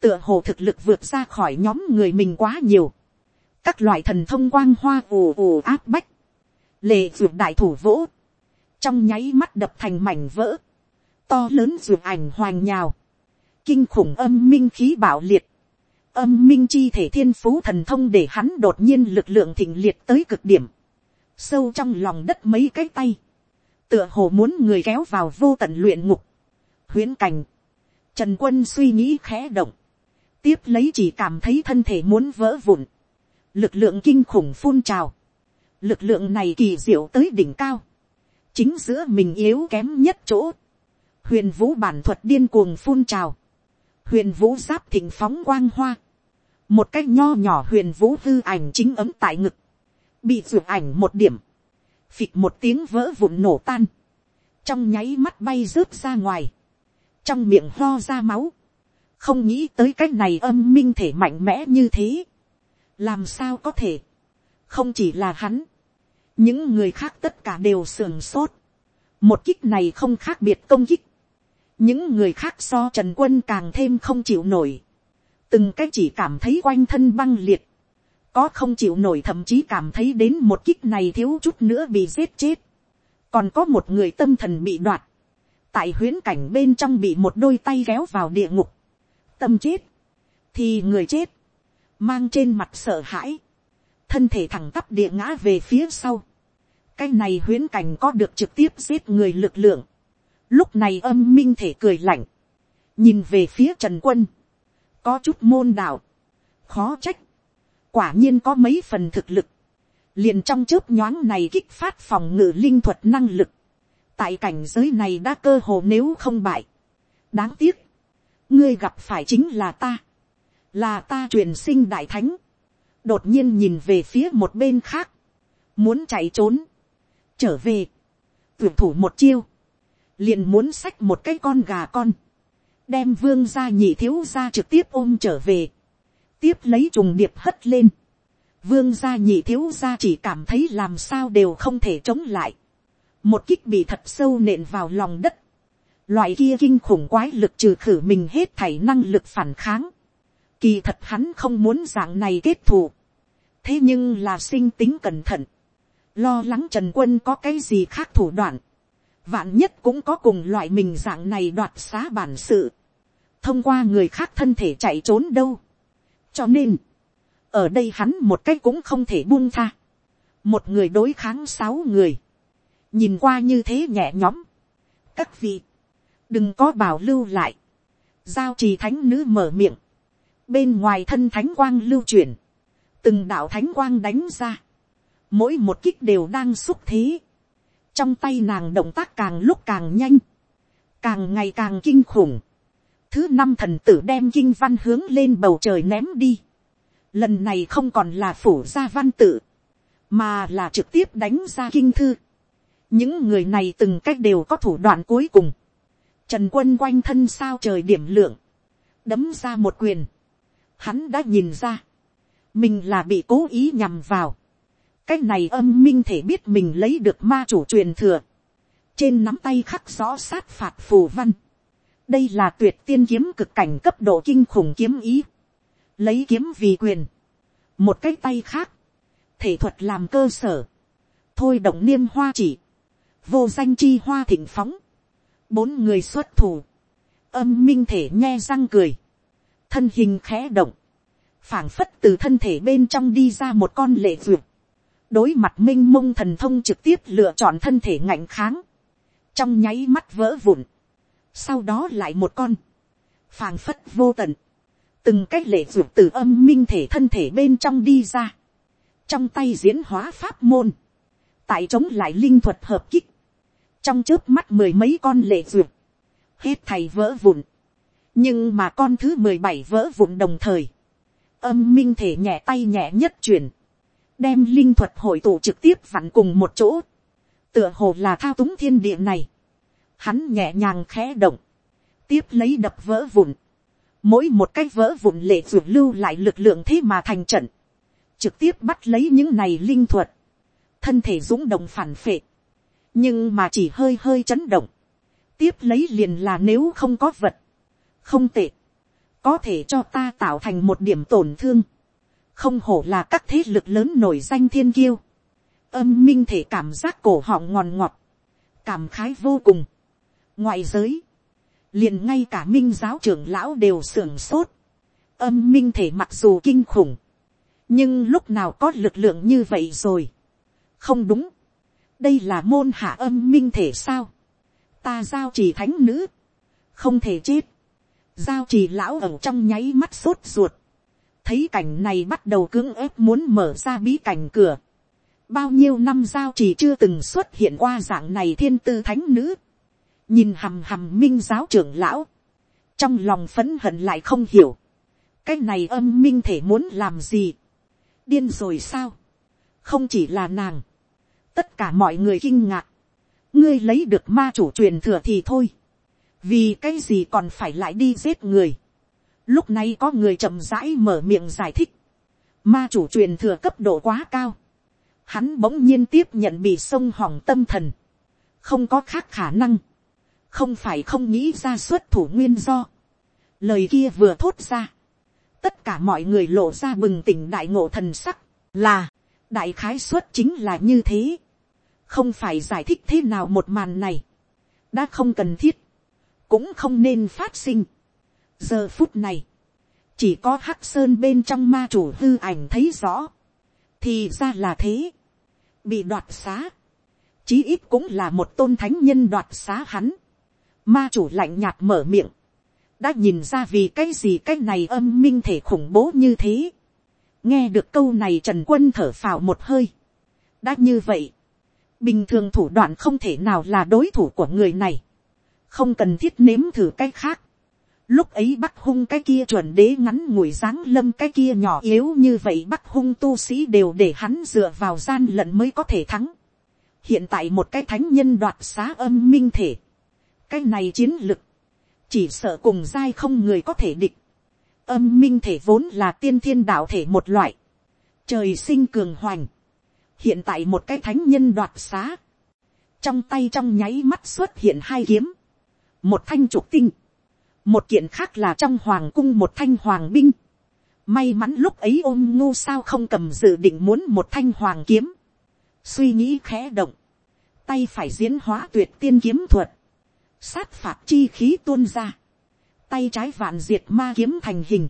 S1: tựa hồ thực lực vượt ra khỏi nhóm người mình quá nhiều, các loại thần thông quang hoa ù ù áp bách, lệ ruột đại thủ vỗ, trong nháy mắt đập thành mảnh vỡ, to lớn ruột ảnh hoành nhào, kinh khủng âm minh khí bạo liệt, âm minh chi thể thiên phú thần thông để hắn đột nhiên lực lượng thịnh liệt tới cực điểm, sâu trong lòng đất mấy cái tay, tựa hồ muốn người kéo vào vô tận luyện ngục, huyễn cảnh, trần quân suy nghĩ khẽ động, tiếp lấy chỉ cảm thấy thân thể muốn vỡ vụn, lực lượng kinh khủng phun trào, lực lượng này kỳ diệu tới đỉnh cao, chính giữa mình yếu kém nhất chỗ, huyền vũ bản thuật điên cuồng phun trào, huyền vũ giáp thịnh phóng quang hoa, một cái nho nhỏ huyền vũ hư ảnh chính ấm tại ngực, bị ruột ảnh một điểm, phịch một tiếng vỡ vụn nổ tan, trong nháy mắt bay rớt ra ngoài, trong miệng ho ra máu, không nghĩ tới cái này âm minh thể mạnh mẽ như thế, làm sao có thể, không chỉ là hắn, những người khác tất cả đều sườn sốt, một kích này không khác biệt công kích, những người khác so trần quân càng thêm không chịu nổi, từng cái chỉ cảm thấy quanh thân băng liệt, có không chịu nổi thậm chí cảm thấy đến một kích này thiếu chút nữa bị giết chết, còn có một người tâm thần bị đoạt, tại huyễn cảnh bên trong bị một đôi tay kéo vào địa ngục, tâm chết, thì người chết, mang trên mặt sợ hãi, thân thể thẳng tắp địa ngã về phía sau. cái này huyễn cảnh có được trực tiếp giết người lực lượng. lúc này âm minh thể cười lạnh, nhìn về phía trần quân, có chút môn đạo, khó trách, quả nhiên có mấy phần thực lực, liền trong chớp nhoáng này kích phát phòng ngự linh thuật năng lực, tại cảnh giới này đã cơ hồ nếu không bại, đáng tiếc, ngươi gặp phải chính là ta, là ta truyền sinh đại thánh, đột nhiên nhìn về phía một bên khác, muốn chạy trốn, trở về, tuyển thủ một chiêu, liền muốn xách một cái con gà con, đem vương ra nhị thiếu ra trực tiếp ôm trở về, tiếp lấy trùng điệp hất lên, vương gia nhị thiếu gia chỉ cảm thấy làm sao đều không thể chống lại, một kích bị thật sâu nện vào lòng đất, loại kia kinh khủng quái lực trừ khử mình hết thảy năng lực phản kháng, Kỳ thật hắn không muốn dạng này kết thù. thế nhưng là sinh tính cẩn thận, lo lắng trần quân có cái gì khác thủ đoạn, vạn nhất cũng có cùng loại mình dạng này đoạt xá bản sự, thông qua người khác thân thể chạy trốn đâu cho nên, ở đây hắn một cách cũng không thể buông tha, một người đối kháng sáu người, nhìn qua như thế nhẹ nhõm, các vị, đừng có bảo lưu lại, giao trì thánh nữ mở miệng, bên ngoài thân thánh quang lưu chuyển, từng đạo thánh quang đánh ra, mỗi một kích đều đang xúc thế, trong tay nàng động tác càng lúc càng nhanh, càng ngày càng kinh khủng, thứ năm thần tử đem kinh văn hướng lên bầu trời ném đi, lần này không còn là phủ gia văn tự, mà là trực tiếp đánh ra kinh thư. những người này từng cách đều có thủ đoạn cuối cùng, trần quân quanh thân sao trời điểm lượng, đấm ra một quyền, hắn đã nhìn ra, mình là bị cố ý nhằm vào, cái này âm minh thể biết mình lấy được ma chủ truyền thừa, trên nắm tay khắc rõ sát phạt phù văn, đây là tuyệt tiên kiếm cực cảnh cấp độ kinh khủng kiếm ý, lấy kiếm vì quyền, một cái tay khác, thể thuật làm cơ sở, thôi động niêm hoa chỉ, vô danh chi hoa thịnh phóng, bốn người xuất thủ, âm minh thể nhe răng cười, thân hình khẽ động, phảng phất từ thân thể bên trong đi ra một con lệ duyệt, đối mặt m i n h mông thần thông trực tiếp lựa chọn thân thể ngạnh kháng, trong nháy mắt vỡ vụn, sau đó lại một con, phàng phất vô tận, từng cách lệ ruột từ âm minh thể thân thể bên trong đi ra, trong tay diễn hóa pháp môn, tại chống lại linh thuật hợp kích, trong trước mắt mười mấy con lệ ruột hết thầy vỡ vụn, nhưng mà con thứ mười bảy vỡ vụn đồng thời, âm minh thể nhẹ tay nhẹ nhất chuyển, đem linh thuật hội tụ trực tiếp vặn cùng một chỗ, tựa hồ là thao túng thiên địa này, hắn nhẹ nhàng khẽ động, tiếp lấy đập vỡ vụn, mỗi một cái vỡ vụn lệ ruột lưu lại lực lượng thế mà thành trận, trực tiếp bắt lấy những này linh thuật, thân thể dũng động phản phệ, nhưng mà chỉ hơi hơi chấn động, tiếp lấy liền là nếu không có vật, không tệ, có thể cho ta tạo thành một điểm tổn thương, không hổ là các thế lực lớn nổi danh thiên kiêu, âm minh thể cảm giác cổ họng ngòn ngọt, cảm khái vô cùng ngoại giới, liền ngay cả minh giáo trưởng lão đều sưởng sốt, âm minh thể mặc dù kinh khủng, nhưng lúc nào có lực lượng như vậy rồi, không đúng, đây là môn hạ âm minh thể sao, ta giao chỉ thánh nữ, không thể chết, giao trì lão ở trong nháy mắt sốt ruột, thấy cảnh này bắt đầu cưỡng ép muốn mở ra bí cảnh cửa. bao nhiêu năm giao trì chưa từng xuất hiện qua dạng này thiên tư thánh nữ, nhìn hầm hầm minh giáo trưởng lão, trong lòng phấn hận lại không hiểu, cái này âm minh thể muốn làm gì, điên rồi sao, không chỉ là nàng, tất cả mọi người kinh ngạc, ngươi lấy được ma chủ truyền thừa thì thôi, vì cái gì còn phải lại đi giết người. lúc này có người chậm rãi mở miệng giải thích. ma chủ truyền thừa cấp độ quá cao. hắn bỗng nhiên tiếp nhận bị sông hỏng tâm thần. không có khác khả năng không phải không nghĩ ra xuất thủ nguyên do. lời kia vừa thốt ra. tất cả mọi người lộ ra bừng tỉnh đại ngộ thần sắc. là, đại khái xuất chính là như thế. không phải giải thích thế nào một màn này. đã không cần thiết cũng không nên phát sinh. giờ phút này, chỉ có hắc sơn bên trong ma chủ hư ảnh thấy rõ, thì ra là thế, bị đoạt xá, chí ít cũng là một tôn thánh nhân đoạt xá hắn, ma chủ lạnh nhạt mở miệng, đã nhìn ra vì cái gì cái này âm minh thể khủng bố như thế, nghe được câu này trần quân thở phào một hơi, đã như vậy, bình thường thủ đoạn không thể nào là đối thủ của người này, không cần thiết nếm thử cái khác. Lúc ấy bắt hung cái kia chuẩn đế ngắn ngủi dáng lâm cái kia nhỏ yếu như vậy bắt hung tu sĩ đều để hắn dựa vào gian lận mới có thể thắng. Hiện tại một cái thánh nhân đoạt xá âm minh thể. Cái này chiến lực. Chỉ sợ cùng dai không người có thể địch. Âm minh thể vốn là tiên thiên đạo thể một loại. Trời sinh cường hoành. Hiện tại một cái thánh nhân đoạt xá. Trong tay trong nháy mắt xuất hiện hai kiếm một thanh trục tinh, một kiện khác là trong hoàng cung một thanh hoàng binh, May mắn lúc ấy ôm ngu sao không cầm dự định muốn một thanh hoàng kiếm. Suy nghĩ khẽ động. Tay phải diễn hóa tuyệt tiên kiếm thuật. Sát phạt chi khí tuôn ra. Tay trái vạn diệt ma kiếm thành hình.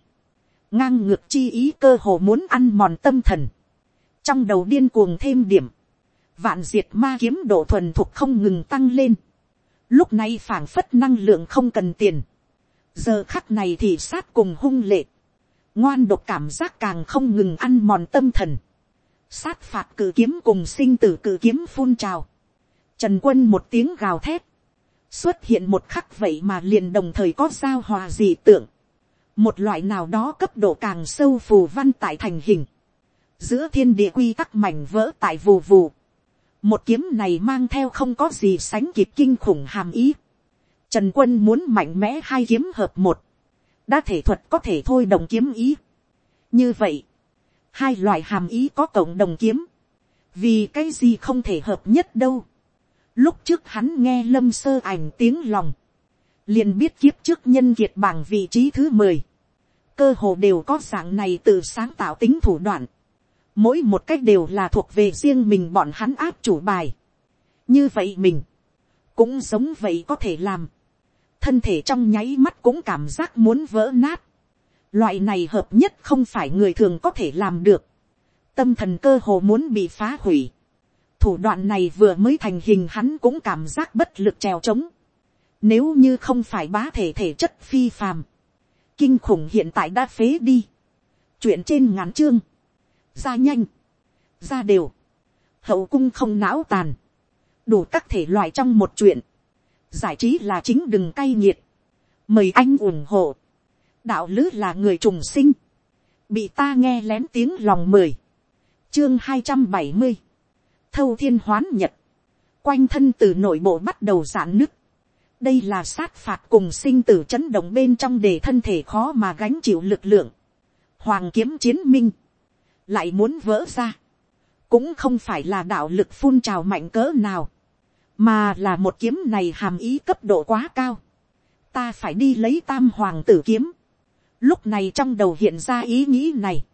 S1: Ngang ngược chi ý cơ hồ muốn ăn mòn tâm thần. Trong đầu điên cuồng thêm điểm. Vạn diệt ma kiếm độ thuần thuộc không ngừng tăng lên. Lúc này phảng phất năng lượng không cần tiền. Giờ khắc này thì sát cùng hung lệ ngoan độc cảm giác càng không ngừng ăn mòn tâm thần, sát phạt cử kiếm cùng sinh tử cử kiếm phun trào, trần quân một tiếng gào thét, xuất hiện một khắc vậy mà liền đồng thời có giao hòa dị tượng, một loại nào đó cấp độ càng sâu phù văn tại thành hình, giữa thiên địa quy tắc mảnh vỡ tại vù vù, một kiếm này mang theo không có gì sánh kịp kinh khủng hàm ý, trần quân muốn mạnh mẽ hai kiếm hợp một, đã thể thuật có thể thôi đồng kiếm ý. như vậy, hai loại hàm ý có cộng đồng kiếm, vì cái gì không thể hợp nhất đâu lúc trước hắn nghe lâm sơ ảnh tiếng lòng, liền biết kiếp trước nhân kiệt bảng vị trí thứ mười, cơ hồ đều có dạng này từ sáng tạo tính thủ đoạn, mỗi một cách đều là thuộc về riêng mình bọn hắn áp chủ bài. như vậy mình, cũng giống vậy có thể làm thân thể trong nháy mắt cũng cảm giác muốn vỡ nát. Loại này hợp nhất không phải người thường có thể làm được. Tâm thần cơ hồ muốn bị phá hủy. Thủ đoạn này vừa mới thành hình hắn cũng cảm giác bất lực trèo trống. Nếu như không phải bá thể thể chất phi phàm. Kinh khủng hiện tại đã phế đi. Chuyện trên ngắn chương. Ra nhanh. Ra đều. Hậu cung không não tàn. Đủ các thể loại trong một chuyện giải trí là chính đừng cay nghiệt, mời anh ủng hộ, đạo lứ là người trùng sinh, bị ta nghe lén tiếng lòng mời chương hai trăm bảy mươi, thâu thiên hoán nhật, quanh thân từ nội bộ bắt đầu giãn nứt, đây là sát phạt cùng sinh tử chấn động bên trong để thân thể khó mà gánh chịu lực lượng, hoàng kiếm chiến minh, lại muốn vỡ ra, cũng không phải là đạo lực phun trào mạnh cỡ nào, mà là một kiếm này hàm ý cấp độ quá cao, ta phải đi lấy tam hoàng tử kiếm, lúc này trong đầu hiện ra ý nghĩ này,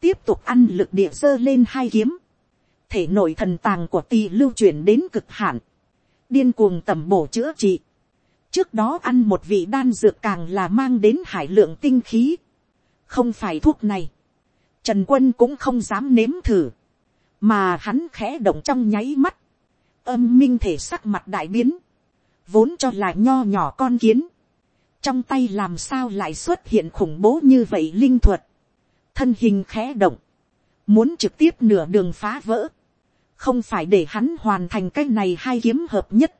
S1: tiếp tục ăn lực địa dơ lên hai kiếm, thể nội thần tàng của tỳ lưu chuyển đến cực hạn, điên cuồng tầm bổ chữa trị, trước đó ăn một vị đan dược càng là mang đến hải lượng tinh khí, không phải thuốc này, trần quân cũng không dám nếm thử, mà hắn khẽ động trong nháy mắt, âm minh thể sắc mặt đại biến, vốn cho là nho nhỏ con kiến, trong tay làm sao lại xuất hiện khủng bố như vậy linh thuật, thân hình khẽ động, muốn trực tiếp nửa đường phá vỡ, không phải để hắn hoàn thành cái này hai kiếm hợp nhất,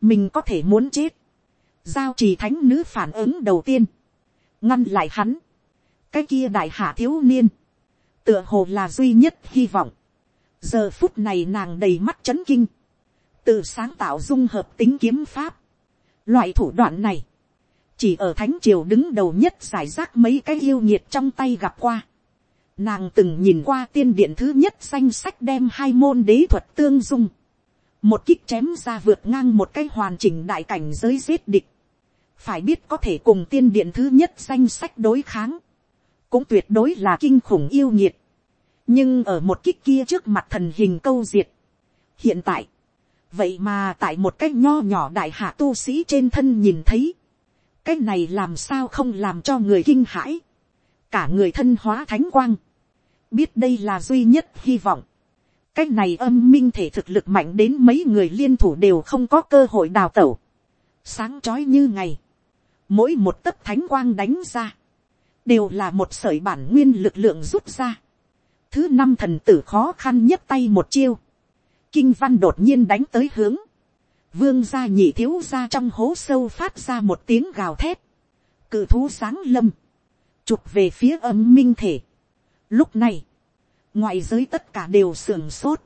S1: mình có thể muốn chết, giao trì thánh nữ phản ứng đầu tiên, ngăn lại hắn, cái kia đại hạ thiếu niên, tựa hồ là duy nhất hy vọng, giờ phút này nàng đầy mắt c h ấ n kinh, tự sáng tạo dung hợp tính kiếm pháp. Loại thủ đoạn này, chỉ ở thánh triều đứng đầu nhất giải rác mấy cái yêu nhiệt trong tay gặp qua. Nàng từng nhìn qua tiên điện thứ nhất danh sách đem hai môn đế thuật tương dung. Một kích chém ra vượt ngang một cái hoàn chỉnh đại cảnh giới giết địch. Phải biết có thể cùng tiên điện thứ nhất danh sách đối kháng. Cũng tuyệt đối là kinh khủng yêu nhiệt. Nhưng ở một kích kia trước mặt thần hình câu diệt. Hiện tại, vậy mà tại một cái nho nhỏ đại hạ tu sĩ trên thân nhìn thấy, cái này làm sao không làm cho người kinh hãi, cả người thân hóa thánh quang, biết đây là duy nhất hy vọng, cái này âm minh thể thực lực mạnh đến mấy người liên thủ đều không có cơ hội đào tẩu, sáng trói như ngày, mỗi một tấc thánh quang đánh ra, đều là một sởi bản nguyên lực lượng rút ra, thứ năm thần tử khó khăn nhất tay một chiêu, kinh văn đột nhiên đánh tới hướng, vương gia nhị thiếu gia trong hố sâu phát ra một tiếng gào thét, cự thú sáng lâm, chụp về phía âm minh thể. Lúc này, ngoại giới tất cả đều sưởng sốt,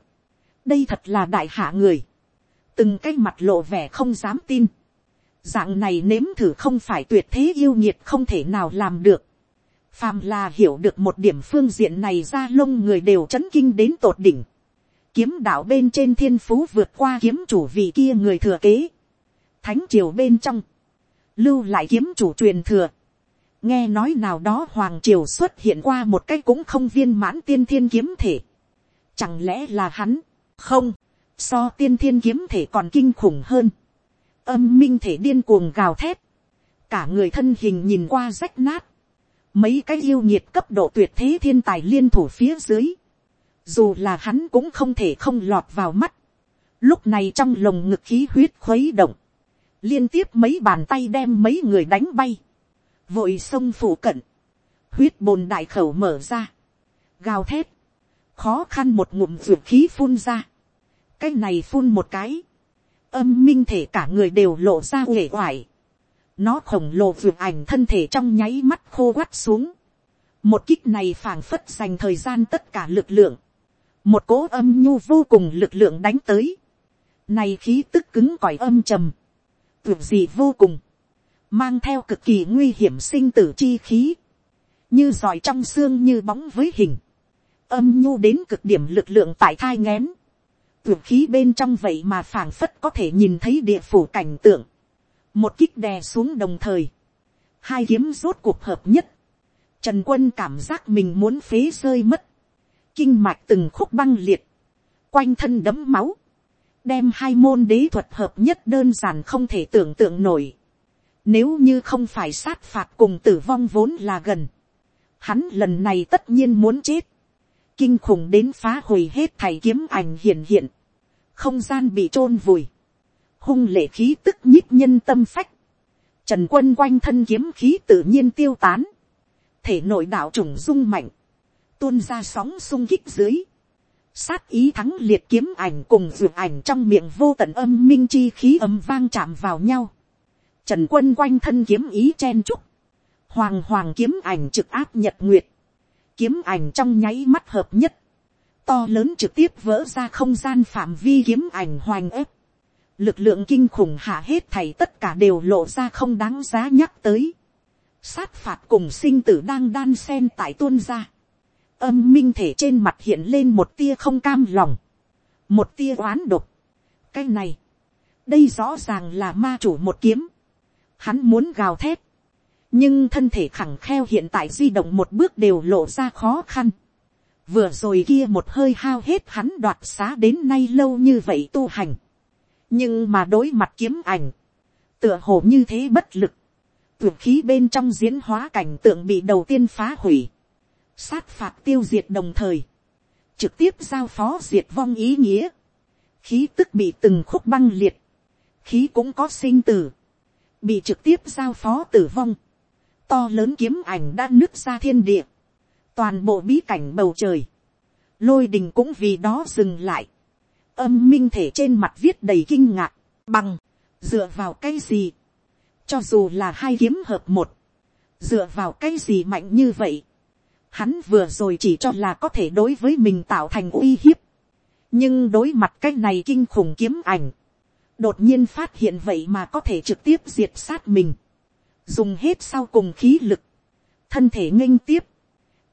S1: đây thật là đại hạ người, từng cái mặt lộ vẻ không dám tin, dạng này nếm thử không phải tuyệt thế yêu nhiệt không thể nào làm được, phàm là hiểu được một điểm phương diện này ra lông người đều chấn kinh đến tột đỉnh, kiếm đạo bên trên thiên phú vượt qua kiếm chủ vị kia người thừa kế. Thánh triều bên trong, lưu lại kiếm chủ truyền thừa nghe nói nào đó hoàng triều xuất hiện qua một cái cũng không viên mãn tiên thiên kiếm thể. Chẳng lẽ là hắn? Không, so tiên thiên kiếm thể còn kinh khủng hơn. Âm minh thể điên cuồng gào thét. Cả người thân hình nhìn qua rách nát. Mấy cái yêu nhiệt cấp độ tuyệt thế thiên tài liên thủ phía dưới. Dù là hắn cũng không thể không lọt vào mắt. Lúc này trong lồng ngực khí huyết khuấy động. Liên tiếp mấy bàn tay đem mấy người đánh bay vội sông phủ cận, huyết bồn đại khẩu mở ra, gào thét, khó khăn một ngụm ruột khí phun ra, cái này phun một cái, âm minh thể cả người đều lộ ra uể oải, nó khổng lồ ruột ảnh thân thể trong nháy mắt khô quắt xuống, một kích này phảng phất dành thời gian tất cả lực lượng, một cỗ âm nhu vô cùng lực lượng đánh tới, này khí tức cứng cỏi âm trầm, tưởng gì vô cùng, mang theo cực kỳ nguy hiểm sinh tử chi khí, như giỏi trong xương như bóng với hình, âm nhu đến cực điểm lực lượng tại thai ngén, tuyệt khí bên trong vậy mà phảng phất có thể nhìn thấy địa phủ cảnh tượng, một kích đè xuống đồng thời, hai kiếm rốt cuộc hợp nhất, trần quân cảm giác mình muốn phế rơi mất, kinh mạch từng khúc băng liệt, quanh thân đấm máu, đem hai môn đế thuật hợp nhất đơn giản không thể tưởng tượng nổi. Nếu như không phải sát phạt cùng tử vong vốn là gần. Hắn lần này tất nhiên muốn chết. Kinh khủng đến phá hủy hết thầy kiếm ảnh hiện hiện. Không gian bị chôn vùi. Hung lệ khí tức nhích nhân tâm phách. Trần quân quanh thân kiếm khí tự nhiên tiêu tán. Thể nội đạo trùng rung mạnh. Tuôn ra sóng sung kích dưới. Sát ý thắng liệt kiếm ảnh cùng dự ảnh trong miệng vô tận âm minh chi khí âm vang chạm vào nhau Trần quân quanh thân kiếm ý chen trúc. Hoàng hoàng kiếm ảnh trực áp nhật nguyệt. Kiếm ảnh trong nháy mắt hợp nhất. To lớn trực tiếp vỡ ra không gian phạm vi kiếm ảnh hoành ép. Lực lượng kinh khủng hạ hết thảy tất cả đều lộ ra không đáng giá nhắc tới. Sát phạt cùng sinh tử đang đan sen tại tuôn ra. Âm minh thể trên mặt hiện lên một tia không cam lòng. Một tia oán độc. Cái này. Đây rõ ràng là ma chủ một kiếm Hắn muốn gào thét. Nhưng thân thể khẳng kheo hiện tại di động một bước đều lộ ra khó khăn. Vừa rồi kia một hơi hao hết hắn đoạt xá đến nay lâu như vậy tu hành. Nhưng mà đối mặt kiếm ảnh. Tựa hồ như thế bất lực. Tuyệt khí bên trong diễn hóa cảnh tượng bị đầu tiên phá hủy. Sát phạt tiêu diệt đồng thời. Trực tiếp giao phó diệt vong ý nghĩa. Khí tức bị từng khúc băng liệt. Khí cũng có sinh tử bị trực tiếp giao phó tử vong, to lớn kiếm ảnh đã nứt ra thiên địa, toàn bộ bí cảnh bầu trời, lôi đình cũng vì đó dừng lại, âm minh thể trên mặt viết đầy kinh ngạc, bằng, dựa vào cái gì, cho dù là hai kiếm hợp một, dựa vào cái gì mạnh như vậy, hắn vừa rồi chỉ cho là có thể đối với mình tạo thành uy hiếp, nhưng đối mặt cái này kinh khủng kiếm ảnh, đột nhiên phát hiện vậy mà có thể trực tiếp diệt sát mình, dùng hết sau cùng khí lực, thân thể nghênh tiếp,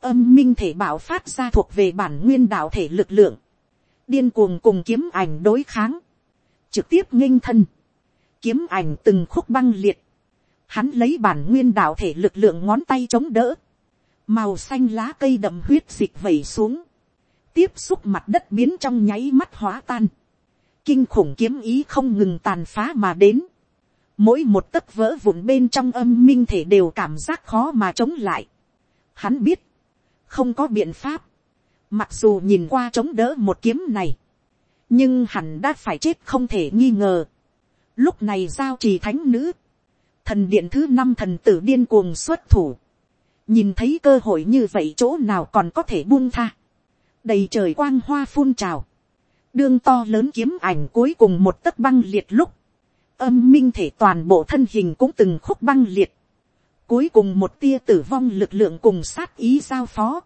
S1: âm minh thể bảo phát ra thuộc về bản nguyên đạo thể lực lượng, điên cuồng cùng kiếm ảnh đối kháng, trực tiếp nghênh thân, kiếm ảnh từng khúc băng liệt, hắn lấy bản nguyên đạo thể lực lượng ngón tay chống đỡ, màu xanh lá cây đậm huyết dịch vẩy xuống, tiếp xúc mặt đất biến trong nháy mắt hóa tan, kinh khủng kiếm ý không ngừng tàn phá mà đến. Mỗi một tấc vỡ vụn bên trong âm minh thể đều cảm giác khó mà chống lại. Hắn biết, không có biện pháp. Mặc dù nhìn qua chống đỡ một kiếm này, nhưng hẳn đã phải chết không thể nghi ngờ. Lúc này giao trì thánh nữ, thần điện thứ năm thần tử điên cuồng xuất thủ. Nhìn thấy cơ hội như vậy chỗ nào còn có thể buông tha. Đầy trời quang hoa phun trào đương to lớn kiếm ảnh cuối cùng một tấc băng liệt lúc, âm minh thể toàn bộ thân hình cũng từng khúc băng liệt, cuối cùng một tia tử vong lực lượng cùng sát ý giao phó,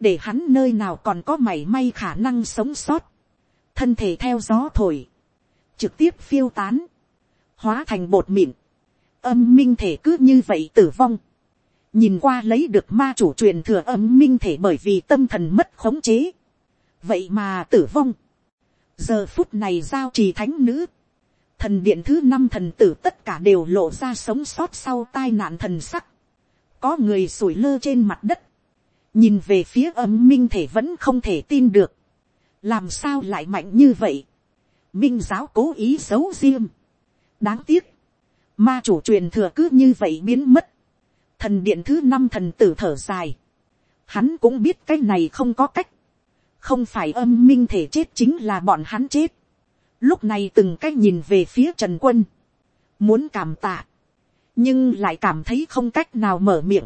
S1: để hắn nơi nào còn có mảy may khả năng sống sót, thân thể theo gió thổi, trực tiếp phiêu tán, hóa thành bột mịn, âm minh thể cứ như vậy tử vong, nhìn qua lấy được ma chủ truyền thừa âm minh thể bởi vì tâm thần mất khống chế, vậy mà tử vong, giờ phút này giao trì thánh nữ, thần điện thứ năm thần tử tất cả đều lộ ra sống sót sau tai nạn thần sắc, có người sủi lơ trên mặt đất, nhìn về phía âm minh thể vẫn không thể tin được, làm sao lại mạnh như vậy, minh giáo cố ý xấu diêm, đáng tiếc, ma chủ truyền thừa cứ như vậy biến mất, thần điện thứ năm thần tử thở dài, hắn cũng biết cái này không có cách, không phải âm minh thể chết chính là bọn hắn chết, lúc này từng cách nhìn về phía trần quân, muốn cảm tạ, nhưng lại cảm thấy không cách nào mở miệng.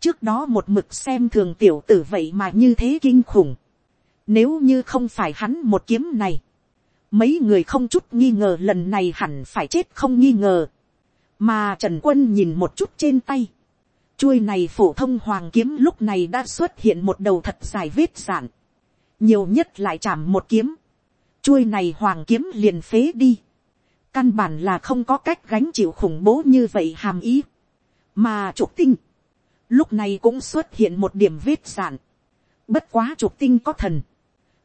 S1: trước đó một mực xem thường tiểu tử vậy mà như thế kinh khủng. nếu như không phải hắn một kiếm này, mấy người không chút nghi ngờ lần này hẳn phải chết không nghi ngờ. mà trần quân nhìn một chút trên tay. chuôi này phổ thông hoàng kiếm lúc này đã xuất hiện một đầu thật dài vết sản nhiều nhất lại chạm một kiếm. chuôi này hoàng kiếm liền phế đi. Căn bản là không có cách gánh chịu khủng bố như vậy hàm ý, mà trục tinh, lúc này cũng xuất hiện một điểm vết sản, bất quá trục tinh có thần,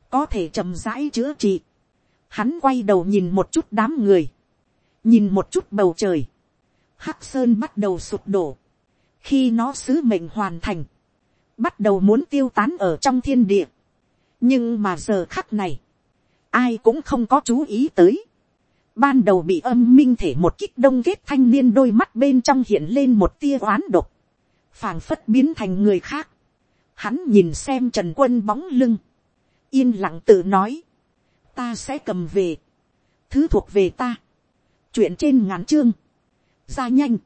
S1: có thể chậm rãi chữa trị, hắn quay đầu nhìn một chút đám người, nhìn một chút bầu trời, hắc sơn bắt đầu sụp đổ, khi nó sứ mệnh hoàn thành, bắt đầu muốn tiêu tán ở trong thiên địa, nhưng mà giờ khắc này, ai cũng không có chú ý tới, Ban đầu bị âm minh thể một kích đông kết thanh niên đôi mắt bên trong hiện lên một tia oán độc. phảng phất biến thành người khác. Hắn nhìn xem trần quân bóng lưng. Yên lặng tự nói. Ta sẽ cầm về. Thứ thuộc về ta. Chuyện trên ngắn chương. Ra nhanh.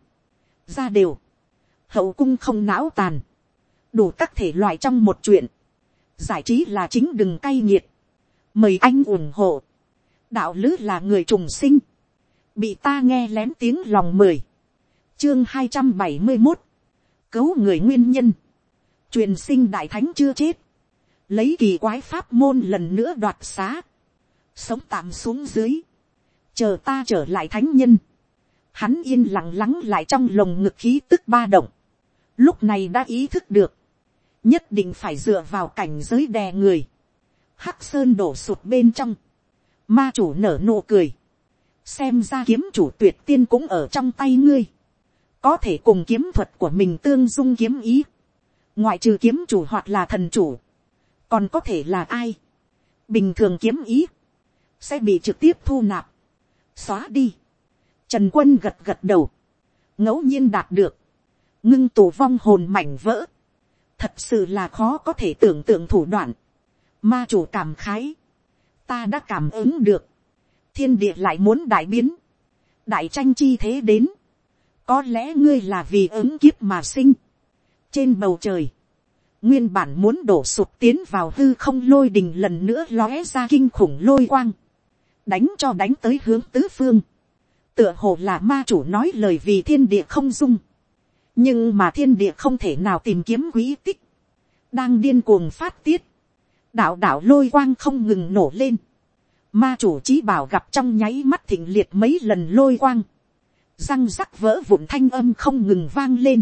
S1: Ra đều. Hậu cung không não tàn. Đủ các thể loại trong một chuyện. Giải trí là chính đừng cay nghiệt. Mời anh ủng hộ. Đạo lứ là người trùng sinh, bị ta nghe lén tiếng lòng mời chương hai trăm bảy mươi một, cấu người nguyên nhân, truyền sinh đại thánh chưa chết, lấy kỳ quái pháp môn lần nữa đoạt xá, sống tạm xuống dưới, chờ ta trở lại thánh nhân, hắn yên lặng lắng lại trong lồng ngực khí tức ba động, lúc này đã ý thức được, nhất định phải dựa vào cảnh giới đè người, hắc sơn đổ sụt bên trong, Ma chủ nở nụ cười. Xem ra kiếm chủ tuyệt tiên cũng ở trong tay ngươi. Có thể cùng kiếm thuật của mình tương dung kiếm ý. Ngoại trừ kiếm chủ hoặc là thần chủ. Còn có thể là ai? Bình thường kiếm ý. Sẽ bị trực tiếp thu nạp. Xóa đi. Trần quân gật gật đầu. ngẫu nhiên đạt được. Ngưng tù vong hồn mảnh vỡ. Thật sự là khó có thể tưởng tượng thủ đoạn. Ma chủ cảm khái. Ta đã cảm ứng được, thiên địa lại muốn đại biến, đại tranh chi thế đến, có lẽ ngươi là vì ứng kiếp mà sinh, trên bầu trời, nguyên bản muốn đổ sụp tiến vào hư không lôi đình lần nữa lóe ra kinh khủng lôi quang, đánh cho đánh tới hướng tứ phương, tựa hồ là ma chủ nói lời vì thiên địa không dung, nhưng mà thiên địa không thể nào tìm kiếm quý tích, đang điên cuồng phát tiết, đạo đạo lôi quang không ngừng nổ lên. Ma chủ trí bảo gặp trong nháy mắt thịnh liệt mấy lần lôi quang. Răng rắc vỡ vụn thanh âm không ngừng vang lên.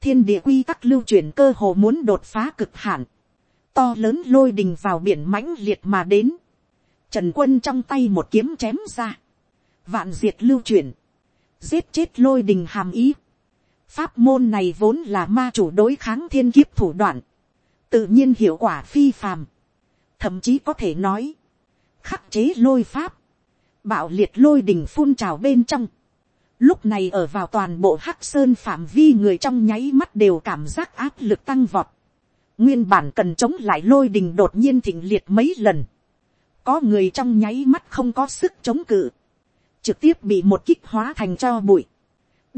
S1: Thiên địa quy tắc lưu chuyển cơ hồ muốn đột phá cực hạn. To lớn lôi đình vào biển mãnh liệt mà đến. Trần quân trong tay một kiếm chém ra. Vạn diệt lưu chuyển. Giết chết lôi đình hàm ý. Pháp môn này vốn là ma chủ đối kháng thiên kiếp thủ đoạn. Tự nhiên hiệu quả phi phàm, thậm chí có thể nói, khắc chế lôi pháp, bạo liệt lôi đỉnh phun trào bên trong, lúc này ở vào toàn bộ hắc sơn phạm vi người trong nháy mắt đều cảm giác áp lực tăng vọt, nguyên bản cần chống lại lôi đình đột nhiên thịnh liệt mấy lần, có người trong nháy mắt không có sức chống cự, trực tiếp bị một kích hóa thành cho bụi,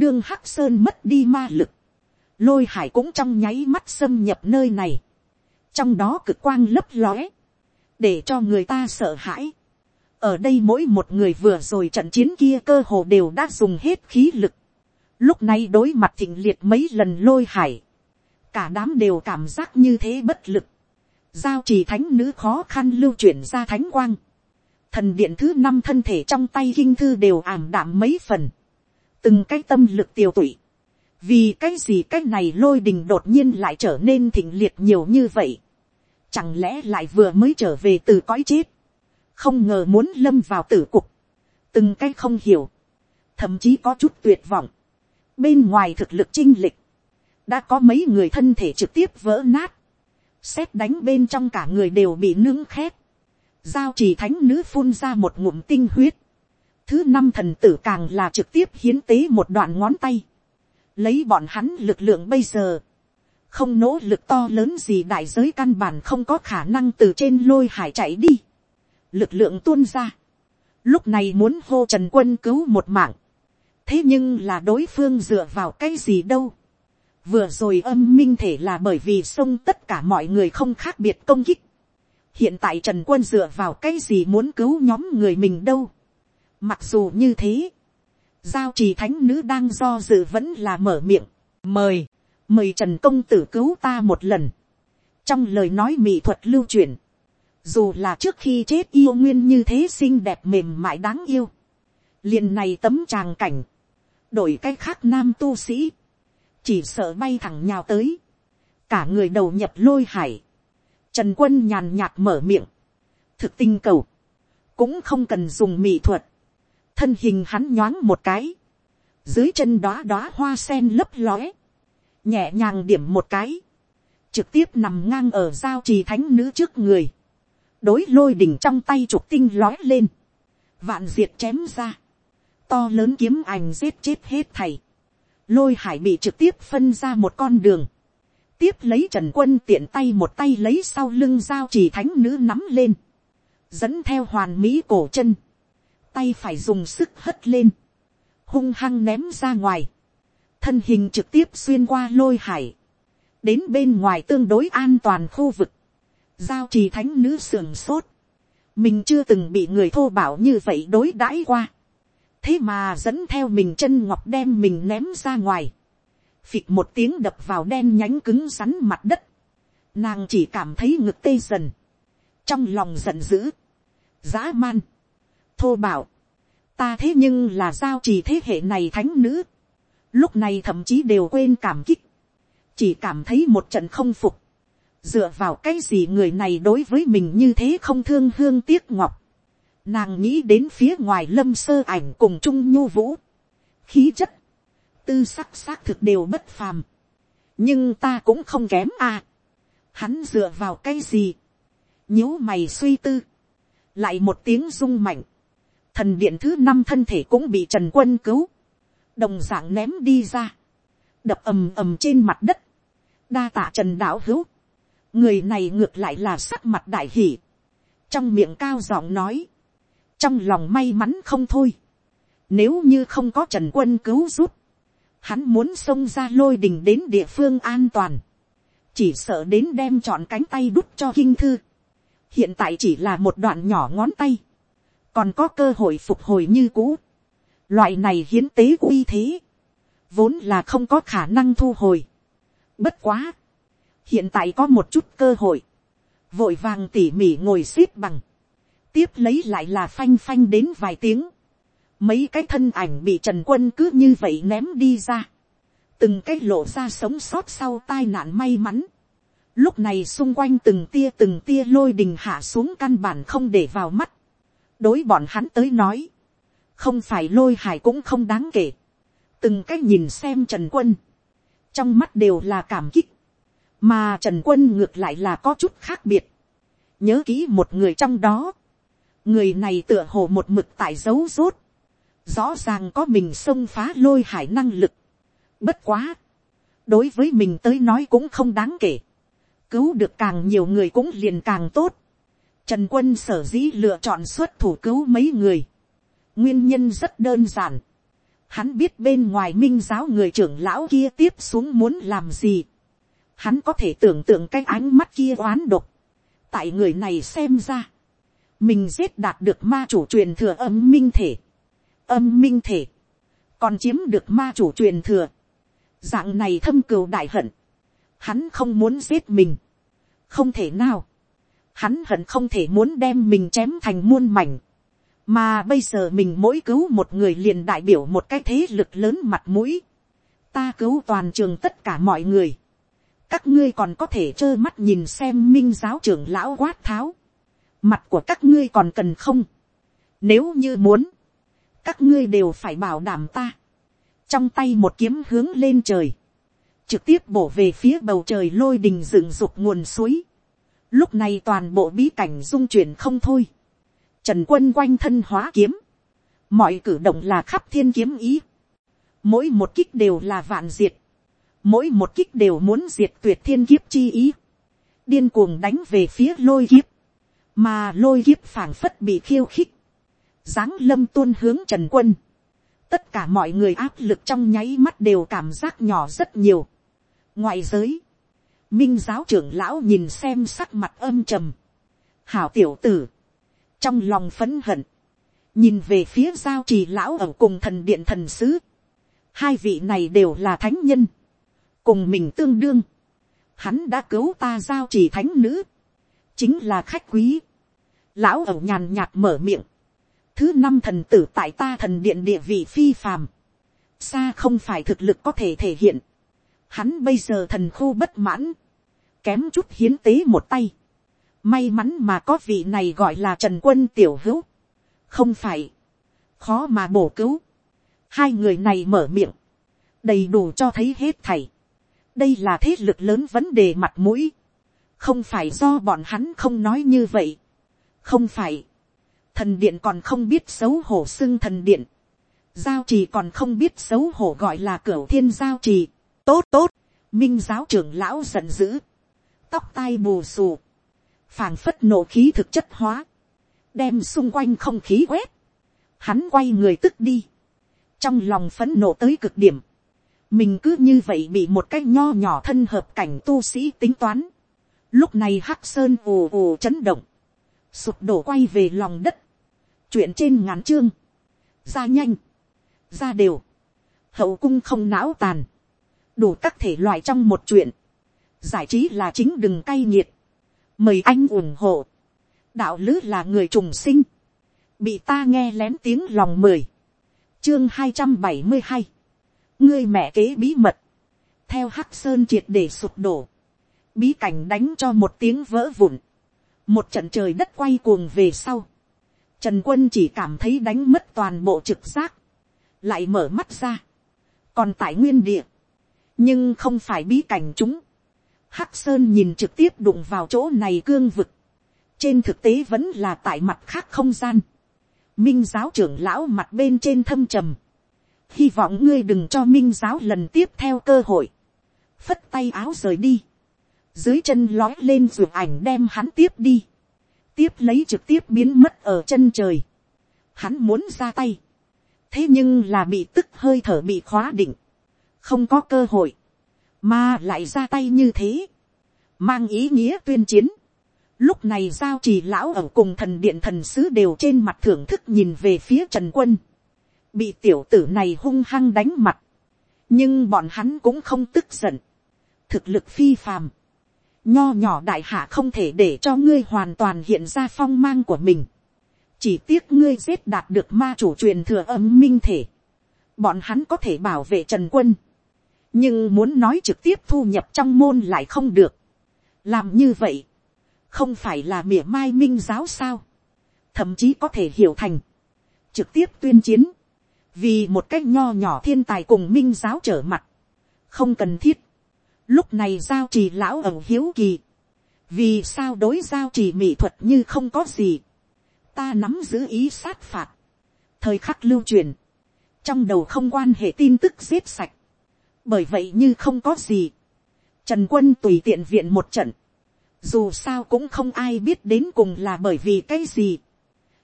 S1: đương hắc sơn mất đi ma lực, lôi hải cũng trong nháy mắt xâm nhập nơi này, trong đó cực quang lấp lóe, để cho người ta sợ hãi. ở đây mỗi một người vừa rồi trận chiến kia cơ hồ đều đã dùng hết khí lực. lúc này đối mặt thịnh liệt mấy lần lôi hải, cả đám đều cảm giác như thế bất lực. giao trì thánh nữ khó khăn lưu chuyển ra thánh quang. thần điện thứ năm thân thể trong tay kinh thư đều ảm đạm mấy phần từng cái tâm lực tiêu tụy vì cái gì cái này lôi đình đột nhiên lại trở nên thịnh liệt nhiều như vậy. chẳng lẽ lại vừa mới trở về từ cõi chết. không ngờ muốn lâm vào tử cục. từng cái không hiểu. thậm chí có chút tuyệt vọng. bên ngoài thực lực chinh lịch. đã có mấy người thân thể trực tiếp vỡ nát, xét đánh bên trong cả người đều bị nướng khét, giao chỉ thánh nữ phun ra một ngụm tinh huyết, thứ năm thần tử càng là trực tiếp hiến tế một đoạn ngón tay, lấy bọn hắn lực lượng bây giờ, không nỗ lực to lớn gì đại giới căn bản không có khả năng từ trên lôi hải chạy đi, lực lượng tuôn ra, lúc này muốn hô trần quân cứu một mạng, thế nhưng là đối phương dựa vào cái gì đâu, vừa rồi âm minh thể là bởi vì sông tất cả mọi người không khác biệt công kích, hiện tại trần quân dựa vào cái gì muốn cứu nhóm người mình đâu, mặc dù như thế, giao trì thánh nữ đang do dự vẫn là mở miệng, mời, mời trần công tử cứu ta một lần, trong lời nói mỹ thuật lưu truyền, dù là trước khi chết yêu nguyên như thế xinh đẹp mềm mại đáng yêu, liền này tấm tràng cảnh, đổi cái khác nam tu sĩ, chỉ sợ bay thẳng nhào tới, cả người đầu nhập lôi hải, trần quân nhàn nhạt mở miệng, thực tinh cầu, cũng không cần dùng mỹ thuật, thân hình hắn nhoáng một cái, dưới chân đóa đóa hoa sen lấp lóe, nhẹ nhàng điểm một cái, trực tiếp nằm ngang ở giao trì thánh nữ trước người, đối lôi đỉnh trong tay trục tinh lói lên, vạn diệt chém ra, to lớn kiếm ảnh giết chết hết thầy, lôi hải bị trực tiếp phân ra một con đường, tiếp lấy trần quân tiện tay một tay lấy sau lưng giao trì thánh nữ nắm lên, dẫn theo hoàn mỹ cổ chân, tay phải dùng sức hất lên, hung hăng ném ra ngoài, thân hình trực tiếp xuyên qua lôi hải, đến bên ngoài tương đối an toàn khu vực, giao trì thánh nữ sườn sốt, mình chưa từng bị người thô bảo như vậy đối đãi qua, thế mà dẫn theo mình chân ngọc đem mình ném ra ngoài, phịch một tiếng đập vào đen nhánh cứng rắn mặt đất, nàng chỉ cảm thấy ngực tê dần, trong lòng giận dữ, dã man, thô bạo. Ta thế nhưng là giao chỉ thế hệ này thánh nữ, lúc này thậm chí đều quên cảm kích, chỉ cảm thấy một trận không phục, dựa vào cái gì người này đối với mình như thế không thương hương tiếc ngọc, nàng nghĩ đến phía ngoài lâm sơ ảnh cùng chung nhu vũ, khí chất, tư sắc xác thực đều bất phàm, nhưng ta cũng không kém à, hắn dựa vào cái gì, nhíu mày suy tư, lại một tiếng rung mạnh, thần điện thứ năm thân thể cũng bị trần quân cứu, đồng d ạ n g ném đi ra, đập ầm ầm trên mặt đất, đa tạ trần đạo hữu, người này ngược lại là sắc mặt đại hỉ, trong miệng cao giọng nói, trong lòng may mắn không thôi, nếu như không có trần quân cứu giúp, hắn muốn xông ra lôi đình đến địa phương an toàn, chỉ sợ đến đem chọn cánh tay đút cho kinh thư, hiện tại chỉ là một đoạn nhỏ ngón tay, còn có cơ hội phục hồi như cũ. Loại này hiến tế uy thế, vốn là không có khả năng thu hồi. Bất quá, hiện tại có một chút cơ hội, vội vàng tỉ mỉ ngồi xếp bằng, tiếp lấy lại là phanh phanh đến vài tiếng, mấy cái thân ảnh bị trần quân cứ như vậy ném đi ra, từng cái lộ ra sống sót sau tai nạn may mắn, lúc này xung quanh từng tia từng tia lôi đình hạ xuống căn bản không để vào mắt, đối bọn hắn tới nói, không phải lôi hải cũng không đáng kể, từng cách nhìn xem trần quân, trong mắt đều là cảm kích, mà trần quân ngược lại là có chút khác biệt, nhớ kỹ một người trong đó, người này tựa hồ một mực tại dấu rốt, rõ ràng có mình xông phá lôi hải năng lực, bất quá, đối với mình tới nói cũng không đáng kể, cứu được càng nhiều người cũng liền càng tốt, Trần quân sở dĩ lựa chọn xuất thủ cứu mấy người. Nguyên nhân rất đơn giản. Hắn biết bên ngoài minh giáo người trưởng lão kia tiếp xuống muốn làm gì. Hắn có thể tưởng tượng cái ánh mắt kia oán độc. Tại người này xem ra. Mình giết đạt được ma chủ truyền thừa âm minh thể. Âm minh thể. Còn chiếm được ma chủ truyền thừa. Dạng này thâm cừu đại hận. Hắn không muốn giết mình. Không thể nào hắn hận không thể muốn đem mình chém thành muôn mảnh, mà bây giờ mình mỗi cứu một người liền đại biểu một cái thế lực lớn mặt mũi, ta cứu toàn trường tất cả mọi người, các ngươi còn có thể trơ mắt nhìn xem minh giáo trưởng lão quát tháo, mặt của các ngươi còn cần không, nếu như muốn, các ngươi đều phải bảo đảm ta, trong tay một kiếm hướng lên trời, trực tiếp bổ về phía bầu trời lôi đình dựng dục nguồn suối. Lúc này toàn bộ bí cảnh dung chuyển không thôi. Trần quân quanh thân hóa kiếm. Mọi cử động là khắp thiên kiếm ý. Mỗi một kích đều là vạn diệt. Mỗi một kích đều muốn diệt tuyệt thiên kiếp chi ý. Điên cuồng đánh về phía lôi kiếp. Mà lôi kiếp phảng phất bị khiêu khích. Giáng lâm tuôn hướng trần quân. Tất cả mọi người áp lực trong nháy mắt đều cảm giác nhỏ rất nhiều. Ngoại giới. Minh giáo trưởng lão nhìn xem sắc mặt âm trầm. Hảo tiểu tử. Trong lòng phấn hận. Nhìn về phía giao trì lão ở cùng thần điện thần sứ. Hai vị này đều là thánh nhân. Cùng mình tương đương. Hắn đã cứu ta giao trì thánh nữ. Chính là khách quý. Lão ẩu nhàn nhạt mở miệng. Thứ năm thần tử tại ta thần điện địa vị phi phàm. Xa không phải thực lực có thể thể hiện. Hắn bây giờ thần khu bất mãn. Kém chút hiến tế một tay. May mắn mà có vị này gọi là Trần Quân Tiểu Hữu. Không phải. Khó mà bổ cứu. Hai người này mở miệng. Đầy đủ cho thấy hết thảy. Đây là thế lực lớn vấn đề mặt mũi. Không phải do bọn hắn không nói như vậy. Không phải. Thần điện còn không biết xấu hổ xưng thần điện. Giao trì còn không biết xấu hổ gọi là cửu thiên giao trì. Tốt tốt. Minh giáo trưởng lão giận dữ. Tóc tai bù xù. phảng phất nổ khí thực chất hóa. Đem xung quanh không khí quét. Hắn quay người tức đi. Trong lòng phấn nộ tới cực điểm. Mình cứ như vậy bị một cái nho nhỏ thân hợp cảnh tu sĩ tính toán. Lúc này Hắc Sơn ồ ồ chấn động. Sụp đổ quay về lòng đất. Chuyện trên ngắn chương. Ra nhanh. Ra đều. Hậu cung không não tàn. Đủ các thể loại trong một chuyện. Giải trí là chính đừng cay nghiệt. Mời anh ủng hộ. Đạo lứ là người trùng sinh. Bị ta nghe lén tiếng lòng mời. Chương hai trăm bảy mươi hai Ngươi mẹ kế bí mật. Theo Hắc Sơn triệt để sụp đổ. Bí cảnh đánh cho một tiếng vỡ vụn. Một trận trời đất quay cuồng về sau. Trần quân chỉ cảm thấy đánh mất toàn bộ trực giác. Lại mở mắt ra. Còn tại nguyên địa. Nhưng không phải bí cảnh chúng. Hắc Sơn nhìn trực tiếp đụng vào chỗ này cương vực. Trên thực tế vẫn là tại mặt khác không gian. Minh giáo trưởng lão mặt bên trên thâm trầm. Hy vọng ngươi đừng cho minh giáo lần tiếp theo cơ hội. Phất tay áo rời đi. Dưới chân lói lên ruột ảnh đem hắn tiếp đi tiếp lấy trực tiếp biến mất ở chân trời. Hắn muốn ra tay. Thế nhưng là bị tức hơi thở bị khóa định. Không có cơ hội. Mà lại ra tay như thế. Mang ý nghĩa tuyên chiến. Lúc này giao trì lão ở cùng thần điện thần sứ đều trên mặt thưởng thức nhìn về phía Trần Quân. Bị tiểu tử này hung hăng đánh mặt. Nhưng bọn hắn cũng không tức giận. Thực lực phi phàm nho nhỏ đại hạ không thể để cho ngươi hoàn toàn hiện ra phong mang của mình. chỉ tiếc ngươi giết đạt được ma chủ truyền thừa âm minh thể. bọn hắn có thể bảo vệ trần quân nhưng muốn nói trực tiếp thu nhập trong môn lại không được. làm như vậy, không phải là mỉa mai minh giáo sao. thậm chí có thể hiểu thành, trực tiếp tuyên chiến, vì một cách nho nhỏ thiên tài cùng minh giáo trở mặt, không cần thiết Lúc này giao trì lão ẩu hiếu kỳ. Vì sao đối giao trì mỹ thuật như không có gì. Ta nắm giữ ý sát phạt. Thời khắc lưu truyền. Trong đầu không quan hệ tin tức giết sạch. Bởi vậy như không có gì. Trần quân tùy tiện viện một trận. Dù sao cũng không ai biết đến cùng là bởi vì cái gì.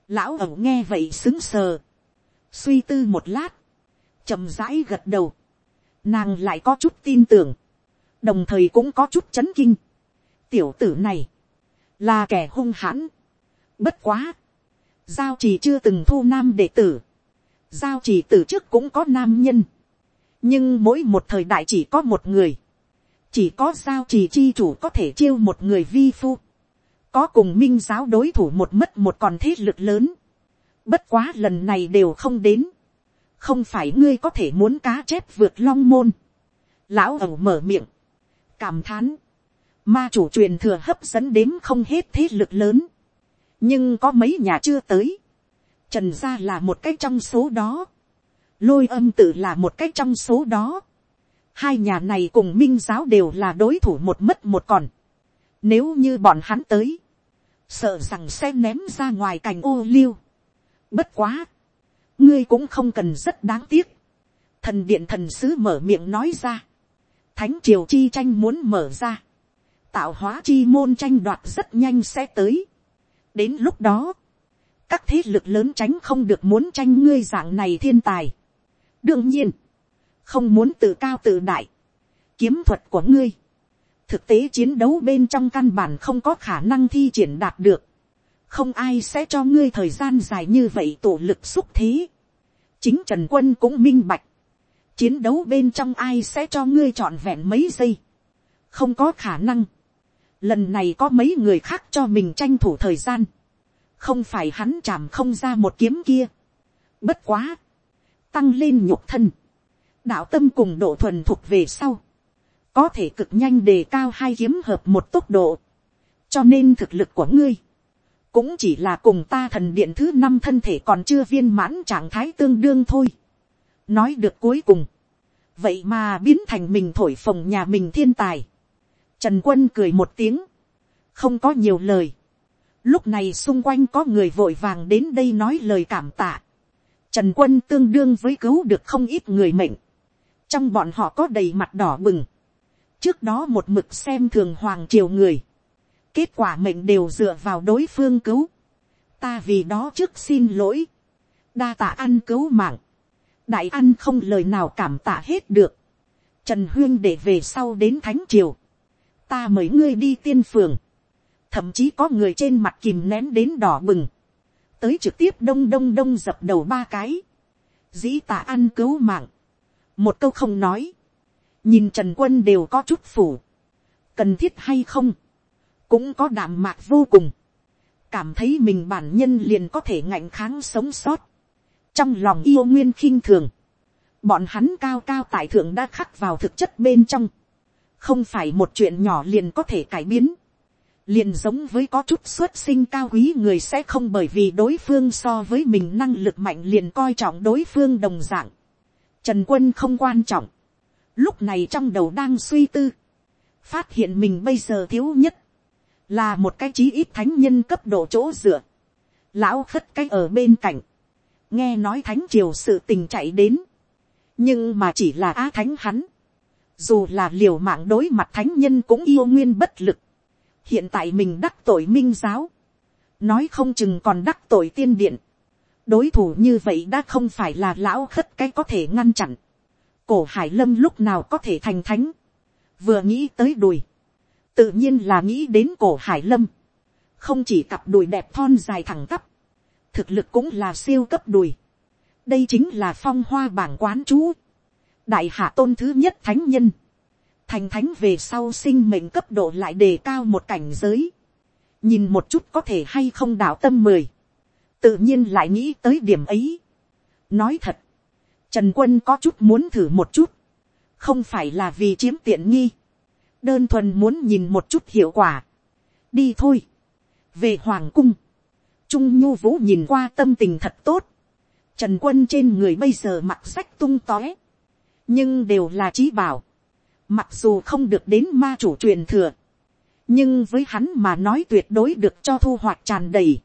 S1: Lão ẩu nghe vậy xứng sờ. Suy tư một lát. chậm rãi gật đầu. Nàng lại có chút tin tưởng đồng thời cũng có chút chấn kinh. tiểu tử này, là kẻ hung hãn. bất quá, giao chỉ chưa từng thu nam đệ tử. giao chỉ từ trước cũng có nam nhân nhưng mỗi một thời đại chỉ có một người. chỉ có giao chỉ chi chủ có thể chiêu một người vi phu. có cùng minh giáo đối thủ một mất một còn thế lực lớn. bất quá lần này đều không đến. không phải ngươi có thể muốn cá chép vượt long môn. lão ẩu mở miệng cảm thán, ma chủ truyền thừa hấp dẫn đếm không hết thế lực lớn, nhưng có mấy nhà chưa tới, trần gia là một cái trong số đó, lôi âm tự là một cách trong số đó, Hai nhà này cùng minh giáo đều là đối thủ một mất một còn. Nếu như bọn hắn tới. Sợ rằng sẽ ném ra ngoài cành ô liu. Bất quá. Ngươi cũng không cần rất đáng tiếc. Thần điện thần sứ mở miệng nói ra. Thánh triều chi tranh muốn mở ra. Tạo hóa chi môn tranh đoạt rất nhanh sẽ tới. Đến lúc đó. Các thế lực lớn tránh không được muốn tranh ngươi dạng này thiên tài. Đương nhiên không muốn tự cao tự đại, kiếm thuật của ngươi, thực tế chiến đấu bên trong căn bản không có khả năng thi triển đạt được, không ai sẽ cho ngươi thời gian dài như vậy tổ lực xúc thế. chính trần quân cũng minh bạch, chiến đấu bên trong ai sẽ cho ngươi trọn vẹn mấy giây, không có khả năng. lần này có mấy người khác cho mình tranh thủ thời gian, không phải hắn chạm không ra một kiếm kia. bất quá, tăng lên nhục thân, đạo tâm cùng độ thuần thuộc về sau, có thể cực nhanh đề cao hai kiếm hợp một tốc độ, cho nên thực lực của ngươi, cũng chỉ là cùng ta thần điện thứ năm thân thể còn chưa viên mãn trạng thái tương đương thôi. nói được cuối cùng, vậy mà biến thành mình thổi phồng nhà mình thiên tài. trần quân cười một tiếng, không có nhiều lời. lúc này xung quanh có người vội vàng đến đây nói lời cảm tạ trần quân tương đương với cứu được không ít người mệnh. Trong bọn họ có đầy mặt đỏ bừng, trước đó một mực xem thường hoàng triều người, kết quả mệnh đều dựa vào đối phương cứu, ta vì đó trước xin lỗi, đa tạ ăn cứu mạng, đại ăn không lời nào cảm tạ hết được, trần huyên để về sau đến thánh triều, ta mời ngươi đi tiên phường, thậm chí có người trên mặt kìm nén đến đỏ bừng, tới trực tiếp đông đông đông dập đầu ba cái, dĩ tả ăn cứu mạng, một câu không nói, nhìn trần quân đều có chút phủ, cần thiết hay không, cũng có đạm mạc vô cùng, cảm thấy mình bản nhân liền có thể ngạnh kháng sống sót, trong lòng yêu nguyên khinh thường, bọn hắn cao cao tại thượng đã khắc vào thực chất bên trong, không phải một chuyện nhỏ liền có thể cải biến, liền giống với có chút xuất sinh cao quý người sẽ không bởi vì đối phương so với mình năng lực mạnh liền coi trọng đối phương đồng dạng. Trần quân không quan trọng. Lúc này trong đầu đang suy tư. Phát hiện mình bây giờ thiếu nhất. Là một cái chí ít thánh nhân cấp độ chỗ dựa. Lão khất cái ở bên cạnh. Nghe nói thánh triều sự tình chạy đến. Nhưng mà chỉ là á thánh hắn. Dù là liều mạng đối mặt thánh nhân cũng yêu nguyên bất lực. Hiện tại mình đắc tội minh giáo. Nói không chừng còn đắc tội tiên điện đối thủ như vậy đã không phải là lão khất cái có thể ngăn chặn. cổ hải lâm lúc nào có thể thành thánh. vừa nghĩ tới đùi. tự nhiên là nghĩ đến cổ hải lâm. không chỉ cặp đùi đẹp thon dài thẳng tắp. thực lực cũng là siêu cấp đùi. đây chính là phong hoa bảng quán chú. đại hạ tôn thứ nhất thánh nhân thành thánh về sau sinh mệnh cấp độ lại đề cao một cảnh giới. nhìn một chút có thể hay không đạo tâm mười. Tự nhiên lại nghĩ tới điểm ấy. nói thật, trần quân có chút muốn thử một chút, không phải là vì chiếm tiện nghi, đơn thuần muốn nhìn một chút hiệu quả. đi thôi, về hoàng cung, trung nhu vũ nhìn qua tâm tình thật tốt, trần quân trên người bây giờ mặc sách tung tóe, nhưng đều là trí bảo, mặc dù không được đến ma chủ truyền thừa, nhưng với hắn mà nói tuyệt đối được cho thu hoạch tràn đầy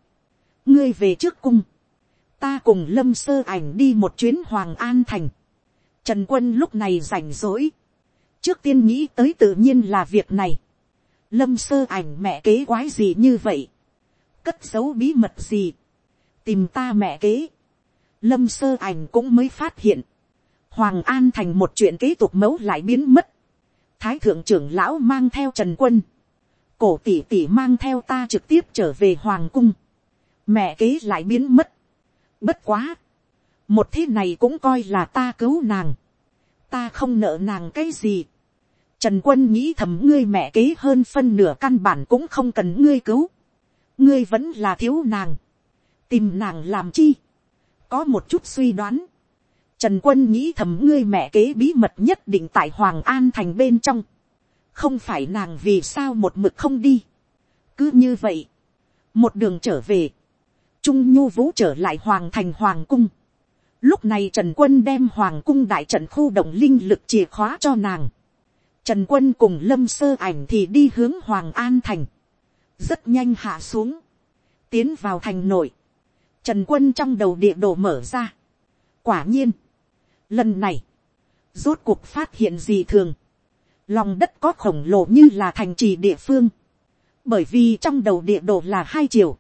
S1: ngươi về trước cung, ta cùng lâm sơ ảnh đi một chuyến hoàng an thành. Trần quân lúc này rảnh rỗi, trước tiên nghĩ tới tự nhiên là việc này. lâm sơ ảnh mẹ kế quái gì như vậy, cất giấu bí mật gì, tìm ta mẹ kế. lâm sơ ảnh cũng mới phát hiện, hoàng an thành một chuyện kế tục mẫu lại biến mất thái thượng trưởng lão mang theo trần quân, cổ tỷ tỷ mang theo ta trực tiếp trở về hoàng cung. Mẹ kế lại biến mất. Bất quá, một thế này cũng coi là ta cứu nàng, ta không nợ nàng cái gì. Trần quân nghĩ thầm ngươi mẹ kế hơn phân nửa căn bản cũng không cần ngươi cứu, ngươi vẫn là thiếu nàng, tìm nàng làm chi, có một chút suy đoán. Trần quân nghĩ thầm ngươi mẹ kế bí mật nhất định tại Hoàng An thành bên trong. Không phải nàng vì sao một mực không đi. Cứ như vậy. Một đường trở về. Trung Nhu Vũ trở lại Hoàng thành Hoàng cung. Lúc này Trần Quân đem Hoàng cung đại trận khu động linh lực chìa khóa cho nàng. Trần Quân cùng Lâm Sơ ảnh thì đi hướng Hoàng An Thành. Rất nhanh hạ xuống. Tiến vào thành nội. Trần Quân trong đầu địa đồ mở ra. Quả nhiên. Lần này. Rốt cuộc phát hiện gì thường. Lòng đất có khổng lồ như là thành trì địa phương. Bởi vì trong đầu địa đồ là hai chiều.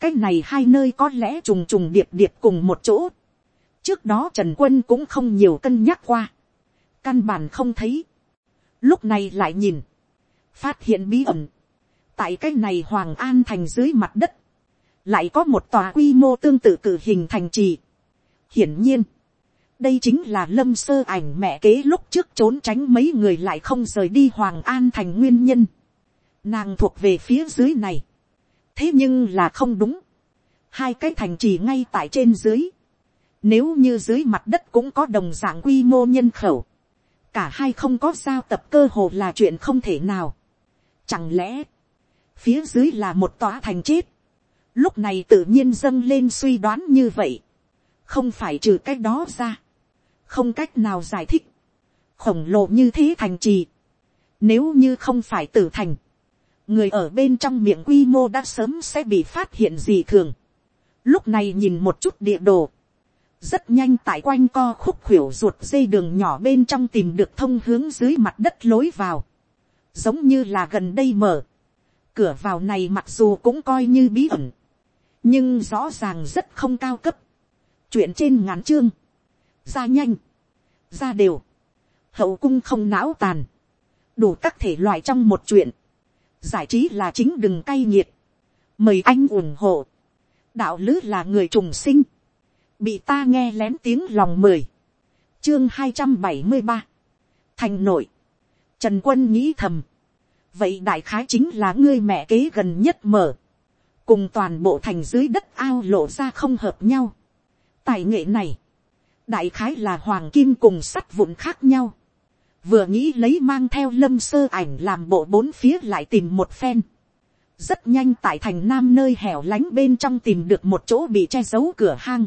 S1: Cách này hai nơi có lẽ trùng trùng điệp điệp cùng một chỗ. Trước đó Trần Quân cũng không nhiều cân nhắc qua. Căn bản không thấy. Lúc này lại nhìn. Phát hiện bí ẩn. Tại cách này Hoàng An thành dưới mặt đất. Lại có một tòa quy mô tương tự cử hình thành trì. Hiển nhiên đây chính là lâm sơ ảnh mẹ kế lúc trước trốn tránh mấy người lại không rời đi hoàng an thành nguyên nhân. nàng thuộc về phía dưới này. thế nhưng là không đúng. hai cái thành trì ngay tại trên dưới. nếu như dưới mặt đất cũng có đồng dạng quy mô nhân khẩu. cả hai không có giao tập cơ hồ là chuyện không thể nào. chẳng lẽ, phía dưới là một tòa thành chết. lúc này tự nhiên dâng lên suy đoán như vậy không phải trừ cái đó ra, không cách nào giải thích, khổng lồ như thế thành trì, nếu như không phải tử thành, người ở bên trong miệng quy mô đã sớm sẽ bị phát hiện gì thường. Lúc này nhìn một chút địa đồ, rất nhanh tại quanh co khúc khuỷu ruột dây đường nhỏ bên trong tìm được thông hướng dưới mặt đất lối vào, giống như là gần đây mở. Cửa vào này mặc dù cũng coi như bí ẩn, nhưng rõ ràng rất không cao cấp. Chuyện trên ngắn chương, ra nhanh, ra đều, hậu cung không não tàn, đủ các thể loại trong một chuyện, giải trí là chính đừng cay nghiệt, mời anh ủng hộ, đạo lứ là người trùng sinh, bị ta nghe lén tiếng lòng mời chương hai trăm bảy mươi ba, thành nội, trần quân nghĩ thầm, vậy đại khái chính là ngươi mẹ kế gần nhất mở, cùng toàn bộ thành dưới đất ao lộ ra không hợp nhau. tài nghệ này, đại khái là hoàng kim cùng sắt vụn khác nhau, vừa nghĩ lấy mang theo lâm sơ ảnh làm bộ bốn phía lại tìm một phen, rất nhanh tại thành nam nơi hẻo lánh bên trong tìm được một chỗ bị che giấu cửa hang.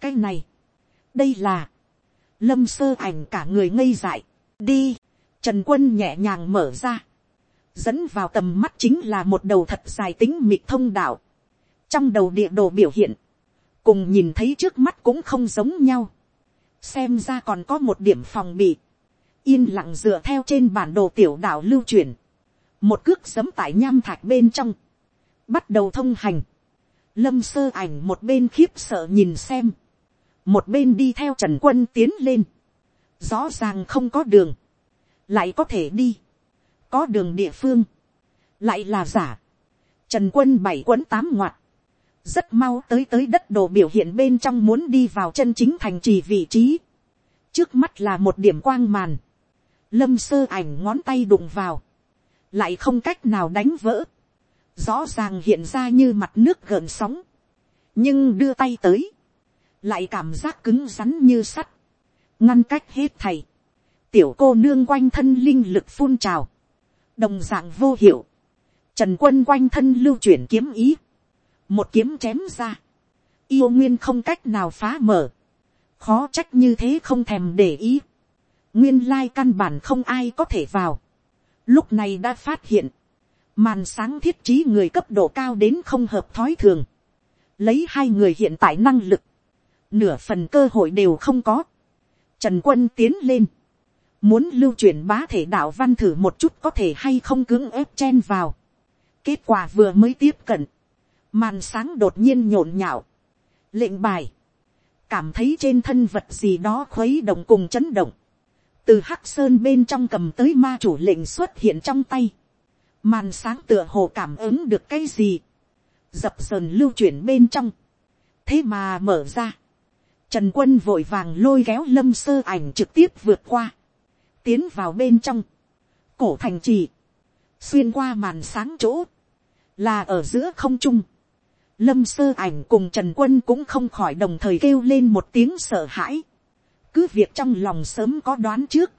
S1: cái này, đây là, lâm sơ ảnh cả người ngây dại, đi, trần quân nhẹ nhàng mở ra, dẫn vào tầm mắt chính là một đầu thật dài tính mịt thông đạo, trong đầu địa đồ biểu hiện, cùng nhìn thấy trước mắt cũng không giống nhau, xem ra còn có một điểm phòng bị, yên lặng dựa theo trên bản đồ tiểu đảo lưu truyền, một cước sấm tại nham thạch bên trong, bắt đầu thông hành, lâm sơ ảnh một bên khiếp sợ nhìn xem, một bên đi theo trần quân tiến lên, rõ ràng không có đường, lại có thể đi, có đường địa phương, lại là giả, trần quân bảy quấn tám ngoặt, rất mau tới tới đất đồ biểu hiện bên trong muốn đi vào chân chính thành trì vị trí. trước mắt là một điểm quang màn, lâm sơ ảnh ngón tay đụng vào, lại không cách nào đánh vỡ, rõ ràng hiện ra như mặt nước gợn sóng, nhưng đưa tay tới, lại cảm giác cứng rắn như sắt, ngăn cách hết thầy, tiểu cô nương quanh thân linh lực phun trào, đồng d ạ n g vô hiệu, trần quân quanh thân lưu chuyển kiếm ý, một kiếm chém ra, yêu nguyên không cách nào phá mở, khó trách như thế không thèm để ý, nguyên lai căn bản không ai có thể vào, lúc này đã phát hiện, màn sáng thiết trí người cấp độ cao đến không hợp thói thường, lấy hai người hiện tại năng lực, nửa phần cơ hội đều không có, trần quân tiến lên, muốn lưu truyền bá thể đạo văn thử một chút có thể hay không cưỡng ép chen vào, kết quả vừa mới tiếp cận, màn sáng đột nhiên nhộn nhạo, lệnh bài, cảm thấy trên thân vật gì đó khuấy động cùng chấn động, từ hắc sơn bên trong cầm tới ma chủ lệnh xuất hiện trong tay, màn sáng tựa hồ cảm ứng được cái gì, dập sờn lưu chuyển bên trong, thế mà mở ra, trần quân vội vàng lôi kéo lâm sơ ảnh trực tiếp vượt qua, tiến vào bên trong, cổ thành trì, xuyên qua màn sáng chỗ, là ở giữa không trung, lâm sơ ảnh cùng trần quân cũng không khỏi đồng thời kêu lên một tiếng sợ hãi. cứ việc trong lòng sớm có đoán trước,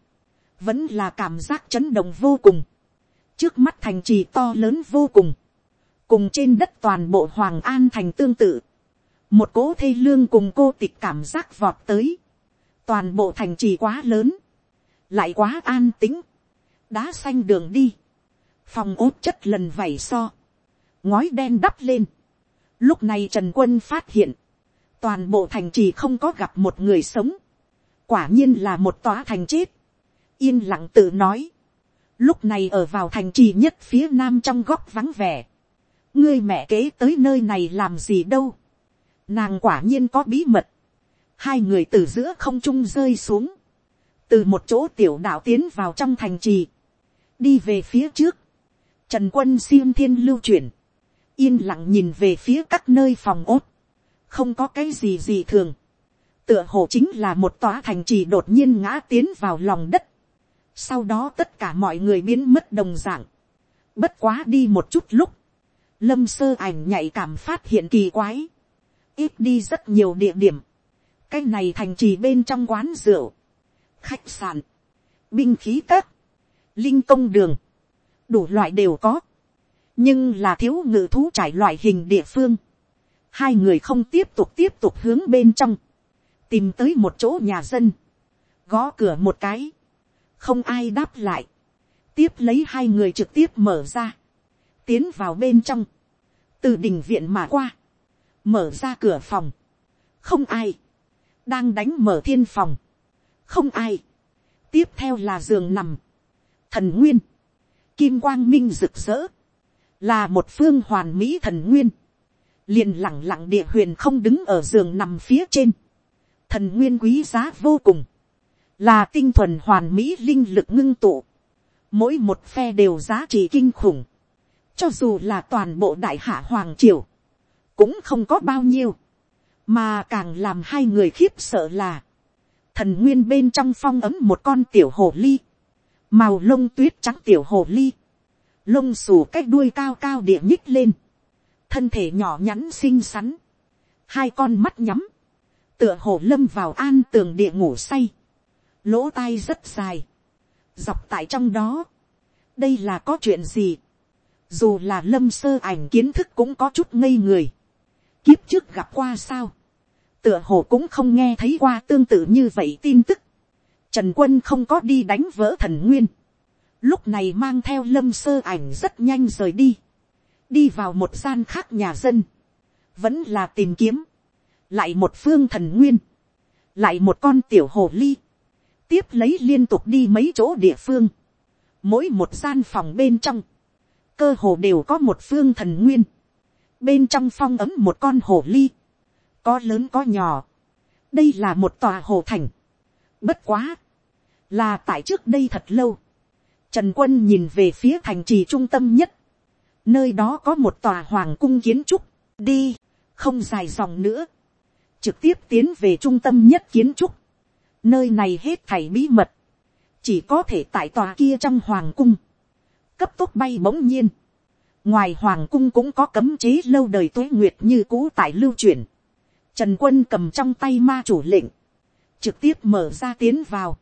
S1: vẫn là cảm giác chấn động vô cùng. trước mắt thành trì to lớn vô cùng, cùng trên đất toàn bộ hoàng an thành tương tự, một cố thê lương cùng cô tịch cảm giác vọt tới, toàn bộ thành trì quá lớn, lại quá an tính, đá xanh đường đi, phòng ốt chất lần vảy so, ngói đen đắp lên. Lúc này Trần Quân phát hiện, toàn bộ thành trì không có gặp một người sống, quả nhiên là một tòa thành chết, yên lặng tự nói, lúc này ở vào thành trì nhất phía nam trong góc vắng vẻ, ngươi mẹ kế tới nơi này làm gì đâu, nàng quả nhiên có bí mật, hai người từ giữa không trung rơi xuống, từ một chỗ tiểu đạo tiến vào trong thành trì, đi về phía trước, trần quân siêu thiên lưu chuyển, yên lặng nhìn về phía các nơi phòng ốt, không có cái gì gì thường, tựa hồ chính là một tòa thành trì đột nhiên ngã tiến vào lòng đất, sau đó tất cả mọi người biến mất đồng dạng, bất quá đi một chút lúc, lâm sơ ảnh nhạy cảm phát hiện kỳ quái, ít đi rất nhiều địa điểm, cái này thành trì bên trong quán rượu, khách sạn, binh khí các, linh công đường, đủ loại đều có, nhưng là thiếu ngự thú trải loại hình địa phương, hai người không tiếp tục tiếp tục hướng bên trong, tìm tới một chỗ nhà dân, gõ cửa một cái, không ai đáp lại, tiếp lấy hai người trực tiếp mở ra, tiến vào bên trong, từ đình viện mà qua, mở ra cửa phòng, không ai, đang đánh mở thiên phòng, không ai, tiếp theo là giường nằm, thần nguyên, kim quang minh rực rỡ, là một phương hoàn mỹ thần nguyên, liền lẳng lặng địa huyền không đứng ở giường nằm phía trên, thần nguyên quý giá vô cùng, là tinh thuần hoàn mỹ linh lực ngưng tụ, mỗi một phe đều giá trị kinh khủng, cho dù là toàn bộ đại hạ hoàng triều, cũng không có bao nhiêu, mà càng làm hai người khiếp sợ là, thần nguyên bên trong phong ấm một con tiểu hồ ly, màu lông tuyết trắng tiểu hồ ly, lông xù cách đuôi cao cao địa nhích lên, thân thể nhỏ nhắn xinh xắn, hai con mắt nhắm, tựa hồ lâm vào an tường địa ngủ say, lỗ tai rất dài, dọc tại trong đó, đây là có chuyện gì, dù là lâm sơ ảnh kiến thức cũng có chút ngây người, kiếp trước gặp qua sao, tựa hồ cũng không nghe thấy qua tương tự như vậy tin tức, trần quân không có đi đánh vỡ thần nguyên, lúc này mang theo lâm sơ ảnh rất nhanh rời đi, đi vào một gian khác nhà dân, vẫn là tìm kiếm, lại một phương thần nguyên, lại một con tiểu hồ ly, tiếp lấy liên tục đi mấy chỗ địa phương, mỗi một gian phòng bên trong, cơ hồ đều có một phương thần nguyên, bên trong phong ấm một con hồ ly, có lớn có nhỏ, đây là một tòa hồ thành, bất quá, là tại trước đây thật lâu, trần quân nhìn về phía thành trì trung tâm nhất, nơi đó có một tòa hoàng cung kiến trúc, đi, không dài dòng nữa, trực tiếp tiến về trung tâm nhất kiến trúc, nơi này hết thảy bí mật, chỉ có thể tại tòa kia trong hoàng cung, cấp tốc bay bỗng nhiên, ngoài hoàng cung cũng có cấm chế lâu đời tuế nguyệt như cũ tại lưu truyền, trần quân cầm trong tay ma chủ lệnh, trực tiếp mở ra tiến vào,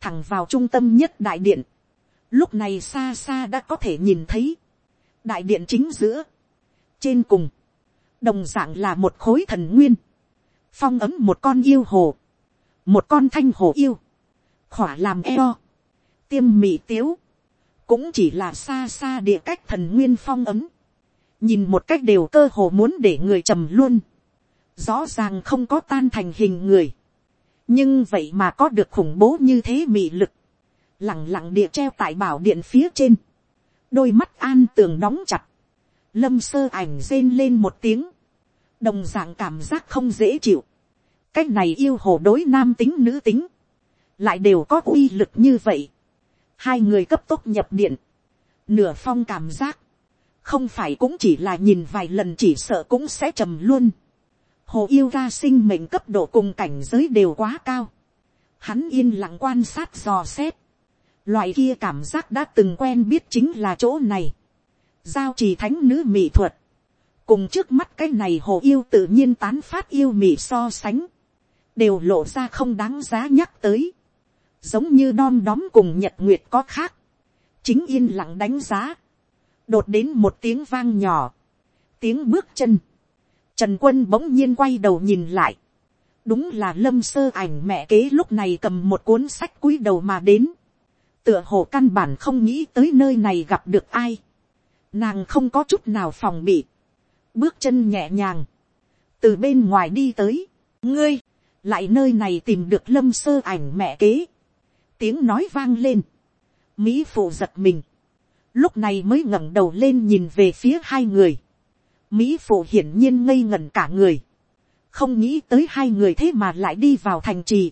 S1: thẳng vào trung tâm nhất đại điện, lúc này xa xa đã có thể nhìn thấy, đại điện chính giữa, trên cùng, đồng d ạ n g là một khối thần nguyên, phong ấm một con yêu hồ, một con thanh hồ yêu, khỏa làm eo, tiêm mị tiếu, cũng chỉ là xa xa địa cách thần nguyên phong ấm, nhìn một cách đều cơ hồ muốn để người trầm luôn, rõ ràng không có tan thành hình người, nhưng vậy mà có được khủng bố như thế mị lực, lẳng lặng địa treo tại bảo điện phía trên, đôi mắt an tường đóng chặt, lâm sơ ảnh rên lên một tiếng, đồng d ạ n g cảm giác không dễ chịu, cái này yêu hồ đối nam tính nữ tính, lại đều có uy lực như vậy, hai người cấp tốc nhập điện, nửa phong cảm giác, không phải cũng chỉ là nhìn vài lần chỉ sợ cũng sẽ trầm luôn, hồ yêu ra sinh mệnh cấp độ cùng cảnh giới đều quá cao, hắn yên lặng quan sát dò xét, Loại kia cảm giác đã từng quen biết chính là chỗ này. Giao trì thánh nữ mỹ thuật. Cùng trước mắt cái này hồ yêu tự nhiên tán phát yêu mỹ so sánh. Đều lộ ra không đáng giá nhắc tới. Giống như đom đóm cùng nhật nguyệt có khác. Chính yên lặng đánh giá. Đột đến một tiếng vang nhỏ. Tiếng bước chân. Trần quân bỗng nhiên quay đầu nhìn lại. Đúng là lâm sơ ảnh mẹ kế lúc này cầm một cuốn sách cúi đầu mà đến. Tựa hồ căn bản không nghĩ tới nơi này gặp được ai. Nàng không có chút nào phòng bị. Bước chân nhẹ nhàng. Từ bên ngoài đi tới. Ngươi, lại nơi này tìm được lâm sơ ảnh mẹ kế. Tiếng nói vang lên. Mỹ phụ giật mình. Lúc này mới ngẩng đầu lên nhìn về phía hai người Mỹ phụ hiển nhiên ngây ngẩn cả người. Không nghĩ tới hai người thế mà lại đi vào thành trì.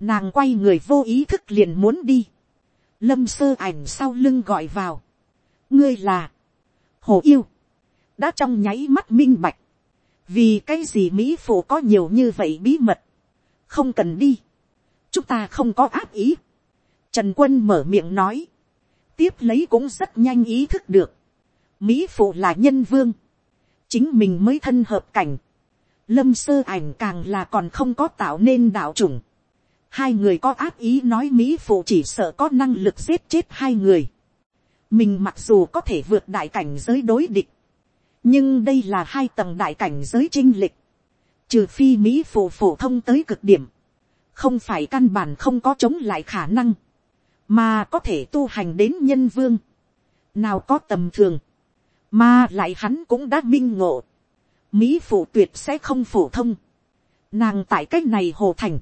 S1: Nàng quay người vô ý thức liền muốn đi. Lâm sơ ảnh sau lưng gọi vào. Ngươi là. Hồ yêu. Đã trong nháy mắt minh bạch. Vì cái gì Mỹ phụ có nhiều như vậy bí mật. Không cần đi. Chúng ta không có áp ý. Trần quân mở miệng nói. Tiếp lấy cũng rất nhanh ý thức được. Mỹ phụ là nhân vương chính mình mới thân hợp cảnh, lâm sơ ảnh càng là còn không có tạo nên đạo chủng hai người có áp ý nói mỹ phụ chỉ sợ có năng lực giết chết hai người. mình mặc dù có thể vượt đại cảnh giới đối địch, nhưng đây là hai tầng đại cảnh giới trinh lịch, trừ phi mỹ phụ phổ thông tới cực điểm, không phải căn bản không có chống lại khả năng, mà có thể tu hành đến nhân vương, nào có tầm thường, mà lại hắn cũng đã minh ngộ. Mỹ phụ tuyệt sẽ không phổ thông. Nàng tại cách này hồ thành.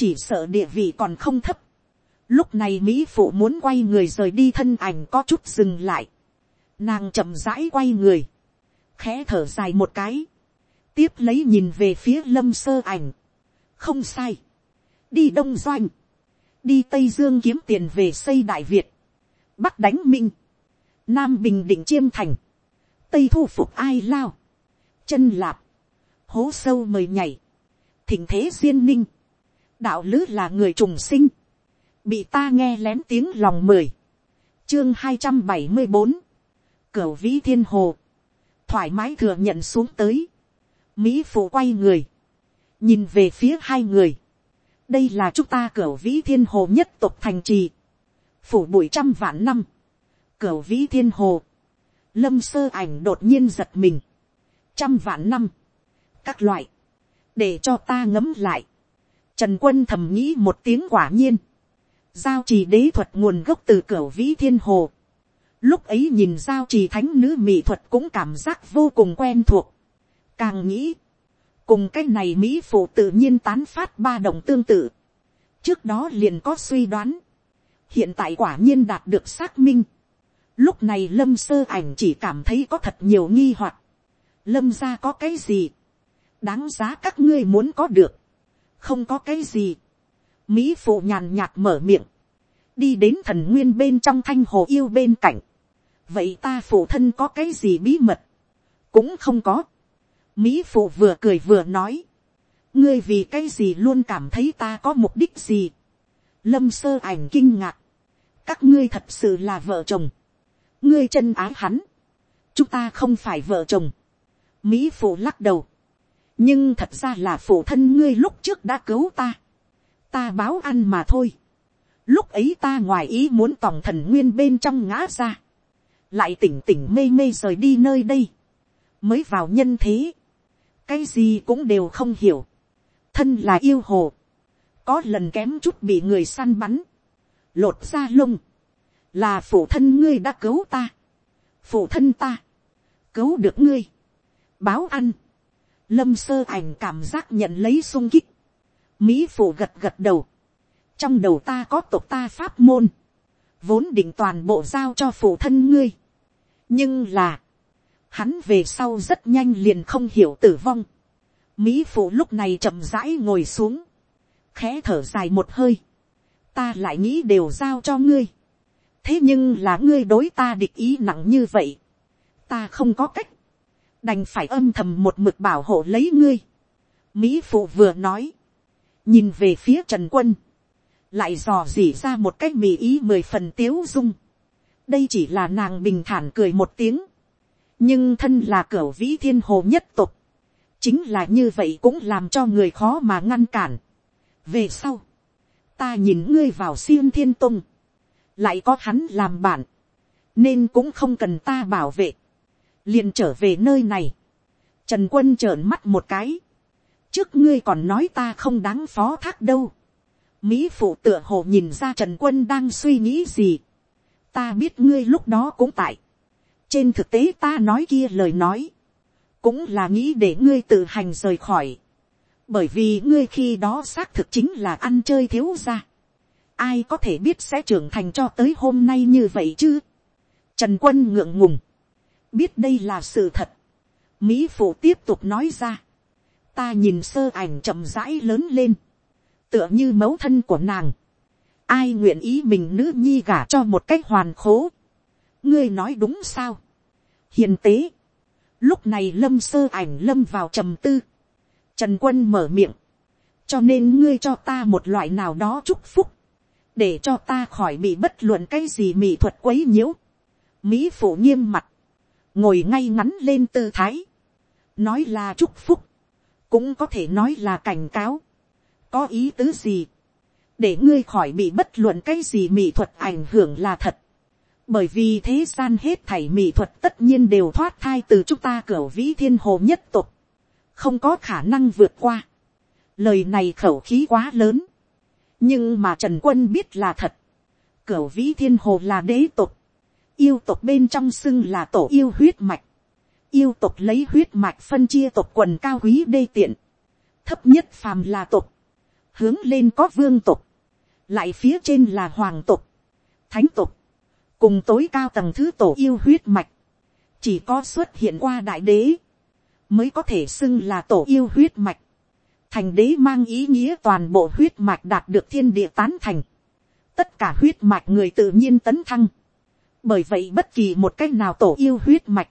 S1: Chỉ sợ địa vị còn không thấp. Lúc này Mỹ phụ muốn quay người rời đi thân ảnh có chút dừng lại. Nàng chậm rãi quay người. Khẽ thở dài một cái. Tiếp lấy nhìn về phía lâm sơ ảnh. Không sai. Đi Đông Doanh. Đi Tây Dương kiếm tiền về xây Đại Việt. Bắc đánh Minh Nam Bình Định Chiêm Thành. Tây thu phục ai lao. Chân lạp. Hố sâu mời nhảy. Thỉnh thế duyên ninh. Đạo lứ là người trùng sinh. Bị ta nghe lén tiếng lòng mời. Chương hai trăm bảy mươi bốn Cửu vĩ thiên hồ. Thoải mái thừa nhận xuống tới. Mỹ phụ quay người. Nhìn về phía hai người. Đây là chúng ta cửu vĩ thiên hồ nhất tộc thành trì. Phủ bụi trăm vạn năm Cửu vĩ thiên hồ. Lâm sơ ảnh đột nhiên giật mình. Trăm vạn năm. Các loại. Để cho ta ngấm lại. Trần quân thầm nghĩ một tiếng quả nhiên. Giao trì đế thuật nguồn gốc từ cửa vĩ thiên hồ. Lúc ấy nhìn giao trì thánh nữ mỹ thuật cũng cảm giác vô cùng quen thuộc. Càng nghĩ. Cùng cái này Mỹ phụ tự nhiên tán phát ba động tương tự. Trước đó liền có suy đoán. Hiện tại quả nhiên đạt được xác minh Lúc này lâm sơ ảnh chỉ cảm thấy có thật nhiều nghi hoặc. Lâm ra có cái gì? Đáng giá các ngươi muốn có được. Không có cái gì. Mỹ phụ nhàn nhạt mở miệng. Đi đến thần nguyên bên trong thanh hồ yêu bên cạnh. Vậy ta phụ thân có cái gì bí mật? Cũng không có. Mỹ phụ vừa cười vừa nói. Ngươi vì cái gì luôn cảm thấy ta có mục đích gì? Lâm sơ ảnh kinh ngạc. Các ngươi thật sự là vợ chồng ngươi chân ái hắn, chúng ta không phải vợ chồng, mỹ phụ lắc đầu, nhưng thật ra là phụ thân ngươi lúc trước đã cứu ta, ta báo ăn mà thôi, lúc ấy ta ngoài ý muốn tòng thần nguyên bên trong ngã ra, lại tỉnh tỉnh mê mê rời đi nơi đây, mới vào nhân thế, cái gì cũng đều không hiểu, thân là yêu hồ, có lần kém chút bị người săn bắn, lột ra lông, là phụ thân ngươi đã cứu ta, phụ thân ta, cứu được ngươi, báo ăn, lâm sơ ảnh cảm giác nhận lấy sung kích, mỹ phụ gật gật đầu, trong đầu ta có tộc ta pháp môn, vốn định toàn bộ giao cho phụ thân ngươi, nhưng là, hắn về sau rất nhanh liền không hiểu tử vong, mỹ phụ lúc này chậm rãi ngồi xuống, khẽ thở dài một hơi, ta lại nghĩ đều giao cho ngươi, thế nhưng là ngươi đối ta địch ý nặng như vậy, ta không có cách, đành phải âm thầm một mực bảo hộ lấy ngươi. Mỹ phụ vừa nói, nhìn về phía trần quân, lại dò dỉ ra một cách mì ý mười phần tiếu dung. đây chỉ là nàng bình thản cười một tiếng, nhưng thân là cửa vĩ thiên hồ nhất tục, chính là như vậy cũng làm cho người khó mà ngăn cản. về sau, ta nhìn ngươi vào xiêm thiên tung, lại có hắn làm bạn, nên cũng không cần ta bảo vệ, liền trở về nơi này, Trần quân trợn mắt một cái. Trước ngươi còn nói ta không đáng phó thác đâu. Mỹ phụ tựa hồ nhìn ra Trần quân đang suy nghĩ gì. Ta biết ngươi lúc đó cũng tại. Trên thực tế ta nói kia lời nói. Cũng là nghĩ để ngươi tự hành rời khỏi. Bởi vì ngươi khi đó xác thực chính là ăn chơi thiếu ra. Ai có thể biết sẽ trưởng thành cho tới hôm nay như vậy chứ. Trần quân ngượng ngùng. Biết đây là sự thật Mỹ phụ tiếp tục nói ra. Ta nhìn sơ ảnh chậm rãi lớn lên. Tựa như mẫu thân của nàng. Ai nguyện ý mình nữ nhi gả cho một cách hoàn khố. Ngươi nói đúng sao? Hiền tế. Lúc này lâm sơ ảnh lâm vào trầm tư. Trần quân mở miệng. Cho nên ngươi cho ta một loại nào đó chúc phúc. Để cho ta khỏi bị bất luận cái gì mỹ thuật quấy nhiễu. Mỹ phụ nghiêm mặt. Ngồi ngay ngắn lên tư thái. Nói là chúc phúc, cũng có thể nói là cảnh cáo, có ý tứ gì, để ngươi khỏi bị bất luận cái gì mỹ thuật ảnh hưởng là thật, bởi vì thế gian hết thảy mỹ thuật tất nhiên đều thoát thai từ chúng ta cửa vĩ thiên hồ nhất tục, không có khả năng vượt qua. Lời này khẩu khí quá lớn, nhưng mà trần quân biết là thật, cửa vĩ thiên hồ là đế tục, yêu tộc bên trong xưng là tổ yêu huyết mạch, yêu tộc lấy huyết mạch phân chia tộc quần cao quý đê tiện, thấp nhất phàm là tộc, hướng lên có vương tộc, lại phía trên là hoàng tộc, thánh tộc, cùng tối cao tầng thứ tổ yêu huyết mạch, chỉ có xuất hiện qua đại đế, mới có thể xưng là tổ yêu huyết mạch, thành đế mang ý nghĩa toàn bộ huyết mạch đạt được thiên địa tán thành, tất cả huyết mạch người tự nhiên tấn thăng, bởi vậy bất kỳ một cách nào tổ yêu huyết mạch,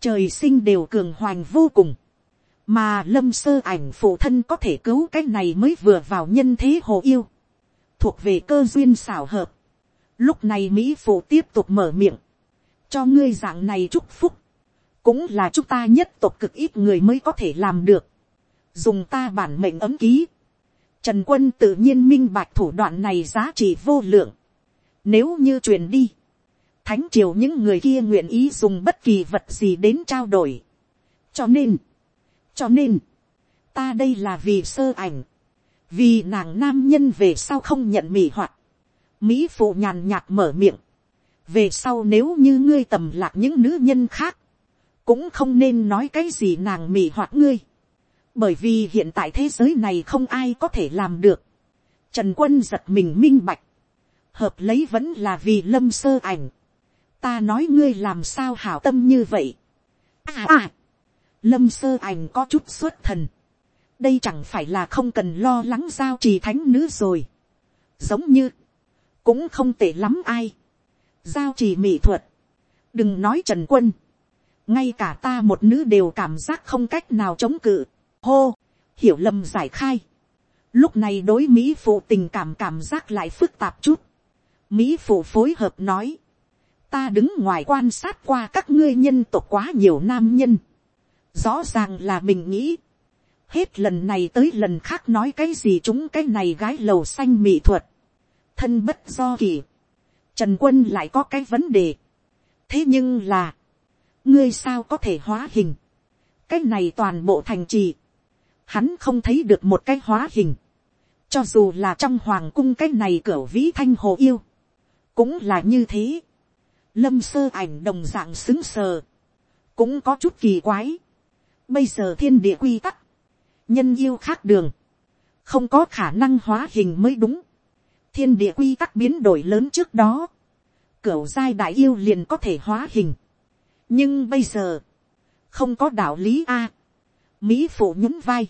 S1: trời sinh đều cường hoành vô cùng, mà lâm sơ ảnh phụ thân có thể cứu cái này mới vừa vào nhân thế hồ yêu, thuộc về cơ duyên xảo hợp. Lúc này mỹ phụ tiếp tục mở miệng, cho ngươi dạng này chúc phúc, cũng là chúng ta nhất tộc cực ít người mới có thể làm được, dùng ta bản mệnh ấm ký, Trần quân tự nhiên minh bạch thủ đoạn này giá trị vô lượng. Nếu như truyền đi, thánh triều những người kia nguyện ý dùng bất kỳ vật gì đến trao đổi. cho nên, cho nên, ta đây là vì sơ ảnh, vì nàng nam nhân về sau không nhận mỹ hoạt, mỹ phụ nhàn nhạt mở miệng, về sau nếu như ngươi tầm lạc những nữ nhân khác, cũng không nên nói cái gì nàng mỹ hoạt ngươi, bởi vì hiện tại thế giới này không ai có thể làm được. Trần quân giật mình minh bạch, hợp lấy vẫn là vì lâm sơ ảnh, ta nói ngươi làm sao hảo tâm như vậy. À à, lâm sơ ảnh có chút xuất thần. đây chẳng phải là không cần lo lắng giao trì thánh nữ rồi. giống như, cũng không tệ lắm ai. giao trì mỹ thuật, đừng nói trần quân. ngay cả ta một nữ đều cảm giác không cách nào chống cự. hô, hiểu lầm giải khai. lúc này đối mỹ phụ tình cảm cảm giác lại phức tạp chút. mỹ phụ phối hợp nói ta đứng ngoài quan sát qua các ngươi nhân tộc quá nhiều nam nhân. rõ ràng là mình nghĩ. hết lần này tới lần khác nói cái gì chúng cái này gái lầu xanh mỹ thuật. thân bất do kỳ. trần quân lại có cái vấn đề. thế nhưng là, ngươi sao có thể hóa hình. cái này toàn bộ thành trì. hắn không thấy được một cái hóa hình. cho dù là trong hoàng cung cái này cửa vĩ thanh hồ yêu. cũng là như thế lâm sơ ảnh đồng dạng xứng sờ, cũng có chút kỳ quái. Bây giờ thiên địa quy tắc, nhân yêu khác đường, không có khả năng hóa hình mới đúng. thiên địa quy tắc biến đổi lớn trước đó, cửu giai đại yêu liền có thể hóa hình. nhưng bây giờ, không có đạo lý a. mỹ phụ nhún vai,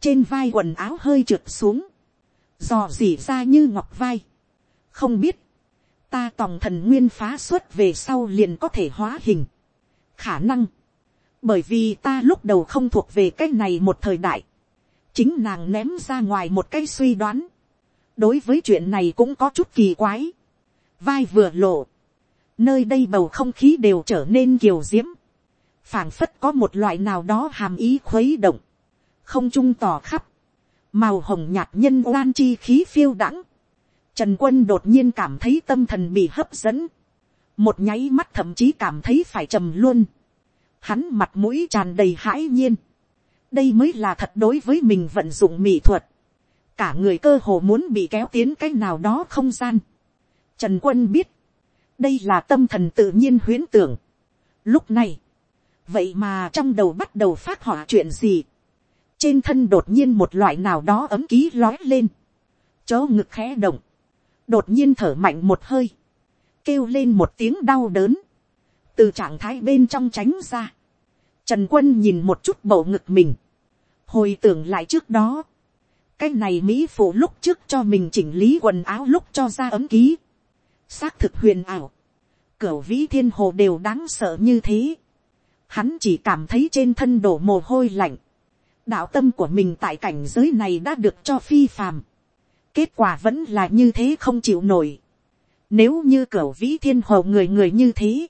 S1: trên vai quần áo hơi trượt xuống, dò dỉ ra như ngọc vai. không biết, ta tòng thần nguyên phá xuất về sau liền có thể hóa hình. khả năng, bởi vì ta lúc đầu không thuộc về cái này một thời đại, chính nàng ném ra ngoài một cái suy đoán, đối với chuyện này cũng có chút kỳ quái, vai vừa lộ, nơi đây bầu không khí đều trở nên kiều diễm, phảng phất có một loại nào đó hàm ý khuấy động, không trung tỏ khắp, màu hồng nhạt nhân oan chi khí phiêu đãng, Trần quân đột nhiên cảm thấy tâm thần bị hấp dẫn. Một nháy mắt thậm chí cảm thấy phải trầm luôn. hắn mặt mũi tràn đầy hãi nhiên, đây mới là thật đối với mình vận dụng mỹ thuật, cả người cơ hồ muốn bị kéo tiến cái nào đó không gian. Trần quân biết, đây là tâm thần tự nhiên huyến tưởng. Lúc này, vậy mà trong đầu bắt đầu phát họa chuyện gì. trên thân đột nhiên một loại nào đó ấm ký lói lên. chó ngực khẽ động đột nhiên thở mạnh một hơi. kêu lên một tiếng đau đớn. từ trạng thái bên trong tránh ra. trần quân nhìn một chút bầu ngực mình. hồi tưởng lại trước đó. cái này mỹ phụ lúc trước cho mình chỉnh lý quần áo lúc cho ra ấm ký. xác thực huyền ảo. cửu vĩ thiên hồ đều đáng sợ như thế hắn chỉ cảm thấy trên thân đổ mồ hôi lạnh. đạo tâm của mình tại cảnh giới này đã được cho phi phàm kết quả vẫn là như thế không chịu nổi. nếu như cửa vĩ thiên hồ người người như thế,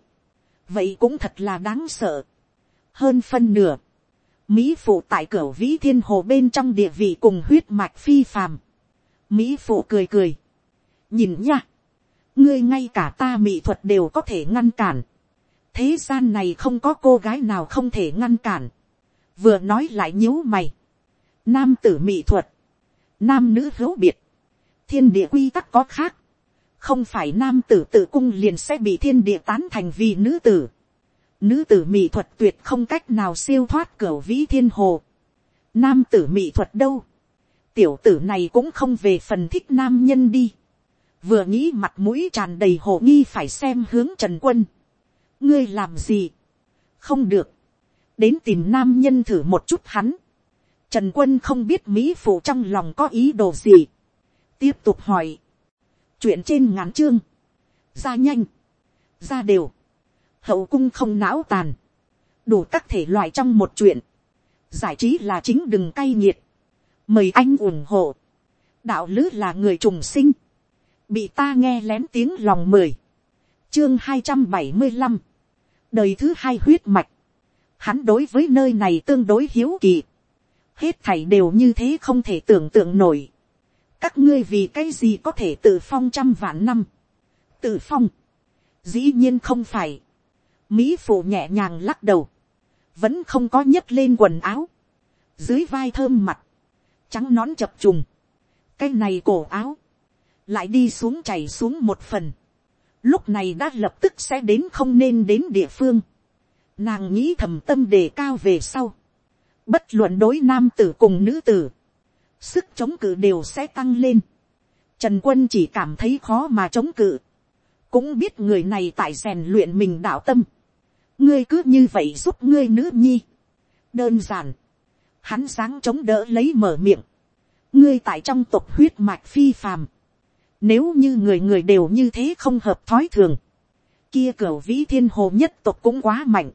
S1: vậy cũng thật là đáng sợ. hơn phân nửa, mỹ phụ tại cửa vĩ thiên hồ bên trong địa vị cùng huyết mạch phi phàm. mỹ phụ cười cười. nhìn nha, ngươi ngay cả ta mỹ thuật đều có thể ngăn cản thế gian này không có cô gái nào không thể ngăn cản, vừa nói lại nhíu mày, nam tử mỹ thuật, nam nữ hữu biệt, thiên địa quy tắc có khác, không phải nam tử tự cung liền sẽ bị thiên địa tán thành vì nữ tử, nữ tử mỹ thuật tuyệt không cách nào siêu thoát cửa vĩ thiên hồ, nam tử mỹ thuật đâu, tiểu tử này cũng không về phần thích nam nhân đi, vừa nghĩ mặt mũi tràn đầy hồ nghi phải xem hướng trần quân, ngươi làm gì, không được, đến tìm nam nhân thử một chút hắn, trần quân không biết mỹ phụ trong lòng có ý đồ gì, tiếp tục hỏi, chuyện trên ngắn chương, ra nhanh, ra đều, hậu cung không não tàn, đủ các thể loại trong một chuyện, giải trí là chính đừng cay nghiệt, mời anh ủng hộ, đạo lứ là người trùng sinh, bị ta nghe lén tiếng lòng mời chương hai trăm bảy mươi năm, đời thứ hai huyết mạch, hắn đối với nơi này tương đối hiếu kỳ, hết thảy đều như thế không thể tưởng tượng nổi, các ngươi vì cái gì có thể tự phong trăm vạn năm, tự phong, dĩ nhiên không phải, mỹ phụ nhẹ nhàng lắc đầu, vẫn không có nhấc lên quần áo, dưới vai thơm mặt, trắng nón chập trùng, cái này cổ áo, lại đi xuống chảy xuống một phần, lúc này đã lập tức sẽ đến không nên đến địa phương. Nàng nghĩ thầm tâm đề cao về sau. Bất luận đối nam tử cùng nữ tử. Sức chống cự đều sẽ tăng lên. Trần quân chỉ cảm thấy khó mà chống cự. Cũng biết người này tại rèn luyện mình đạo tâm. Ngươi cứ như vậy giúp ngươi nữ nhi. Đơn giản. Hắn sáng chống đỡ lấy mở miệng. Ngươi tại trong tộc huyết mạch phi phàm nếu như người người đều như thế không hợp thói thường. Kia cửa vĩ thiên hồ nhất tộc cũng quá mạnh.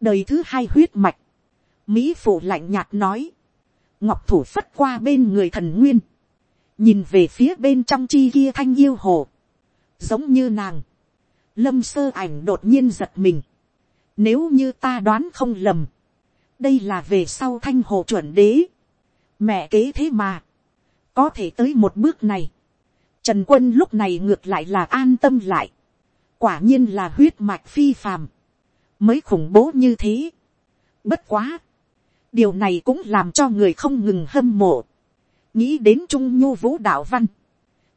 S1: Đời thứ hai huyết mạch. Mỹ phụ lạnh nhạt nói. Ngọc thủ phất qua bên người thần nguyên. Nhìn về phía bên trong chi kia thanh yêu hồ. Giống như nàng. Lâm sơ ảnh đột nhiên giật mình. Nếu như ta đoán không lầm. Đây là về sau thanh hồ chuẩn đế. Mẹ kế thế mà. Có thể tới một bước này Trần quân lúc này ngược lại là an tâm lại. Quả nhiên là huyết mạch phi phàm. Mới khủng bố như thế. Bất quá. Điều này cũng làm cho người không ngừng hâm mộ. Nghĩ đến Trung Nhu Vũ Đạo Văn.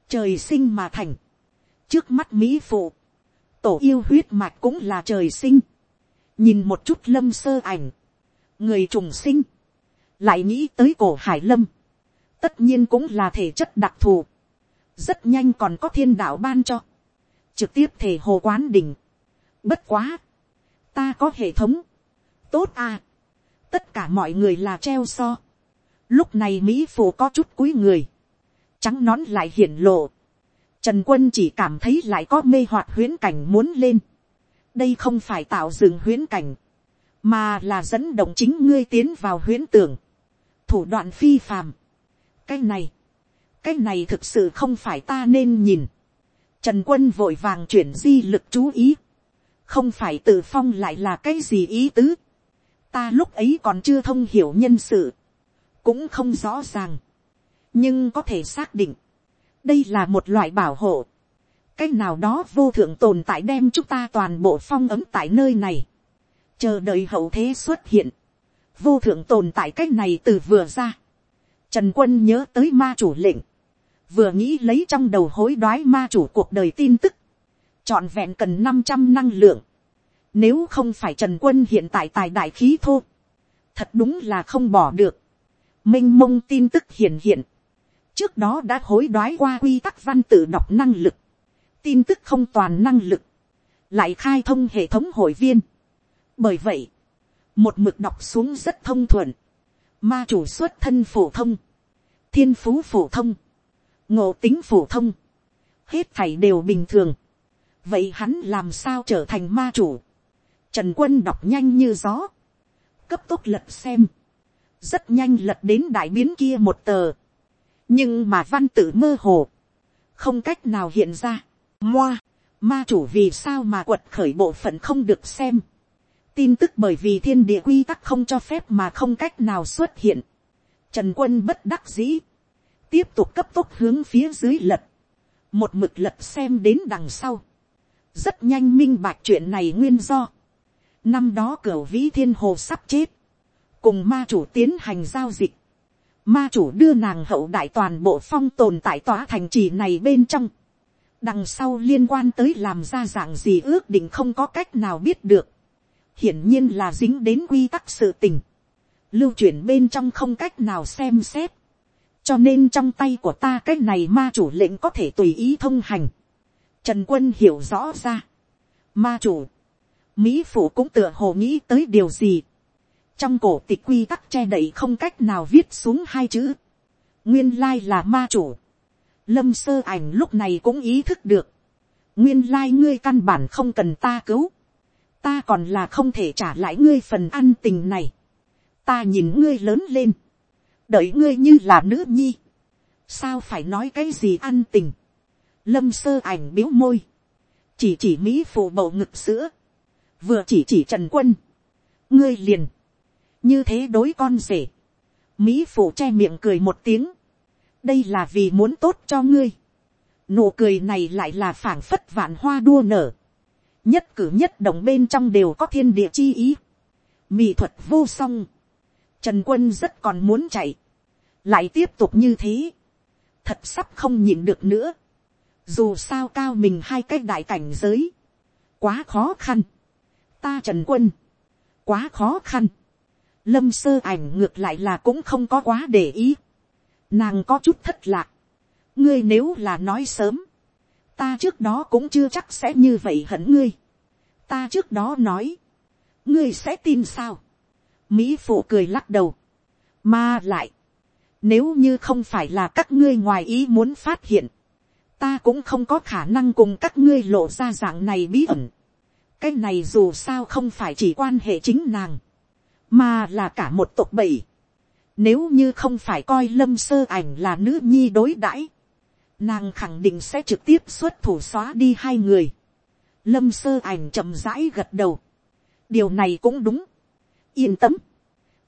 S1: Trời sinh mà thành. Trước mắt Mỹ Phụ. Tổ yêu huyết mạch cũng là trời sinh. Nhìn một chút lâm sơ ảnh. Người trùng sinh. Lại nghĩ tới cổ hải lâm. Tất nhiên cũng là thể chất đặc thù rất nhanh còn có thiên đạo ban cho, trực tiếp thể hồ quán đỉnh. Bất quá, ta có hệ thống, tốt à, tất cả mọi người là treo so. Lúc này mỹ phụ có chút cúi người, trắng nón lại hiển lộ. Trần quân chỉ cảm thấy lại có mê hoạt huyến cảnh muốn lên. đây không phải tạo dựng huyến cảnh, mà là dẫn động chính ngươi tiến vào huyến tưởng, thủ đoạn phi phàm. cái này, cái này thực sự không phải ta nên nhìn. Trần quân vội vàng chuyển di lực chú ý. Không phải tự phong lại là cái gì ý tứ. Ta lúc ấy còn chưa thông hiểu nhân sự. Cũng không rõ ràng. Nhưng có thể xác định. Đây là một loại bảo hộ. Cái nào đó vô thượng tồn tại đem chúng ta toàn bộ phong ấm tại nơi này. chờ đợi hậu thế xuất hiện, vô thượng tồn tại cái này từ vừa ra, trần quân nhớ tới ma chủ lệnh, vừa nghĩ lấy trong đầu hối đoái ma chủ cuộc đời tin tức, trọn vẹn cần năm trăm năng lượng, nếu không phải trần quân hiện tại tài đại khí thô, thật đúng là không bỏ được, Minh mông tin tức hiện hiện, trước đó đã hối đoái qua quy tắc văn tự đọc năng lực, tin tức không toàn năng lực, lại khai thông hệ thống hội viên. bởi vậy, một mực đọc xuống rất thông thuận, ma chủ xuất thân phổ thông, thiên phú phổ thông, ngộ tính phổ thông, hết thảy đều bình thường, vậy hắn làm sao trở thành ma chủ, trần quân đọc nhanh như gió, cấp tốc lật xem, rất nhanh lật đến đại biến kia một tờ, nhưng mà văn tự mơ hồ, không cách nào hiện ra, moa, ma chủ vì sao mà quật khởi bộ phận không được xem. tin tức bởi vì thiên địa quy tắc không cho phép mà không cách nào xuất hiện. Trần quân bất đắc dĩ. tiếp tục cấp tốc hướng phía dưới lật. một mực lật xem đến đằng sau. rất nhanh minh bạch chuyện này nguyên do năm đó cửa vĩ thiên hồ sắp chết. cùng ma chủ tiến hành giao dịch. ma chủ đưa nàng hậu đại toàn bộ phong tồn tại tòa thành trì này bên trong. Đằng sau liên quan tới làm ra dạng gì ước định không có cách nào biết được, hiển nhiên là dính đến quy tắc sự tình, lưu chuyển bên trong không cách nào xem xét, cho nên trong tay của ta cái này ma chủ lệnh có thể tùy ý thông hành, trần quân hiểu rõ ra, ma chủ, mỹ phủ cũng tựa hồ nghĩ tới điều gì, trong cổ tịch quy tắc che đậy không cách nào viết xuống hai chữ, nguyên lai là ma chủ, lâm sơ ảnh lúc này cũng ý thức được, nguyên lai ngươi căn bản không cần ta cứu, ta còn là không thể trả lại ngươi phần ăn tình này, ta nhìn ngươi lớn lên, đợi ngươi như là nữ nhi, sao phải nói cái gì ăn tình, lâm sơ ảnh biếu môi, chỉ chỉ mỹ phụ bầu ngực sữa, vừa chỉ chỉ trần quân, ngươi liền, như thế đối con rể, mỹ phụ che miệng cười một tiếng, đây là vì muốn tốt cho ngươi. nụ cười này lại là phảng phất vạn hoa đua nở. nhất cử nhất động bên trong đều có thiên địa chi ý. mỹ thuật vô song. trần quân rất còn muốn chạy. lại tiếp tục như thế. thật sắp không nhịn được nữa. dù sao cao mình hai cái đại cảnh giới. quá khó khăn ta trần quân. quá khó khăn. lâm sơ ảnh ngược lại là cũng không có quá để ý Nàng có chút thất lạc. Ngươi nếu là nói sớm. Ta trước đó cũng chưa chắc sẽ như vậy hận ngươi. Ta trước đó nói. Ngươi sẽ tin sao? Mỹ phụ cười lắc đầu. Mà lại. Nếu như không phải là các ngươi ngoài ý muốn phát hiện. Ta cũng không có khả năng cùng các ngươi lộ ra dạng này bí ẩn. Cái này dù sao không phải chỉ quan hệ chính nàng. Mà là cả một tộc bảy. nếu như không phải coi lâm sơ ảnh là nữ nhi đối đãi, nàng khẳng định sẽ trực tiếp xuất thủ xóa đi hai người. Lâm sơ ảnh chậm rãi gật đầu. điều này cũng đúng. yên tâm.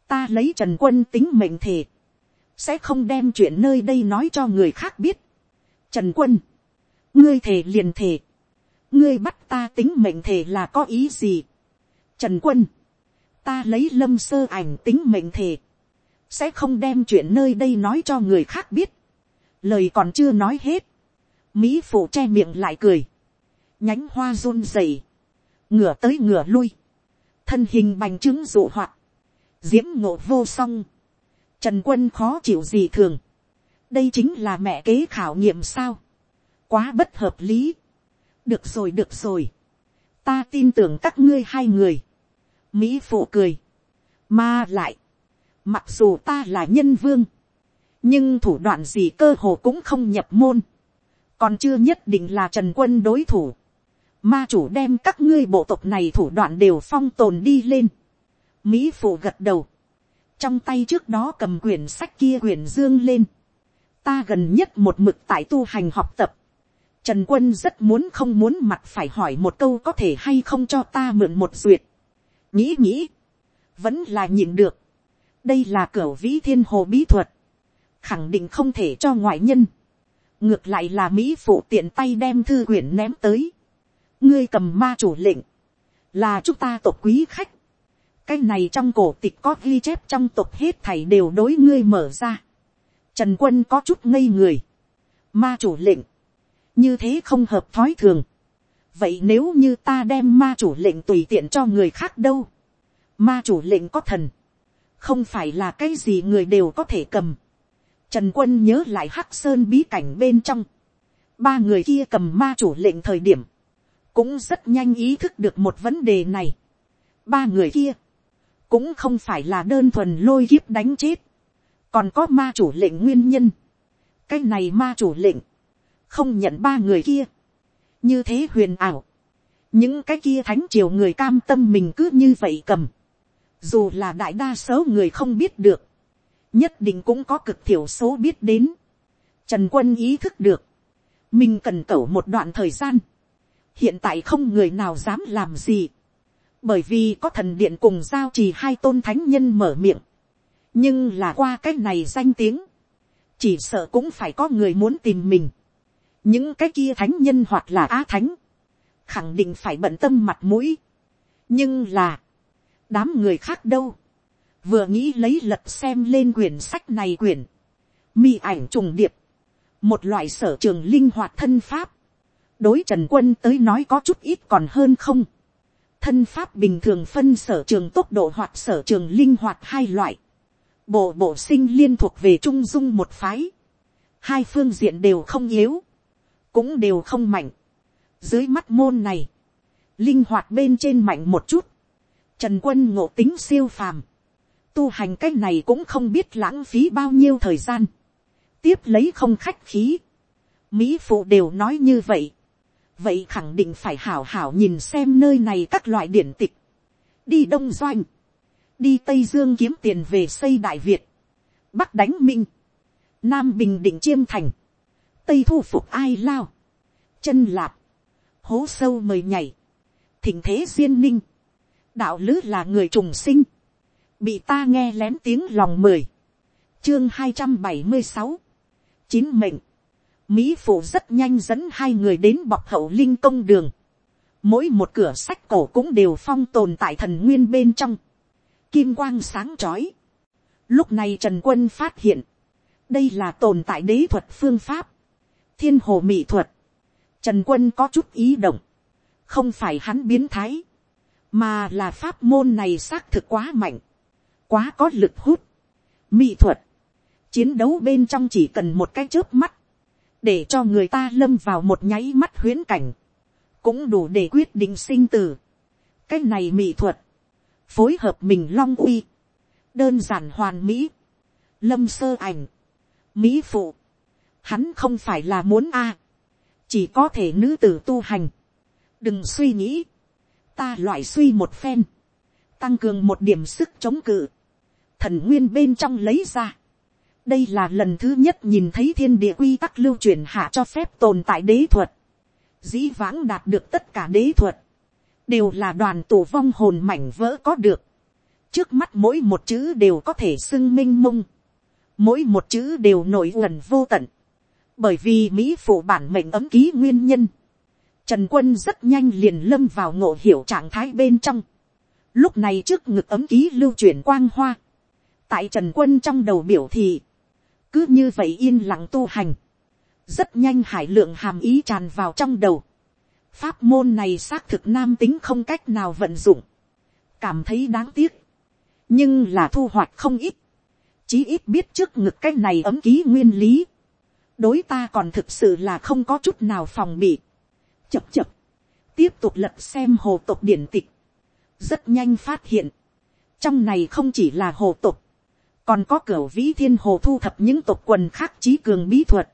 S1: ta lấy trần quân tính mệnh thể. sẽ không đem chuyện nơi đây nói cho người khác biết. trần quân, ngươi thề liền thề ngươi bắt ta tính mệnh thể là có ý gì. trần quân, ta lấy lâm sơ ảnh tính mệnh thể sẽ không đem chuyện nơi đây nói cho người khác biết. lời còn chưa nói hết. mỹ phụ che miệng lại cười. nhánh hoa run rẩy. ngửa tới ngửa lui. thân hình bành trướng dụ hoạt. diễm ngộ vô song. trần quân khó chịu gì thường. đây chính là mẹ kế khảo nghiệm sao. quá bất hợp lý được rồi được rồi. ta tin tưởng các ngươi hai người. mỹ phụ cười. mà lại Mặc dù ta là nhân vương. Nhưng thủ đoạn gì cơ hồ cũng không nhập môn. Còn chưa nhất định là Trần Quân đối thủ. Ma chủ đem các ngươi bộ tộc này thủ đoạn đều phong tồn đi lên. Mỹ phụ gật đầu. Trong tay trước đó cầm quyển sách kia quyển dương lên. Ta gần nhất một mực tại tu hành học tập. Trần quân rất muốn không muốn mặt phải hỏi một câu có thể hay không cho ta mượn một duyệt. Nghĩ nghĩ. Vẫn là nhịn được đây là cửa vĩ thiên hồ bí thuật, khẳng định không thể cho ngoại nhân, ngược lại là mỹ phụ tiện tay đem thư quyển ném tới, ngươi cầm ma chủ lệnh, là chúng ta tộc quý khách, cái này trong cổ tịch có ghi chép trong tộc hết thảy đều đối ngươi mở ra. Trần quân có chút ngây người. Ma chủ lệnh. Như thế không hợp thói thường. Vậy nếu như ta đem ma chủ lệnh tùy tiện cho người khác đâu. Ma chủ lệnh có thần. Không phải là cái gì người đều có thể cầm. Trần quân nhớ lại hắc sơn bí cảnh bên trong. Ba người kia cầm ma chủ lệnh thời điểm. Cũng rất nhanh ý thức được một vấn đề này. Ba người kia. Cũng không phải là đơn thuần lôi kiếp đánh chết. Còn có ma chủ lệnh nguyên nhân. Cái này ma chủ lệnh. Không nhận ba người kia. Như thế huyền ảo. Những cái kia thánh triều người cam tâm mình cứ như vậy cầm. Dù là đại đa số người không biết được nhất định cũng có cực thiểu số biết đến. Trần quân ý thức được, mình cần cẩu một đoạn thời gian. hiện tại không người nào dám làm gì, bởi vì có thần điện cùng giao trì hai tôn thánh nhân mở miệng. nhưng là qua cái này danh tiếng, chỉ sợ cũng phải có người muốn tìm mình những cái kia thánh nhân hoặc là á thánh, khẳng định phải bận tâm mặt mũi. nhưng là, đám người khác đâu, vừa nghĩ lấy lật xem lên quyển sách này quyển, mi ảnh trùng điệp, một loại sở trường linh hoạt thân pháp, đối trần quân tới nói có chút ít còn hơn không, thân pháp bình thường phân sở trường tốc độ hoặc sở trường linh hoạt hai loại, bộ bộ sinh liên thuộc về trung dung một phái, hai phương diện đều không yếu, cũng đều không mạnh, dưới mắt môn này, linh hoạt bên trên mạnh một chút, trần quân ngộ tính siêu phàm, tu hành cách này cũng không biết lãng phí bao nhiêu thời gian. tiếp lấy không khách khí. mỹ phụ đều nói như vậy. vậy khẳng định phải hảo hảo nhìn xem nơi này các loại điển tịch. đi đông doanh. đi tây dương kiếm tiền về xây đại việt. bắc đánh minh. nam bình định chiêm thành tây thu phục ai lao. chân lạp. hố sâu mời nhảy. thỉnh thế duyên ninh. đạo lứ là người trùng sinh bị ta nghe lén tiếng lòng mười, chương hai trăm bảy mươi sáu, chín mệnh, mỹ phụ rất nhanh dẫn hai người đến bọc hậu linh công đường, mỗi một cửa sách cổ cũng đều phong tồn tại thần nguyên bên trong, kim quang sáng trói. Lúc này trần quân phát hiện, đây là tồn tại đế thuật phương pháp, thiên hồ mỹ thuật, trần quân có chút ý động, không phải hắn biến thái, mà là pháp môn này xác thực quá mạnh, quá có lực hút, mỹ thuật, chiến đấu bên trong chỉ cần một cái chớp mắt, để cho người ta lâm vào một nháy mắt huyễn cảnh, cũng đủ để quyết định sinh tử. cái này mỹ thuật, phối hợp mình long uy, đơn giản hoàn mỹ, lâm sơ ảnh, mỹ phụ, hắn không phải là muốn a, chỉ có thể nữ tử tu hành, đừng suy nghĩ, ta loại suy một phen, tăng cường một điểm sức chống cự, thần nguyên bên trong lấy ra. đây là lần thứ nhất nhìn thấy thiên địa quy tắc lưu truyền hạ cho phép tồn tại đế thuật. dĩ vãng đạt được tất cả đế thuật, đều là đoàn tổ vong hồn mảnh vỡ có được. trước mắt mỗi một chữ đều có thể xưng minh mông. mỗi một chữ đều nổi gần vô tận bởi vì mỹ phụ bản mệnh ấm ký nguyên nhân. Trần quân rất nhanh liền lâm vào ngộ hiểu trạng thái bên trong. Lúc này trước ngực ấm ký lưu chuyển quang hoa tại trần quân trong đầu biểu thị, cứ như vậy yên lặng tu hành, rất nhanh hải lượng hàm ý tràn vào trong đầu. pháp môn này xác thực nam tính không cách nào vận dụng, cảm thấy đáng tiếc, nhưng là thu hoạch không ít, chí ít biết trước ngực cái này ấm ký nguyên lý, đối ta còn thực sự là không có chút nào phòng bị, chập chập, tiếp tục lật xem hồ tục điển tịch, rất nhanh phát hiện, trong này không chỉ là hồ tục, còn có cửa vĩ thiên hồ thu thập những tộc quần khác trí cường bí thuật.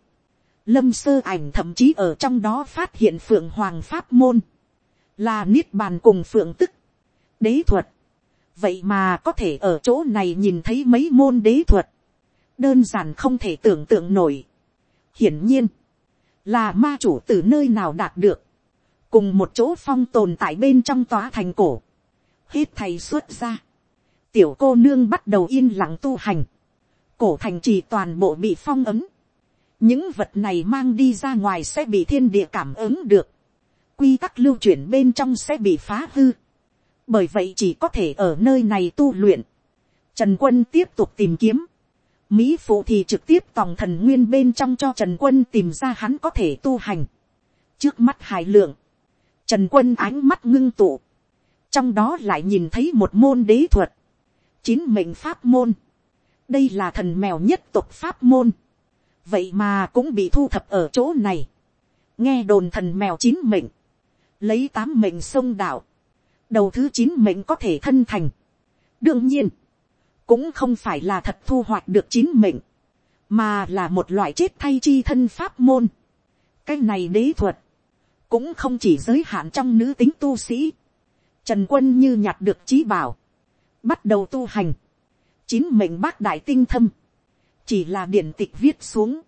S1: Lâm sơ ảnh thậm chí ở trong đó phát hiện phượng hoàng pháp môn, là niết bàn cùng phượng tức, đế thuật. vậy mà có thể ở chỗ này nhìn thấy mấy môn đế thuật, đơn giản không thể tưởng tượng nổi hiển nhiên, là ma chủ từ nơi nào đạt được, cùng một chỗ phong tồn tại bên trong tòa thành cổ, hết thầy xuất ra, tiểu cô nương bắt đầu yên lặng tu hành, cổ thành trì toàn bộ bị phong ấm, những vật này mang đi ra ngoài sẽ bị thiên địa cảm ứng được, quy tắc lưu chuyển bên trong sẽ bị phá hư, bởi vậy chỉ có thể ở nơi này tu luyện. Trần quân tiếp tục tìm kiếm. Mỹ phụ thì trực tiếp tòng thần nguyên bên trong cho Trần quân tìm ra hắn có thể tu hành. Trước mắt hải lượng. Trần quân ánh mắt ngưng tụ. Trong đó lại nhìn thấy một môn đế thuật. Chín mệnh pháp môn. Đây là thần mèo nhất tục pháp môn. Vậy mà cũng bị thu thập ở chỗ này. Nghe đồn thần mèo chín mệnh. Lấy tám mệnh sông đạo. Đầu thứ chín mệnh có thể thân thành. Đương nhiên. Cũng không phải là thật thu hoạch được chín mệnh. Mà là một loại chết thay chi thân pháp môn. Cái này đế thuật cũng không chỉ giới hạn trong nữ tính tu sĩ. Trần quân như nhặt được trí bảo, bắt đầu tu hành, chín mệnh bác đại tinh thâm, chỉ là điển tịch viết xuống,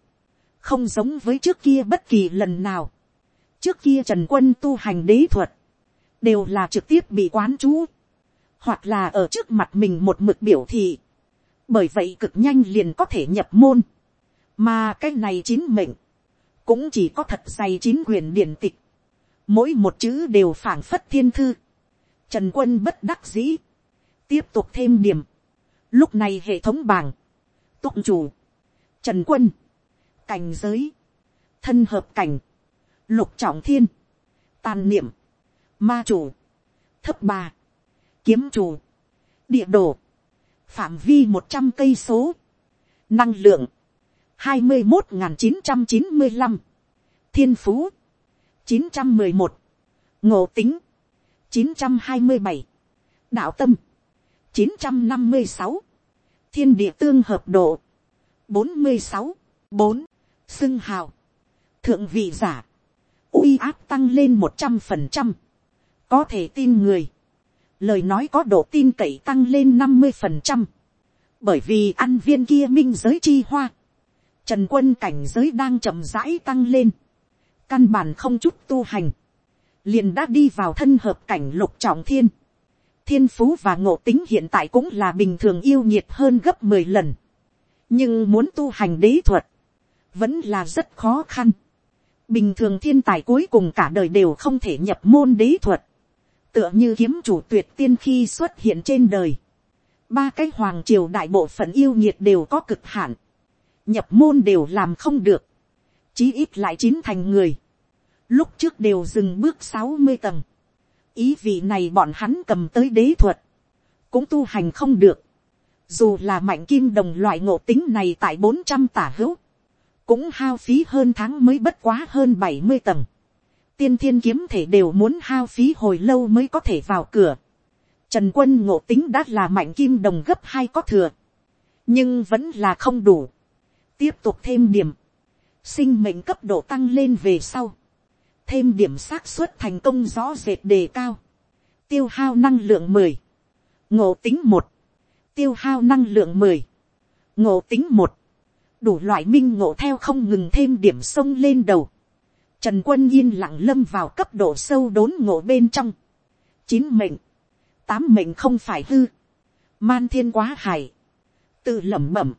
S1: không giống với trước kia bất kỳ lần nào. trước kia trần quân tu hành đế thuật, đều là trực tiếp bị quán chú, hoặc là ở trước mặt mình một mực biểu thị, bởi vậy cực nhanh liền có thể nhập môn, mà cái này chín mệnh, cũng chỉ có thật dày chín quyền điển tịch, mỗi một chữ đều phảng phất thiên thư, trần quân bất đắc dĩ, tiếp tục thêm điểm, lúc này hệ thống bảng, tụng chủ, trần quân, cảnh giới, thân hợp cảnh, lục trọng thiên, tàn niệm, ma chủ, thấp bà, kiếm chủ, địa đồ, phạm vi một trăm cây số, năng lượng, hai mươi một chín trăm chín mươi năm, thiên phú, chín trăm mười một, ngộ tính, chín trăm hai mươi bảy, đạo tâm, chín trăm năm mươi sáu, thiên địa tương hợp độ, bốn mươi sáu, bốn, xưng hào, thượng vị giả, uy áp tăng lên một trăm phần trăm, có thể tin người, lời nói có độ tin cậy tăng lên năm mươi phần trăm, bởi vì ăn viên kia minh giới chi hoa, trần quân cảnh giới đang chậm rãi tăng lên, căn bản không chút tu hành, liền đã đi vào thân hợp cảnh lục trọng thiên. thiên phú và ngộ tính hiện tại cũng là bình thường yêu nhiệt hơn gấp mười lần. nhưng muốn tu hành đế thuật, vẫn là rất khó khăn. bình thường thiên tài cuối cùng cả đời đều không thể nhập môn đế thuật tựa như kiếm chủ tuyệt tiên khi xuất hiện trên đời. ba cái hoàng triều đại bộ phận yêu nhiệt đều có cực hạn. nhập môn đều làm không được. Chí ít lại chín thành người, lúc trước đều dừng bước sáu mươi tầng, ý vị này bọn hắn cầm tới đế thuật, cũng tu hành không được, dù là mạnh kim đồng loại ngộ tính này tại bốn trăm tả hữu, cũng hao phí hơn tháng mới bất quá hơn bảy mươi tầng, tiên thiên kiếm thể đều muốn hao phí hồi lâu mới có thể vào cửa, trần quân ngộ tính đã là mạnh kim đồng gấp hai có thừa, nhưng vẫn là không đủ, tiếp tục thêm điểm, sinh mệnh cấp độ tăng lên về sau, thêm điểm xác suất thành công rõ rệt đề cao, tiêu hao năng lượng mười, ngộ tính một, tiêu hao năng lượng mười, ngộ tính một, đủ loại minh ngộ theo không ngừng thêm điểm sông lên đầu, trần quân yên lặng lâm vào cấp độ sâu đốn ngộ bên trong, chín mệnh, tám mệnh không phải hư, man thiên quá hải, tự lẩm bẩm,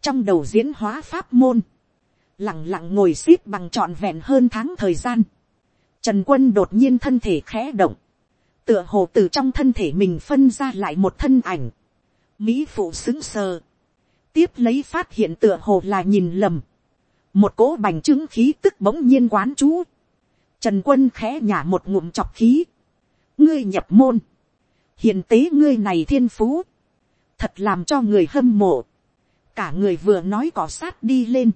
S1: trong đầu diễn hóa pháp môn, lặng lặng ngồi xếp bằng trọn vẹn hơn tháng thời gian. Trần quân đột nhiên thân thể khẽ động. Tựa hồ từ trong thân thể mình phân ra lại một thân ảnh. Mỹ phụ xứng sờ. Tiếp lấy phát hiện tựa hồ là nhìn lầm. Một cỗ bành trướng khí tức bỗng nhiên quán chú. Trần quân khẽ nhả một ngụm chọc khí. Ngươi nhập môn. Hiện tế ngươi này thiên phú. Thật làm cho người hâm mộ. Cả người vừa nói cỏ sát đi lên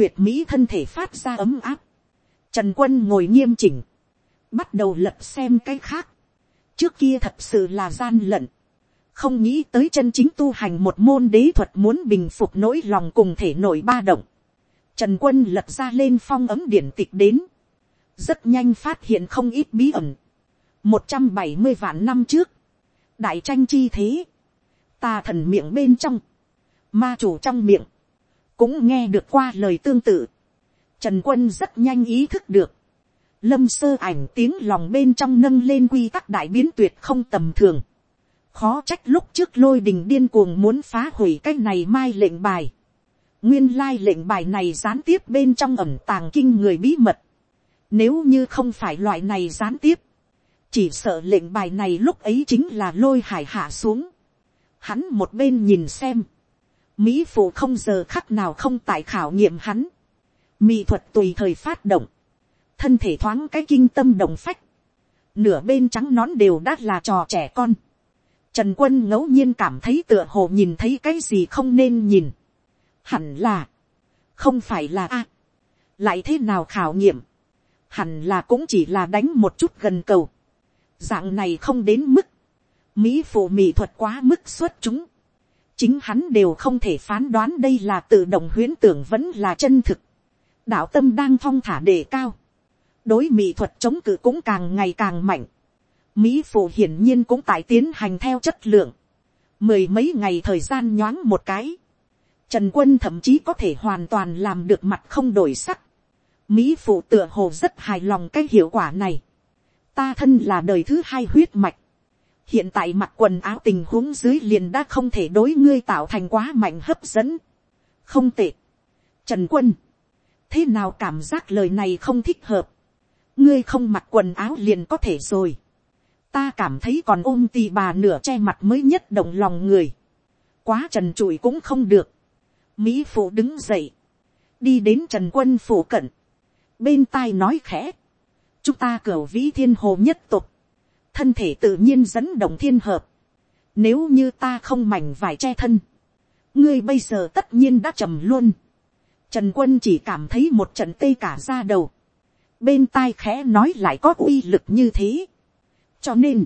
S1: tuyệt mỹ thân thể phát ra ấm áp. Trần quân ngồi nghiêm chỉnh. Bắt đầu lật xem cái khác. Trước kia thật sự là gian lận. Không nghĩ tới chân chính tu hành một môn đế thuật muốn bình phục nỗi lòng cùng thể nổi ba động. Trần quân lật ra lên phong ấm điển tịch đến. Rất nhanh phát hiện không ít bí ẩn. một trăm bảy mươi vạn năm trước. Đại tranh chi thế. Tà thần miệng bên trong. Ma chủ trong miệng cũng nghe được qua lời tương tự. Trần quân rất nhanh ý thức được. Lâm sơ ảnh tiếng lòng bên trong nâng lên quy tắc đại biến tuyệt không tầm thường. Khó trách lúc trước lôi đình điên cuồng muốn phá hủy cái này mai lệnh bài. Nguyên lai lệnh bài này gián tiếp bên trong ẩm tàng kinh người bí mật. Nếu như không phải loại này gián tiếp. chỉ sợ lệnh bài này lúc ấy chính là lôi hải hạ xuống. hắn một bên nhìn xem, mỹ phụ không giờ khắc nào không tại khảo nghiệm hắn, mỹ thuật tùy thời phát động, thân thể thoáng cái kinh tâm động phách, nửa bên trắng nón đều đã là trò trẻ con. Trần quân ngẫu nhiên cảm thấy tựa hồ nhìn thấy cái gì không nên nhìn. Hẳn là, không phải là a, lại thế nào khảo nghiệm, hẳn là cũng chỉ là đánh một chút gần cầu. Dạng này không đến mức, mỹ phụ mỹ thuật quá mức xuất chúng. chính hắn đều không thể phán đoán đây là tự động huyễn tưởng vẫn là chân thực. đạo tâm đang thong thả đề cao đối mỹ thuật chống cự cũng càng ngày càng mạnh. Mỹ phụ hiển nhiên cũng tại tiến hành theo chất lượng. Mười mấy ngày thời gian nhoáng một cái. Trần quân thậm chí có thể hoàn toàn làm được mặt không đổi sắc. Mỹ phụ tựa hồ rất hài lòng cái hiệu quả này. Ta thân là đời thứ hai huyết mạch. Hiện tại mặt quần áo tình huống dưới liền đã không thể đối ngươi tạo thành quá mạnh hấp dẫn. Không tệ. Trần quân. Thế nào cảm giác lời này không thích hợp ngươi không mặc quần áo liền có thể rồi. ta cảm thấy còn ôm tì bà nửa che mặt mới nhất động lòng người. quá trần trụi cũng không được mỹ phụ đứng dậy, đi đến trần quân phủ cận, bên tai nói khẽ, chúng ta cửa vĩ thiên hồ nhất tục, thân thể tự nhiên dẫn động thiên hợp, nếu như ta không mảnh vải che thân, ngươi bây giờ tất nhiên đã trầm luôn, trần quân chỉ cảm thấy một trận tê cả ra đầu, bên tai khẽ nói lại có uy lực như thế. cho nên,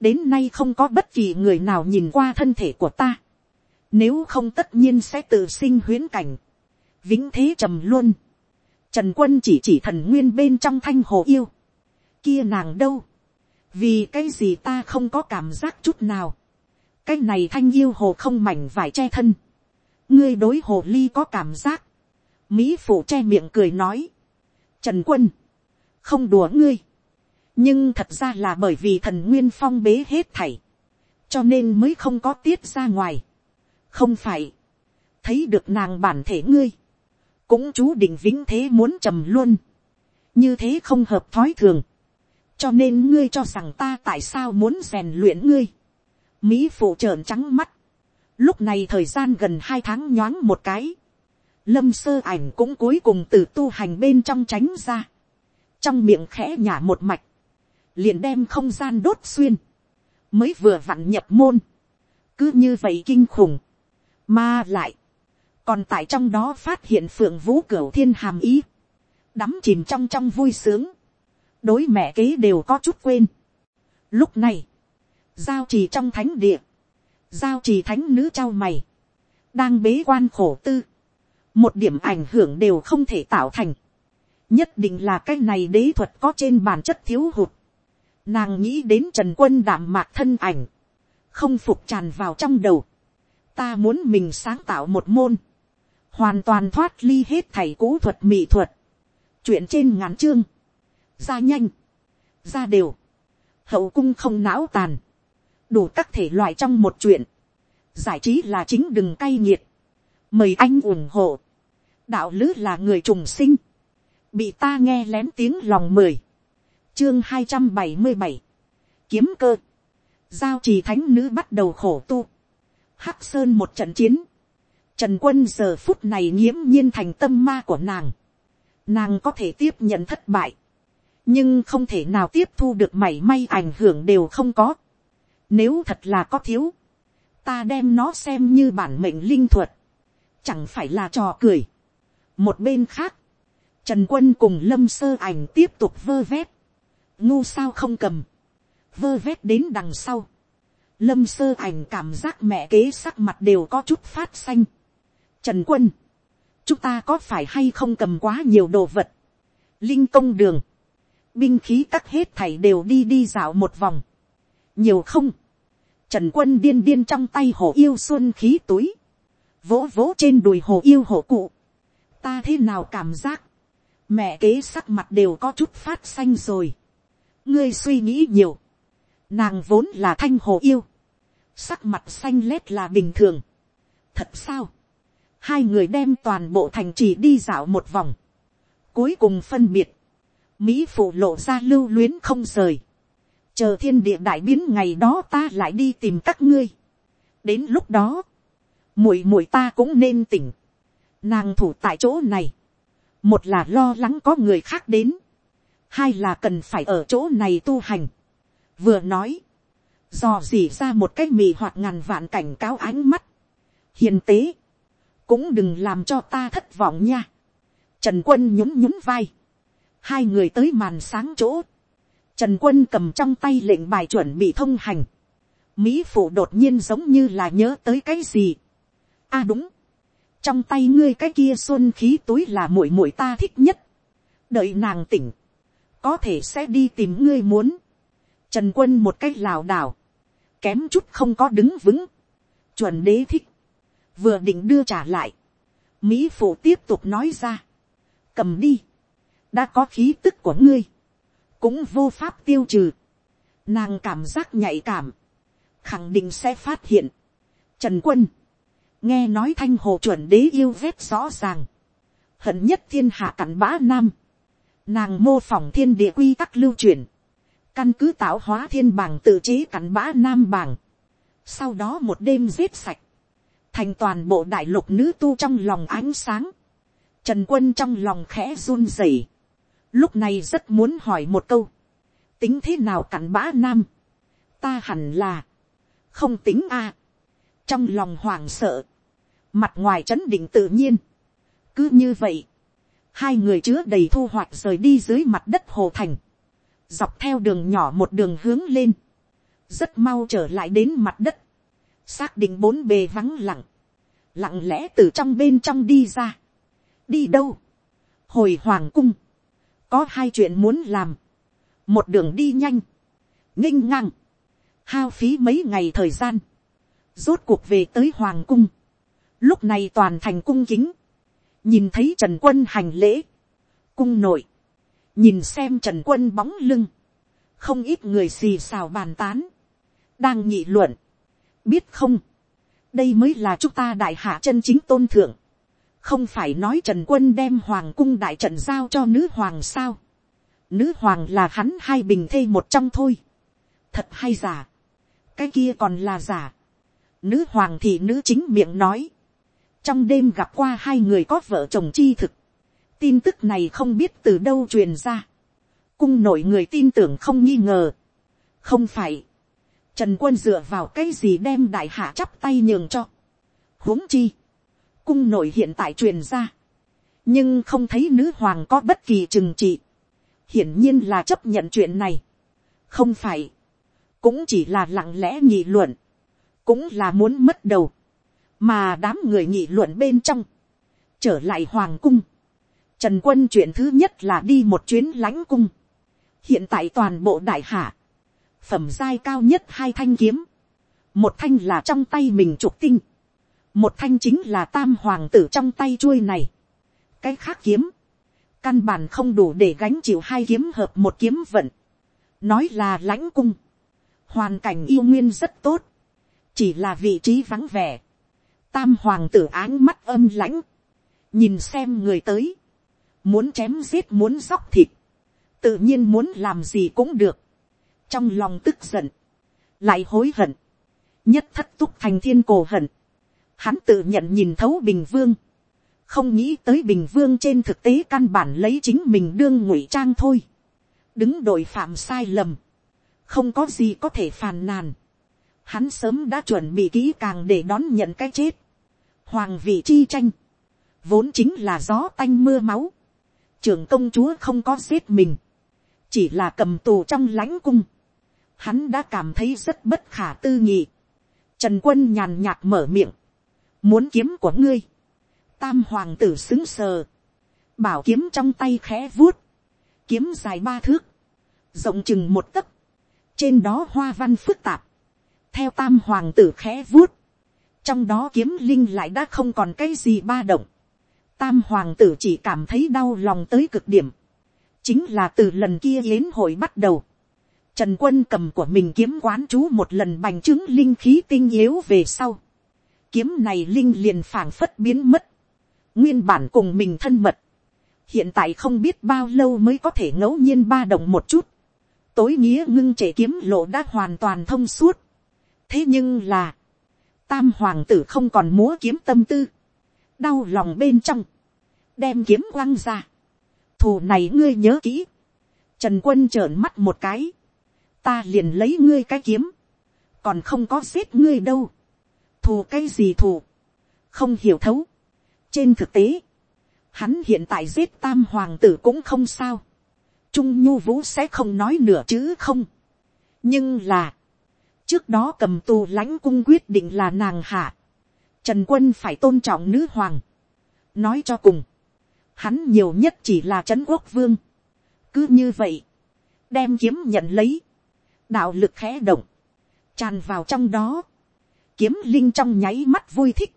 S1: đến nay không có bất kỳ người nào nhìn qua thân thể của ta nếu không tất nhiên sẽ tự sinh huyến cảnh. vĩnh thế trầm luôn. trần quân chỉ chỉ thần nguyên bên trong thanh hồ yêu. kia nàng đâu. vì cái gì ta không có cảm giác chút nào. cái này thanh yêu hồ không mảnh vải che thân. ngươi đối hồ ly có cảm giác. mỹ phụ che miệng cười nói Trần quân, không đùa ngươi. Nhưng thật ra là bởi vì thần nguyên phong bế hết thảy. Cho nên mới không có tiết ra ngoài. Không phải. Thấy được nàng bản thể ngươi. Cũng chú định vĩnh thế muốn trầm luôn. Như thế không hợp thói thường. Cho nên ngươi cho rằng ta tại sao muốn rèn luyện ngươi. Mỹ phụ trợn trắng mắt. Lúc này thời gian gần hai tháng nhoáng một cái lâm sơ ảnh cũng cuối cùng từ tu hành bên trong tránh ra, trong miệng khẽ nhả một mạch, liền đem không gian đốt xuyên, mới vừa vặn nhập môn, cứ như vậy kinh khủng, mà lại, còn tại trong đó phát hiện phượng vũ cửu thiên hàm ý, đắm chìm trong trong vui sướng, đối mẹ kế đều có chút quên. Lúc này, giao trì trong thánh địa, giao trì thánh nữ trao mày, đang bế quan khổ tư, một điểm ảnh hưởng đều không thể tạo thành, nhất định là cái này đế thuật có trên bản chất thiếu hụt, nàng nghĩ đến trần quân đảm mạc thân ảnh, không phục tràn vào trong đầu, ta muốn mình sáng tạo một môn, hoàn toàn thoát ly hết thầy cũ thuật mỹ thuật, chuyện trên ngắn chương, ra nhanh, ra đều, hậu cung không não tàn, đủ các thể loại trong một chuyện, giải trí là chính đừng cay nghiệt, mời anh ủng hộ, đạo lữ là người trùng sinh, bị ta nghe lén tiếng lòng mười, chương hai trăm bảy mươi bảy, kiếm cơ, giao trì thánh nữ bắt đầu khổ tu, hắc sơn một trận chiến, trần quân giờ phút này nghiễm nhiên thành tâm ma của nàng, nàng có thể tiếp nhận thất bại, nhưng không thể nào tiếp thu được mảy may ảnh hưởng đều không có, nếu thật là có thiếu, ta đem nó xem như bản mệnh linh thuật, chẳng phải là trò cười. một bên khác, trần quân cùng lâm sơ ảnh tiếp tục vơ vét, ngu sao không cầm, vơ vét đến đằng sau, lâm sơ ảnh cảm giác mẹ kế sắc mặt đều có chút phát xanh. trần quân, chúng ta có phải hay không cầm quá nhiều đồ vật, linh công đường, binh khí cắt hết thảy đều đi đi dạo một vòng, nhiều không, trần quân điên điên trong tay hồ yêu xuân khí túi, vỗ vỗ trên đùi hồ yêu hồ cụ. ta thế nào cảm giác, mẹ kế sắc mặt đều có chút phát xanh rồi. ngươi suy nghĩ nhiều, nàng vốn là thanh hồ yêu, sắc mặt xanh lét là bình thường. thật sao, hai người đem toàn bộ thành trì đi dạo một vòng, cuối cùng phân biệt, mỹ phụ lộ ra lưu luyến không rời, chờ thiên địa đại biến ngày đó ta lại đi tìm các ngươi. đến lúc đó, muội muội ta cũng nên tỉnh. nàng thủ tại chỗ này, một là lo lắng có người khác đến, hai là cần phải ở chỗ này tu hành. vừa nói, dò dỉ ra một cái mì hoặc ngàn vạn cảnh cáo ánh mắt, hiền tế, cũng đừng làm cho ta thất vọng nha. Trần quân nhún nhún vai, hai người tới màn sáng chỗ, Trần quân cầm trong tay lệnh bài chuẩn bị thông hành. Mỹ phụ đột nhiên giống như là nhớ tới cái gì. a à đúng. Trong tay ngươi cái kia xuân khí túi là muội muội ta thích nhất. Đợi nàng tỉnh. Có thể sẽ đi tìm ngươi muốn. Trần quân một cách lảo đảo. Kém chút không có đứng vững. Chuẩn đế thích. Vừa định đưa trả lại. Mỹ phụ tiếp tục nói ra. Cầm đi. Đã có khí tức của ngươi cũng vô pháp tiêu trừ. Nàng cảm giác nhạy cảm, khẳng định sẽ phát hiện. Trần quân, nghe nói thanh hồ chuẩn đế yêu vết rõ ràng, hận nhất thiên hạ cắn bã nam. Nàng mô phỏng thiên địa quy tắc lưu truyền, căn cứ tạo hóa thiên bảng tự chế cắn bã nam bảng. Sau đó một đêm giết sạch, thành toàn bộ đại lục nữ tu trong lòng ánh sáng. Trần quân trong lòng khẽ run rẩy. Lúc này rất muốn hỏi một câu, tính thế nào cặn bã nam, ta hẳn là, không tính a, trong lòng hoảng sợ, mặt ngoài trấn định tự nhiên, cứ như vậy, hai người chứa đầy thu hoạch rời đi dưới mặt đất hồ thành, dọc theo đường nhỏ một đường hướng lên, rất mau trở lại đến mặt đất, xác định bốn bề vắng lặng, lặng lẽ từ trong bên trong đi ra, đi đâu, hồi hoàng cung, có hai chuyện muốn làm, một đường đi nhanh, nghinh ngang, hao phí mấy ngày thời gian, rốt cuộc về tới hoàng cung, lúc này toàn thành cung kính, nhìn thấy trần quân hành lễ, cung nội, nhìn xem trần quân bóng lưng, không ít người xì xào bàn tán, đang nhị luận, biết không, đây mới là chúng ta đại hạ chân chính tôn thượng, không phải nói trần quân đem hoàng cung đại trận giao cho nữ hoàng sao. nữ hoàng là hắn hai bình thê một trong thôi. thật hay giả. cái kia còn là giả. nữ hoàng thì nữ chính miệng nói. trong đêm gặp qua hai người có vợ chồng chi thực tin tức này không biết từ đâu truyền ra. cung nội người tin tưởng không nghi ngờ. không phải. trần quân dựa vào cái gì đem đại hạ chắp tay nhường cho. huống chi. Cung nội hiện tại truyền ra, nhưng không thấy nữ hoàng có bất kỳ trừng trị, hiển nhiên là chấp nhận chuyện này, không phải, cũng chỉ là lặng lẽ nghị luận, cũng là muốn mất đầu, mà đám người nghị luận bên trong, trở lại hoàng cung, trần quân chuyện thứ nhất là đi một chuyến lãnh cung, hiện tại toàn bộ đại hạ, phẩm giai cao nhất hai thanh kiếm, một thanh là trong tay mình trục tinh, một thanh chính là tam hoàng tử trong tay chuôi này. cái khác kiếm, căn bản không đủ để gánh chịu hai kiếm hợp một kiếm vận. nói là lãnh cung, hoàn cảnh yêu nguyên rất tốt, chỉ là vị trí vắng vẻ. tam hoàng tử áng mắt âm lãnh, nhìn xem người tới, muốn chém giết muốn róc thịt, tự nhiên muốn làm gì cũng được, trong lòng tức giận, lại hối hận, nhất thất túc thành thiên cổ hận, hắn tự nhận nhìn thấu bình vương, không nghĩ tới bình vương trên thực tế căn bản lấy chính mình đương ngụy trang thôi, đứng đội phạm sai lầm, không có gì có thể phàn nàn, hắn sớm đã chuẩn bị kỹ càng để đón nhận cái chết, hoàng vị chi tranh, vốn chính là gió tanh mưa máu, trưởng công chúa không có giết mình, chỉ là cầm tù trong lãnh cung, hắn đã cảm thấy rất bất khả tư nghị, trần quân nhàn nhạt mở miệng, muốn kiếm của ngươi, tam hoàng tử xứng sờ, bảo kiếm trong tay khẽ vuốt, kiếm dài ba thước, rộng chừng một tấc, trên đó hoa văn phức tạp, theo tam hoàng tử khẽ vuốt, trong đó kiếm linh lại đã không còn cái gì ba động, tam hoàng tử chỉ cảm thấy đau lòng tới cực điểm, chính là từ lần kia yến hội bắt đầu, trần quân cầm của mình kiếm quán chú một lần bành trướng linh khí tinh yếu về sau, kiếm này linh liền phảng phất biến mất, nguyên bản cùng mình thân mật, hiện tại không biết bao lâu mới có thể ngẫu nhiên ba động một chút, tối nghĩa ngưng trễ kiếm lộ đã hoàn toàn thông suốt. thế nhưng là, tam hoàng tử không còn múa kiếm tâm tư, đau lòng bên trong, đem kiếm quăng ra. thù này ngươi nhớ kỹ, trần quân trợn mắt một cái, ta liền lấy ngươi cái kiếm, còn không có giết ngươi đâu, thù cái gì thù, không hiểu thấu. trên thực tế, hắn hiện tại giết tam hoàng tử cũng không sao, trung nhu vũ sẽ không nói nửa chữ không, nhưng là, trước đó cầm tù lãnh cung quyết định là nàng hạ, trần quân phải tôn trọng nữ hoàng, nói cho cùng, hắn nhiều nhất chỉ là trấn quốc vương, cứ như vậy, đem kiếm nhận lấy, đạo lực khẽ động, tràn vào trong đó, kiếm linh trong nháy mắt vui thích,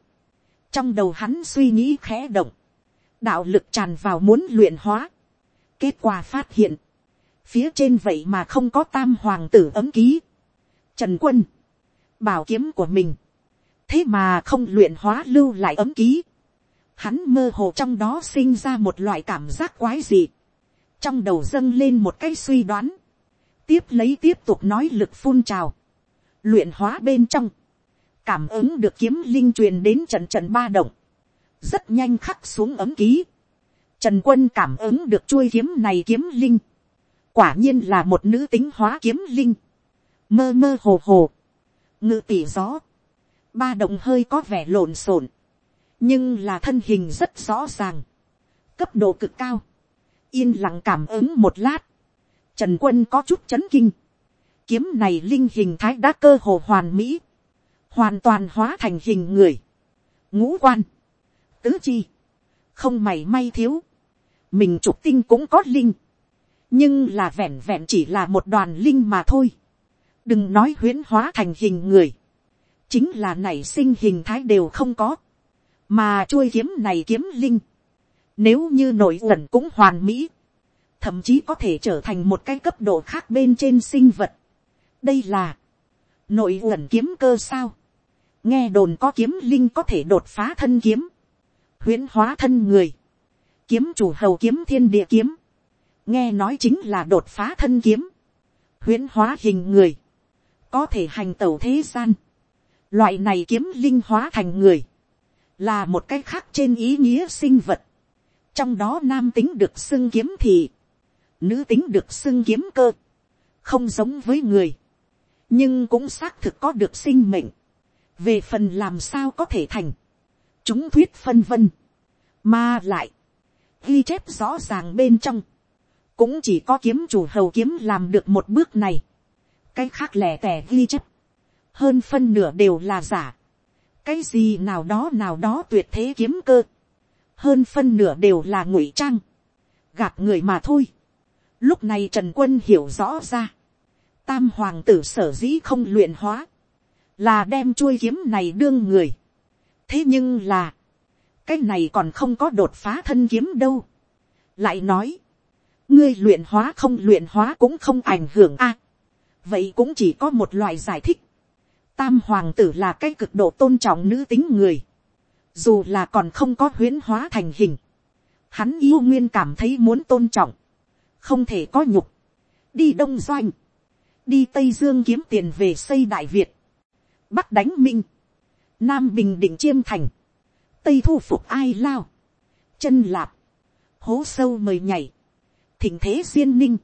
S1: trong đầu hắn suy nghĩ khẽ động, đạo lực tràn vào muốn luyện hóa, kết quả phát hiện, phía trên vậy mà không có tam hoàng tử ấm ký, trần quân, bảo kiếm của mình, thế mà không luyện hóa lưu lại ấm ký, hắn mơ hồ trong đó sinh ra một loại cảm giác quái dị, trong đầu dâng lên một cái suy đoán, tiếp lấy tiếp tục nói lực phun trào, luyện hóa bên trong, cảm ứng được kiếm linh truyền đến trận trận ba động, rất nhanh khắc xuống ấm ký, trần quân cảm ứng được chuôi kiếm này kiếm linh, quả nhiên là một nữ tính hóa kiếm linh, mơ mơ hồ hồ, ngự tỉ gió, ba động hơi có vẻ lộn xộn, nhưng là thân hình rất rõ ràng, cấp độ cực cao, yên lặng cảm ứng một lát, trần quân có chút chấn kinh, kiếm này linh hình thái đã cơ hồ hoàn mỹ, hoàn toàn hóa thành hình người, ngũ quan, tứ chi, không mảy may thiếu, mình trục tinh cũng có linh, nhưng là vẹn vẹn chỉ là một đoàn linh mà thôi, đừng nói huyễn hóa thành hình người, chính là nảy sinh hình thái đều không có, mà chuôi kiếm này kiếm linh, nếu như nội ẩn cũng hoàn mỹ, thậm chí có thể trở thành một cái cấp độ khác bên trên sinh vật. đây là, nội ẩn kiếm cơ sao, nghe đồn có kiếm linh có thể đột phá thân kiếm, huyễn hóa thân người, kiếm chủ hầu kiếm thiên địa kiếm, nghe nói chính là đột phá thân kiếm, huyễn hóa hình người, có thể hành tẩu thế gian, loại này kiếm linh hóa thành người, là một cái khác trên ý nghĩa sinh vật, trong đó nam tính được xưng kiếm thị, nữ tính được xưng kiếm cơ, không giống với người, nhưng cũng xác thực có được sinh mệnh, về phần làm sao có thể thành, chúng thuyết phân vân, mà lại, ghi chép rõ ràng bên trong, cũng chỉ có kiếm chủ hầu kiếm làm được một bước này, cái khác lẻ tẻ ghi chép, hơn phân nửa đều là giả, cái gì nào đó nào đó tuyệt thế kiếm cơ, hơn phân nửa đều là ngụy trang, gạt người mà thôi. Lúc này trần quân hiểu rõ ra, tam hoàng tử sở dĩ không luyện hóa, là đem chuôi kiếm này đương người. thế nhưng là, cái này còn không có đột phá thân kiếm đâu. lại nói, ngươi luyện hóa không luyện hóa cũng không ảnh hưởng a. vậy cũng chỉ có một loại giải thích tam hoàng tử là cái cực độ tôn trọng nữ tính người. dù là còn không có huyễn hóa thành hình. hắn yêu nguyên cảm thấy muốn tôn trọng. không thể có nhục. đi đông doanh. đi tây dương kiếm tiền về xây đại việt. bắc đánh minh. nam bình định chiêm thành tây thu phục ai lao, chân lạp, hố sâu mời nhảy, thỉnh thế duyên ninh,